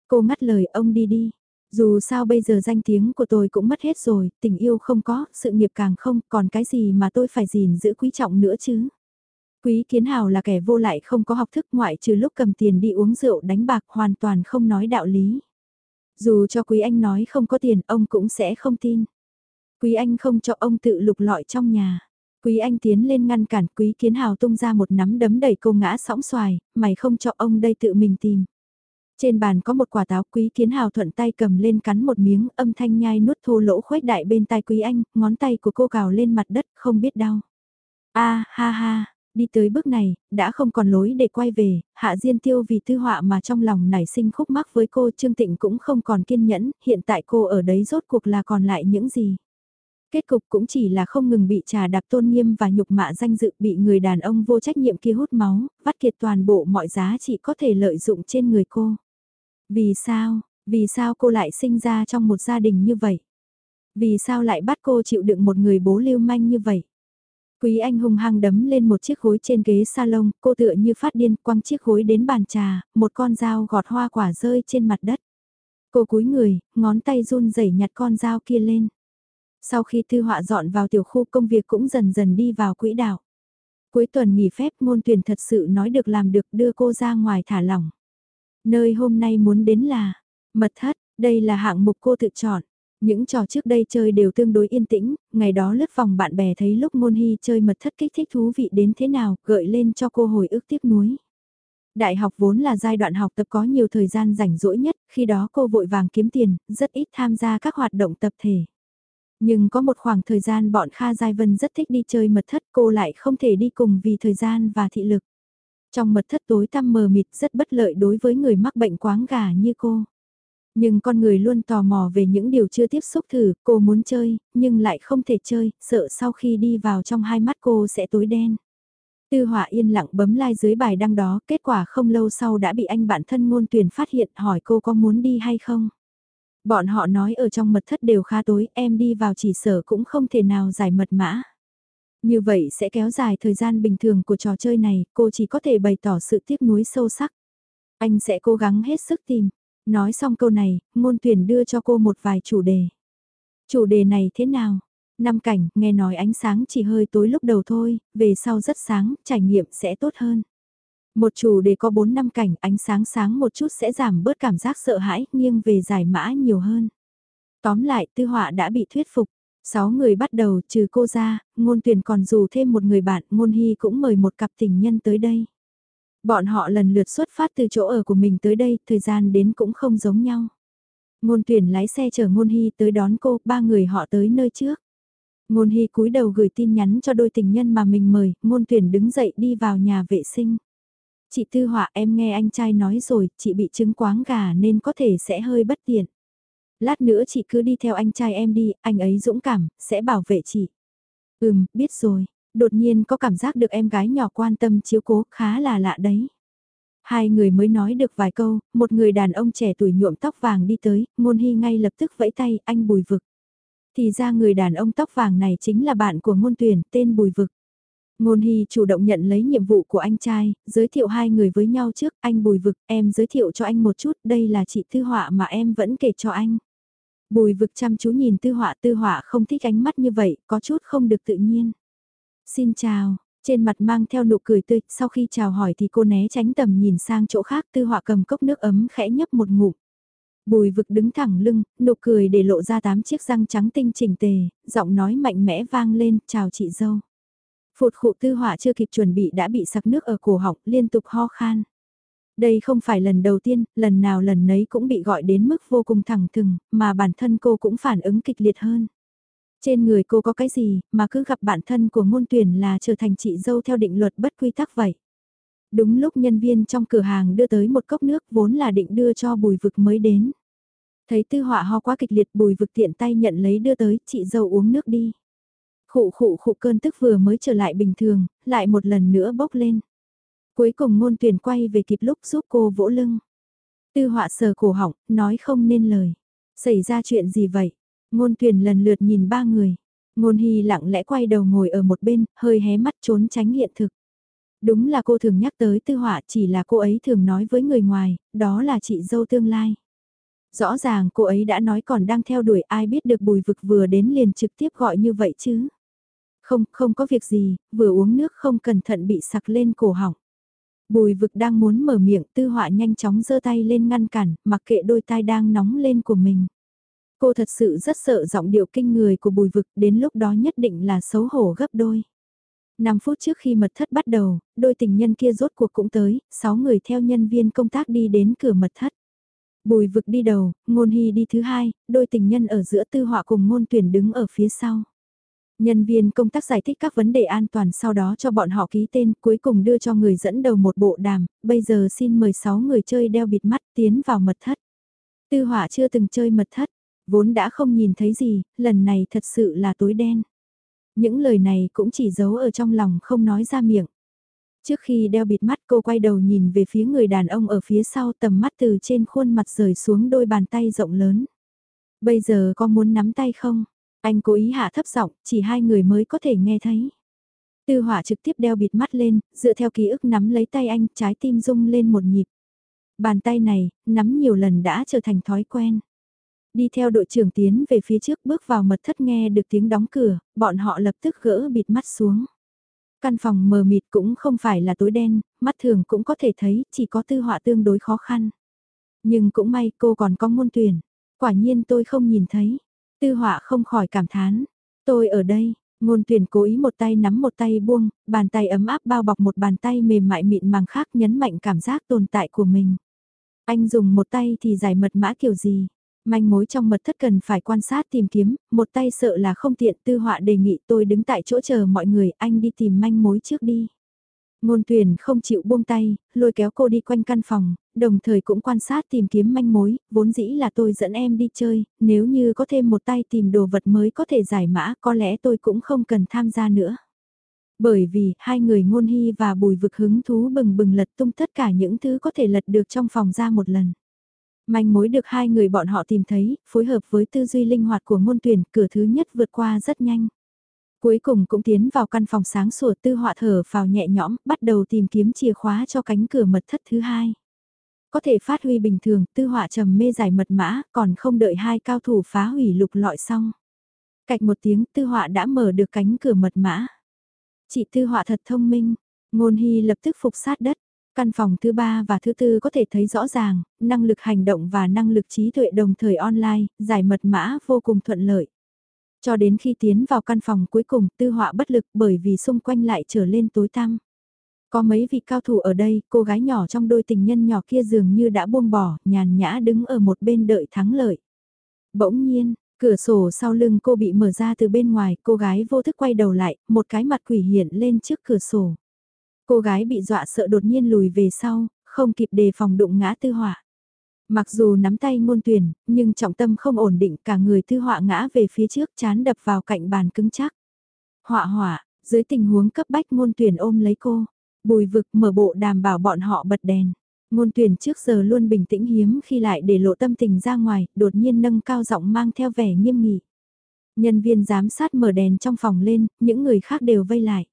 Cô ngắt lời ông đi đi. Dù sao bây giờ danh tiếng của tôi cũng mất hết rồi, tình yêu không có, sự nghiệp càng không, còn cái gì mà tôi phải gìn giữ quý trọng nữa chứ. Quý Kiến Hào là kẻ vô lại không có học thức ngoại trừ lúc cầm tiền đi uống rượu đánh bạc hoàn toàn không nói đạo lý. Dù cho Quý Anh nói không có tiền ông cũng sẽ không tin. Quý Anh không cho ông tự lục lọi trong nhà. Quý Anh tiến lên ngăn cản Quý Kiến Hào tung ra một nắm đấm đẩy cô ngã sóng xoài, mày không cho ông đây tự mình tìm. Trên bàn có một quả táo quý kiến hào thuận tay cầm lên cắn một miếng âm thanh nhai nuốt thô lỗ khuếch đại bên tai quý anh, ngón tay của cô cào lên mặt đất không biết đau. a ha ha, đi tới bước này, đã không còn lối để quay về, hạ diên tiêu vì tư họa mà trong lòng nảy sinh khúc mắc với cô Trương Tịnh cũng không còn kiên nhẫn, hiện tại cô ở đấy rốt cuộc là còn lại những gì. Kết cục cũng chỉ là không ngừng bị trà đạp tôn nghiêm và nhục mạ danh dự bị người đàn ông vô trách nhiệm kia hút máu, vắt kiệt toàn bộ mọi giá trị có thể lợi dụng trên người cô. Vì sao, vì sao cô lại sinh ra trong một gia đình như vậy? Vì sao lại bắt cô chịu đựng một người bố lưu manh như vậy? Quý Anh hung hăng đấm lên một chiếc gối trên ghế salon, cô tựa như phát điên quăng chiếc gối đến bàn trà, một con dao gọt hoa quả rơi trên mặt đất. Cô cúi người, ngón tay run rẩy nhặt con dao kia lên. Sau khi thư họa dọn vào tiểu khu công việc cũng dần dần đi vào quỹ đạo. Cuối tuần nghỉ phép môn tuyển thật sự nói được làm được đưa cô ra ngoài thả lỏng. Nơi hôm nay muốn đến là mật thất, đây là hạng mục cô tự chọn. Những trò trước đây chơi đều tương đối yên tĩnh, ngày đó lướt vòng bạn bè thấy lúc ngôn hy chơi mật thất kích thích thú vị đến thế nào, gợi lên cho cô hồi ức tiếc nuối. Đại học vốn là giai đoạn học tập có nhiều thời gian rảnh rỗi nhất, khi đó cô vội vàng kiếm tiền, rất ít tham gia các hoạt động tập thể. Nhưng có một khoảng thời gian bọn Kha Giai Vân rất thích đi chơi mật thất cô lại không thể đi cùng vì thời gian và thị lực. Trong mật thất tối tăm mờ mịt rất bất lợi đối với người mắc bệnh quáng gà như cô. Nhưng con người luôn tò mò về những điều chưa tiếp xúc thử, cô muốn chơi, nhưng lại không thể chơi, sợ sau khi đi vào trong hai mắt cô sẽ tối đen. Tư họa yên lặng bấm like dưới bài đăng đó, kết quả không lâu sau đã bị anh bạn thân ngôn tuyển phát hiện hỏi cô có muốn đi hay không. Bọn họ nói ở trong mật thất đều khá tối, em đi vào chỉ sở cũng không thể nào giải mật mã. Như vậy sẽ kéo dài thời gian bình thường của trò chơi này, cô chỉ có thể bày tỏ sự tiếc nuối sâu sắc. Anh sẽ cố gắng hết sức tìm. Nói xong câu này, ngôn tuyển đưa cho cô một vài chủ đề. Chủ đề này thế nào? Năm cảnh, nghe nói ánh sáng chỉ hơi tối lúc đầu thôi, về sau rất sáng, trải nghiệm sẽ tốt hơn. Một chủ đề có 4 năm cảnh, ánh sáng sáng một chút sẽ giảm bớt cảm giác sợ hãi, nghiêng về giải mã nhiều hơn. Tóm lại, tư họa đã bị thuyết phục. Sáu người bắt đầu trừ cô ra, ngôn tuyển còn dù thêm một người bạn, ngôn hy cũng mời một cặp tình nhân tới đây. Bọn họ lần lượt xuất phát từ chỗ ở của mình tới đây, thời gian đến cũng không giống nhau. Ngôn tuyển lái xe chở Ngôn Hy tới đón cô, ba người họ tới nơi trước. Ngôn Hy cúi đầu gửi tin nhắn cho đôi tình nhân mà mình mời, ngôn tuyển đứng dậy đi vào nhà vệ sinh. Chị Tư Họa em nghe anh trai nói rồi, chị bị chứng quáng gà nên có thể sẽ hơi bất tiện. Lát nữa chị cứ đi theo anh trai em đi, anh ấy dũng cảm, sẽ bảo vệ chị. Ừm, biết rồi, đột nhiên có cảm giác được em gái nhỏ quan tâm chiếu cố khá là lạ đấy. Hai người mới nói được vài câu, một người đàn ông trẻ tuổi nhuộm tóc vàng đi tới, ngôn hy ngay lập tức vẫy tay, anh bùi vực. Thì ra người đàn ông tóc vàng này chính là bạn của ngôn tuyển, tên bùi vực. Ngôn Hy chủ động nhận lấy nhiệm vụ của anh trai, giới thiệu hai người với nhau trước, anh Bùi Vực, em giới thiệu cho anh một chút, đây là chị Tư Họa mà em vẫn kể cho anh. Bùi Vực chăm chú nhìn Tư Họa, Tư Họa không thích ánh mắt như vậy, có chút không được tự nhiên. Xin chào, trên mặt mang theo nụ cười tươi, sau khi chào hỏi thì cô né tránh tầm nhìn sang chỗ khác, Tư Họa cầm cốc nước ấm khẽ nhấp một ngụm. Bùi vực đứng thẳng lưng, nụ cười để lộ ra tám chiếc răng trắng tinh chỉnh tề, giọng nói mạnh mẽ vang lên, chào chị dâu. Phụt khụ tư họa chưa kịp chuẩn bị đã bị sặc nước ở cổ họng, liên tục ho khan. Đây không phải lần đầu tiên, lần nào lần nấy cũng bị gọi đến mức vô cùng thẳng thừng, mà bản thân cô cũng phản ứng kịch liệt hơn. Trên người cô có cái gì, mà cứ gặp bản thân của ngôn tuyển là trở thành chị dâu theo định luật bất quy tắc vậy. Đúng lúc nhân viên trong cửa hàng đưa tới một cốc nước vốn là định đưa cho bùi vực mới đến. Thấy tư họa ho quá kịch liệt bùi vực tiện tay nhận lấy đưa tới, chị dâu uống nước đi. Khụ khụ khụ cơn tức vừa mới trở lại bình thường, lại một lần nữa bốc lên. Cuối cùng ngôn tuyển quay về kịp lúc giúp cô vỗ lưng. Tư họa sờ cổ họng, nói không nên lời. Xảy ra chuyện gì vậy? Ngôn tuyển lần lượt nhìn ba người. Ngôn hy lặng lẽ quay đầu ngồi ở một bên, hơi hé mắt trốn tránh hiện thực. Đúng là cô thường nhắc tới tư họa chỉ là cô ấy thường nói với người ngoài, đó là chị dâu tương lai. Rõ ràng cô ấy đã nói còn đang theo đuổi ai biết được bùi vực vừa đến liền trực tiếp gọi như vậy chứ. Không, không có việc gì, vừa uống nước không cẩn thận bị sặc lên cổ họng. Bùi vực đang muốn mở miệng tư họa nhanh chóng giơ tay lên ngăn cản, mặc kệ đôi tai đang nóng lên của mình. Cô thật sự rất sợ giọng điệu kinh người của bùi vực, đến lúc đó nhất định là xấu hổ gấp đôi. 5 phút trước khi mật thất bắt đầu, đôi tình nhân kia rốt cuộc cũng tới, 6 người theo nhân viên công tác đi đến cửa mật thất. Bùi vực đi đầu, ngôn hy đi thứ hai, đôi tình nhân ở giữa tư họa cùng ngôn tuyển đứng ở phía sau. Nhân viên công tác giải thích các vấn đề an toàn sau đó cho bọn họ ký tên cuối cùng đưa cho người dẫn đầu một bộ đàm, bây giờ xin mời 6 người chơi đeo bịt mắt tiến vào mật thất. Tư họa chưa từng chơi mật thất, vốn đã không nhìn thấy gì, lần này thật sự là tối đen. Những lời này cũng chỉ giấu ở trong lòng không nói ra miệng. Trước khi đeo bịt mắt cô quay đầu nhìn về phía người đàn ông ở phía sau tầm mắt từ trên khuôn mặt rời xuống đôi bàn tay rộng lớn. Bây giờ có muốn nắm tay không? Anh cố ý hạ thấp giọng, chỉ hai người mới có thể nghe thấy. Tư hỏa trực tiếp đeo bịt mắt lên, dựa theo ký ức nắm lấy tay anh, trái tim rung lên một nhịp. Bàn tay này, nắm nhiều lần đã trở thành thói quen. Đi theo đội trưởng tiến về phía trước bước vào mật thất nghe được tiếng đóng cửa, bọn họ lập tức gỡ bịt mắt xuống. Căn phòng mờ mịt cũng không phải là tối đen, mắt thường cũng có thể thấy, chỉ có tư họa tương đối khó khăn. Nhưng cũng may cô còn có môn tuyển. Quả nhiên tôi không nhìn thấy. Tư họa không khỏi cảm thán. Tôi ở đây, ngôn tuyển cố ý một tay nắm một tay buông, bàn tay ấm áp bao bọc một bàn tay mềm mại mịn màng khác nhấn mạnh cảm giác tồn tại của mình. Anh dùng một tay thì giải mật mã kiểu gì? Manh mối trong mật thất cần phải quan sát tìm kiếm, một tay sợ là không tiện tư họa đề nghị tôi đứng tại chỗ chờ mọi người, anh đi tìm manh mối trước đi. Ngôn tuyển không chịu buông tay, lôi kéo cô đi quanh căn phòng, đồng thời cũng quan sát tìm kiếm manh mối, vốn dĩ là tôi dẫn em đi chơi, nếu như có thêm một tay tìm đồ vật mới có thể giải mã có lẽ tôi cũng không cần tham gia nữa. Bởi vì hai người ngôn hy và bùi vực hứng thú bừng bừng lật tung tất cả những thứ có thể lật được trong phòng ra một lần. Manh mối được hai người bọn họ tìm thấy, phối hợp với tư duy linh hoạt của ngôn tuyển, cửa thứ nhất vượt qua rất nhanh. Cuối cùng cũng tiến vào căn phòng sáng sủa tư họa thở vào nhẹ nhõm, bắt đầu tìm kiếm chìa khóa cho cánh cửa mật thất thứ hai. Có thể phát huy bình thường, tư họa trầm mê giải mật mã, còn không đợi hai cao thủ phá hủy lục lọi xong. Cạch một tiếng, tư họa đã mở được cánh cửa mật mã. Chị tư họa thật thông minh, ngôn hy lập tức phục sát đất. Căn phòng thứ ba và thứ tư có thể thấy rõ ràng, năng lực hành động và năng lực trí tuệ đồng thời online, giải mật mã vô cùng thuận lợi. Cho đến khi tiến vào căn phòng cuối cùng tư họa bất lực bởi vì xung quanh lại trở lên tối tăm. Có mấy vị cao thủ ở đây, cô gái nhỏ trong đôi tình nhân nhỏ kia dường như đã buông bỏ, nhàn nhã đứng ở một bên đợi thắng lợi. Bỗng nhiên, cửa sổ sau lưng cô bị mở ra từ bên ngoài, cô gái vô thức quay đầu lại, một cái mặt quỷ hiện lên trước cửa sổ. Cô gái bị dọa sợ đột nhiên lùi về sau, không kịp đề phòng đụng ngã tư họa. Mặc dù nắm tay ngôn tuyển, nhưng trọng tâm không ổn định cả người tư họa ngã về phía trước chán đập vào cạnh bàn cứng chắc. Họa họa, dưới tình huống cấp bách ngôn tuyển ôm lấy cô, bùi vực mở bộ đảm bảo bọn họ bật đèn. Ngôn tuyển trước giờ luôn bình tĩnh hiếm khi lại để lộ tâm tình ra ngoài, đột nhiên nâng cao giọng mang theo vẻ nghiêm nghị. Nhân viên giám sát mở đèn trong phòng lên, những người khác đều vây lại.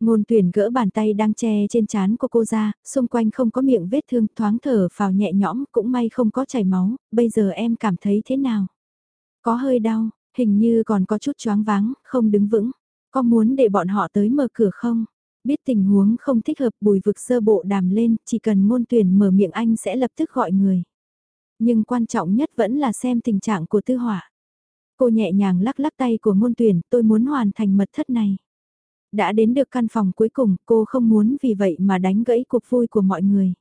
Ngôn tuyển gỡ bàn tay đang che trên chán của cô ra, xung quanh không có miệng vết thương, thoáng thở vào nhẹ nhõm, cũng may không có chảy máu, bây giờ em cảm thấy thế nào? Có hơi đau, hình như còn có chút choáng váng, không đứng vững. Có muốn để bọn họ tới mở cửa không? Biết tình huống không thích hợp bùi vực sơ bộ đàm lên, chỉ cần ngôn tuyển mở miệng anh sẽ lập tức gọi người. Nhưng quan trọng nhất vẫn là xem tình trạng của tư hỏa. Cô nhẹ nhàng lắc lắc tay của ngôn tuyển, tôi muốn hoàn thành mật thất này. Đã đến được căn phòng cuối cùng, cô không muốn vì vậy mà đánh gãy cuộc vui của mọi người.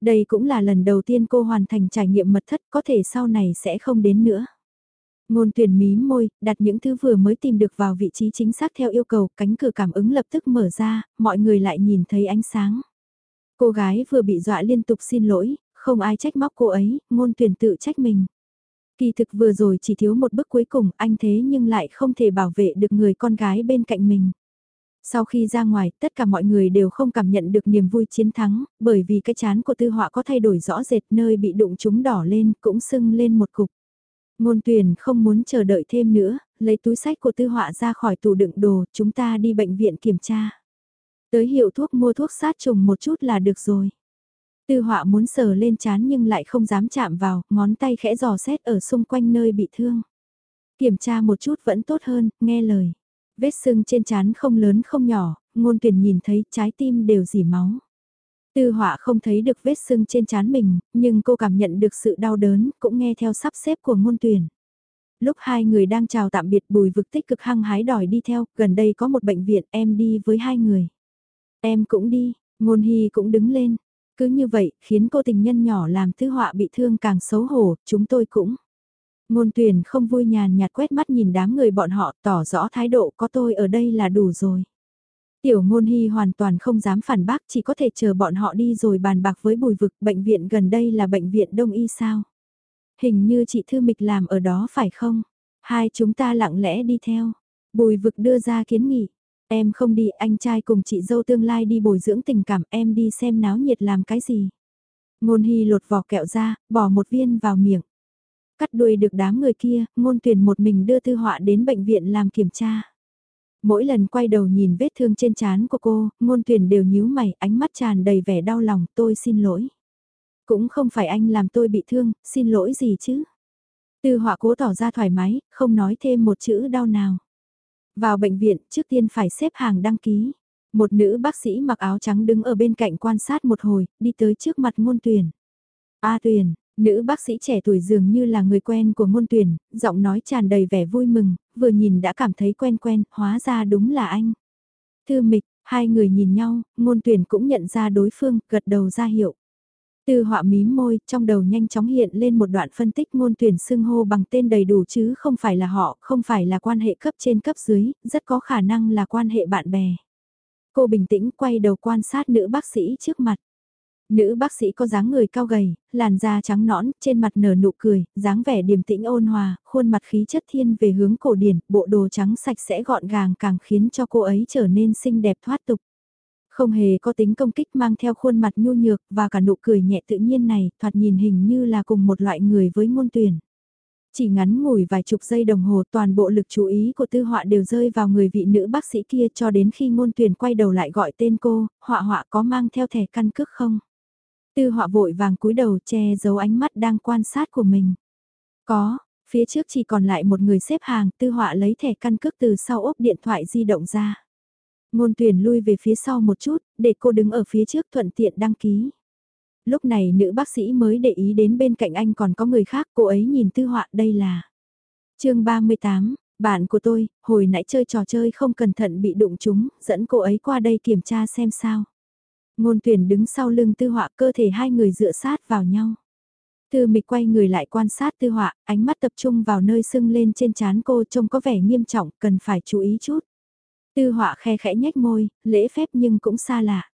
Đây cũng là lần đầu tiên cô hoàn thành trải nghiệm mật thất, có thể sau này sẽ không đến nữa. Ngôn tuyển mí môi, đặt những thứ vừa mới tìm được vào vị trí chính xác theo yêu cầu, cánh cửa cảm ứng lập tức mở ra, mọi người lại nhìn thấy ánh sáng. Cô gái vừa bị dọa liên tục xin lỗi, không ai trách móc cô ấy, ngôn tuyển tự trách mình. Kỳ thực vừa rồi chỉ thiếu một bước cuối cùng, anh thế nhưng lại không thể bảo vệ được người con gái bên cạnh mình. Sau khi ra ngoài, tất cả mọi người đều không cảm nhận được niềm vui chiến thắng, bởi vì cái chán của tư họa có thay đổi rõ rệt nơi bị đụng chúng đỏ lên, cũng sưng lên một cục. Ngôn tuyển không muốn chờ đợi thêm nữa, lấy túi sách của tư họa ra khỏi tủ đựng đồ, chúng ta đi bệnh viện kiểm tra. Tới hiệu thuốc mua thuốc sát trùng một chút là được rồi. Tư họa muốn sờ lên chán nhưng lại không dám chạm vào, ngón tay khẽ giò xét ở xung quanh nơi bị thương. Kiểm tra một chút vẫn tốt hơn, nghe lời. Vết sưng trên chán không lớn không nhỏ, ngôn tuyển nhìn thấy trái tim đều dỉ máu. Tư họa không thấy được vết sưng trên chán mình, nhưng cô cảm nhận được sự đau đớn, cũng nghe theo sắp xếp của ngôn tuyển. Lúc hai người đang chào tạm biệt bùi vực tích cực hăng hái đòi đi theo, gần đây có một bệnh viện, em đi với hai người. Em cũng đi, ngôn hy cũng đứng lên. Cứ như vậy, khiến cô tình nhân nhỏ làm tư họa bị thương càng xấu hổ, chúng tôi cũng. Ngôn tuyển không vui nhàn nhạt quét mắt nhìn đám người bọn họ tỏ rõ thái độ có tôi ở đây là đủ rồi. Tiểu ngôn hy hoàn toàn không dám phản bác chỉ có thể chờ bọn họ đi rồi bàn bạc với bùi vực bệnh viện gần đây là bệnh viện đông y sao. Hình như chị Thư Mịch làm ở đó phải không? Hai chúng ta lặng lẽ đi theo. Bùi vực đưa ra kiến nghị. Em không đi anh trai cùng chị dâu tương lai đi bồi dưỡng tình cảm em đi xem náo nhiệt làm cái gì. Ngôn hy lột vỏ kẹo ra, bỏ một viên vào miệng. Cắt đuôi được đám người kia, ngôn tuyển một mình đưa thư họa đến bệnh viện làm kiểm tra. Mỗi lần quay đầu nhìn vết thương trên trán của cô, ngôn tuyển đều nhíu mày, ánh mắt tràn đầy vẻ đau lòng, tôi xin lỗi. Cũng không phải anh làm tôi bị thương, xin lỗi gì chứ. Tư họa cố tỏ ra thoải mái, không nói thêm một chữ đau nào. Vào bệnh viện, trước tiên phải xếp hàng đăng ký. Một nữ bác sĩ mặc áo trắng đứng ở bên cạnh quan sát một hồi, đi tới trước mặt ngôn tuyển. A tuyển, Nữ bác sĩ trẻ tuổi dường như là người quen của ngôn tuyển, giọng nói tràn đầy vẻ vui mừng, vừa nhìn đã cảm thấy quen quen, hóa ra đúng là anh. Thư mịch, hai người nhìn nhau, ngôn tuyển cũng nhận ra đối phương, gật đầu ra hiệu. Từ họa mím môi, trong đầu nhanh chóng hiện lên một đoạn phân tích ngôn tuyển xưng hô bằng tên đầy đủ chứ không phải là họ, không phải là quan hệ cấp trên cấp dưới, rất có khả năng là quan hệ bạn bè. Cô bình tĩnh quay đầu quan sát nữ bác sĩ trước mặt. Nữ bác sĩ có dáng người cao gầy, làn da trắng nõn, trên mặt nở nụ cười, dáng vẻ điềm tĩnh ôn hòa, khuôn mặt khí chất thiên về hướng cổ điển, bộ đồ trắng sạch sẽ gọn gàng càng khiến cho cô ấy trở nên xinh đẹp thoát tục. Không hề có tính công kích mang theo khuôn mặt nhu nhược và cả nụ cười nhẹ tự nhiên này, thoạt nhìn hình như là cùng một loại người với ngôn tuyển. Chỉ ngắn ngủi vài chục giây đồng hồ toàn bộ lực chú ý của tư họa đều rơi vào người vị nữ bác sĩ kia cho đến khi ngôn tuyển quay đầu lại gọi tên cô, họa họa có mang theo thẻ căn cước không? Tư họa vội vàng cúi đầu che giấu ánh mắt đang quan sát của mình. Có, phía trước chỉ còn lại một người xếp hàng, tư họa lấy thẻ căn cước từ sau ốp điện thoại di động ra. Ngôn tuyển lui về phía sau một chút, để cô đứng ở phía trước thuận tiện đăng ký. Lúc này nữ bác sĩ mới để ý đến bên cạnh anh còn có người khác, cô ấy nhìn tư họa đây là. chương 38, bạn của tôi, hồi nãy chơi trò chơi không cẩn thận bị đụng chúng, dẫn cô ấy qua đây kiểm tra xem sao. Ngôn tuyển đứng sau lưng tư họa cơ thể hai người dựa sát vào nhau. Tư mịch quay người lại quan sát tư họa, ánh mắt tập trung vào nơi sưng lên trên trán cô trông có vẻ nghiêm trọng, cần phải chú ý chút. Tư họa khe khẽ nhếch môi, lễ phép nhưng cũng xa lạ.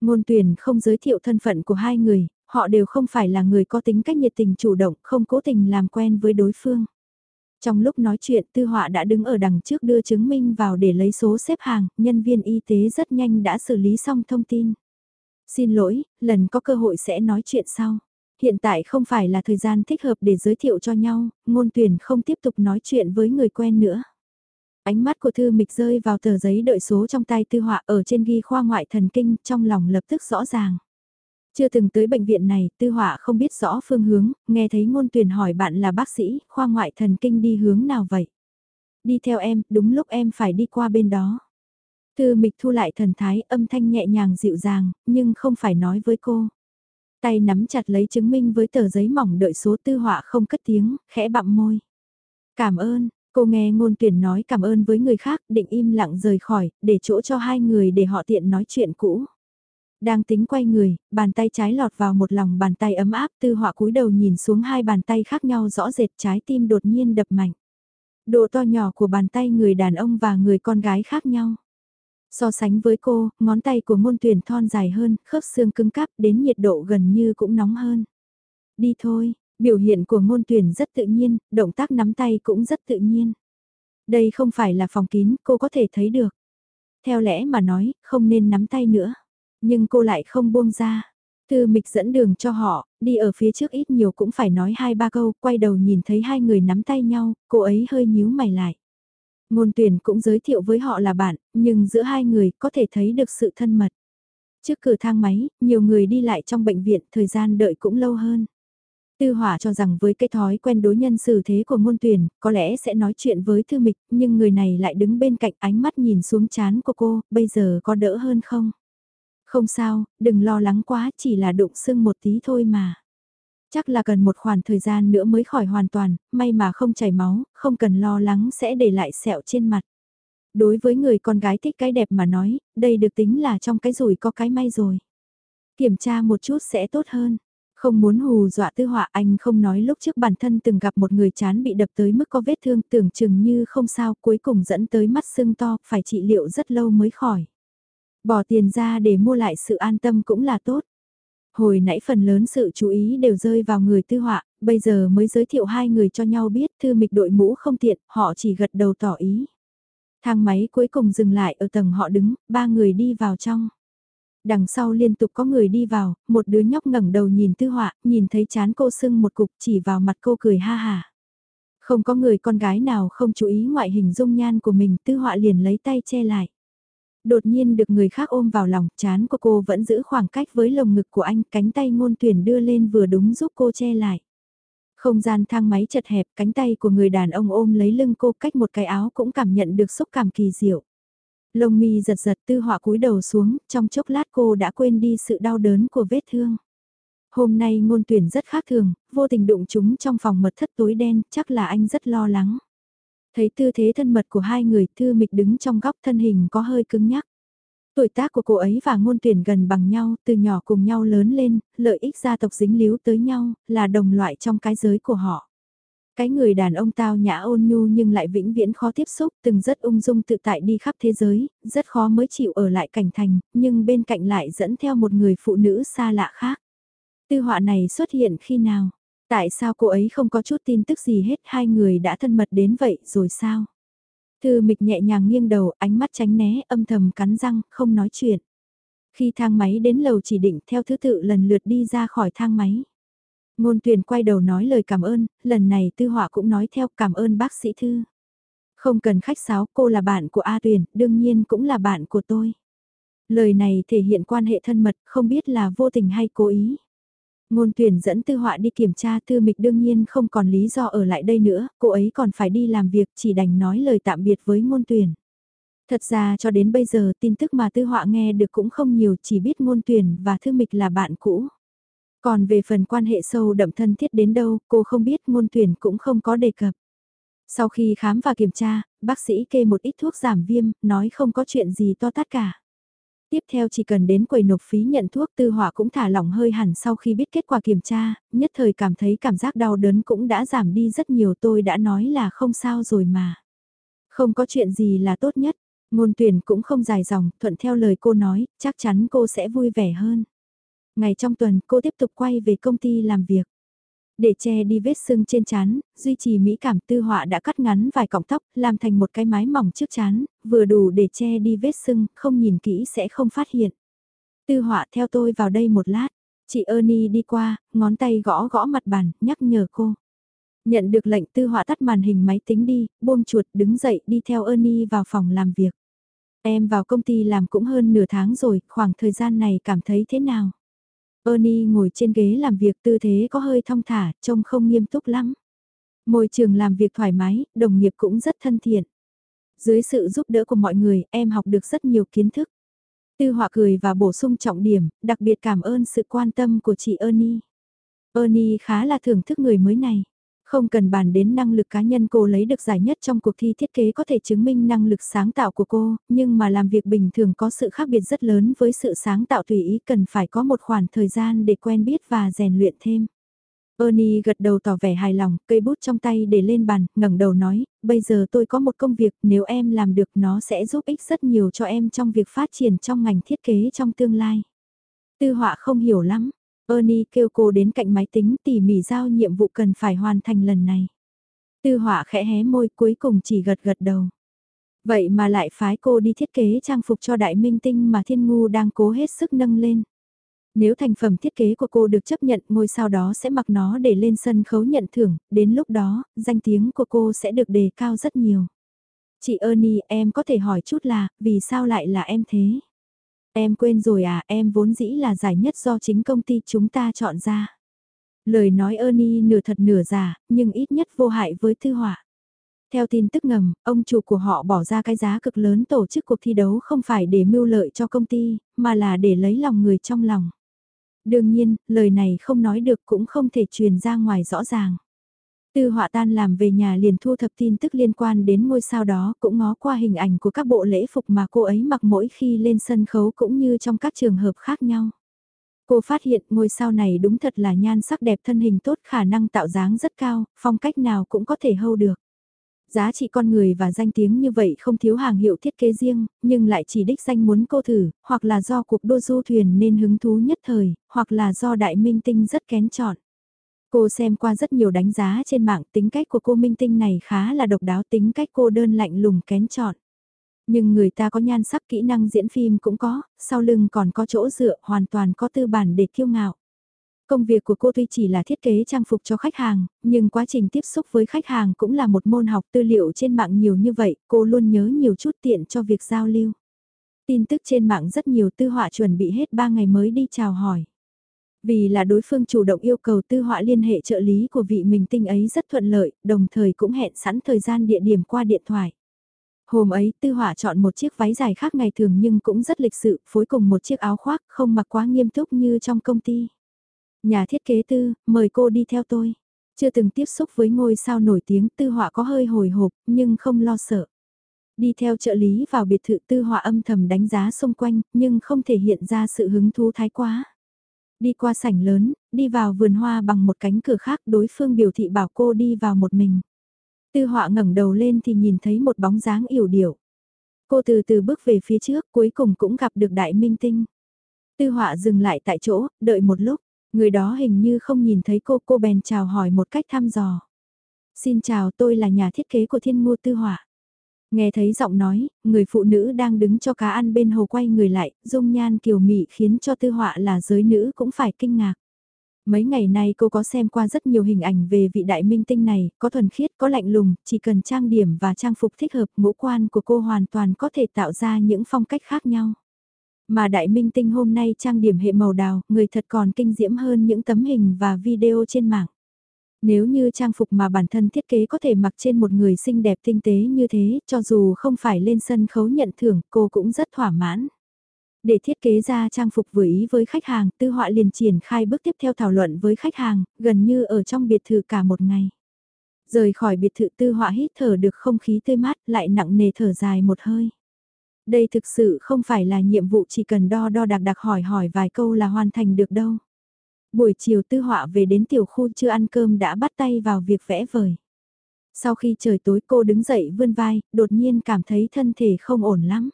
Ngôn tuyển không giới thiệu thân phận của hai người, họ đều không phải là người có tính cách nhiệt tình chủ động, không cố tình làm quen với đối phương. Trong lúc nói chuyện tư họa đã đứng ở đằng trước đưa chứng minh vào để lấy số xếp hàng, nhân viên y tế rất nhanh đã xử lý xong thông tin. Xin lỗi, lần có cơ hội sẽ nói chuyện sau. Hiện tại không phải là thời gian thích hợp để giới thiệu cho nhau, ngôn tuyển không tiếp tục nói chuyện với người quen nữa. Ánh mắt của thư mịch rơi vào tờ giấy đợi số trong tay tư họa ở trên ghi khoa ngoại thần kinh trong lòng lập tức rõ ràng. Chưa từng tới bệnh viện này, tư họa không biết rõ phương hướng, nghe thấy ngôn tuyển hỏi bạn là bác sĩ, khoa ngoại thần kinh đi hướng nào vậy? Đi theo em, đúng lúc em phải đi qua bên đó. Tư mịch thu lại thần thái âm thanh nhẹ nhàng dịu dàng, nhưng không phải nói với cô. Tay nắm chặt lấy chứng minh với tờ giấy mỏng đợi số tư họa không cất tiếng, khẽ bặm môi. Cảm ơn, cô nghe ngôn tuyển nói cảm ơn với người khác, định im lặng rời khỏi, để chỗ cho hai người để họ tiện nói chuyện cũ. Đang tính quay người, bàn tay trái lọt vào một lòng bàn tay ấm áp tư họa cúi đầu nhìn xuống hai bàn tay khác nhau rõ rệt trái tim đột nhiên đập mạnh. Độ to nhỏ của bàn tay người đàn ông và người con gái khác nhau. So sánh với cô, ngón tay của môn tuyển thon dài hơn, khớp xương cứng cáp đến nhiệt độ gần như cũng nóng hơn. Đi thôi, biểu hiện của ngôn tuyển rất tự nhiên, động tác nắm tay cũng rất tự nhiên. Đây không phải là phòng kín, cô có thể thấy được. Theo lẽ mà nói, không nên nắm tay nữa. Nhưng cô lại không buông ra. Tư mịch dẫn đường cho họ, đi ở phía trước ít nhiều cũng phải nói hai ba câu, quay đầu nhìn thấy hai người nắm tay nhau, cô ấy hơi nhíu mày lại. Ngôn tuyển cũng giới thiệu với họ là bạn, nhưng giữa hai người có thể thấy được sự thân mật. Trước cửa thang máy, nhiều người đi lại trong bệnh viện, thời gian đợi cũng lâu hơn. Tư hỏa cho rằng với cái thói quen đối nhân xử thế của ngôn tuyển, có lẽ sẽ nói chuyện với thư mịch, nhưng người này lại đứng bên cạnh ánh mắt nhìn xuống chán của cô, bây giờ có đỡ hơn không? Không sao, đừng lo lắng quá, chỉ là đụng sưng một tí thôi mà. Chắc là cần một khoảng thời gian nữa mới khỏi hoàn toàn, may mà không chảy máu, không cần lo lắng sẽ để lại sẹo trên mặt. Đối với người con gái thích cái đẹp mà nói, đây được tính là trong cái rủi có cái may rồi. Kiểm tra một chút sẽ tốt hơn. Không muốn hù dọa tư họa anh không nói lúc trước bản thân từng gặp một người chán bị đập tới mức có vết thương tưởng chừng như không sao cuối cùng dẫn tới mắt sưng to phải trị liệu rất lâu mới khỏi. Bỏ tiền ra để mua lại sự an tâm cũng là tốt. Hồi nãy phần lớn sự chú ý đều rơi vào người tư họa, bây giờ mới giới thiệu hai người cho nhau biết thư mịch đội mũ không tiện, họ chỉ gật đầu tỏ ý. Thang máy cuối cùng dừng lại ở tầng họ đứng, ba người đi vào trong. Đằng sau liên tục có người đi vào, một đứa nhóc ngẩng đầu nhìn tư họa, nhìn thấy chán cô sưng một cục chỉ vào mặt cô cười ha hà. Không có người con gái nào không chú ý ngoại hình dung nhan của mình, tư họa liền lấy tay che lại. Đột nhiên được người khác ôm vào lòng, chán của cô vẫn giữ khoảng cách với lồng ngực của anh, cánh tay ngôn tuyển đưa lên vừa đúng giúp cô che lại. Không gian thang máy chật hẹp, cánh tay của người đàn ông ôm lấy lưng cô cách một cái áo cũng cảm nhận được xúc cảm kỳ diệu. Lông mi giật giật tư họa cúi đầu xuống, trong chốc lát cô đã quên đi sự đau đớn của vết thương. Hôm nay ngôn tuyển rất khác thường, vô tình đụng chúng trong phòng mật thất tối đen, chắc là anh rất lo lắng. Thấy tư thế thân mật của hai người, thư mịch đứng trong góc thân hình có hơi cứng nhắc. Tuổi tác của cô ấy và ngôn tuyển gần bằng nhau, từ nhỏ cùng nhau lớn lên, lợi ích gia tộc dính líu tới nhau, là đồng loại trong cái giới của họ. Cái người đàn ông tao nhã ôn nhu nhưng lại vĩnh viễn khó tiếp xúc, từng rất ung dung tự tại đi khắp thế giới, rất khó mới chịu ở lại cảnh thành, nhưng bên cạnh lại dẫn theo một người phụ nữ xa lạ khác. Tư họa này xuất hiện khi nào? Tại sao cô ấy không có chút tin tức gì hết hai người đã thân mật đến vậy rồi sao? Thư mịch nhẹ nhàng nghiêng đầu, ánh mắt tránh né, âm thầm cắn răng, không nói chuyện. Khi thang máy đến lầu chỉ định theo thứ tự lần lượt đi ra khỏi thang máy. Ngôn tuyển quay đầu nói lời cảm ơn, lần này tư họa cũng nói theo cảm ơn bác sĩ Thư. Không cần khách sáo, cô là bạn của A Tuyền, đương nhiên cũng là bạn của tôi. Lời này thể hiện quan hệ thân mật, không biết là vô tình hay cố ý. Ngôn tuyển dẫn tư họa đi kiểm tra tư mịch đương nhiên không còn lý do ở lại đây nữa, cô ấy còn phải đi làm việc chỉ đành nói lời tạm biệt với ngôn tuyển. Thật ra cho đến bây giờ tin tức mà tư họa nghe được cũng không nhiều chỉ biết ngôn tuyển và thư mịch là bạn cũ. Còn về phần quan hệ sâu đậm thân thiết đến đâu cô không biết ngôn tuyển cũng không có đề cập. Sau khi khám và kiểm tra, bác sĩ kê một ít thuốc giảm viêm, nói không có chuyện gì to tát cả. Tiếp theo chỉ cần đến quầy nộp phí nhận thuốc tư họa cũng thả lỏng hơi hẳn sau khi biết kết quả kiểm tra, nhất thời cảm thấy cảm giác đau đớn cũng đã giảm đi rất nhiều tôi đã nói là không sao rồi mà. Không có chuyện gì là tốt nhất, ngôn tuyển cũng không dài dòng, thuận theo lời cô nói, chắc chắn cô sẽ vui vẻ hơn. Ngày trong tuần cô tiếp tục quay về công ty làm việc. Để che đi vết sưng trên chán, duy trì mỹ cảm tư họa đã cắt ngắn vài cọng tóc, làm thành một cái mái mỏng trước chán, vừa đủ để che đi vết sưng, không nhìn kỹ sẽ không phát hiện. Tư họa theo tôi vào đây một lát, chị Ernie đi qua, ngón tay gõ gõ mặt bàn, nhắc nhở cô. Nhận được lệnh tư họa tắt màn hình máy tính đi, buông chuột đứng dậy đi theo Ernie vào phòng làm việc. Em vào công ty làm cũng hơn nửa tháng rồi, khoảng thời gian này cảm thấy thế nào? Ernie ngồi trên ghế làm việc tư thế có hơi thong thả, trông không nghiêm túc lắm. Môi trường làm việc thoải mái, đồng nghiệp cũng rất thân thiện. Dưới sự giúp đỡ của mọi người, em học được rất nhiều kiến thức. Tư họa cười và bổ sung trọng điểm, đặc biệt cảm ơn sự quan tâm của chị Ernie. Ernie khá là thưởng thức người mới này. Không cần bàn đến năng lực cá nhân cô lấy được giải nhất trong cuộc thi thiết kế có thể chứng minh năng lực sáng tạo của cô, nhưng mà làm việc bình thường có sự khác biệt rất lớn với sự sáng tạo tùy ý cần phải có một khoảng thời gian để quen biết và rèn luyện thêm. Ernie gật đầu tỏ vẻ hài lòng, cây bút trong tay để lên bàn, ngẩng đầu nói, bây giờ tôi có một công việc, nếu em làm được nó sẽ giúp ích rất nhiều cho em trong việc phát triển trong ngành thiết kế trong tương lai. Tư họa không hiểu lắm, Ernie kêu cô đến cạnh máy tính tỉ mỉ giao nhiệm vụ cần phải hoàn thành lần này. Tư họa khẽ hé môi cuối cùng chỉ gật gật đầu. Vậy mà lại phái cô đi thiết kế trang phục cho đại minh tinh mà thiên ngu đang cố hết sức nâng lên. Nếu thành phẩm thiết kế của cô được chấp nhận ngôi sao đó sẽ mặc nó để lên sân khấu nhận thưởng, đến lúc đó, danh tiếng của cô sẽ được đề cao rất nhiều. Chị Ernie, em có thể hỏi chút là, vì sao lại là em thế? Em quên rồi à, em vốn dĩ là giải nhất do chính công ty chúng ta chọn ra. Lời nói Ernie nửa thật nửa giả, nhưng ít nhất vô hại với thư họa. Theo tin tức ngầm, ông chủ của họ bỏ ra cái giá cực lớn tổ chức cuộc thi đấu không phải để mưu lợi cho công ty, mà là để lấy lòng người trong lòng. Đương nhiên, lời này không nói được cũng không thể truyền ra ngoài rõ ràng. Tư họa tan làm về nhà liền thu thập tin tức liên quan đến ngôi sao đó cũng ngó qua hình ảnh của các bộ lễ phục mà cô ấy mặc mỗi khi lên sân khấu cũng như trong các trường hợp khác nhau. Cô phát hiện ngôi sao này đúng thật là nhan sắc đẹp thân hình tốt khả năng tạo dáng rất cao, phong cách nào cũng có thể hâu được. Giá trị con người và danh tiếng như vậy không thiếu hàng hiệu thiết kế riêng, nhưng lại chỉ đích danh muốn cô thử, hoặc là do cuộc đua du thuyền nên hứng thú nhất thời, hoặc là do đại minh tinh rất kén chọn. Cô xem qua rất nhiều đánh giá trên mạng tính cách của cô minh tinh này khá là độc đáo tính cách cô đơn lạnh lùng kén chọn. Nhưng người ta có nhan sắc kỹ năng diễn phim cũng có, sau lưng còn có chỗ dựa hoàn toàn có tư bản để kiêu ngạo. Công việc của cô tuy chỉ là thiết kế trang phục cho khách hàng, nhưng quá trình tiếp xúc với khách hàng cũng là một môn học tư liệu trên mạng nhiều như vậy, cô luôn nhớ nhiều chút tiện cho việc giao lưu. Tin tức trên mạng rất nhiều tư họa chuẩn bị hết 3 ngày mới đi chào hỏi. Vì là đối phương chủ động yêu cầu tư họa liên hệ trợ lý của vị mình tinh ấy rất thuận lợi, đồng thời cũng hẹn sẵn thời gian địa điểm qua điện thoại. Hôm ấy tư họa chọn một chiếc váy dài khác ngày thường nhưng cũng rất lịch sự, phối cùng một chiếc áo khoác không mặc quá nghiêm túc như trong công ty. Nhà thiết kế tư, mời cô đi theo tôi. Chưa từng tiếp xúc với ngôi sao nổi tiếng tư họa có hơi hồi hộp, nhưng không lo sợ. Đi theo trợ lý vào biệt thự tư họa âm thầm đánh giá xung quanh, nhưng không thể hiện ra sự hứng thú thái quá. Đi qua sảnh lớn, đi vào vườn hoa bằng một cánh cửa khác đối phương biểu thị bảo cô đi vào một mình. Tư họa ngẩng đầu lên thì nhìn thấy một bóng dáng yểu điệu. Cô từ từ bước về phía trước cuối cùng cũng gặp được đại minh tinh. Tư họa dừng lại tại chỗ, đợi một lúc, người đó hình như không nhìn thấy cô, cô bèn chào hỏi một cách thăm dò. Xin chào tôi là nhà thiết kế của thiên ngô tư họa. Nghe thấy giọng nói, người phụ nữ đang đứng cho cá ăn bên hồ quay người lại, dung nhan kiều mị khiến cho tư họa là giới nữ cũng phải kinh ngạc. Mấy ngày nay cô có xem qua rất nhiều hình ảnh về vị đại minh tinh này, có thuần khiết, có lạnh lùng, chỉ cần trang điểm và trang phục thích hợp ngũ quan của cô hoàn toàn có thể tạo ra những phong cách khác nhau. Mà đại minh tinh hôm nay trang điểm hệ màu đào, người thật còn kinh diễm hơn những tấm hình và video trên mạng. Nếu như trang phục mà bản thân thiết kế có thể mặc trên một người xinh đẹp tinh tế như thế, cho dù không phải lên sân khấu nhận thưởng, cô cũng rất thỏa mãn. Để thiết kế ra trang phục vừa ý với khách hàng, tư họa liền triển khai bước tiếp theo thảo luận với khách hàng, gần như ở trong biệt thự cả một ngày. Rời khỏi biệt thự tư họa hít thở được không khí tươi mát, lại nặng nề thở dài một hơi. Đây thực sự không phải là nhiệm vụ chỉ cần đo đo đạc đạc hỏi hỏi vài câu là hoàn thành được đâu. Buổi chiều tư họa về đến tiểu khu chưa ăn cơm đã bắt tay vào việc vẽ vời. Sau khi trời tối cô đứng dậy vươn vai, đột nhiên cảm thấy thân thể không ổn lắm.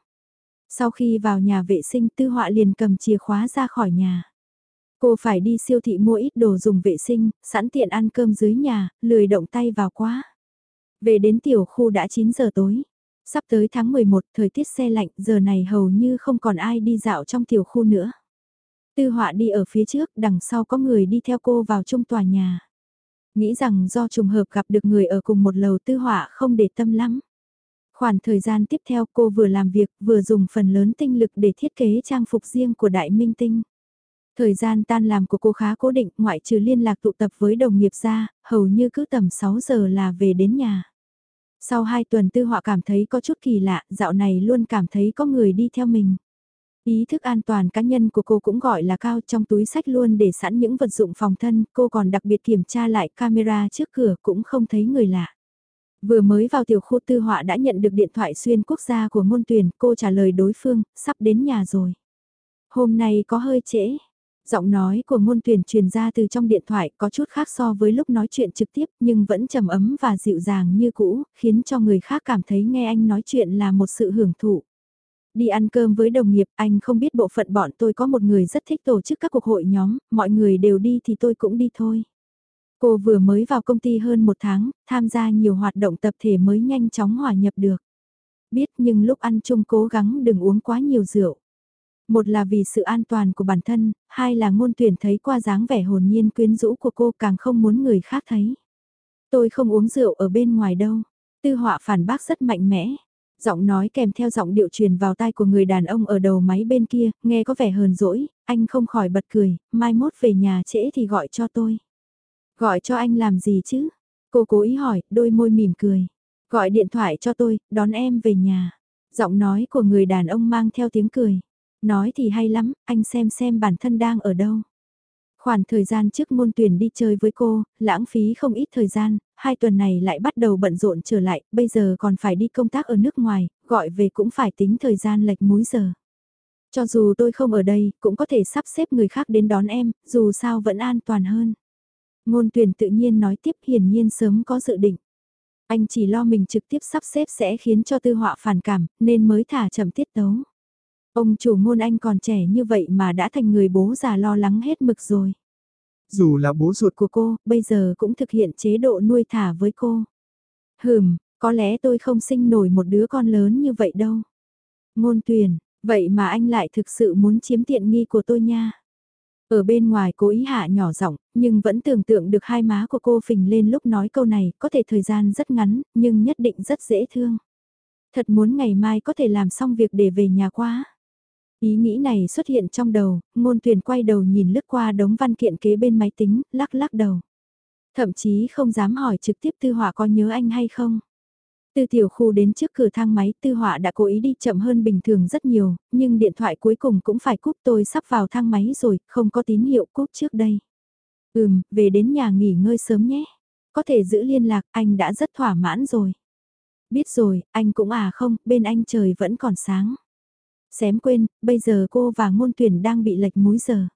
Sau khi vào nhà vệ sinh tư họa liền cầm chìa khóa ra khỏi nhà. Cô phải đi siêu thị mua ít đồ dùng vệ sinh, sẵn tiện ăn cơm dưới nhà, lười động tay vào quá. Về đến tiểu khu đã 9 giờ tối. Sắp tới tháng 11, thời tiết xe lạnh, giờ này hầu như không còn ai đi dạo trong tiểu khu nữa. Tư họa đi ở phía trước, đằng sau có người đi theo cô vào trong tòa nhà. Nghĩ rằng do trùng hợp gặp được người ở cùng một lầu tư họa không để tâm lắm. Khoảng thời gian tiếp theo cô vừa làm việc vừa dùng phần lớn tinh lực để thiết kế trang phục riêng của đại minh tinh. Thời gian tan làm của cô khá cố định, ngoại trừ liên lạc tụ tập với đồng nghiệp ra, hầu như cứ tầm 6 giờ là về đến nhà. Sau 2 tuần tư họa cảm thấy có chút kỳ lạ, dạo này luôn cảm thấy có người đi theo mình. Ý thức an toàn cá nhân của cô cũng gọi là cao trong túi sách luôn để sẵn những vật dụng phòng thân, cô còn đặc biệt kiểm tra lại camera trước cửa cũng không thấy người lạ. Vừa mới vào tiểu khu tư họa đã nhận được điện thoại xuyên quốc gia của môn tuyển, cô trả lời đối phương, sắp đến nhà rồi. Hôm nay có hơi trễ. Giọng nói của ngôn tuyển truyền ra từ trong điện thoại có chút khác so với lúc nói chuyện trực tiếp nhưng vẫn trầm ấm và dịu dàng như cũ, khiến cho người khác cảm thấy nghe anh nói chuyện là một sự hưởng thụ. Đi ăn cơm với đồng nghiệp, anh không biết bộ phận bọn tôi có một người rất thích tổ chức các cuộc hội nhóm, mọi người đều đi thì tôi cũng đi thôi. Cô vừa mới vào công ty hơn một tháng, tham gia nhiều hoạt động tập thể mới nhanh chóng hòa nhập được. Biết nhưng lúc ăn chung cố gắng đừng uống quá nhiều rượu. Một là vì sự an toàn của bản thân, hai là ngôn tuyển thấy qua dáng vẻ hồn nhiên quyến rũ của cô càng không muốn người khác thấy. Tôi không uống rượu ở bên ngoài đâu. Tư họa phản bác rất mạnh mẽ. Giọng nói kèm theo giọng điệu truyền vào tai của người đàn ông ở đầu máy bên kia, nghe có vẻ hờn dỗi, anh không khỏi bật cười, mai mốt về nhà trễ thì gọi cho tôi. Gọi cho anh làm gì chứ? Cô cố ý hỏi, đôi môi mỉm cười. Gọi điện thoại cho tôi, đón em về nhà. Giọng nói của người đàn ông mang theo tiếng cười. Nói thì hay lắm, anh xem xem bản thân đang ở đâu. Khoảng thời gian trước môn tuyển đi chơi với cô, lãng phí không ít thời gian, hai tuần này lại bắt đầu bận rộn trở lại, bây giờ còn phải đi công tác ở nước ngoài, gọi về cũng phải tính thời gian lệch múi giờ. Cho dù tôi không ở đây, cũng có thể sắp xếp người khác đến đón em, dù sao vẫn an toàn hơn. Ngôn tuyển tự nhiên nói tiếp hiển nhiên sớm có dự định. Anh chỉ lo mình trực tiếp sắp xếp sẽ khiến cho tư họa phản cảm, nên mới thả chậm tiết tấu. Ông chủ ngôn anh còn trẻ như vậy mà đã thành người bố già lo lắng hết mực rồi. Dù là bố ruột của cô, bây giờ cũng thực hiện chế độ nuôi thả với cô. Hừm, có lẽ tôi không sinh nổi một đứa con lớn như vậy đâu. Ngôn tuyển, vậy mà anh lại thực sự muốn chiếm tiện nghi của tôi nha. Ở bên ngoài cố ý hạ nhỏ giọng, nhưng vẫn tưởng tượng được hai má của cô phình lên lúc nói câu này, có thể thời gian rất ngắn, nhưng nhất định rất dễ thương. Thật muốn ngày mai có thể làm xong việc để về nhà quá. Ý nghĩ này xuất hiện trong đầu, ngôn tuyển quay đầu nhìn lướt qua đống văn kiện kế bên máy tính, lắc lắc đầu. Thậm chí không dám hỏi trực tiếp tư họa có nhớ anh hay không. Từ tiểu khu đến trước cửa thang máy tư họa đã cố ý đi chậm hơn bình thường rất nhiều, nhưng điện thoại cuối cùng cũng phải cúp tôi sắp vào thang máy rồi, không có tín hiệu cúp trước đây. Ừm, về đến nhà nghỉ ngơi sớm nhé. Có thể giữ liên lạc, anh đã rất thỏa mãn rồi. Biết rồi, anh cũng à không, bên anh trời vẫn còn sáng. Xém quên, bây giờ cô và ngôn tuyển đang bị lệch múi giờ.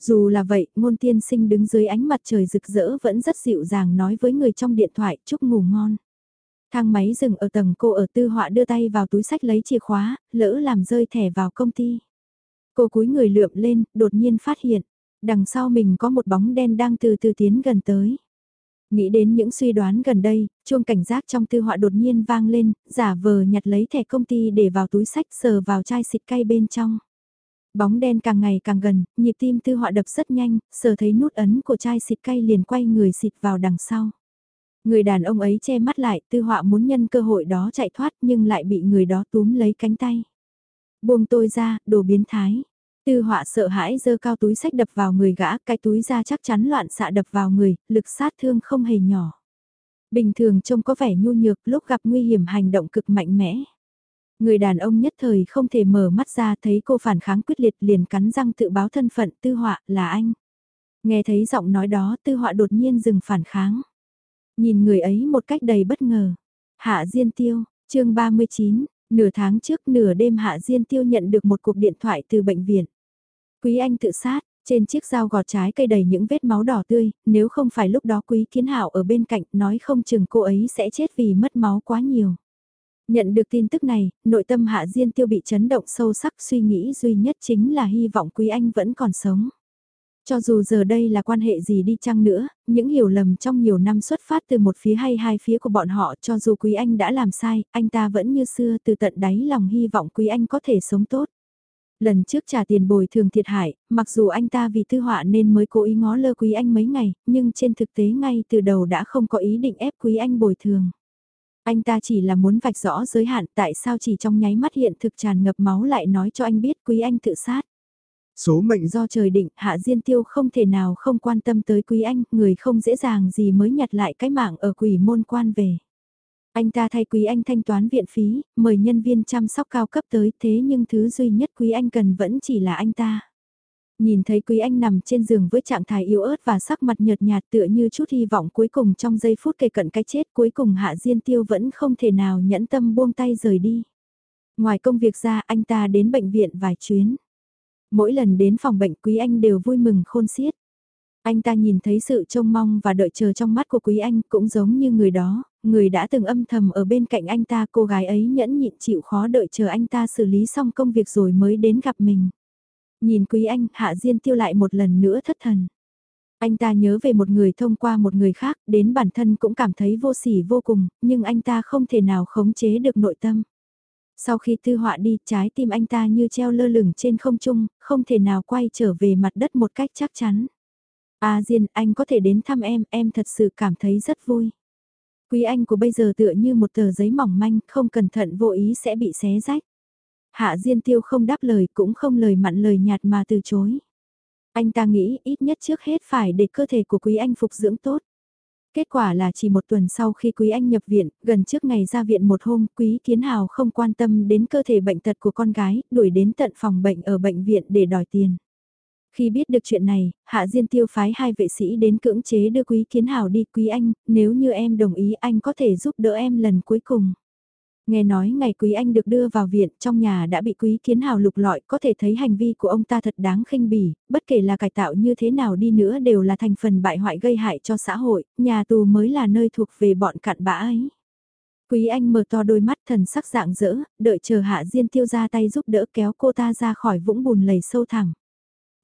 Dù là vậy, ngôn tiên sinh đứng dưới ánh mặt trời rực rỡ vẫn rất dịu dàng nói với người trong điện thoại chúc ngủ ngon. Thang máy dừng ở tầng cô ở tư họa đưa tay vào túi sách lấy chìa khóa, lỡ làm rơi thẻ vào công ty. Cô cúi người lượm lên, đột nhiên phát hiện, đằng sau mình có một bóng đen đang từ từ tiến gần tới. Nghĩ đến những suy đoán gần đây, chuông cảnh giác trong tư họa đột nhiên vang lên, giả vờ nhặt lấy thẻ công ty để vào túi sách sờ vào chai xịt cay bên trong. Bóng đen càng ngày càng gần, nhịp tim tư họa đập rất nhanh, sờ thấy nút ấn của chai xịt cay liền quay người xịt vào đằng sau. Người đàn ông ấy che mắt lại, tư họa muốn nhân cơ hội đó chạy thoát nhưng lại bị người đó túm lấy cánh tay. Buông tôi ra, đồ biến thái. Tư họa sợ hãi giơ cao túi sách đập vào người gã, cái túi ra chắc chắn loạn xạ đập vào người, lực sát thương không hề nhỏ. Bình thường trông có vẻ nhu nhược lúc gặp nguy hiểm hành động cực mạnh mẽ. Người đàn ông nhất thời không thể mở mắt ra thấy cô phản kháng quyết liệt liền cắn răng tự báo thân phận tư họa là anh. Nghe thấy giọng nói đó tư họa đột nhiên dừng phản kháng. Nhìn người ấy một cách đầy bất ngờ. Hạ Diên Tiêu, chương 39, Nửa tháng trước nửa đêm Hạ Diên Tiêu nhận được một cuộc điện thoại từ bệnh viện. Quý Anh tự sát, trên chiếc dao gọt trái cây đầy những vết máu đỏ tươi, nếu không phải lúc đó Quý Kiến Hạo ở bên cạnh nói không chừng cô ấy sẽ chết vì mất máu quá nhiều. Nhận được tin tức này, nội tâm Hạ Diên Tiêu bị chấn động sâu sắc suy nghĩ duy nhất chính là hy vọng Quý Anh vẫn còn sống. Cho dù giờ đây là quan hệ gì đi chăng nữa, những hiểu lầm trong nhiều năm xuất phát từ một phía hay hai phía của bọn họ cho dù Quý Anh đã làm sai, anh ta vẫn như xưa từ tận đáy lòng hy vọng Quý Anh có thể sống tốt. Lần trước trả tiền bồi thường thiệt hại, mặc dù anh ta vì tư họa nên mới cố ý ngó lơ Quý Anh mấy ngày, nhưng trên thực tế ngay từ đầu đã không có ý định ép Quý Anh bồi thường. Anh ta chỉ là muốn vạch rõ giới hạn tại sao chỉ trong nháy mắt hiện thực tràn ngập máu lại nói cho anh biết Quý Anh tự sát. Số mệnh do trời định, Hạ Diên Tiêu không thể nào không quan tâm tới Quý Anh, người không dễ dàng gì mới nhặt lại cái mạng ở quỷ môn quan về. Anh ta thay Quý Anh thanh toán viện phí, mời nhân viên chăm sóc cao cấp tới thế nhưng thứ duy nhất Quý Anh cần vẫn chỉ là anh ta. Nhìn thấy Quý Anh nằm trên giường với trạng thái yếu ớt và sắc mặt nhợt nhạt tựa như chút hy vọng cuối cùng trong giây phút kề cận cái chết cuối cùng Hạ Diên Tiêu vẫn không thể nào nhẫn tâm buông tay rời đi. Ngoài công việc ra anh ta đến bệnh viện vài chuyến. Mỗi lần đến phòng bệnh Quý Anh đều vui mừng khôn xiết. Anh ta nhìn thấy sự trông mong và đợi chờ trong mắt của Quý Anh cũng giống như người đó, người đã từng âm thầm ở bên cạnh anh ta cô gái ấy nhẫn nhịn chịu khó đợi chờ anh ta xử lý xong công việc rồi mới đến gặp mình. Nhìn Quý Anh, Hạ Diên tiêu lại một lần nữa thất thần. Anh ta nhớ về một người thông qua một người khác, đến bản thân cũng cảm thấy vô sỉ vô cùng, nhưng anh ta không thể nào khống chế được nội tâm. Sau khi tư họa đi, trái tim anh ta như treo lơ lửng trên không trung, không thể nào quay trở về mặt đất một cách chắc chắn. A Diên, anh có thể đến thăm em, em thật sự cảm thấy rất vui. Quý anh của bây giờ tựa như một tờ giấy mỏng manh, không cẩn thận vô ý sẽ bị xé rách. Hạ Diên Tiêu không đáp lời cũng không lời mặn lời nhạt mà từ chối. Anh ta nghĩ ít nhất trước hết phải để cơ thể của Quý Anh phục dưỡng tốt. Kết quả là chỉ một tuần sau khi Quý Anh nhập viện, gần trước ngày ra viện một hôm, Quý Kiến Hào không quan tâm đến cơ thể bệnh tật của con gái, đuổi đến tận phòng bệnh ở bệnh viện để đòi tiền. Khi biết được chuyện này, Hạ Diên Tiêu phái hai vệ sĩ đến cưỡng chế đưa Quý Kiến Hào đi Quý Anh, nếu như em đồng ý anh có thể giúp đỡ em lần cuối cùng. Nghe nói ngày Quý Anh được đưa vào viện trong nhà đã bị Quý Kiến Hào lục lọi có thể thấy hành vi của ông ta thật đáng khinh bỉ, bất kể là cải tạo như thế nào đi nữa đều là thành phần bại hoại gây hại cho xã hội, nhà tù mới là nơi thuộc về bọn cặn bã ấy. Quý Anh mở to đôi mắt thần sắc dạng dỡ, đợi chờ Hạ Diên Tiêu ra tay giúp đỡ kéo cô ta ra khỏi vũng bùn lầy sâu thẳng.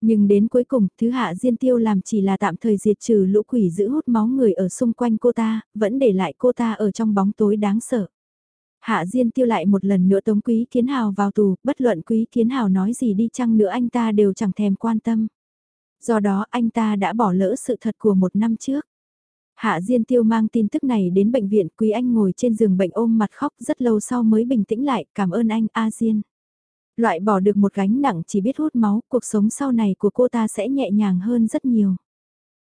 Nhưng đến cuối cùng, thứ Hạ Diên Tiêu làm chỉ là tạm thời diệt trừ lũ quỷ giữ hút máu người ở xung quanh cô ta, vẫn để lại cô ta ở trong bóng tối đáng sợ. Hạ Diên tiêu lại một lần nữa tống quý kiến hào vào tù, bất luận quý kiến hào nói gì đi chăng nữa anh ta đều chẳng thèm quan tâm. Do đó anh ta đã bỏ lỡ sự thật của một năm trước. Hạ Diên Tiêu mang tin tức này đến bệnh viện, Quý Anh ngồi trên giường bệnh ôm mặt khóc rất lâu sau mới bình tĩnh lại, cảm ơn anh, A Diên. Loại bỏ được một gánh nặng chỉ biết hút máu, cuộc sống sau này của cô ta sẽ nhẹ nhàng hơn rất nhiều.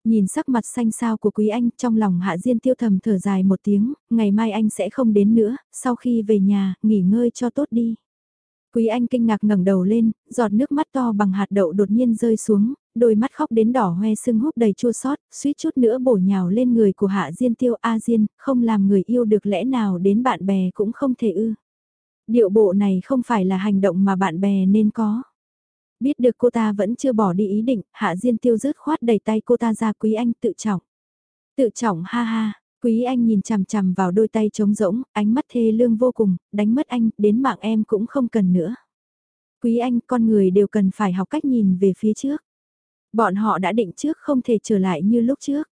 Nhìn sắc mặt xanh xao của Quý Anh trong lòng Hạ Diên tiêu thầm thở dài một tiếng, ngày mai anh sẽ không đến nữa, sau khi về nhà, nghỉ ngơi cho tốt đi. Quý Anh kinh ngạc ngẩng đầu lên, giọt nước mắt to bằng hạt đậu đột nhiên rơi xuống, đôi mắt khóc đến đỏ hoe sưng húp đầy chua xót, suýt chút nữa bổ nhào lên người của Hạ Diên Tiêu A Diên, không làm người yêu được lẽ nào đến bạn bè cũng không thể ư. Điệu bộ này không phải là hành động mà bạn bè nên có. Biết được cô ta vẫn chưa bỏ đi ý định, Hạ Diên Tiêu rứt khoát đẩy tay cô ta ra Quý Anh tự trọng. Tự trọng ha ha, Quý Anh nhìn chằm chằm vào đôi tay trống rỗng, ánh mắt thê lương vô cùng, đánh mất anh, đến mạng em cũng không cần nữa. Quý Anh, con người đều cần phải học cách nhìn về phía trước. Bọn họ đã định trước không thể trở lại như lúc trước.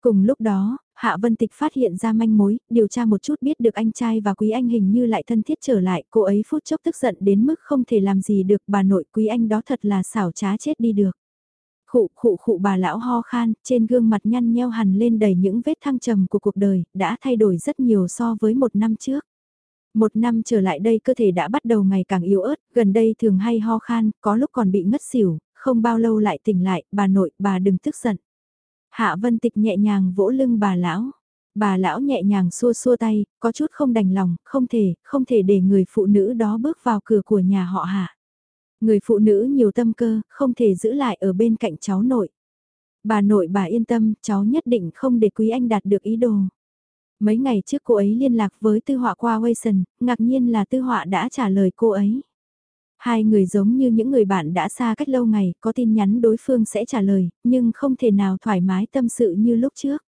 Cùng lúc đó, Hạ Vân Tịch phát hiện ra manh mối, điều tra một chút biết được anh trai và Quý Anh hình như lại thân thiết trở lại, cô ấy phút chốc tức giận đến mức không thể làm gì được bà nội Quý Anh đó thật là xảo trá chết đi được. Khụ khụ khụ bà lão ho khan, trên gương mặt nhăn nheo hằn lên đầy những vết thăng trầm của cuộc đời, đã thay đổi rất nhiều so với một năm trước. Một năm trở lại đây cơ thể đã bắt đầu ngày càng yếu ớt, gần đây thường hay ho khan, có lúc còn bị ngất xỉu, không bao lâu lại tỉnh lại, bà nội, bà đừng tức giận. Hạ Vân Tịch nhẹ nhàng vỗ lưng bà lão. Bà lão nhẹ nhàng xua xua tay, có chút không đành lòng, không thể, không thể để người phụ nữ đó bước vào cửa của nhà họ Hạ. Người phụ nữ nhiều tâm cơ, không thể giữ lại ở bên cạnh cháu nội. Bà nội bà yên tâm, cháu nhất định không để quý anh đạt được ý đồ. Mấy ngày trước cô ấy liên lạc với tư họa qua Wason, ngạc nhiên là tư họa đã trả lời cô ấy. Hai người giống như những người bạn đã xa cách lâu ngày, có tin nhắn đối phương sẽ trả lời, nhưng không thể nào thoải mái tâm sự như lúc trước.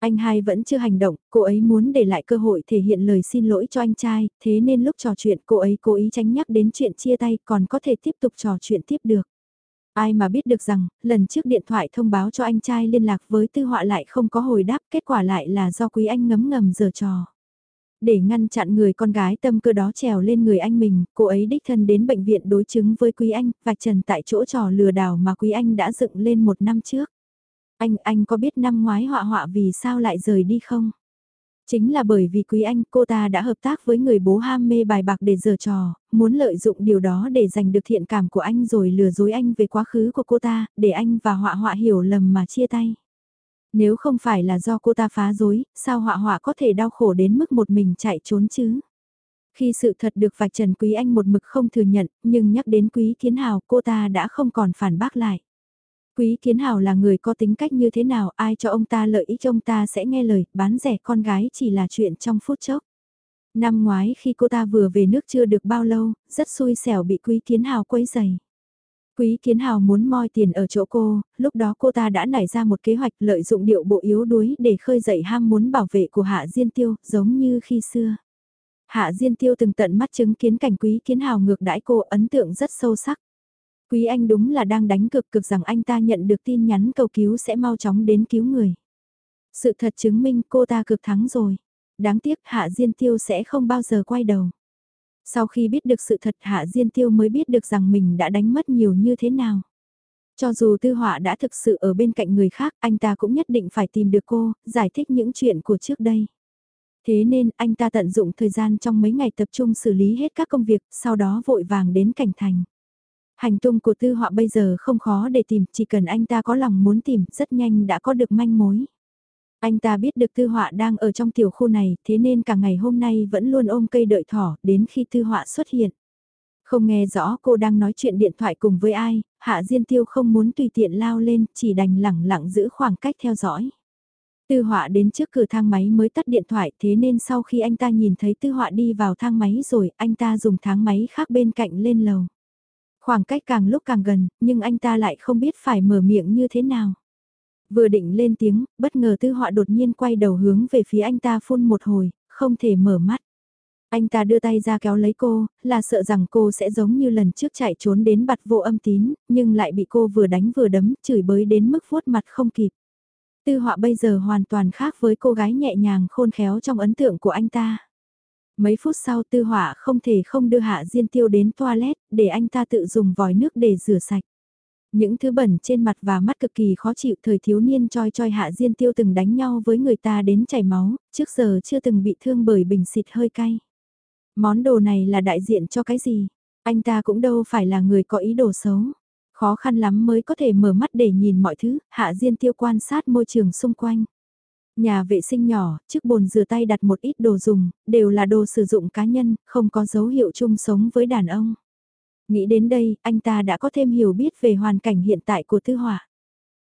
Anh hai vẫn chưa hành động, cô ấy muốn để lại cơ hội thể hiện lời xin lỗi cho anh trai, thế nên lúc trò chuyện cô ấy cố ý tránh nhắc đến chuyện chia tay còn có thể tiếp tục trò chuyện tiếp được. Ai mà biết được rằng, lần trước điện thoại thông báo cho anh trai liên lạc với tư họa lại không có hồi đáp, kết quả lại là do quý anh ngấm ngầm giờ trò. Để ngăn chặn người con gái tâm cơ đó trèo lên người anh mình, cô ấy đích thân đến bệnh viện đối chứng với quý anh, vạch trần tại chỗ trò lừa đảo mà quý anh đã dựng lên một năm trước. Anh, anh có biết năm ngoái họa họa vì sao lại rời đi không? Chính là bởi vì quý anh cô ta đã hợp tác với người bố ham mê bài bạc để giở trò, muốn lợi dụng điều đó để giành được thiện cảm của anh rồi lừa dối anh về quá khứ của cô ta, để anh và họa họa hiểu lầm mà chia tay. Nếu không phải là do cô ta phá dối, sao họa họa có thể đau khổ đến mức một mình chạy trốn chứ? Khi sự thật được vạch trần quý anh một mực không thừa nhận, nhưng nhắc đến quý kiến hào cô ta đã không còn phản bác lại. Quý Kiến Hào là người có tính cách như thế nào, ai cho ông ta lợi ích ông ta sẽ nghe lời, bán rẻ con gái chỉ là chuyện trong phút chốc. Năm ngoái khi cô ta vừa về nước chưa được bao lâu, rất xui xẻo bị Quý Kiến Hào quấy dày. Quý Kiến Hào muốn moi tiền ở chỗ cô, lúc đó cô ta đã nảy ra một kế hoạch lợi dụng điệu bộ yếu đuối để khơi dậy ham muốn bảo vệ của Hạ Diên Tiêu, giống như khi xưa. Hạ Diên Tiêu từng tận mắt chứng kiến cảnh Quý Kiến Hào ngược đãi cô ấn tượng rất sâu sắc. Quý Anh đúng là đang đánh cực cực rằng anh ta nhận được tin nhắn cầu cứu sẽ mau chóng đến cứu người. Sự thật chứng minh cô ta cực thắng rồi. Đáng tiếc Hạ Diên Tiêu sẽ không bao giờ quay đầu. Sau khi biết được sự thật Hạ Diên Tiêu mới biết được rằng mình đã đánh mất nhiều như thế nào. Cho dù tư họa đã thực sự ở bên cạnh người khác, anh ta cũng nhất định phải tìm được cô, giải thích những chuyện của trước đây. Thế nên anh ta tận dụng thời gian trong mấy ngày tập trung xử lý hết các công việc, sau đó vội vàng đến cảnh thành. Hành tung của tư họa bây giờ không khó để tìm, chỉ cần anh ta có lòng muốn tìm, rất nhanh đã có được manh mối. Anh ta biết được tư họa đang ở trong tiểu khu này, thế nên cả ngày hôm nay vẫn luôn ôm cây đợi thỏ, đến khi tư họa xuất hiện. Không nghe rõ cô đang nói chuyện điện thoại cùng với ai, Hạ Diên Tiêu không muốn tùy tiện lao lên, chỉ đành lẳng lặng giữ khoảng cách theo dõi. Tư họa đến trước cửa thang máy mới tắt điện thoại thế nên sau khi anh ta nhìn thấy tư họa đi vào thang máy rồi anh ta dùng thang máy khác bên cạnh lên lầu. Khoảng cách càng lúc càng gần, nhưng anh ta lại không biết phải mở miệng như thế nào. Vừa định lên tiếng, bất ngờ tư họa đột nhiên quay đầu hướng về phía anh ta phun một hồi, không thể mở mắt. Anh ta đưa tay ra kéo lấy cô, là sợ rằng cô sẽ giống như lần trước chạy trốn đến bặt vô âm tín, nhưng lại bị cô vừa đánh vừa đấm, chửi bới đến mức vuốt mặt không kịp. Tư họa bây giờ hoàn toàn khác với cô gái nhẹ nhàng khôn khéo trong ấn tượng của anh ta. Mấy phút sau tư họa không thể không đưa hạ diên tiêu đến toilet để anh ta tự dùng vòi nước để rửa sạch. Những thứ bẩn trên mặt và mắt cực kỳ khó chịu thời thiếu niên choi choi hạ diên tiêu từng đánh nhau với người ta đến chảy máu, trước giờ chưa từng bị thương bởi bình xịt hơi cay. Món đồ này là đại diện cho cái gì? Anh ta cũng đâu phải là người có ý đồ xấu. Khó khăn lắm mới có thể mở mắt để nhìn mọi thứ, hạ diên tiêu quan sát môi trường xung quanh. Nhà vệ sinh nhỏ, trước bồn rửa tay đặt một ít đồ dùng, đều là đồ sử dụng cá nhân, không có dấu hiệu chung sống với đàn ông. Nghĩ đến đây, anh ta đã có thêm hiểu biết về hoàn cảnh hiện tại của Tư Hỏa.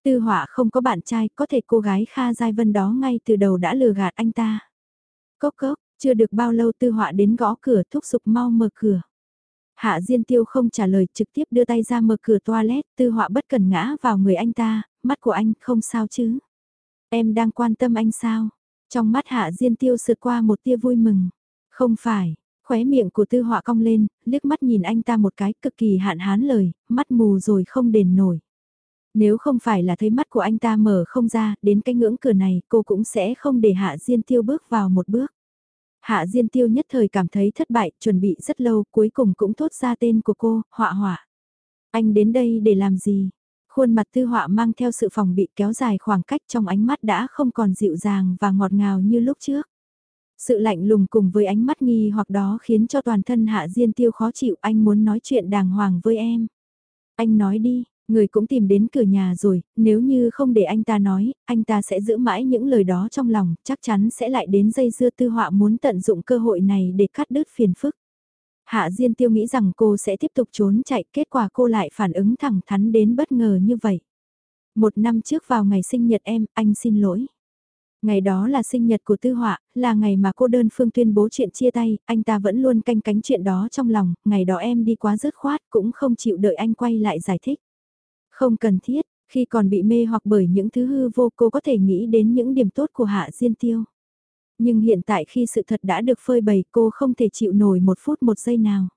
Tư Hỏa không có bạn trai, có thể cô gái Kha Giai Vân đó ngay từ đầu đã lừa gạt anh ta. Cốc cốc, chưa được bao lâu Tư Hỏa đến gõ cửa thúc giục mau mở cửa. Hạ Diên Tiêu không trả lời trực tiếp đưa tay ra mở cửa toilet, Tư Họa bất cần ngã vào người anh ta, mắt của anh không sao chứ. Em đang quan tâm anh sao? Trong mắt Hạ Diên Tiêu sượt qua một tia vui mừng. Không phải, khóe miệng của tư họa cong lên, liếc mắt nhìn anh ta một cái cực kỳ hạn hán lời, mắt mù rồi không đền nổi. Nếu không phải là thấy mắt của anh ta mở không ra, đến cái ngưỡng cửa này cô cũng sẽ không để Hạ Diên Tiêu bước vào một bước. Hạ Diên Tiêu nhất thời cảm thấy thất bại, chuẩn bị rất lâu, cuối cùng cũng thốt ra tên của cô, họa họa. Anh đến đây để làm gì? Khuôn mặt tư họa mang theo sự phòng bị kéo dài khoảng cách trong ánh mắt đã không còn dịu dàng và ngọt ngào như lúc trước. Sự lạnh lùng cùng với ánh mắt nghi hoặc đó khiến cho toàn thân hạ diên tiêu khó chịu anh muốn nói chuyện đàng hoàng với em. Anh nói đi, người cũng tìm đến cửa nhà rồi, nếu như không để anh ta nói, anh ta sẽ giữ mãi những lời đó trong lòng, chắc chắn sẽ lại đến dây dưa tư họa muốn tận dụng cơ hội này để cắt đứt phiền phức. Hạ Diên Tiêu nghĩ rằng cô sẽ tiếp tục trốn chạy, kết quả cô lại phản ứng thẳng thắn đến bất ngờ như vậy. Một năm trước vào ngày sinh nhật em, anh xin lỗi. Ngày đó là sinh nhật của Tư Họa, là ngày mà cô đơn phương tuyên bố chuyện chia tay, anh ta vẫn luôn canh cánh chuyện đó trong lòng, ngày đó em đi quá dứt khoát cũng không chịu đợi anh quay lại giải thích. Không cần thiết, khi còn bị mê hoặc bởi những thứ hư vô cô có thể nghĩ đến những điểm tốt của Hạ Diên Tiêu. Nhưng hiện tại khi sự thật đã được phơi bày cô không thể chịu nổi một phút một giây nào.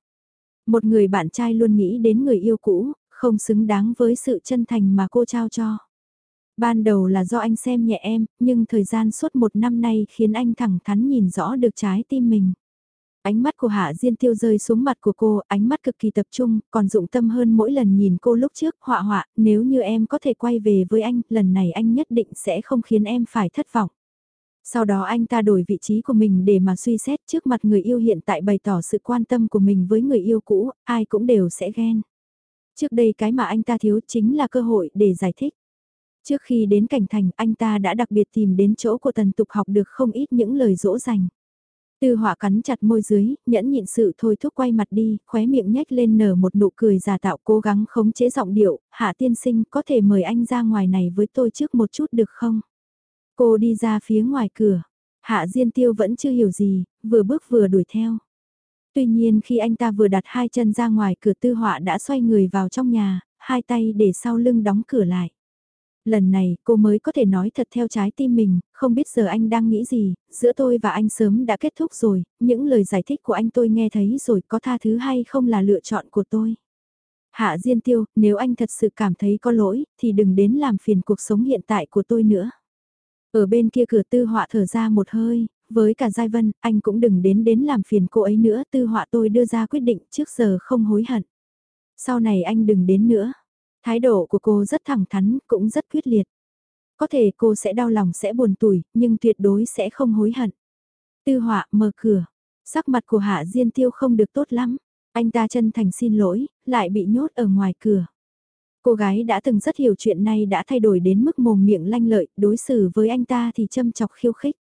Một người bạn trai luôn nghĩ đến người yêu cũ, không xứng đáng với sự chân thành mà cô trao cho. Ban đầu là do anh xem nhẹ em, nhưng thời gian suốt một năm nay khiến anh thẳng thắn nhìn rõ được trái tim mình. Ánh mắt của Hạ Diên Tiêu rơi xuống mặt của cô, ánh mắt cực kỳ tập trung, còn dụng tâm hơn mỗi lần nhìn cô lúc trước, họa họa, nếu như em có thể quay về với anh, lần này anh nhất định sẽ không khiến em phải thất vọng. Sau đó anh ta đổi vị trí của mình để mà suy xét trước mặt người yêu hiện tại bày tỏ sự quan tâm của mình với người yêu cũ, ai cũng đều sẽ ghen. Trước đây cái mà anh ta thiếu chính là cơ hội để giải thích. Trước khi đến cảnh thành anh ta đã đặc biệt tìm đến chỗ của tần tục học được không ít những lời dỗ dành. Tư họa cắn chặt môi dưới, nhẫn nhịn sự thôi thúc quay mặt đi, khóe miệng nhếch lên nở một nụ cười giả tạo cố gắng khống chế giọng điệu, hạ tiên sinh có thể mời anh ra ngoài này với tôi trước một chút được không? Cô đi ra phía ngoài cửa, hạ diên tiêu vẫn chưa hiểu gì, vừa bước vừa đuổi theo. Tuy nhiên khi anh ta vừa đặt hai chân ra ngoài cửa tư họa đã xoay người vào trong nhà, hai tay để sau lưng đóng cửa lại lần này cô mới có thể nói thật theo trái tim mình, không biết giờ anh đang nghĩ gì, giữa tôi và anh sớm đã kết thúc rồi, những lời giải thích của anh tôi nghe thấy rồi có tha thứ hay không là lựa chọn của tôi. Hạ Diên Tiêu, nếu anh thật sự cảm thấy có lỗi, thì đừng đến làm phiền cuộc sống hiện tại của tôi nữa. Ở bên kia cửa tư họa thở ra một hơi, với cả Giai Vân, anh cũng đừng đến đến làm phiền cô ấy nữa, tư họa tôi đưa ra quyết định trước giờ không hối hận. Sau này anh đừng đến nữa. Thái độ của cô rất thẳng thắn, cũng rất quyết liệt. Có thể cô sẽ đau lòng sẽ buồn tủi, nhưng tuyệt đối sẽ không hối hận. Tư họa mở cửa, sắc mặt của Hạ Diên Tiêu không được tốt lắm. Anh ta chân thành xin lỗi, lại bị nhốt ở ngoài cửa. Cô gái đã từng rất hiểu chuyện này đã thay đổi đến mức mồm miệng lanh lợi, đối xử với anh ta thì châm chọc khiêu khích.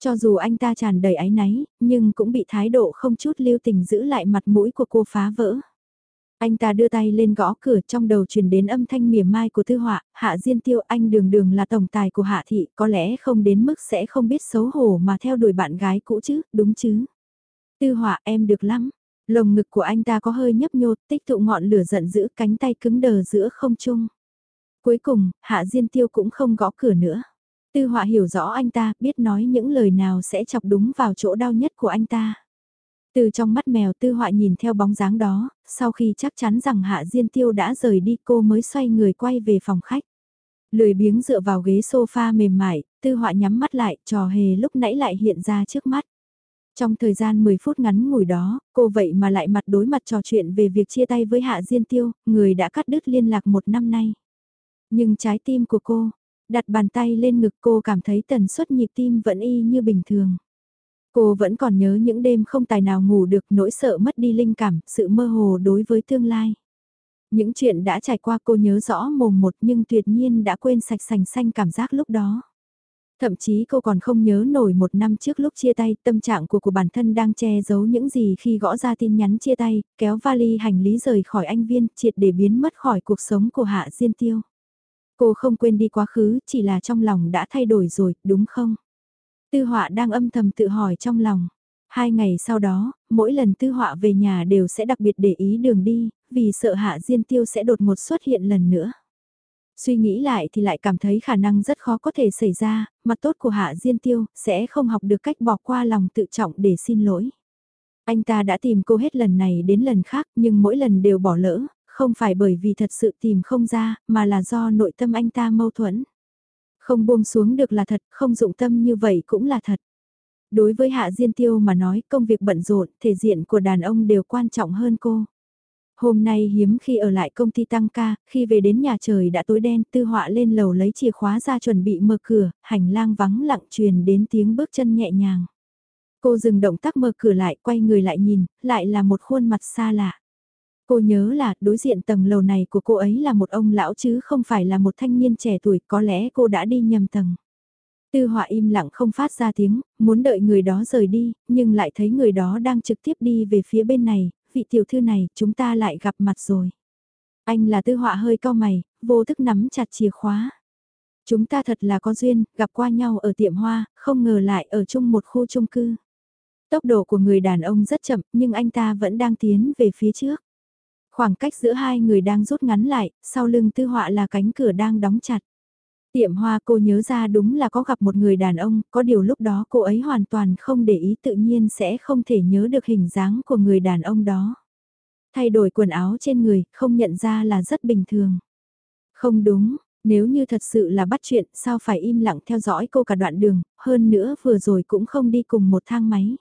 Cho dù anh ta tràn đầy áy náy, nhưng cũng bị thái độ không chút lưu tình giữ lại mặt mũi của cô phá vỡ. Anh ta đưa tay lên gõ cửa trong đầu truyền đến âm thanh mỉa mai của thư họa, hạ diên tiêu anh đường đường là tổng tài của hạ thị, có lẽ không đến mức sẽ không biết xấu hổ mà theo đuổi bạn gái cũ chứ, đúng chứ. Tư họa em được lắm, lồng ngực của anh ta có hơi nhấp nhô, tích tụ ngọn lửa giận dữ cánh tay cứng đờ giữa không trung. Cuối cùng, hạ diên tiêu cũng không gõ cửa nữa. Tư họa hiểu rõ anh ta, biết nói những lời nào sẽ chọc đúng vào chỗ đau nhất của anh ta. Từ trong mắt mèo tư họa nhìn theo bóng dáng đó, sau khi chắc chắn rằng Hạ Diên Tiêu đã rời đi cô mới xoay người quay về phòng khách. Lười biếng dựa vào ghế sofa mềm mại, tư họa nhắm mắt lại, trò hề lúc nãy lại hiện ra trước mắt. Trong thời gian 10 phút ngắn ngủi đó, cô vậy mà lại mặt đối mặt trò chuyện về việc chia tay với Hạ Diên Tiêu, người đã cắt đứt liên lạc một năm nay. Nhưng trái tim của cô, đặt bàn tay lên ngực cô cảm thấy tần suất nhịp tim vẫn y như bình thường. Cô vẫn còn nhớ những đêm không tài nào ngủ được nỗi sợ mất đi linh cảm, sự mơ hồ đối với tương lai. Những chuyện đã trải qua cô nhớ rõ mồm một nhưng tuyệt nhiên đã quên sạch sành xanh cảm giác lúc đó. Thậm chí cô còn không nhớ nổi một năm trước lúc chia tay tâm trạng của của bản thân đang che giấu những gì khi gõ ra tin nhắn chia tay, kéo vali hành lý rời khỏi anh viên triệt để biến mất khỏi cuộc sống của Hạ Diên Tiêu. Cô không quên đi quá khứ, chỉ là trong lòng đã thay đổi rồi, đúng không? Tư họa đang âm thầm tự hỏi trong lòng. Hai ngày sau đó, mỗi lần tư họa về nhà đều sẽ đặc biệt để ý đường đi, vì sợ hạ diên tiêu sẽ đột ngột xuất hiện lần nữa. Suy nghĩ lại thì lại cảm thấy khả năng rất khó có thể xảy ra, mặt tốt của hạ diên tiêu sẽ không học được cách bỏ qua lòng tự trọng để xin lỗi. Anh ta đã tìm cô hết lần này đến lần khác nhưng mỗi lần đều bỏ lỡ, không phải bởi vì thật sự tìm không ra, mà là do nội tâm anh ta mâu thuẫn. Không buông xuống được là thật, không dụng tâm như vậy cũng là thật. Đối với Hạ Diên Tiêu mà nói công việc bận rộn, thể diện của đàn ông đều quan trọng hơn cô. Hôm nay hiếm khi ở lại công ty tăng ca, khi về đến nhà trời đã tối đen, tư họa lên lầu lấy chìa khóa ra chuẩn bị mở cửa, hành lang vắng lặng truyền đến tiếng bước chân nhẹ nhàng. Cô dừng động tác mở cửa lại, quay người lại nhìn, lại là một khuôn mặt xa lạ. Cô nhớ là đối diện tầng lầu này của cô ấy là một ông lão chứ không phải là một thanh niên trẻ tuổi, có lẽ cô đã đi nhầm tầng. Tư họa im lặng không phát ra tiếng, muốn đợi người đó rời đi, nhưng lại thấy người đó đang trực tiếp đi về phía bên này, vị tiểu thư này, chúng ta lại gặp mặt rồi. Anh là tư họa hơi cao mày, vô thức nắm chặt chìa khóa. Chúng ta thật là có duyên, gặp qua nhau ở tiệm hoa, không ngờ lại ở chung một khu chung cư. Tốc độ của người đàn ông rất chậm, nhưng anh ta vẫn đang tiến về phía trước. Khoảng cách giữa hai người đang rút ngắn lại, sau lưng tư họa là cánh cửa đang đóng chặt. Tiệm hoa cô nhớ ra đúng là có gặp một người đàn ông, có điều lúc đó cô ấy hoàn toàn không để ý tự nhiên sẽ không thể nhớ được hình dáng của người đàn ông đó. Thay đổi quần áo trên người, không nhận ra là rất bình thường. Không đúng, nếu như thật sự là bắt chuyện, sao phải im lặng theo dõi cô cả đoạn đường, hơn nữa vừa rồi cũng không đi cùng một thang máy.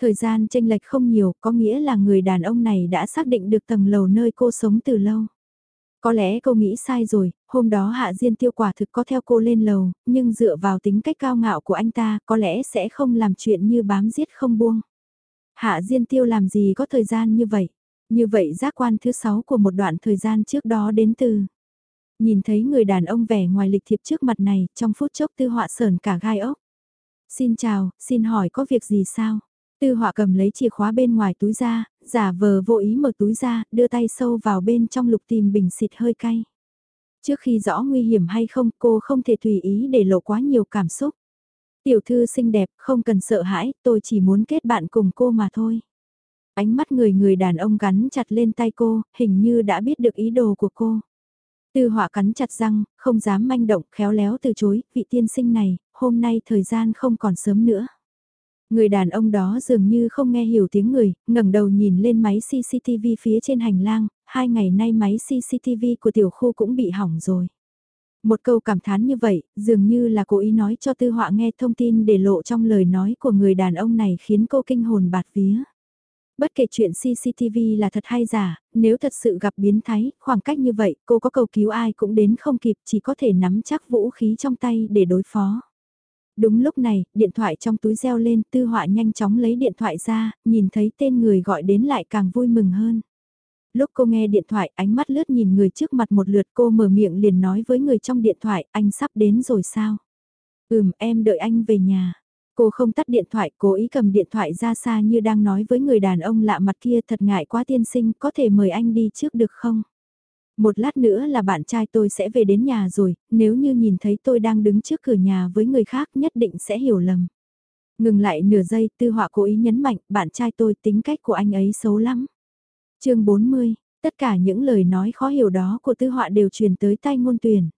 Thời gian tranh lệch không nhiều, có nghĩa là người đàn ông này đã xác định được tầng lầu nơi cô sống từ lâu. Có lẽ cô nghĩ sai rồi, hôm đó Hạ Diên Tiêu quả thực có theo cô lên lầu, nhưng dựa vào tính cách cao ngạo của anh ta, có lẽ sẽ không làm chuyện như bám giết không buông. Hạ Diên Tiêu làm gì có thời gian như vậy? Như vậy giác quan thứ sáu của một đoạn thời gian trước đó đến từ. Nhìn thấy người đàn ông vẻ ngoài lịch thiệp trước mặt này, trong phút chốc tư họa sờn cả gai ốc. Xin chào, xin hỏi có việc gì sao? Tư họa cầm lấy chìa khóa bên ngoài túi ra, giả vờ vô ý mở túi ra, đưa tay sâu vào bên trong lục tìm bình xịt hơi cay. Trước khi rõ nguy hiểm hay không, cô không thể tùy ý để lộ quá nhiều cảm xúc. Tiểu thư xinh đẹp, không cần sợ hãi, tôi chỉ muốn kết bạn cùng cô mà thôi. Ánh mắt người người đàn ông gắn chặt lên tay cô, hình như đã biết được ý đồ của cô. Tư họa cắn chặt răng, không dám manh động, khéo léo từ chối, vị tiên sinh này, hôm nay thời gian không còn sớm nữa. Người đàn ông đó dường như không nghe hiểu tiếng người, ngẩng đầu nhìn lên máy CCTV phía trên hành lang, hai ngày nay máy CCTV của tiểu khu cũng bị hỏng rồi. Một câu cảm thán như vậy, dường như là cố ý nói cho tư họa nghe thông tin để lộ trong lời nói của người đàn ông này khiến cô kinh hồn bạt vía. Bất kể chuyện CCTV là thật hay giả, nếu thật sự gặp biến thái, khoảng cách như vậy, cô có cầu cứu ai cũng đến không kịp, chỉ có thể nắm chắc vũ khí trong tay để đối phó. Đúng lúc này, điện thoại trong túi reo lên, tư họa nhanh chóng lấy điện thoại ra, nhìn thấy tên người gọi đến lại càng vui mừng hơn. Lúc cô nghe điện thoại, ánh mắt lướt nhìn người trước mặt một lượt cô mở miệng liền nói với người trong điện thoại, anh sắp đến rồi sao? Ừm, em đợi anh về nhà. Cô không tắt điện thoại, cố ý cầm điện thoại ra xa như đang nói với người đàn ông lạ mặt kia thật ngại quá tiên sinh, có thể mời anh đi trước được không? Một lát nữa là bạn trai tôi sẽ về đến nhà rồi, nếu như nhìn thấy tôi đang đứng trước cửa nhà với người khác nhất định sẽ hiểu lầm. Ngừng lại nửa giây, tư họa cố ý nhấn mạnh, bạn trai tôi tính cách của anh ấy xấu lắm. chương 40, tất cả những lời nói khó hiểu đó của tư họa đều truyền tới tay ngôn tuyển.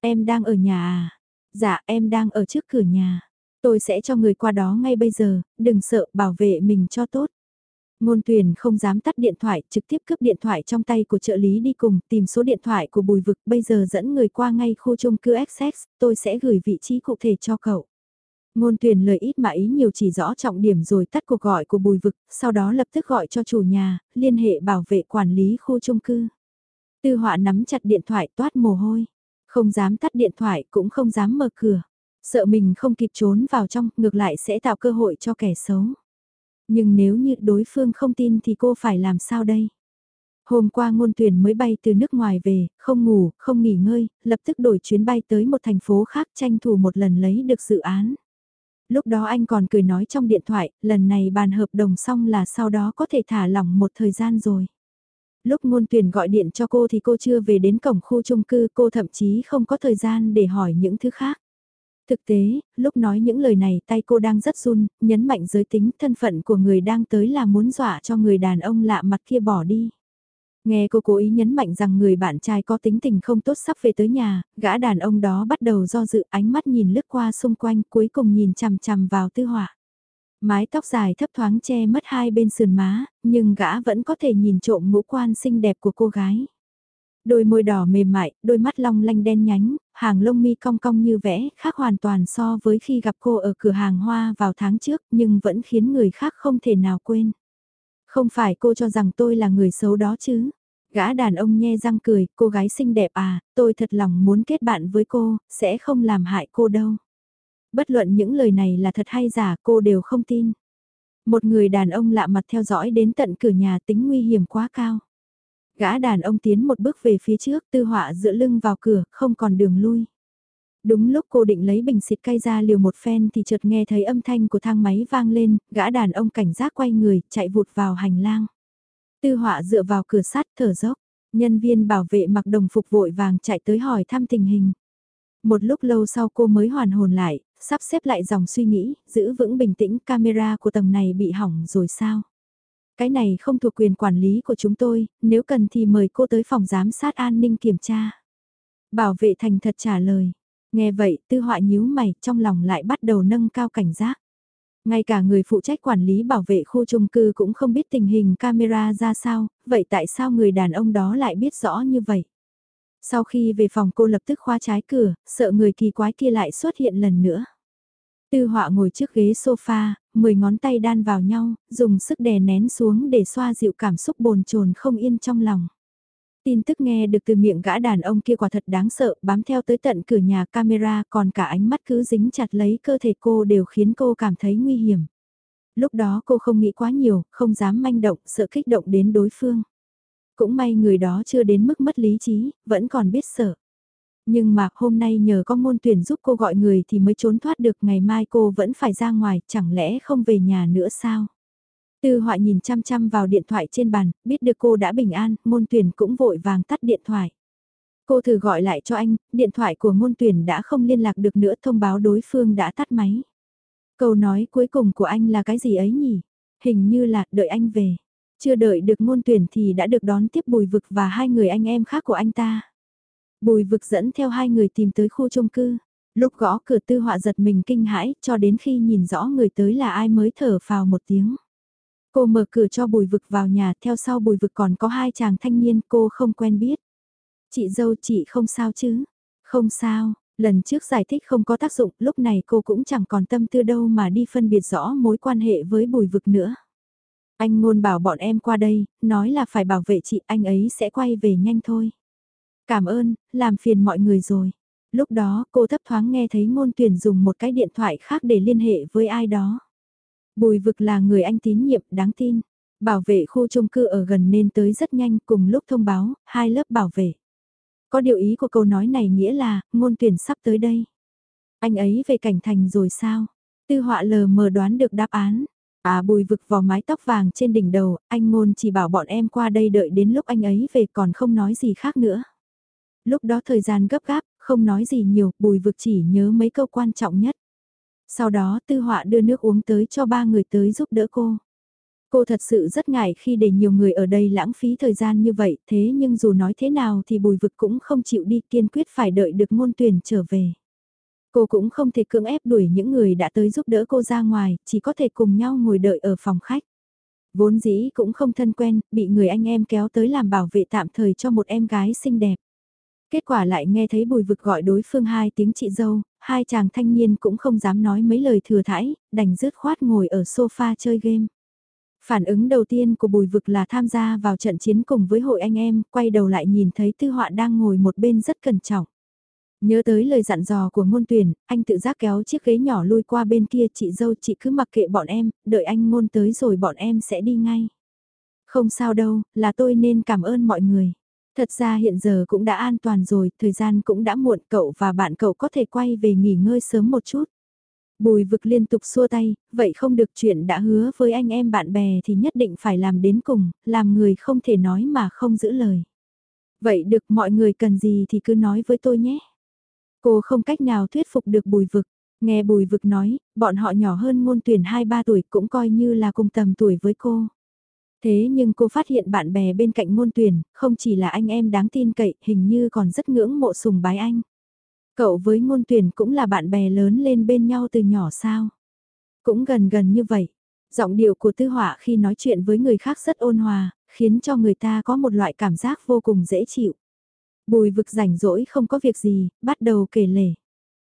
Em đang ở nhà à? Dạ, em đang ở trước cửa nhà. Tôi sẽ cho người qua đó ngay bây giờ, đừng sợ, bảo vệ mình cho tốt. Ngôn tuyển không dám tắt điện thoại, trực tiếp cướp điện thoại trong tay của trợ lý đi cùng, tìm số điện thoại của bùi vực, bây giờ dẫn người qua ngay khu chung cư XX, tôi sẽ gửi vị trí cụ thể cho cậu. Ngôn tuyển lời ít mà ý nhiều chỉ rõ trọng điểm rồi tắt cuộc gọi của bùi vực, sau đó lập tức gọi cho chủ nhà, liên hệ bảo vệ quản lý khu chung cư. Tư họa nắm chặt điện thoại toát mồ hôi, không dám tắt điện thoại cũng không dám mở cửa, sợ mình không kịp trốn vào trong, ngược lại sẽ tạo cơ hội cho kẻ xấu. Nhưng nếu như đối phương không tin thì cô phải làm sao đây? Hôm qua ngôn tuyển mới bay từ nước ngoài về, không ngủ, không nghỉ ngơi, lập tức đổi chuyến bay tới một thành phố khác tranh thủ một lần lấy được dự án. Lúc đó anh còn cười nói trong điện thoại, lần này bàn hợp đồng xong là sau đó có thể thả lỏng một thời gian rồi. Lúc ngôn tuyển gọi điện cho cô thì cô chưa về đến cổng khu chung cư, cô thậm chí không có thời gian để hỏi những thứ khác. Thực tế, lúc nói những lời này tay cô đang rất run, nhấn mạnh giới tính thân phận của người đang tới là muốn dọa cho người đàn ông lạ mặt kia bỏ đi. Nghe cô cố ý nhấn mạnh rằng người bạn trai có tính tình không tốt sắp về tới nhà, gã đàn ông đó bắt đầu do dự ánh mắt nhìn lướt qua xung quanh cuối cùng nhìn chằm chằm vào tư họa. Mái tóc dài thấp thoáng che mất hai bên sườn má, nhưng gã vẫn có thể nhìn trộm ngũ quan xinh đẹp của cô gái. Đôi môi đỏ mềm mại, đôi mắt long lanh đen nhánh, hàng lông mi cong cong như vẽ, khác hoàn toàn so với khi gặp cô ở cửa hàng hoa vào tháng trước, nhưng vẫn khiến người khác không thể nào quên. Không phải cô cho rằng tôi là người xấu đó chứ. Gã đàn ông nhe răng cười, cô gái xinh đẹp à, tôi thật lòng muốn kết bạn với cô, sẽ không làm hại cô đâu. Bất luận những lời này là thật hay giả cô đều không tin. Một người đàn ông lạ mặt theo dõi đến tận cửa nhà tính nguy hiểm quá cao. Gã đàn ông tiến một bước về phía trước tư họa dựa lưng vào cửa, không còn đường lui. Đúng lúc cô định lấy bình xịt cay ra liều một phen thì chợt nghe thấy âm thanh của thang máy vang lên, gã đàn ông cảnh giác quay người, chạy vụt vào hành lang. Tư họa dựa vào cửa sắt thở dốc, nhân viên bảo vệ mặc đồng phục vội vàng chạy tới hỏi thăm tình hình. Một lúc lâu sau cô mới hoàn hồn lại, sắp xếp lại dòng suy nghĩ, giữ vững bình tĩnh camera của tầng này bị hỏng rồi sao? Cái này không thuộc quyền quản lý của chúng tôi, nếu cần thì mời cô tới phòng giám sát an ninh kiểm tra. Bảo vệ thành thật trả lời. Nghe vậy, tư họa nhíu mày, trong lòng lại bắt đầu nâng cao cảnh giác. Ngay cả người phụ trách quản lý bảo vệ khu chung cư cũng không biết tình hình camera ra sao, vậy tại sao người đàn ông đó lại biết rõ như vậy? Sau khi về phòng cô lập tức khóa trái cửa, sợ người kỳ quái kia lại xuất hiện lần nữa. Tư họa ngồi trước ghế sofa, mười ngón tay đan vào nhau, dùng sức đè nén xuống để xoa dịu cảm xúc bồn chồn không yên trong lòng. Tin tức nghe được từ miệng gã đàn ông kia quả thật đáng sợ, bám theo tới tận cửa nhà camera còn cả ánh mắt cứ dính chặt lấy cơ thể cô đều khiến cô cảm thấy nguy hiểm. Lúc đó cô không nghĩ quá nhiều, không dám manh động, sợ kích động đến đối phương. Cũng may người đó chưa đến mức mất lý trí, vẫn còn biết sợ. Nhưng mà hôm nay nhờ có môn tuyển giúp cô gọi người thì mới trốn thoát được ngày mai cô vẫn phải ra ngoài, chẳng lẽ không về nhà nữa sao? Tư họa nhìn chăm chăm vào điện thoại trên bàn, biết được cô đã bình an, môn tuyển cũng vội vàng tắt điện thoại. Cô thử gọi lại cho anh, điện thoại của môn tuyển đã không liên lạc được nữa thông báo đối phương đã tắt máy. Câu nói cuối cùng của anh là cái gì ấy nhỉ? Hình như là đợi anh về. Chưa đợi được môn tuyển thì đã được đón tiếp bùi vực và hai người anh em khác của anh ta. Bùi vực dẫn theo hai người tìm tới khu chung cư. Lúc gõ cửa tư họa giật mình kinh hãi cho đến khi nhìn rõ người tới là ai mới thở phào một tiếng. Cô mở cửa cho bùi vực vào nhà theo sau bùi vực còn có hai chàng thanh niên cô không quen biết. Chị dâu chị không sao chứ? Không sao, lần trước giải thích không có tác dụng lúc này cô cũng chẳng còn tâm tư đâu mà đi phân biệt rõ mối quan hệ với bùi vực nữa. Anh ngôn bảo bọn em qua đây, nói là phải bảo vệ chị, anh ấy sẽ quay về nhanh thôi. Cảm ơn, làm phiền mọi người rồi. Lúc đó cô thấp thoáng nghe thấy ngôn tuyển dùng một cái điện thoại khác để liên hệ với ai đó. Bùi vực là người anh tín nhiệm, đáng tin. Bảo vệ khu chung cư ở gần nên tới rất nhanh cùng lúc thông báo, hai lớp bảo vệ. Có điều ý của câu nói này nghĩa là, ngôn tuyển sắp tới đây. Anh ấy về cảnh thành rồi sao? Tư họa lờ mờ đoán được đáp án. À bùi vực vào mái tóc vàng trên đỉnh đầu, anh ngôn chỉ bảo bọn em qua đây đợi đến lúc anh ấy về còn không nói gì khác nữa. Lúc đó thời gian gấp gáp, không nói gì nhiều, bùi vực chỉ nhớ mấy câu quan trọng nhất. Sau đó tư họa đưa nước uống tới cho ba người tới giúp đỡ cô. Cô thật sự rất ngại khi để nhiều người ở đây lãng phí thời gian như vậy, thế nhưng dù nói thế nào thì bùi vực cũng không chịu đi kiên quyết phải đợi được ngôn tuyển trở về. Cô cũng không thể cưỡng ép đuổi những người đã tới giúp đỡ cô ra ngoài, chỉ có thể cùng nhau ngồi đợi ở phòng khách. Vốn dĩ cũng không thân quen, bị người anh em kéo tới làm bảo vệ tạm thời cho một em gái xinh đẹp. Kết quả lại nghe thấy bùi vực gọi đối phương hai tiếng chị dâu, hai chàng thanh niên cũng không dám nói mấy lời thừa thãi, đành rứt khoát ngồi ở sofa chơi game. Phản ứng đầu tiên của bùi vực là tham gia vào trận chiến cùng với hội anh em, quay đầu lại nhìn thấy tư họa đang ngồi một bên rất cẩn trọng. Nhớ tới lời dặn dò của ngôn tuyển, anh tự giác kéo chiếc ghế nhỏ lui qua bên kia chị dâu chị cứ mặc kệ bọn em, đợi anh ngôn tới rồi bọn em sẽ đi ngay. Không sao đâu, là tôi nên cảm ơn mọi người. Thật ra hiện giờ cũng đã an toàn rồi, thời gian cũng đã muộn cậu và bạn cậu có thể quay về nghỉ ngơi sớm một chút. Bùi vực liên tục xua tay, vậy không được chuyện đã hứa với anh em bạn bè thì nhất định phải làm đến cùng, làm người không thể nói mà không giữ lời. Vậy được mọi người cần gì thì cứ nói với tôi nhé. Cô không cách nào thuyết phục được bùi vực. Nghe bùi vực nói, bọn họ nhỏ hơn ngôn tuyển 2-3 tuổi cũng coi như là cùng tầm tuổi với cô. Thế nhưng cô phát hiện bạn bè bên cạnh ngôn tuyển, không chỉ là anh em đáng tin cậy, hình như còn rất ngưỡng mộ sùng bái anh. Cậu với ngôn tuyển cũng là bạn bè lớn lên bên nhau từ nhỏ sao? Cũng gần gần như vậy. Giọng điệu của tư họa khi nói chuyện với người khác rất ôn hòa, khiến cho người ta có một loại cảm giác vô cùng dễ chịu. Bùi vực rảnh rỗi không có việc gì, bắt đầu kể lể.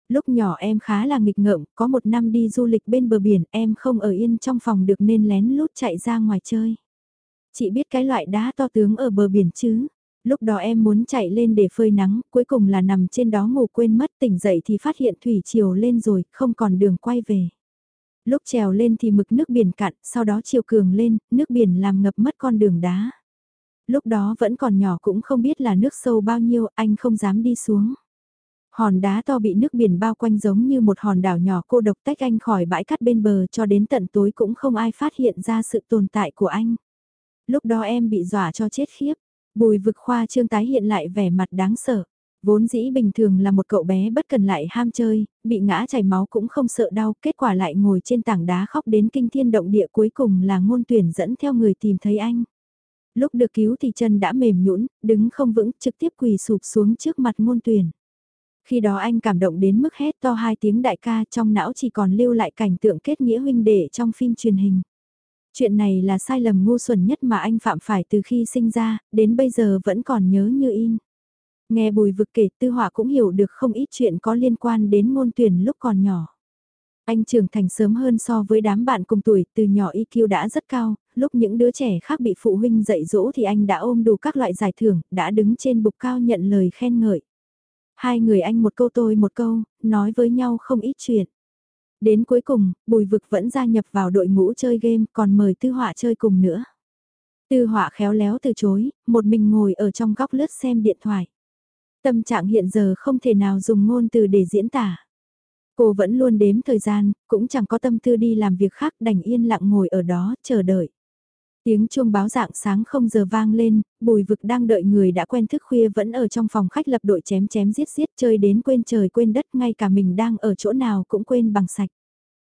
Lúc nhỏ em khá là nghịch ngợm, có một năm đi du lịch bên bờ biển, em không ở yên trong phòng được nên lén lút chạy ra ngoài chơi. Chị biết cái loại đá to tướng ở bờ biển chứ? Lúc đó em muốn chạy lên để phơi nắng, cuối cùng là nằm trên đó ngủ quên mất tỉnh dậy thì phát hiện thủy chiều lên rồi, không còn đường quay về. Lúc trèo lên thì mực nước biển cạn, sau đó chiều cường lên, nước biển làm ngập mất con đường đá. Lúc đó vẫn còn nhỏ cũng không biết là nước sâu bao nhiêu, anh không dám đi xuống. Hòn đá to bị nước biển bao quanh giống như một hòn đảo nhỏ cô độc tách anh khỏi bãi cát bên bờ cho đến tận tối cũng không ai phát hiện ra sự tồn tại của anh. Lúc đó em bị dọa cho chết khiếp, bùi vực khoa trương tái hiện lại vẻ mặt đáng sợ. Vốn dĩ bình thường là một cậu bé bất cần lại ham chơi, bị ngã chảy máu cũng không sợ đau, kết quả lại ngồi trên tảng đá khóc đến kinh thiên động địa cuối cùng là ngôn tuyển dẫn theo người tìm thấy anh. Lúc được cứu thì chân đã mềm nhũn, đứng không vững, trực tiếp quỳ sụp xuống trước mặt ngôn tuyển. Khi đó anh cảm động đến mức hét to hai tiếng đại ca trong não chỉ còn lưu lại cảnh tượng kết nghĩa huynh đệ trong phim truyền hình. Chuyện này là sai lầm ngu xuẩn nhất mà anh phạm phải từ khi sinh ra, đến bây giờ vẫn còn nhớ như in. Nghe bùi vực kể tư họa cũng hiểu được không ít chuyện có liên quan đến môn tuyển lúc còn nhỏ. Anh trưởng thành sớm hơn so với đám bạn cùng tuổi, từ nhỏ IQ đã rất cao, lúc những đứa trẻ khác bị phụ huynh dạy dỗ thì anh đã ôm đủ các loại giải thưởng, đã đứng trên bục cao nhận lời khen ngợi. Hai người anh một câu tôi một câu, nói với nhau không ít chuyện. Đến cuối cùng, Bùi Vực vẫn gia nhập vào đội ngũ chơi game còn mời Tư Họa chơi cùng nữa. Tư Họa khéo léo từ chối, một mình ngồi ở trong góc lướt xem điện thoại. Tâm trạng hiện giờ không thể nào dùng ngôn từ để diễn tả. Cô vẫn luôn đếm thời gian, cũng chẳng có tâm tư đi làm việc khác đành yên lặng ngồi ở đó, chờ đợi. Tiếng chuông báo dạng sáng không giờ vang lên, bùi vực đang đợi người đã quen thức khuya vẫn ở trong phòng khách lập đội chém chém giết giết chơi đến quên trời quên đất ngay cả mình đang ở chỗ nào cũng quên bằng sạch.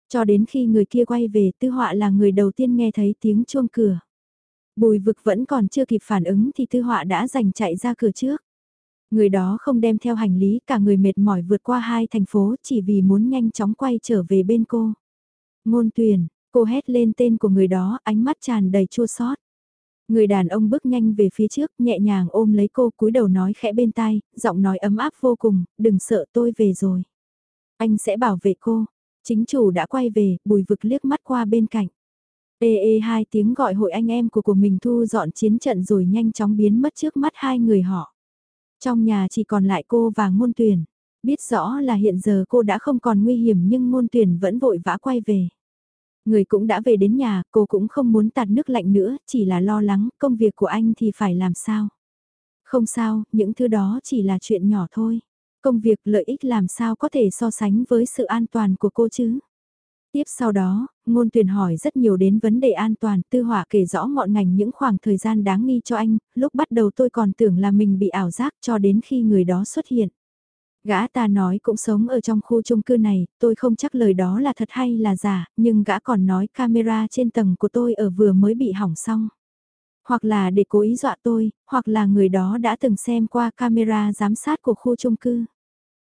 Cho đến khi người kia quay về tư họa là người đầu tiên nghe thấy tiếng chuông cửa. Bùi vực vẫn còn chưa kịp phản ứng thì tư họa đã giành chạy ra cửa trước. Người đó không đem theo hành lý cả người mệt mỏi vượt qua hai thành phố chỉ vì muốn nhanh chóng quay trở về bên cô. Ngôn tuyển, cô hét lên tên của người đó ánh mắt tràn đầy chua xót. Người đàn ông bước nhanh về phía trước nhẹ nhàng ôm lấy cô cúi đầu nói khẽ bên tai, giọng nói ấm áp vô cùng, đừng sợ tôi về rồi. Anh sẽ bảo vệ cô. Chính chủ đã quay về, bùi vực liếc mắt qua bên cạnh. Ê ê hai tiếng gọi hội anh em của của mình thu dọn chiến trận rồi nhanh chóng biến mất trước mắt hai người họ. Trong nhà chỉ còn lại cô và ngôn tuyển. Biết rõ là hiện giờ cô đã không còn nguy hiểm nhưng ngôn tuyển vẫn vội vã quay về. Người cũng đã về đến nhà, cô cũng không muốn tạt nước lạnh nữa, chỉ là lo lắng, công việc của anh thì phải làm sao. Không sao, những thứ đó chỉ là chuyện nhỏ thôi. Công việc lợi ích làm sao có thể so sánh với sự an toàn của cô chứ. Tiếp sau đó, ngôn tuyển hỏi rất nhiều đến vấn đề an toàn, tư hỏa kể rõ ngọn ngành những khoảng thời gian đáng nghi cho anh, lúc bắt đầu tôi còn tưởng là mình bị ảo giác cho đến khi người đó xuất hiện. Gã ta nói cũng sống ở trong khu chung cư này, tôi không chắc lời đó là thật hay là giả, nhưng gã còn nói camera trên tầng của tôi ở vừa mới bị hỏng xong. Hoặc là để cố ý dọa tôi, hoặc là người đó đã từng xem qua camera giám sát của khu chung cư.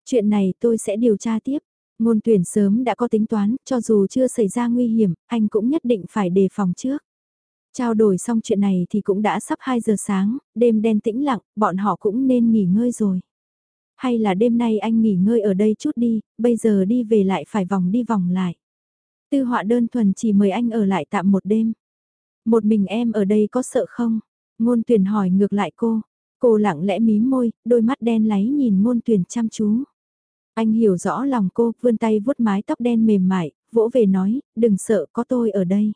Chuyện này tôi sẽ điều tra tiếp. Ngôn tuyển sớm đã có tính toán, cho dù chưa xảy ra nguy hiểm, anh cũng nhất định phải đề phòng trước. Trao đổi xong chuyện này thì cũng đã sắp 2 giờ sáng, đêm đen tĩnh lặng, bọn họ cũng nên nghỉ ngơi rồi. Hay là đêm nay anh nghỉ ngơi ở đây chút đi, bây giờ đi về lại phải vòng đi vòng lại. Tư họa đơn thuần chỉ mời anh ở lại tạm một đêm. Một mình em ở đây có sợ không? Ngôn tuyển hỏi ngược lại cô. Cô lặng lẽ mím môi, đôi mắt đen láy nhìn ngôn tuyển chăm chú. Anh hiểu rõ lòng cô, vươn tay vuốt mái tóc đen mềm mại, vỗ về nói, đừng sợ có tôi ở đây.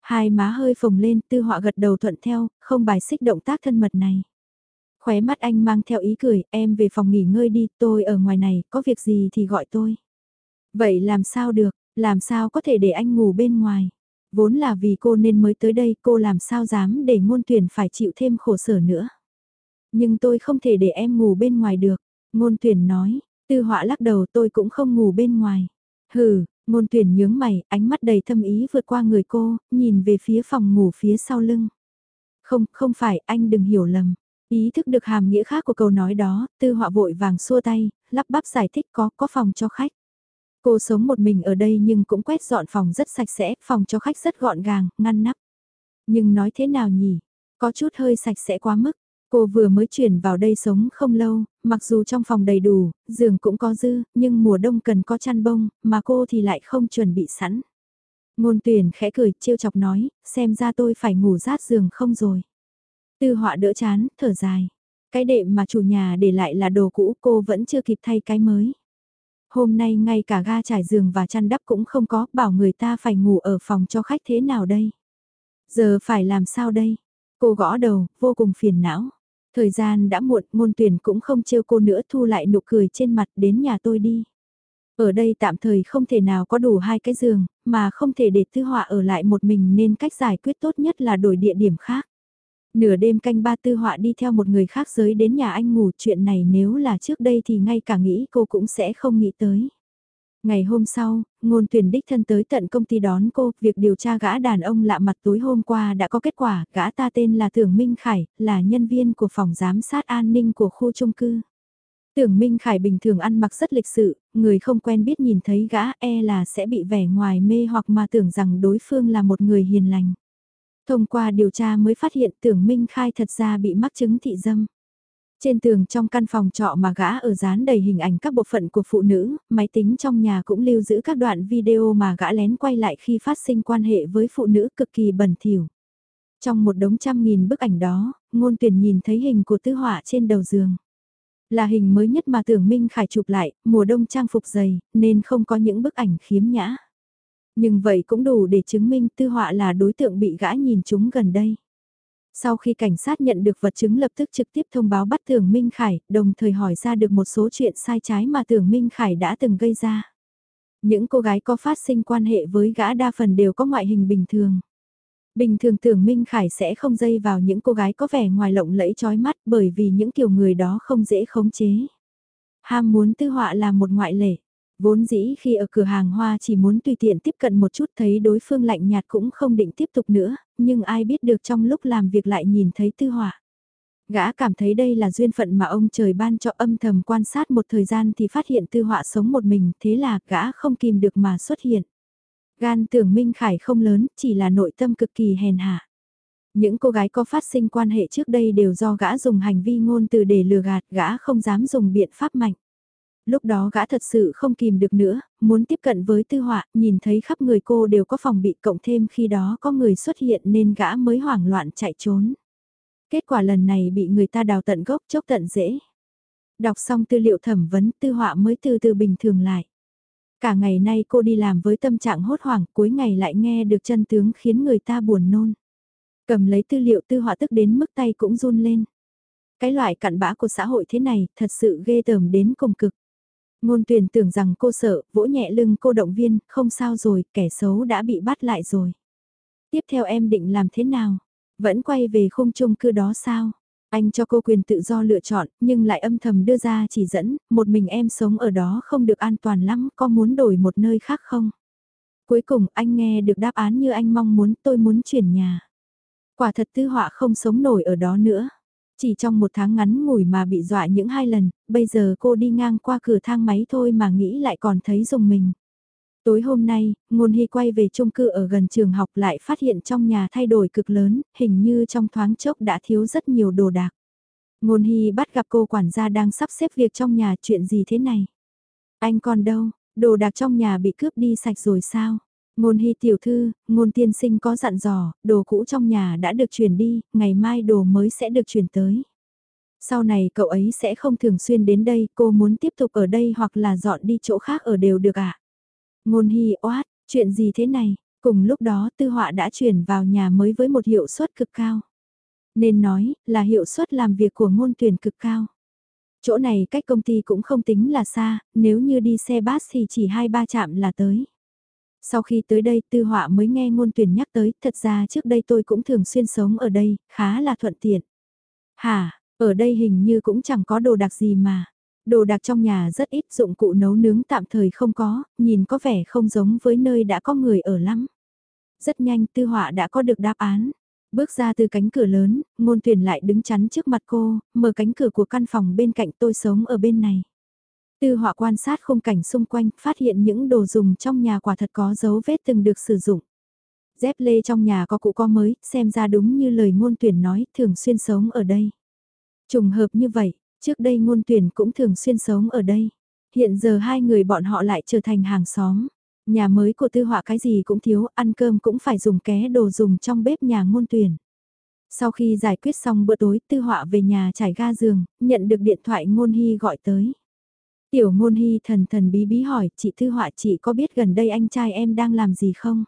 Hai má hơi phồng lên, tư họa gật đầu thuận theo, không bài xích động tác thân mật này. Khóe mắt anh mang theo ý cười, em về phòng nghỉ ngơi đi, tôi ở ngoài này, có việc gì thì gọi tôi. Vậy làm sao được, làm sao có thể để anh ngủ bên ngoài. Vốn là vì cô nên mới tới đây, cô làm sao dám để ngôn tuyển phải chịu thêm khổ sở nữa. Nhưng tôi không thể để em ngủ bên ngoài được, ngôn tuyển nói, Tư họa lắc đầu tôi cũng không ngủ bên ngoài. Hừ, ngôn tuyển nhướng mày, ánh mắt đầy thâm ý vượt qua người cô, nhìn về phía phòng ngủ phía sau lưng. Không, không phải, anh đừng hiểu lầm. Ý thức được hàm nghĩa khác của câu nói đó, tư họa vội vàng xua tay, lắp bắp giải thích có, có phòng cho khách. Cô sống một mình ở đây nhưng cũng quét dọn phòng rất sạch sẽ, phòng cho khách rất gọn gàng, ngăn nắp. Nhưng nói thế nào nhỉ? Có chút hơi sạch sẽ quá mức. Cô vừa mới chuyển vào đây sống không lâu, mặc dù trong phòng đầy đủ, giường cũng có dư, nhưng mùa đông cần có chăn bông, mà cô thì lại không chuẩn bị sẵn. Ngôn tuyển khẽ cười, trêu chọc nói, xem ra tôi phải ngủ rát giường không rồi. Tư họa đỡ chán, thở dài. Cái đệm mà chủ nhà để lại là đồ cũ cô vẫn chưa kịp thay cái mới. Hôm nay ngay cả ga trải giường và chăn đắp cũng không có, bảo người ta phải ngủ ở phòng cho khách thế nào đây? Giờ phải làm sao đây? Cô gõ đầu, vô cùng phiền não. Thời gian đã muộn, môn tuyển cũng không trêu cô nữa thu lại nụ cười trên mặt đến nhà tôi đi. Ở đây tạm thời không thể nào có đủ hai cái giường, mà không thể để tư họa ở lại một mình nên cách giải quyết tốt nhất là đổi địa điểm khác. Nửa đêm canh ba tư họa đi theo một người khác giới đến nhà anh ngủ chuyện này nếu là trước đây thì ngay cả nghĩ cô cũng sẽ không nghĩ tới. Ngày hôm sau, ngôn tuyển đích thân tới tận công ty đón cô, việc điều tra gã đàn ông lạ mặt tối hôm qua đã có kết quả, gã ta tên là Tưởng Minh Khải, là nhân viên của phòng giám sát an ninh của khu chung cư. Tưởng Minh Khải bình thường ăn mặc rất lịch sự, người không quen biết nhìn thấy gã e là sẽ bị vẻ ngoài mê hoặc mà tưởng rằng đối phương là một người hiền lành. Thông qua điều tra mới phát hiện tưởng Minh Khai thật ra bị mắc chứng thị dâm. Trên tường trong căn phòng trọ mà gã ở dán đầy hình ảnh các bộ phận của phụ nữ, máy tính trong nhà cũng lưu giữ các đoạn video mà gã lén quay lại khi phát sinh quan hệ với phụ nữ cực kỳ bẩn thỉu. Trong một đống trăm nghìn bức ảnh đó, ngôn tuyển nhìn thấy hình của tư họa trên đầu giường. Là hình mới nhất mà tưởng Minh Khải chụp lại, mùa đông trang phục dày, nên không có những bức ảnh khiếm nhã. Nhưng vậy cũng đủ để chứng minh tư họa là đối tượng bị gã nhìn chúng gần đây. Sau khi cảnh sát nhận được vật chứng lập tức trực tiếp thông báo bắt Tưởng Minh Khải, đồng thời hỏi ra được một số chuyện sai trái mà Tưởng Minh Khải đã từng gây ra. Những cô gái có phát sinh quan hệ với gã đa phần đều có ngoại hình bình thường. Bình thường tưởng Minh Khải sẽ không dây vào những cô gái có vẻ ngoài lộng lẫy trói mắt bởi vì những kiểu người đó không dễ khống chế. Ham muốn tư họa là một ngoại lệ. Vốn dĩ khi ở cửa hàng hoa chỉ muốn tùy tiện tiếp cận một chút thấy đối phương lạnh nhạt cũng không định tiếp tục nữa, nhưng ai biết được trong lúc làm việc lại nhìn thấy tư họa. Gã cảm thấy đây là duyên phận mà ông trời ban cho âm thầm quan sát một thời gian thì phát hiện tư họa sống một mình, thế là gã không kìm được mà xuất hiện. Gan tưởng Minh Khải không lớn, chỉ là nội tâm cực kỳ hèn hạ. Những cô gái có phát sinh quan hệ trước đây đều do gã dùng hành vi ngôn từ để lừa gạt, gã không dám dùng biện pháp mạnh. Lúc đó gã thật sự không kìm được nữa, muốn tiếp cận với tư họa, nhìn thấy khắp người cô đều có phòng bị cộng thêm khi đó có người xuất hiện nên gã mới hoảng loạn chạy trốn. Kết quả lần này bị người ta đào tận gốc chốc tận dễ. Đọc xong tư liệu thẩm vấn tư họa mới từ từ bình thường lại. Cả ngày nay cô đi làm với tâm trạng hốt hoảng, cuối ngày lại nghe được chân tướng khiến người ta buồn nôn. Cầm lấy tư liệu tư họa tức đến mức tay cũng run lên. Cái loại cặn bã của xã hội thế này thật sự ghê tởm đến cùng cực. Ngôn tuyển tưởng rằng cô sợ, vỗ nhẹ lưng cô động viên, không sao rồi, kẻ xấu đã bị bắt lại rồi. Tiếp theo em định làm thế nào? Vẫn quay về khung chung cư đó sao? Anh cho cô quyền tự do lựa chọn, nhưng lại âm thầm đưa ra chỉ dẫn, một mình em sống ở đó không được an toàn lắm, có muốn đổi một nơi khác không? Cuối cùng anh nghe được đáp án như anh mong muốn, tôi muốn chuyển nhà. Quả thật tư họa không sống nổi ở đó nữa. Chỉ trong một tháng ngắn ngủi mà bị dọa những hai lần, bây giờ cô đi ngang qua cửa thang máy thôi mà nghĩ lại còn thấy dùng mình. Tối hôm nay, Ngôn Hy quay về chung cư ở gần trường học lại phát hiện trong nhà thay đổi cực lớn, hình như trong thoáng chốc đã thiếu rất nhiều đồ đạc. Ngôn Hy bắt gặp cô quản gia đang sắp xếp việc trong nhà chuyện gì thế này. Anh còn đâu, đồ đạc trong nhà bị cướp đi sạch rồi sao? Ngôn Hy tiểu thư, ngôn tiên sinh có dặn dò, đồ cũ trong nhà đã được chuyển đi, ngày mai đồ mới sẽ được chuyển tới. Sau này cậu ấy sẽ không thường xuyên đến đây, cô muốn tiếp tục ở đây hoặc là dọn đi chỗ khác ở đều được ạ. À? Ngôn Hy oát, chuyện gì thế này? Cùng lúc đó tư họa đã chuyển vào nhà mới với một hiệu suất cực cao. Nên nói là hiệu suất làm việc của ngôn tuyển cực cao. Chỗ này cách công ty cũng không tính là xa, nếu như đi xe bus thì chỉ 2-3 chạm là tới. Sau khi tới đây tư họa mới nghe ngôn tuyển nhắc tới, thật ra trước đây tôi cũng thường xuyên sống ở đây, khá là thuận tiện. Hả, ở đây hình như cũng chẳng có đồ đặc gì mà. Đồ đặc trong nhà rất ít dụng cụ nấu nướng tạm thời không có, nhìn có vẻ không giống với nơi đã có người ở lắm. Rất nhanh tư họa đã có được đáp án. Bước ra từ cánh cửa lớn, ngôn tuyển lại đứng chắn trước mặt cô, mở cánh cửa của căn phòng bên cạnh tôi sống ở bên này. Tư họa quan sát khung cảnh xung quanh, phát hiện những đồ dùng trong nhà quả thật có dấu vết từng được sử dụng. Dép lê trong nhà có cụ có mới, xem ra đúng như lời ngôn tuyển nói, thường xuyên sống ở đây. Trùng hợp như vậy, Trước đây ngôn tuyển cũng thường xuyên sống ở đây. Hiện giờ hai người bọn họ lại trở thành hàng xóm. Nhà mới của tư họa cái gì cũng thiếu, ăn cơm cũng phải dùng ké đồ dùng trong bếp nhà ngôn tuyển. Sau khi giải quyết xong bữa tối, tư họa về nhà trải ga giường, nhận được điện thoại ngôn hy gọi tới. Tiểu ngôn hy thần thần bí bí hỏi, chị tư họa chị có biết gần đây anh trai em đang làm gì không?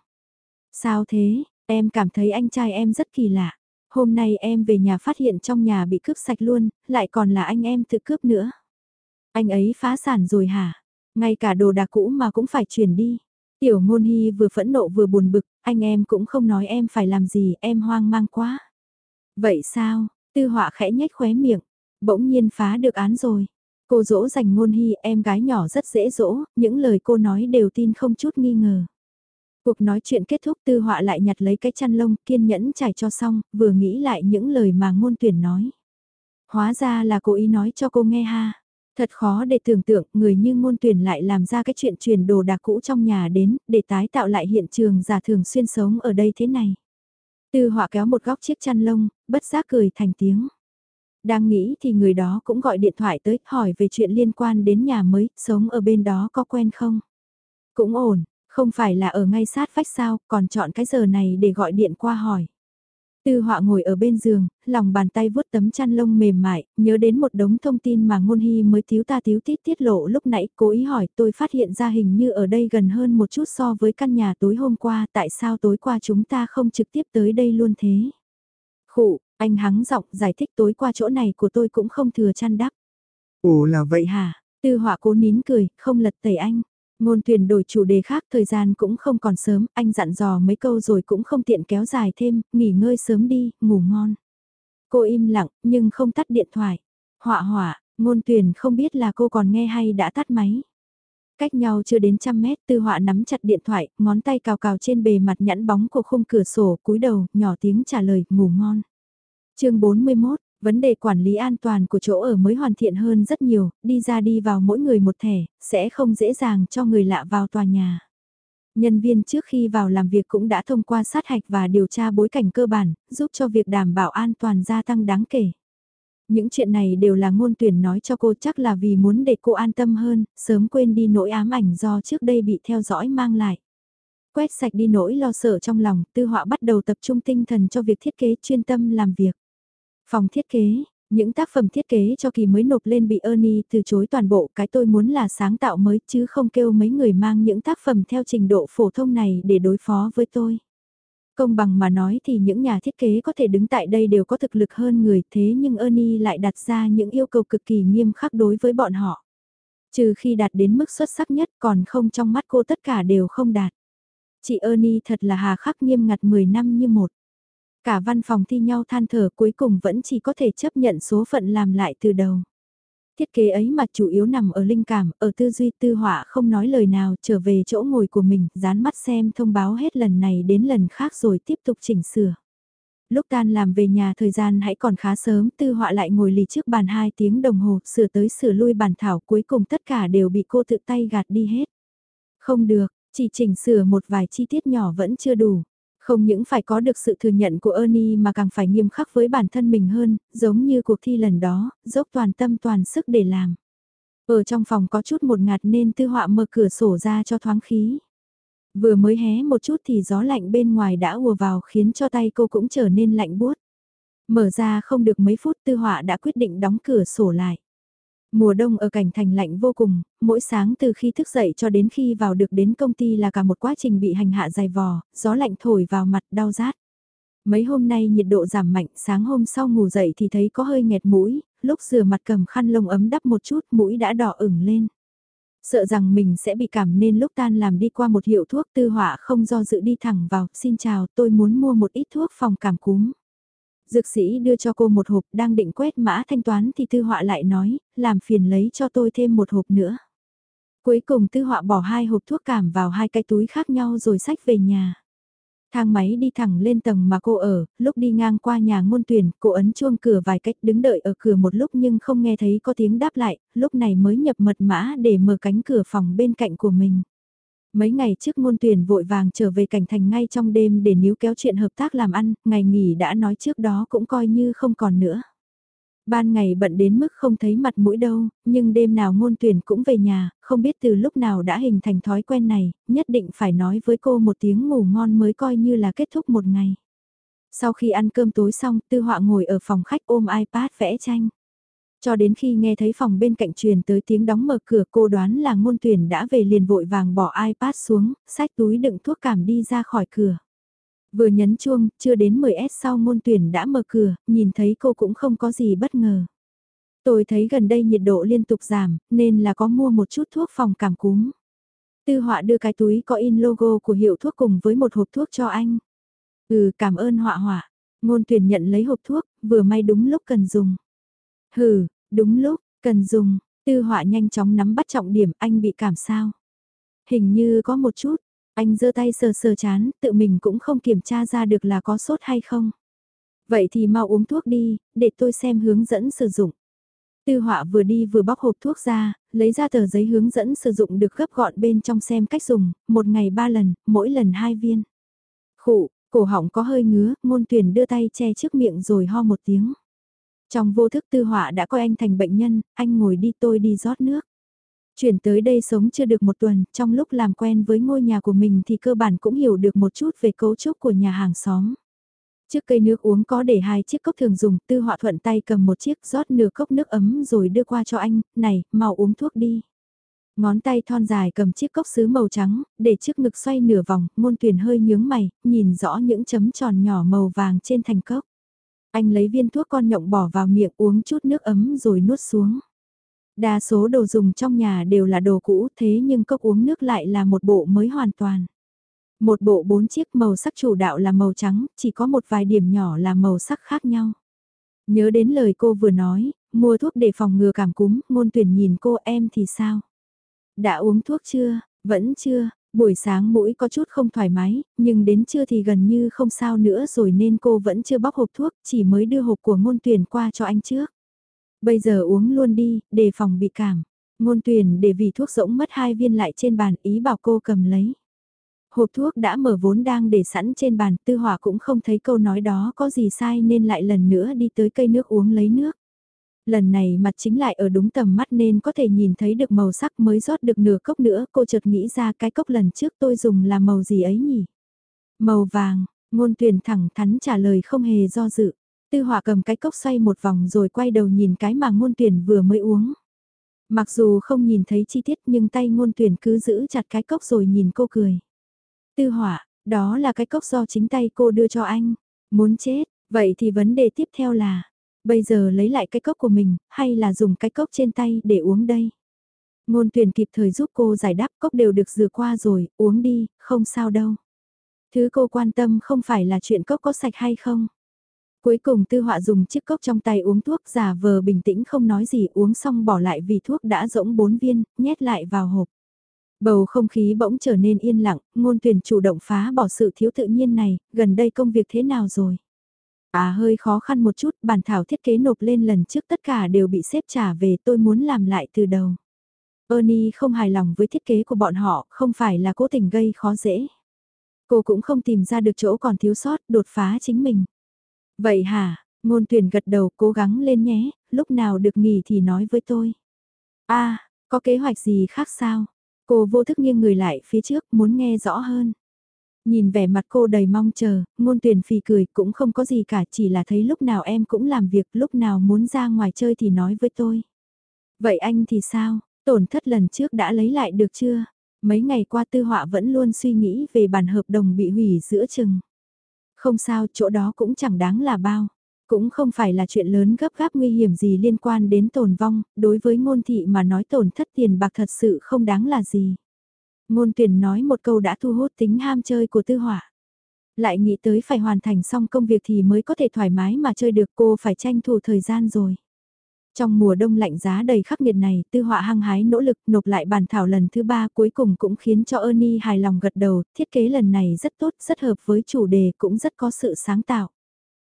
Sao thế, em cảm thấy anh trai em rất kỳ lạ. Hôm nay em về nhà phát hiện trong nhà bị cướp sạch luôn, lại còn là anh em tự cướp nữa. Anh ấy phá sản rồi hả? Ngay cả đồ đạc cũ mà cũng phải chuyển đi. Tiểu ngôn hy vừa phẫn nộ vừa buồn bực, anh em cũng không nói em phải làm gì, em hoang mang quá. Vậy sao, tư họa khẽ nhếch khóe miệng, bỗng nhiên phá được án rồi. Cô dỗ dành ngôn hy em gái nhỏ rất dễ dỗ, những lời cô nói đều tin không chút nghi ngờ. Cuộc nói chuyện kết thúc tư họa lại nhặt lấy cái chăn lông kiên nhẫn trải cho xong, vừa nghĩ lại những lời mà ngôn tuyển nói. Hóa ra là cô ý nói cho cô nghe ha. Thật khó để tưởng tượng người như ngôn tuyển lại làm ra cái chuyện truyền đồ đạc cũ trong nhà đến, để tái tạo lại hiện trường giả thường xuyên sống ở đây thế này. Tư họa kéo một góc chiếc chăn lông, bất giác cười thành tiếng. Đang nghĩ thì người đó cũng gọi điện thoại tới hỏi về chuyện liên quan đến nhà mới, sống ở bên đó có quen không? Cũng ổn, không phải là ở ngay sát vách sao, còn chọn cái giờ này để gọi điện qua hỏi. Tư họa ngồi ở bên giường, lòng bàn tay vuốt tấm chăn lông mềm mại, nhớ đến một đống thông tin mà ngôn hy mới thiếu ta thiếu tít tiết lộ lúc nãy, cố ý hỏi tôi phát hiện ra hình như ở đây gần hơn một chút so với căn nhà tối hôm qua, tại sao tối qua chúng ta không trực tiếp tới đây luôn thế? Khụ, anh hắng giọng giải thích tối qua chỗ này của tôi cũng không thừa chăn đắp. Ồ là vậy hả? Tư họa cố nín cười, không lật tẩy anh. Ngôn tuyển đổi chủ đề khác thời gian cũng không còn sớm, anh dặn dò mấy câu rồi cũng không tiện kéo dài thêm, nghỉ ngơi sớm đi, ngủ ngon. Cô im lặng, nhưng không tắt điện thoại. Họa họa, ngôn tuyển không biết là cô còn nghe hay đã tắt máy. Cách nhau chưa đến trăm mét, tư họa nắm chặt điện thoại, ngón tay cào cào trên bề mặt nhẵn bóng của khung cửa sổ, cúi đầu, nhỏ tiếng trả lời, ngủ ngon chương 41, Vấn đề quản lý an toàn của chỗ ở mới hoàn thiện hơn rất nhiều, đi ra đi vào mỗi người một thẻ, sẽ không dễ dàng cho người lạ vào tòa nhà. Nhân viên trước khi vào làm việc cũng đã thông qua sát hạch và điều tra bối cảnh cơ bản, giúp cho việc đảm bảo an toàn gia tăng đáng kể. Những chuyện này đều là ngôn tuyển nói cho cô chắc là vì muốn để cô an tâm hơn, sớm quên đi nỗi ám ảnh do trước đây bị theo dõi mang lại. Quét sạch đi nỗi lo sợ trong lòng, tư họa bắt đầu tập trung tinh thần cho việc thiết kế chuyên tâm làm việc. Phòng thiết kế, những tác phẩm thiết kế cho kỳ mới nộp lên bị Ernie từ chối toàn bộ cái tôi muốn là sáng tạo mới chứ không kêu mấy người mang những tác phẩm theo trình độ phổ thông này để đối phó với tôi. Công bằng mà nói thì những nhà thiết kế có thể đứng tại đây đều có thực lực hơn người thế nhưng Ernie lại đặt ra những yêu cầu cực kỳ nghiêm khắc đối với bọn họ. Trừ khi đạt đến mức xuất sắc nhất còn không trong mắt cô tất cả đều không đạt. Chị Ernie thật là hà khắc nghiêm ngặt 10 năm như một. Cả văn phòng thi nhau than thở cuối cùng vẫn chỉ có thể chấp nhận số phận làm lại từ đầu. Thiết kế ấy mà chủ yếu nằm ở linh cảm, ở tư duy tư họa không nói lời nào trở về chỗ ngồi của mình, dán mắt xem thông báo hết lần này đến lần khác rồi tiếp tục chỉnh sửa. Lúc tan làm về nhà thời gian hãy còn khá sớm, tư họa lại ngồi lì trước bàn 2 tiếng đồng hồ, sửa tới sửa lui bàn thảo cuối cùng tất cả đều bị cô tự tay gạt đi hết. Không được, chỉ chỉnh sửa một vài chi tiết nhỏ vẫn chưa đủ. Không những phải có được sự thừa nhận của Ernie mà càng phải nghiêm khắc với bản thân mình hơn, giống như cuộc thi lần đó, dốc toàn tâm toàn sức để làm. Ở trong phòng có chút một ngạt nên tư họa mở cửa sổ ra cho thoáng khí. Vừa mới hé một chút thì gió lạnh bên ngoài đã ùa vào khiến cho tay cô cũng trở nên lạnh buốt. Mở ra không được mấy phút tư họa đã quyết định đóng cửa sổ lại. Mùa đông ở cảnh thành lạnh vô cùng, mỗi sáng từ khi thức dậy cho đến khi vào được đến công ty là cả một quá trình bị hành hạ dài vò, gió lạnh thổi vào mặt đau rát. Mấy hôm nay nhiệt độ giảm mạnh, sáng hôm sau ngủ dậy thì thấy có hơi nghẹt mũi, lúc rửa mặt cầm khăn lông ấm đắp một chút mũi đã đỏ ửng lên. Sợ rằng mình sẽ bị cảm nên lúc tan làm đi qua một hiệu thuốc tư họa không do dự đi thẳng vào, xin chào tôi muốn mua một ít thuốc phòng cảm cúm. Dược sĩ đưa cho cô một hộp đang định quét mã thanh toán thì tư họa lại nói, làm phiền lấy cho tôi thêm một hộp nữa. Cuối cùng tư họa bỏ hai hộp thuốc cảm vào hai cái túi khác nhau rồi xách về nhà. Thang máy đi thẳng lên tầng mà cô ở, lúc đi ngang qua nhà ngôn tuyển, cô ấn chuông cửa vài cách đứng đợi ở cửa một lúc nhưng không nghe thấy có tiếng đáp lại, lúc này mới nhập mật mã để mở cánh cửa phòng bên cạnh của mình. Mấy ngày trước ngôn tuyển vội vàng trở về cảnh thành ngay trong đêm để níu kéo chuyện hợp tác làm ăn, ngày nghỉ đã nói trước đó cũng coi như không còn nữa. Ban ngày bận đến mức không thấy mặt mũi đâu, nhưng đêm nào ngôn tuyển cũng về nhà, không biết từ lúc nào đã hình thành thói quen này, nhất định phải nói với cô một tiếng ngủ ngon mới coi như là kết thúc một ngày. Sau khi ăn cơm tối xong, Tư Họa ngồi ở phòng khách ôm iPad vẽ tranh. Cho đến khi nghe thấy phòng bên cạnh truyền tới tiếng đóng mở cửa cô đoán là ngôn tuyển đã về liền vội vàng bỏ iPad xuống, sách túi đựng thuốc cảm đi ra khỏi cửa. Vừa nhấn chuông, chưa đến 10S sau ngôn tuyển đã mở cửa, nhìn thấy cô cũng không có gì bất ngờ. Tôi thấy gần đây nhiệt độ liên tục giảm, nên là có mua một chút thuốc phòng cảm cúm. Tư họa đưa cái túi có in logo của hiệu thuốc cùng với một hộp thuốc cho anh. Ừ, cảm ơn họa họa. Ngôn tuyển nhận lấy hộp thuốc, vừa may đúng lúc cần dùng. Hừ, đúng lúc, cần dùng, tư họa nhanh chóng nắm bắt trọng điểm anh bị cảm sao. Hình như có một chút, anh giơ tay sờ sờ chán, tự mình cũng không kiểm tra ra được là có sốt hay không. Vậy thì mau uống thuốc đi, để tôi xem hướng dẫn sử dụng. Tư họa vừa đi vừa bóc hộp thuốc ra, lấy ra tờ giấy hướng dẫn sử dụng được gấp gọn bên trong xem cách dùng, một ngày ba lần, mỗi lần hai viên. Khụ, cổ họng có hơi ngứa, ngôn tuyển đưa tay che trước miệng rồi ho một tiếng. Trong vô thức tư họa đã coi anh thành bệnh nhân, anh ngồi đi tôi đi rót nước. Chuyển tới đây sống chưa được một tuần, trong lúc làm quen với ngôi nhà của mình thì cơ bản cũng hiểu được một chút về cấu trúc của nhà hàng xóm. Trước cây nước uống có để hai chiếc cốc thường dùng, tư họa thuận tay cầm một chiếc rót nửa cốc nước ấm rồi đưa qua cho anh, này, mau uống thuốc đi. Ngón tay thon dài cầm chiếc cốc sứ màu trắng, để chiếc ngực xoay nửa vòng, môn tuyển hơi nhướng mày, nhìn rõ những chấm tròn nhỏ màu vàng trên thành cốc. Anh lấy viên thuốc con nhộng bỏ vào miệng uống chút nước ấm rồi nuốt xuống. Đa số đồ dùng trong nhà đều là đồ cũ thế nhưng cốc uống nước lại là một bộ mới hoàn toàn. Một bộ bốn chiếc màu sắc chủ đạo là màu trắng, chỉ có một vài điểm nhỏ là màu sắc khác nhau. Nhớ đến lời cô vừa nói, mua thuốc để phòng ngừa cảm cúm, ngôn tuyển nhìn cô em thì sao? Đã uống thuốc chưa? Vẫn chưa, buổi sáng mũi có chút không thoải mái, nhưng đến trưa thì gần như không sao nữa rồi nên cô vẫn chưa bóc hộp thuốc, chỉ mới đưa hộp của ngôn tuyển qua cho anh trước. Bây giờ uống luôn đi, đề phòng bị cảm. Ngôn tuyển để vì thuốc rỗng mất hai viên lại trên bàn ý bảo cô cầm lấy. Hộp thuốc đã mở vốn đang để sẵn trên bàn, tư hỏa cũng không thấy câu nói đó có gì sai nên lại lần nữa đi tới cây nước uống lấy nước. Lần này mặt chính lại ở đúng tầm mắt nên có thể nhìn thấy được màu sắc mới rót được nửa cốc nữa, cô chợt nghĩ ra cái cốc lần trước tôi dùng là màu gì ấy nhỉ? Màu vàng, ngôn tuyển thẳng thắn trả lời không hề do dự. Tư họa cầm cái cốc xoay một vòng rồi quay đầu nhìn cái mà ngôn tuyển vừa mới uống. Mặc dù không nhìn thấy chi tiết nhưng tay ngôn tuyển cứ giữ chặt cái cốc rồi nhìn cô cười. Tư họa đó là cái cốc do chính tay cô đưa cho anh. Muốn chết, vậy thì vấn đề tiếp theo là, bây giờ lấy lại cái cốc của mình, hay là dùng cái cốc trên tay để uống đây? Ngôn tuyển kịp thời giúp cô giải đáp cốc đều được rửa qua rồi, uống đi, không sao đâu. Thứ cô quan tâm không phải là chuyện cốc có sạch hay không. Cuối cùng tư họa dùng chiếc cốc trong tay uống thuốc giả vờ bình tĩnh không nói gì uống xong bỏ lại vì thuốc đã rỗng bốn viên, nhét lại vào hộp. Bầu không khí bỗng trở nên yên lặng, ngôn tuyển chủ động phá bỏ sự thiếu tự nhiên này, gần đây công việc thế nào rồi? À hơi khó khăn một chút, bản thảo thiết kế nộp lên lần trước tất cả đều bị xếp trả về tôi muốn làm lại từ đầu. Ernie không hài lòng với thiết kế của bọn họ, không phải là cố tình gây khó dễ. Cô cũng không tìm ra được chỗ còn thiếu sót, đột phá chính mình. Vậy hả, ngôn tuyển gật đầu cố gắng lên nhé, lúc nào được nghỉ thì nói với tôi. a à, có kế hoạch gì khác sao? Cô vô thức nghiêng người lại phía trước muốn nghe rõ hơn. Nhìn vẻ mặt cô đầy mong chờ, ngôn tuyển phì cười cũng không có gì cả chỉ là thấy lúc nào em cũng làm việc lúc nào muốn ra ngoài chơi thì nói với tôi. Vậy anh thì sao, tổn thất lần trước đã lấy lại được chưa? Mấy ngày qua tư họa vẫn luôn suy nghĩ về bản hợp đồng bị hủy giữa chừng. Không sao, chỗ đó cũng chẳng đáng là bao. Cũng không phải là chuyện lớn gấp gáp nguy hiểm gì liên quan đến tồn vong, đối với ngôn thị mà nói tổn thất tiền bạc thật sự không đáng là gì. Ngôn tuyển nói một câu đã thu hút tính ham chơi của tư hỏa. Lại nghĩ tới phải hoàn thành xong công việc thì mới có thể thoải mái mà chơi được cô phải tranh thủ thời gian rồi. Trong mùa đông lạnh giá đầy khắc nghiệt này, tư họa hăng hái nỗ lực nộp lại bản thảo lần thứ ba cuối cùng cũng khiến cho Ernie hài lòng gật đầu, thiết kế lần này rất tốt, rất hợp với chủ đề cũng rất có sự sáng tạo.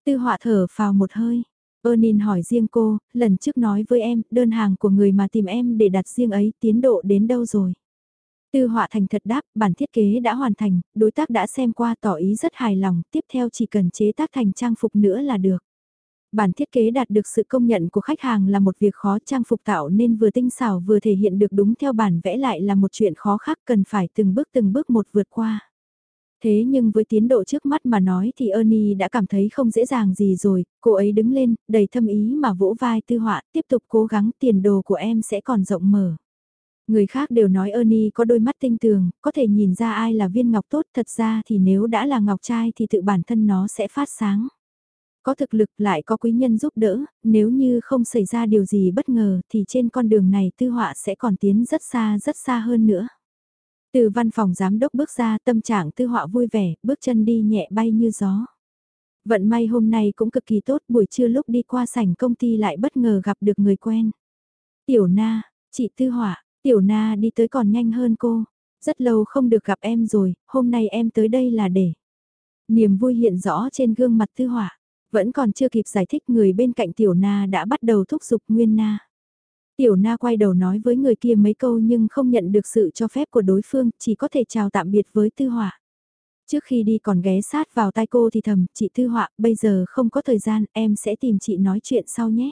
Tư họa thở vào một hơi. Ernie hỏi riêng cô, lần trước nói với em, đơn hàng của người mà tìm em để đặt riêng ấy tiến độ đến đâu rồi? Tư họa thành thật đáp, bản thiết kế đã hoàn thành, đối tác đã xem qua tỏ ý rất hài lòng, tiếp theo chỉ cần chế tác thành trang phục nữa là được. Bản thiết kế đạt được sự công nhận của khách hàng là một việc khó trang phục tạo nên vừa tinh xảo vừa thể hiện được đúng theo bản vẽ lại là một chuyện khó khác cần phải từng bước từng bước một vượt qua. Thế nhưng với tiến độ trước mắt mà nói thì Ernie đã cảm thấy không dễ dàng gì rồi, cô ấy đứng lên, đầy thâm ý mà vỗ vai tư họa, tiếp tục cố gắng tiền đồ của em sẽ còn rộng mở. Người khác đều nói Ernie có đôi mắt tinh tường, có thể nhìn ra ai là viên ngọc tốt, thật ra thì nếu đã là ngọc trai thì tự bản thân nó sẽ phát sáng. Có thực lực lại có quý nhân giúp đỡ, nếu như không xảy ra điều gì bất ngờ thì trên con đường này tư họa sẽ còn tiến rất xa rất xa hơn nữa. Từ văn phòng giám đốc bước ra tâm trạng tư họa vui vẻ, bước chân đi nhẹ bay như gió. Vận may hôm nay cũng cực kỳ tốt, buổi trưa lúc đi qua sảnh công ty lại bất ngờ gặp được người quen. Tiểu Na, chị Tư Họa, Tiểu Na đi tới còn nhanh hơn cô. Rất lâu không được gặp em rồi, hôm nay em tới đây là để. Niềm vui hiện rõ trên gương mặt Tư Hỏa. Vẫn còn chưa kịp giải thích người bên cạnh Tiểu Na đã bắt đầu thúc giục Nguyên Na. Tiểu Na quay đầu nói với người kia mấy câu nhưng không nhận được sự cho phép của đối phương, chỉ có thể chào tạm biệt với Tư Họa. Trước khi đi còn ghé sát vào tai cô thì thầm, chị Tư Họa, bây giờ không có thời gian, em sẽ tìm chị nói chuyện sau nhé.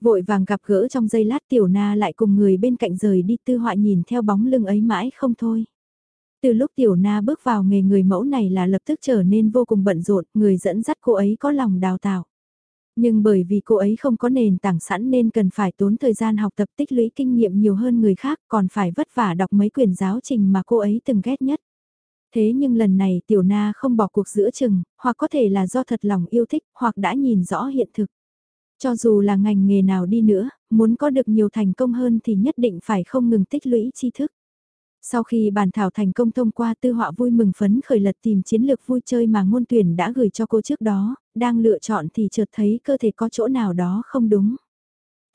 Vội vàng gặp gỡ trong giây lát Tiểu Na lại cùng người bên cạnh rời đi Tư Họa nhìn theo bóng lưng ấy mãi không thôi. Từ lúc Tiểu Na bước vào nghề người mẫu này là lập tức trở nên vô cùng bận rộn, người dẫn dắt cô ấy có lòng đào tạo. Nhưng bởi vì cô ấy không có nền tảng sẵn nên cần phải tốn thời gian học tập tích lũy kinh nghiệm nhiều hơn người khác còn phải vất vả đọc mấy quyển giáo trình mà cô ấy từng ghét nhất. Thế nhưng lần này Tiểu Na không bỏ cuộc giữa chừng, hoặc có thể là do thật lòng yêu thích hoặc đã nhìn rõ hiện thực. Cho dù là ngành nghề nào đi nữa, muốn có được nhiều thành công hơn thì nhất định phải không ngừng tích lũy tri thức. Sau khi bàn thảo thành công thông qua tư họa vui mừng phấn khởi lật tìm chiến lược vui chơi mà ngôn tuyển đã gửi cho cô trước đó, đang lựa chọn thì chợt thấy cơ thể có chỗ nào đó không đúng.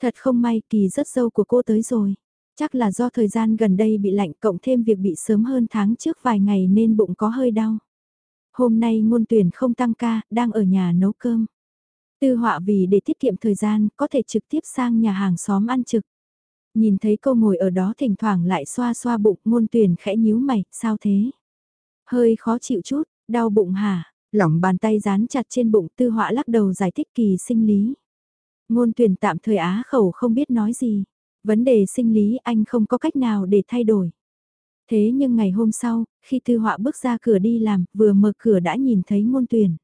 Thật không may kỳ rất sâu của cô tới rồi. Chắc là do thời gian gần đây bị lạnh cộng thêm việc bị sớm hơn tháng trước vài ngày nên bụng có hơi đau. Hôm nay ngôn tuyển không tăng ca, đang ở nhà nấu cơm. Tư họa vì để tiết kiệm thời gian có thể trực tiếp sang nhà hàng xóm ăn trực. Nhìn thấy cô ngồi ở đó thỉnh thoảng lại xoa xoa bụng ngôn tuyển khẽ nhíu mày, sao thế? Hơi khó chịu chút, đau bụng hả? Lỏng bàn tay dán chặt trên bụng tư họa lắc đầu giải thích kỳ sinh lý. Ngôn tuyển tạm thời á khẩu không biết nói gì. Vấn đề sinh lý anh không có cách nào để thay đổi. Thế nhưng ngày hôm sau, khi tư họa bước ra cửa đi làm, vừa mở cửa đã nhìn thấy ngôn tuyển.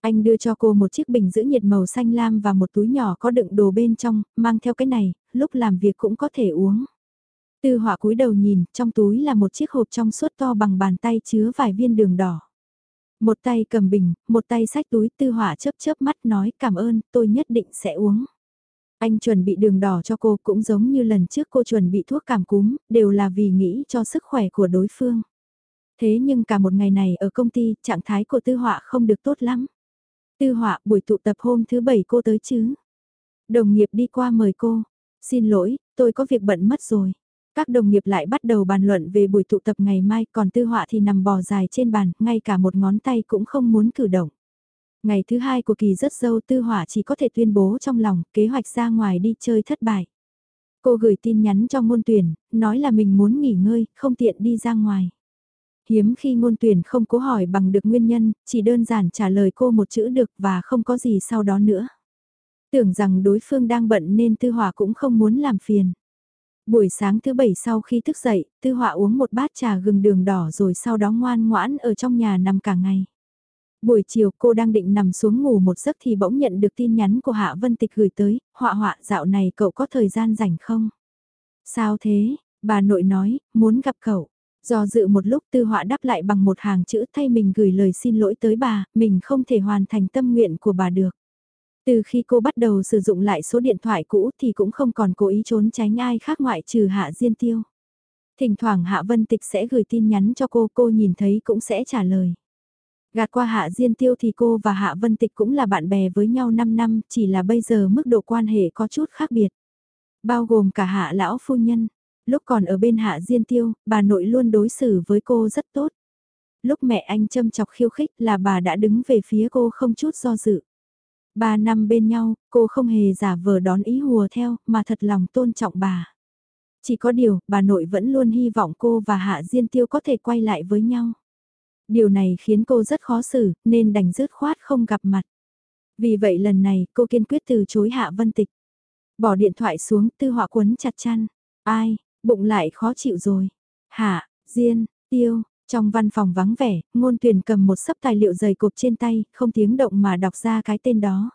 Anh đưa cho cô một chiếc bình giữ nhiệt màu xanh lam và một túi nhỏ có đựng đồ bên trong, mang theo cái này, lúc làm việc cũng có thể uống. Tư họa cúi đầu nhìn, trong túi là một chiếc hộp trong suốt to bằng bàn tay chứa vài viên đường đỏ. Một tay cầm bình, một tay sách túi tư họa chớp chớp mắt nói cảm ơn, tôi nhất định sẽ uống. Anh chuẩn bị đường đỏ cho cô cũng giống như lần trước cô chuẩn bị thuốc cảm cúm, đều là vì nghĩ cho sức khỏe của đối phương. Thế nhưng cả một ngày này ở công ty, trạng thái của tư họa không được tốt lắm. Tư họa buổi tụ tập hôm thứ bảy cô tới chứ? Đồng nghiệp đi qua mời cô. Xin lỗi, tôi có việc bận mất rồi. Các đồng nghiệp lại bắt đầu bàn luận về buổi tụ tập ngày mai còn tư họa thì nằm bò dài trên bàn, ngay cả một ngón tay cũng không muốn cử động. Ngày thứ hai của kỳ rất dâu tư họa chỉ có thể tuyên bố trong lòng kế hoạch ra ngoài đi chơi thất bại. Cô gửi tin nhắn cho môn tuyển, nói là mình muốn nghỉ ngơi, không tiện đi ra ngoài. Hiếm khi ngôn tuyển không cố hỏi bằng được nguyên nhân, chỉ đơn giản trả lời cô một chữ được và không có gì sau đó nữa. Tưởng rằng đối phương đang bận nên Tư Hỏa cũng không muốn làm phiền. Buổi sáng thứ bảy sau khi thức dậy, Tư Họa uống một bát trà gừng đường đỏ rồi sau đó ngoan ngoãn ở trong nhà nằm cả ngày. Buổi chiều cô đang định nằm xuống ngủ một giấc thì bỗng nhận được tin nhắn của Hạ Vân Tịch gửi tới, họa họa dạo này cậu có thời gian rảnh không? Sao thế? Bà nội nói, muốn gặp cậu. Do dự một lúc tư họa đáp lại bằng một hàng chữ thay mình gửi lời xin lỗi tới bà, mình không thể hoàn thành tâm nguyện của bà được. Từ khi cô bắt đầu sử dụng lại số điện thoại cũ thì cũng không còn cố ý trốn tránh ai khác ngoại trừ Hạ Diên Tiêu. Thỉnh thoảng Hạ Vân Tịch sẽ gửi tin nhắn cho cô, cô nhìn thấy cũng sẽ trả lời. Gạt qua Hạ Diên Tiêu thì cô và Hạ Vân Tịch cũng là bạn bè với nhau 5 năm, chỉ là bây giờ mức độ quan hệ có chút khác biệt. Bao gồm cả Hạ Lão Phu Nhân. Lúc còn ở bên Hạ Diên Tiêu, bà nội luôn đối xử với cô rất tốt. Lúc mẹ anh châm chọc khiêu khích là bà đã đứng về phía cô không chút do dự. Ba năm bên nhau, cô không hề giả vờ đón ý hùa theo, mà thật lòng tôn trọng bà. Chỉ có điều, bà nội vẫn luôn hy vọng cô và Hạ Diên Tiêu có thể quay lại với nhau. Điều này khiến cô rất khó xử, nên đành dứt khoát không gặp mặt. Vì vậy lần này, cô kiên quyết từ chối Hạ Vân Tịch. Bỏ điện thoại xuống, tư họa quấn chặt chăn. Ai, bụng lại khó chịu rồi. Hạ, Diên, Tiêu, trong văn phòng vắng vẻ, ngôn tuyển cầm một sấp tài liệu dày cộp trên tay, không tiếng động mà đọc ra cái tên đó.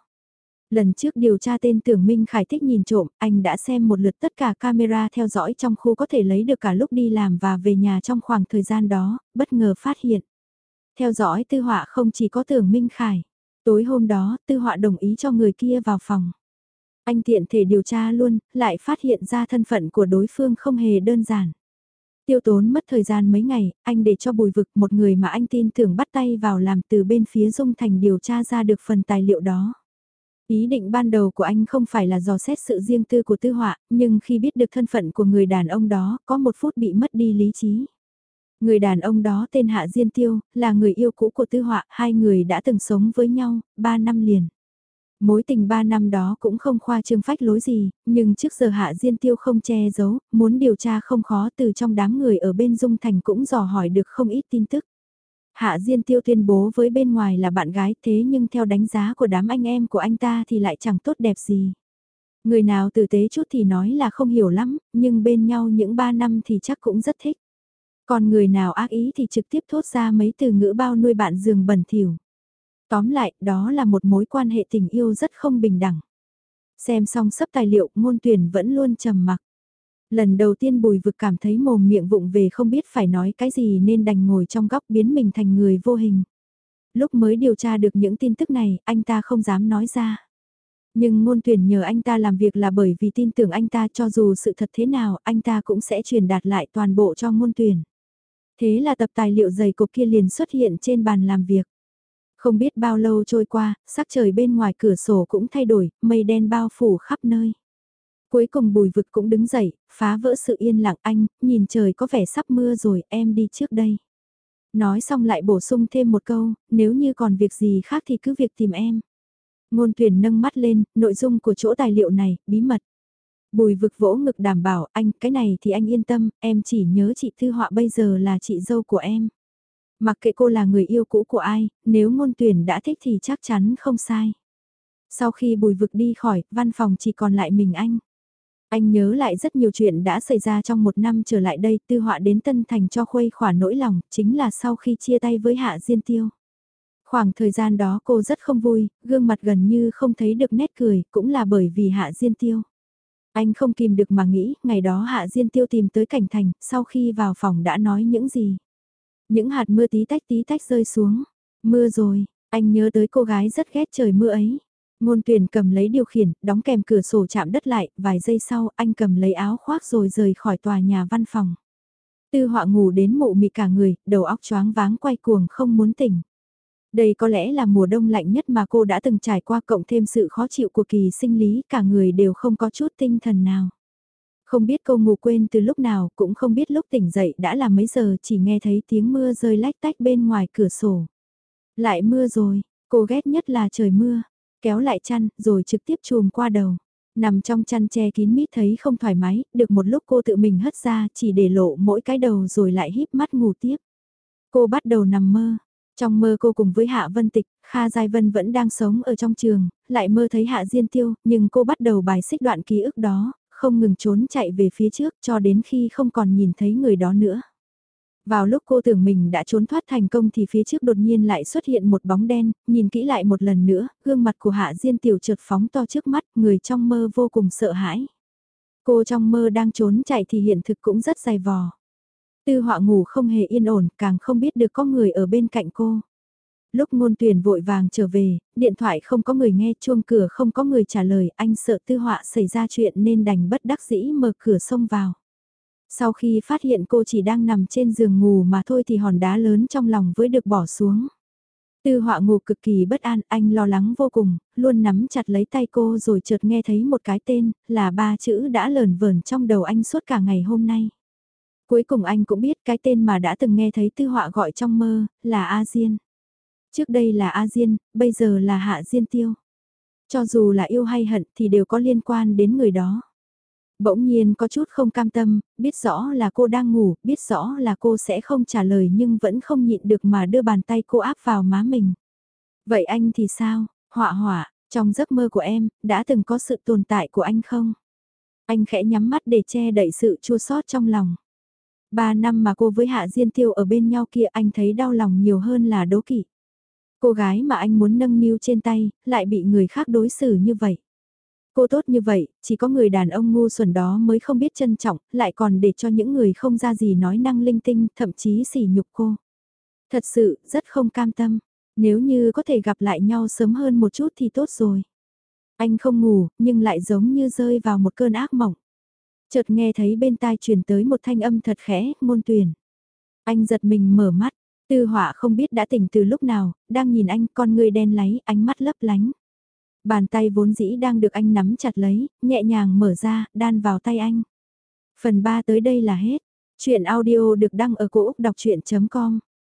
Lần trước điều tra tên tưởng Minh Khải thích nhìn trộm, anh đã xem một lượt tất cả camera theo dõi trong khu có thể lấy được cả lúc đi làm và về nhà trong khoảng thời gian đó, bất ngờ phát hiện. Theo dõi tư họa không chỉ có tưởng Minh Khải. Tối hôm đó, tư họa đồng ý cho người kia vào phòng. Anh tiện thể điều tra luôn, lại phát hiện ra thân phận của đối phương không hề đơn giản. Tiêu tốn mất thời gian mấy ngày, anh để cho bùi vực một người mà anh tin tưởng bắt tay vào làm từ bên phía Dung Thành điều tra ra được phần tài liệu đó. Ý định ban đầu của anh không phải là dò xét sự riêng tư của tư họa, nhưng khi biết được thân phận của người đàn ông đó, có một phút bị mất đi lý trí. Người đàn ông đó tên Hạ Diên Tiêu, là người yêu cũ của tư họa, hai người đã từng sống với nhau, ba năm liền. Mối tình ba năm đó cũng không khoa trương phách lối gì, nhưng trước giờ Hạ Diên Tiêu không che giấu, muốn điều tra không khó từ trong đám người ở bên Dung Thành cũng dò hỏi được không ít tin tức. Hạ Diên Tiêu tuyên bố với bên ngoài là bạn gái thế nhưng theo đánh giá của đám anh em của anh ta thì lại chẳng tốt đẹp gì. Người nào tử tế chút thì nói là không hiểu lắm, nhưng bên nhau những ba năm thì chắc cũng rất thích. Còn người nào ác ý thì trực tiếp thốt ra mấy từ ngữ bao nuôi bạn giường bẩn thỉu. Tóm lại, đó là một mối quan hệ tình yêu rất không bình đẳng. Xem xong sắp tài liệu, ngôn tuyển vẫn luôn trầm mặc. Lần đầu tiên bùi vực cảm thấy mồm miệng vụng về không biết phải nói cái gì nên đành ngồi trong góc biến mình thành người vô hình. Lúc mới điều tra được những tin tức này, anh ta không dám nói ra. Nhưng ngôn tuyển nhờ anh ta làm việc là bởi vì tin tưởng anh ta cho dù sự thật thế nào, anh ta cũng sẽ truyền đạt lại toàn bộ cho ngôn tuyển. Thế là tập tài liệu dày cục kia liền xuất hiện trên bàn làm việc. Không biết bao lâu trôi qua, sắc trời bên ngoài cửa sổ cũng thay đổi, mây đen bao phủ khắp nơi. Cuối cùng bùi vực cũng đứng dậy, phá vỡ sự yên lặng anh, nhìn trời có vẻ sắp mưa rồi, em đi trước đây. Nói xong lại bổ sung thêm một câu, nếu như còn việc gì khác thì cứ việc tìm em. Ngôn tuyển nâng mắt lên, nội dung của chỗ tài liệu này, bí mật. Bùi vực vỗ ngực đảm bảo anh, cái này thì anh yên tâm, em chỉ nhớ chị Thư Họa bây giờ là chị dâu của em. Mặc kệ cô là người yêu cũ của ai, nếu ngôn tuyển đã thích thì chắc chắn không sai. Sau khi bùi vực đi khỏi, văn phòng chỉ còn lại mình anh. Anh nhớ lại rất nhiều chuyện đã xảy ra trong một năm trở lại đây tư họa đến Tân Thành cho khuây khỏa nỗi lòng, chính là sau khi chia tay với Hạ Diên Tiêu. Khoảng thời gian đó cô rất không vui, gương mặt gần như không thấy được nét cười, cũng là bởi vì Hạ Diên Tiêu. Anh không kìm được mà nghĩ, ngày đó Hạ Diên Tiêu tìm tới cảnh thành, sau khi vào phòng đã nói những gì. Những hạt mưa tí tách tí tách rơi xuống. Mưa rồi, anh nhớ tới cô gái rất ghét trời mưa ấy. Ngôn tuyển cầm lấy điều khiển, đóng kèm cửa sổ chạm đất lại, vài giây sau anh cầm lấy áo khoác rồi rời khỏi tòa nhà văn phòng. Tư họa ngủ đến mụ mị cả người, đầu óc choáng váng quay cuồng không muốn tỉnh. Đây có lẽ là mùa đông lạnh nhất mà cô đã từng trải qua cộng thêm sự khó chịu của kỳ sinh lý, cả người đều không có chút tinh thần nào. Không biết cô ngủ quên từ lúc nào, cũng không biết lúc tỉnh dậy đã là mấy giờ, chỉ nghe thấy tiếng mưa rơi lách tách bên ngoài cửa sổ. Lại mưa rồi, cô ghét nhất là trời mưa, kéo lại chăn, rồi trực tiếp chùm qua đầu. Nằm trong chăn che kín mít thấy không thoải mái, được một lúc cô tự mình hất ra, chỉ để lộ mỗi cái đầu rồi lại híp mắt ngủ tiếp. Cô bắt đầu nằm mơ, trong mơ cô cùng với Hạ Vân Tịch, Kha Giai Vân vẫn đang sống ở trong trường, lại mơ thấy Hạ Diên Tiêu, nhưng cô bắt đầu bài xích đoạn ký ức đó, không ngừng trốn chạy về phía trước cho đến khi không còn nhìn thấy người đó nữa. Vào lúc cô tưởng mình đã trốn thoát thành công thì phía trước đột nhiên lại xuất hiện một bóng đen, nhìn kỹ lại một lần nữa, gương mặt của Hạ Diên Tiểu trượt phóng to trước mắt, người trong mơ vô cùng sợ hãi. Cô trong mơ đang trốn chạy thì hiện thực cũng rất dày vò. Tư họa ngủ không hề yên ổn, càng không biết được có người ở bên cạnh cô. Lúc ngôn tuyển vội vàng trở về, điện thoại không có người nghe, chuông cửa không có người trả lời, anh sợ tư họa xảy ra chuyện nên đành bất đắc dĩ mở cửa xông vào. Sau khi phát hiện cô chỉ đang nằm trên giường ngủ mà thôi thì hòn đá lớn trong lòng với được bỏ xuống. Tư họa ngủ cực kỳ bất an, anh lo lắng vô cùng, luôn nắm chặt lấy tay cô rồi chợt nghe thấy một cái tên, là ba chữ đã lờn vờn trong đầu anh suốt cả ngày hôm nay. Cuối cùng anh cũng biết cái tên mà đã từng nghe thấy tư họa gọi trong mơ, là A Diên. Trước đây là A Diên, bây giờ là Hạ Diên Tiêu. Cho dù là yêu hay hận thì đều có liên quan đến người đó. Bỗng nhiên có chút không cam tâm, biết rõ là cô đang ngủ, biết rõ là cô sẽ không trả lời nhưng vẫn không nhịn được mà đưa bàn tay cô áp vào má mình. Vậy anh thì sao, họa họa, trong giấc mơ của em, đã từng có sự tồn tại của anh không? Anh khẽ nhắm mắt để che đậy sự chua sót trong lòng. Ba năm mà cô với Hạ Diên Tiêu ở bên nhau kia anh thấy đau lòng nhiều hơn là đố kỵ. Cô gái mà anh muốn nâng niu trên tay, lại bị người khác đối xử như vậy. Cô tốt như vậy, chỉ có người đàn ông ngu xuẩn đó mới không biết trân trọng, lại còn để cho những người không ra gì nói năng linh tinh, thậm chí sỉ nhục cô. Thật sự, rất không cam tâm. Nếu như có thể gặp lại nhau sớm hơn một chút thì tốt rồi. Anh không ngủ, nhưng lại giống như rơi vào một cơn ác mộng. Chợt nghe thấy bên tai truyền tới một thanh âm thật khẽ, môn tuyển. Anh giật mình mở mắt, tư họa không biết đã tỉnh từ lúc nào, đang nhìn anh con người đen láy, ánh mắt lấp lánh. Bàn tay vốn dĩ đang được anh nắm chặt lấy, nhẹ nhàng mở ra, đan vào tay anh. Phần 3 tới đây là hết. Chuyện audio được đăng ở cổ Úc đọc chuyện.com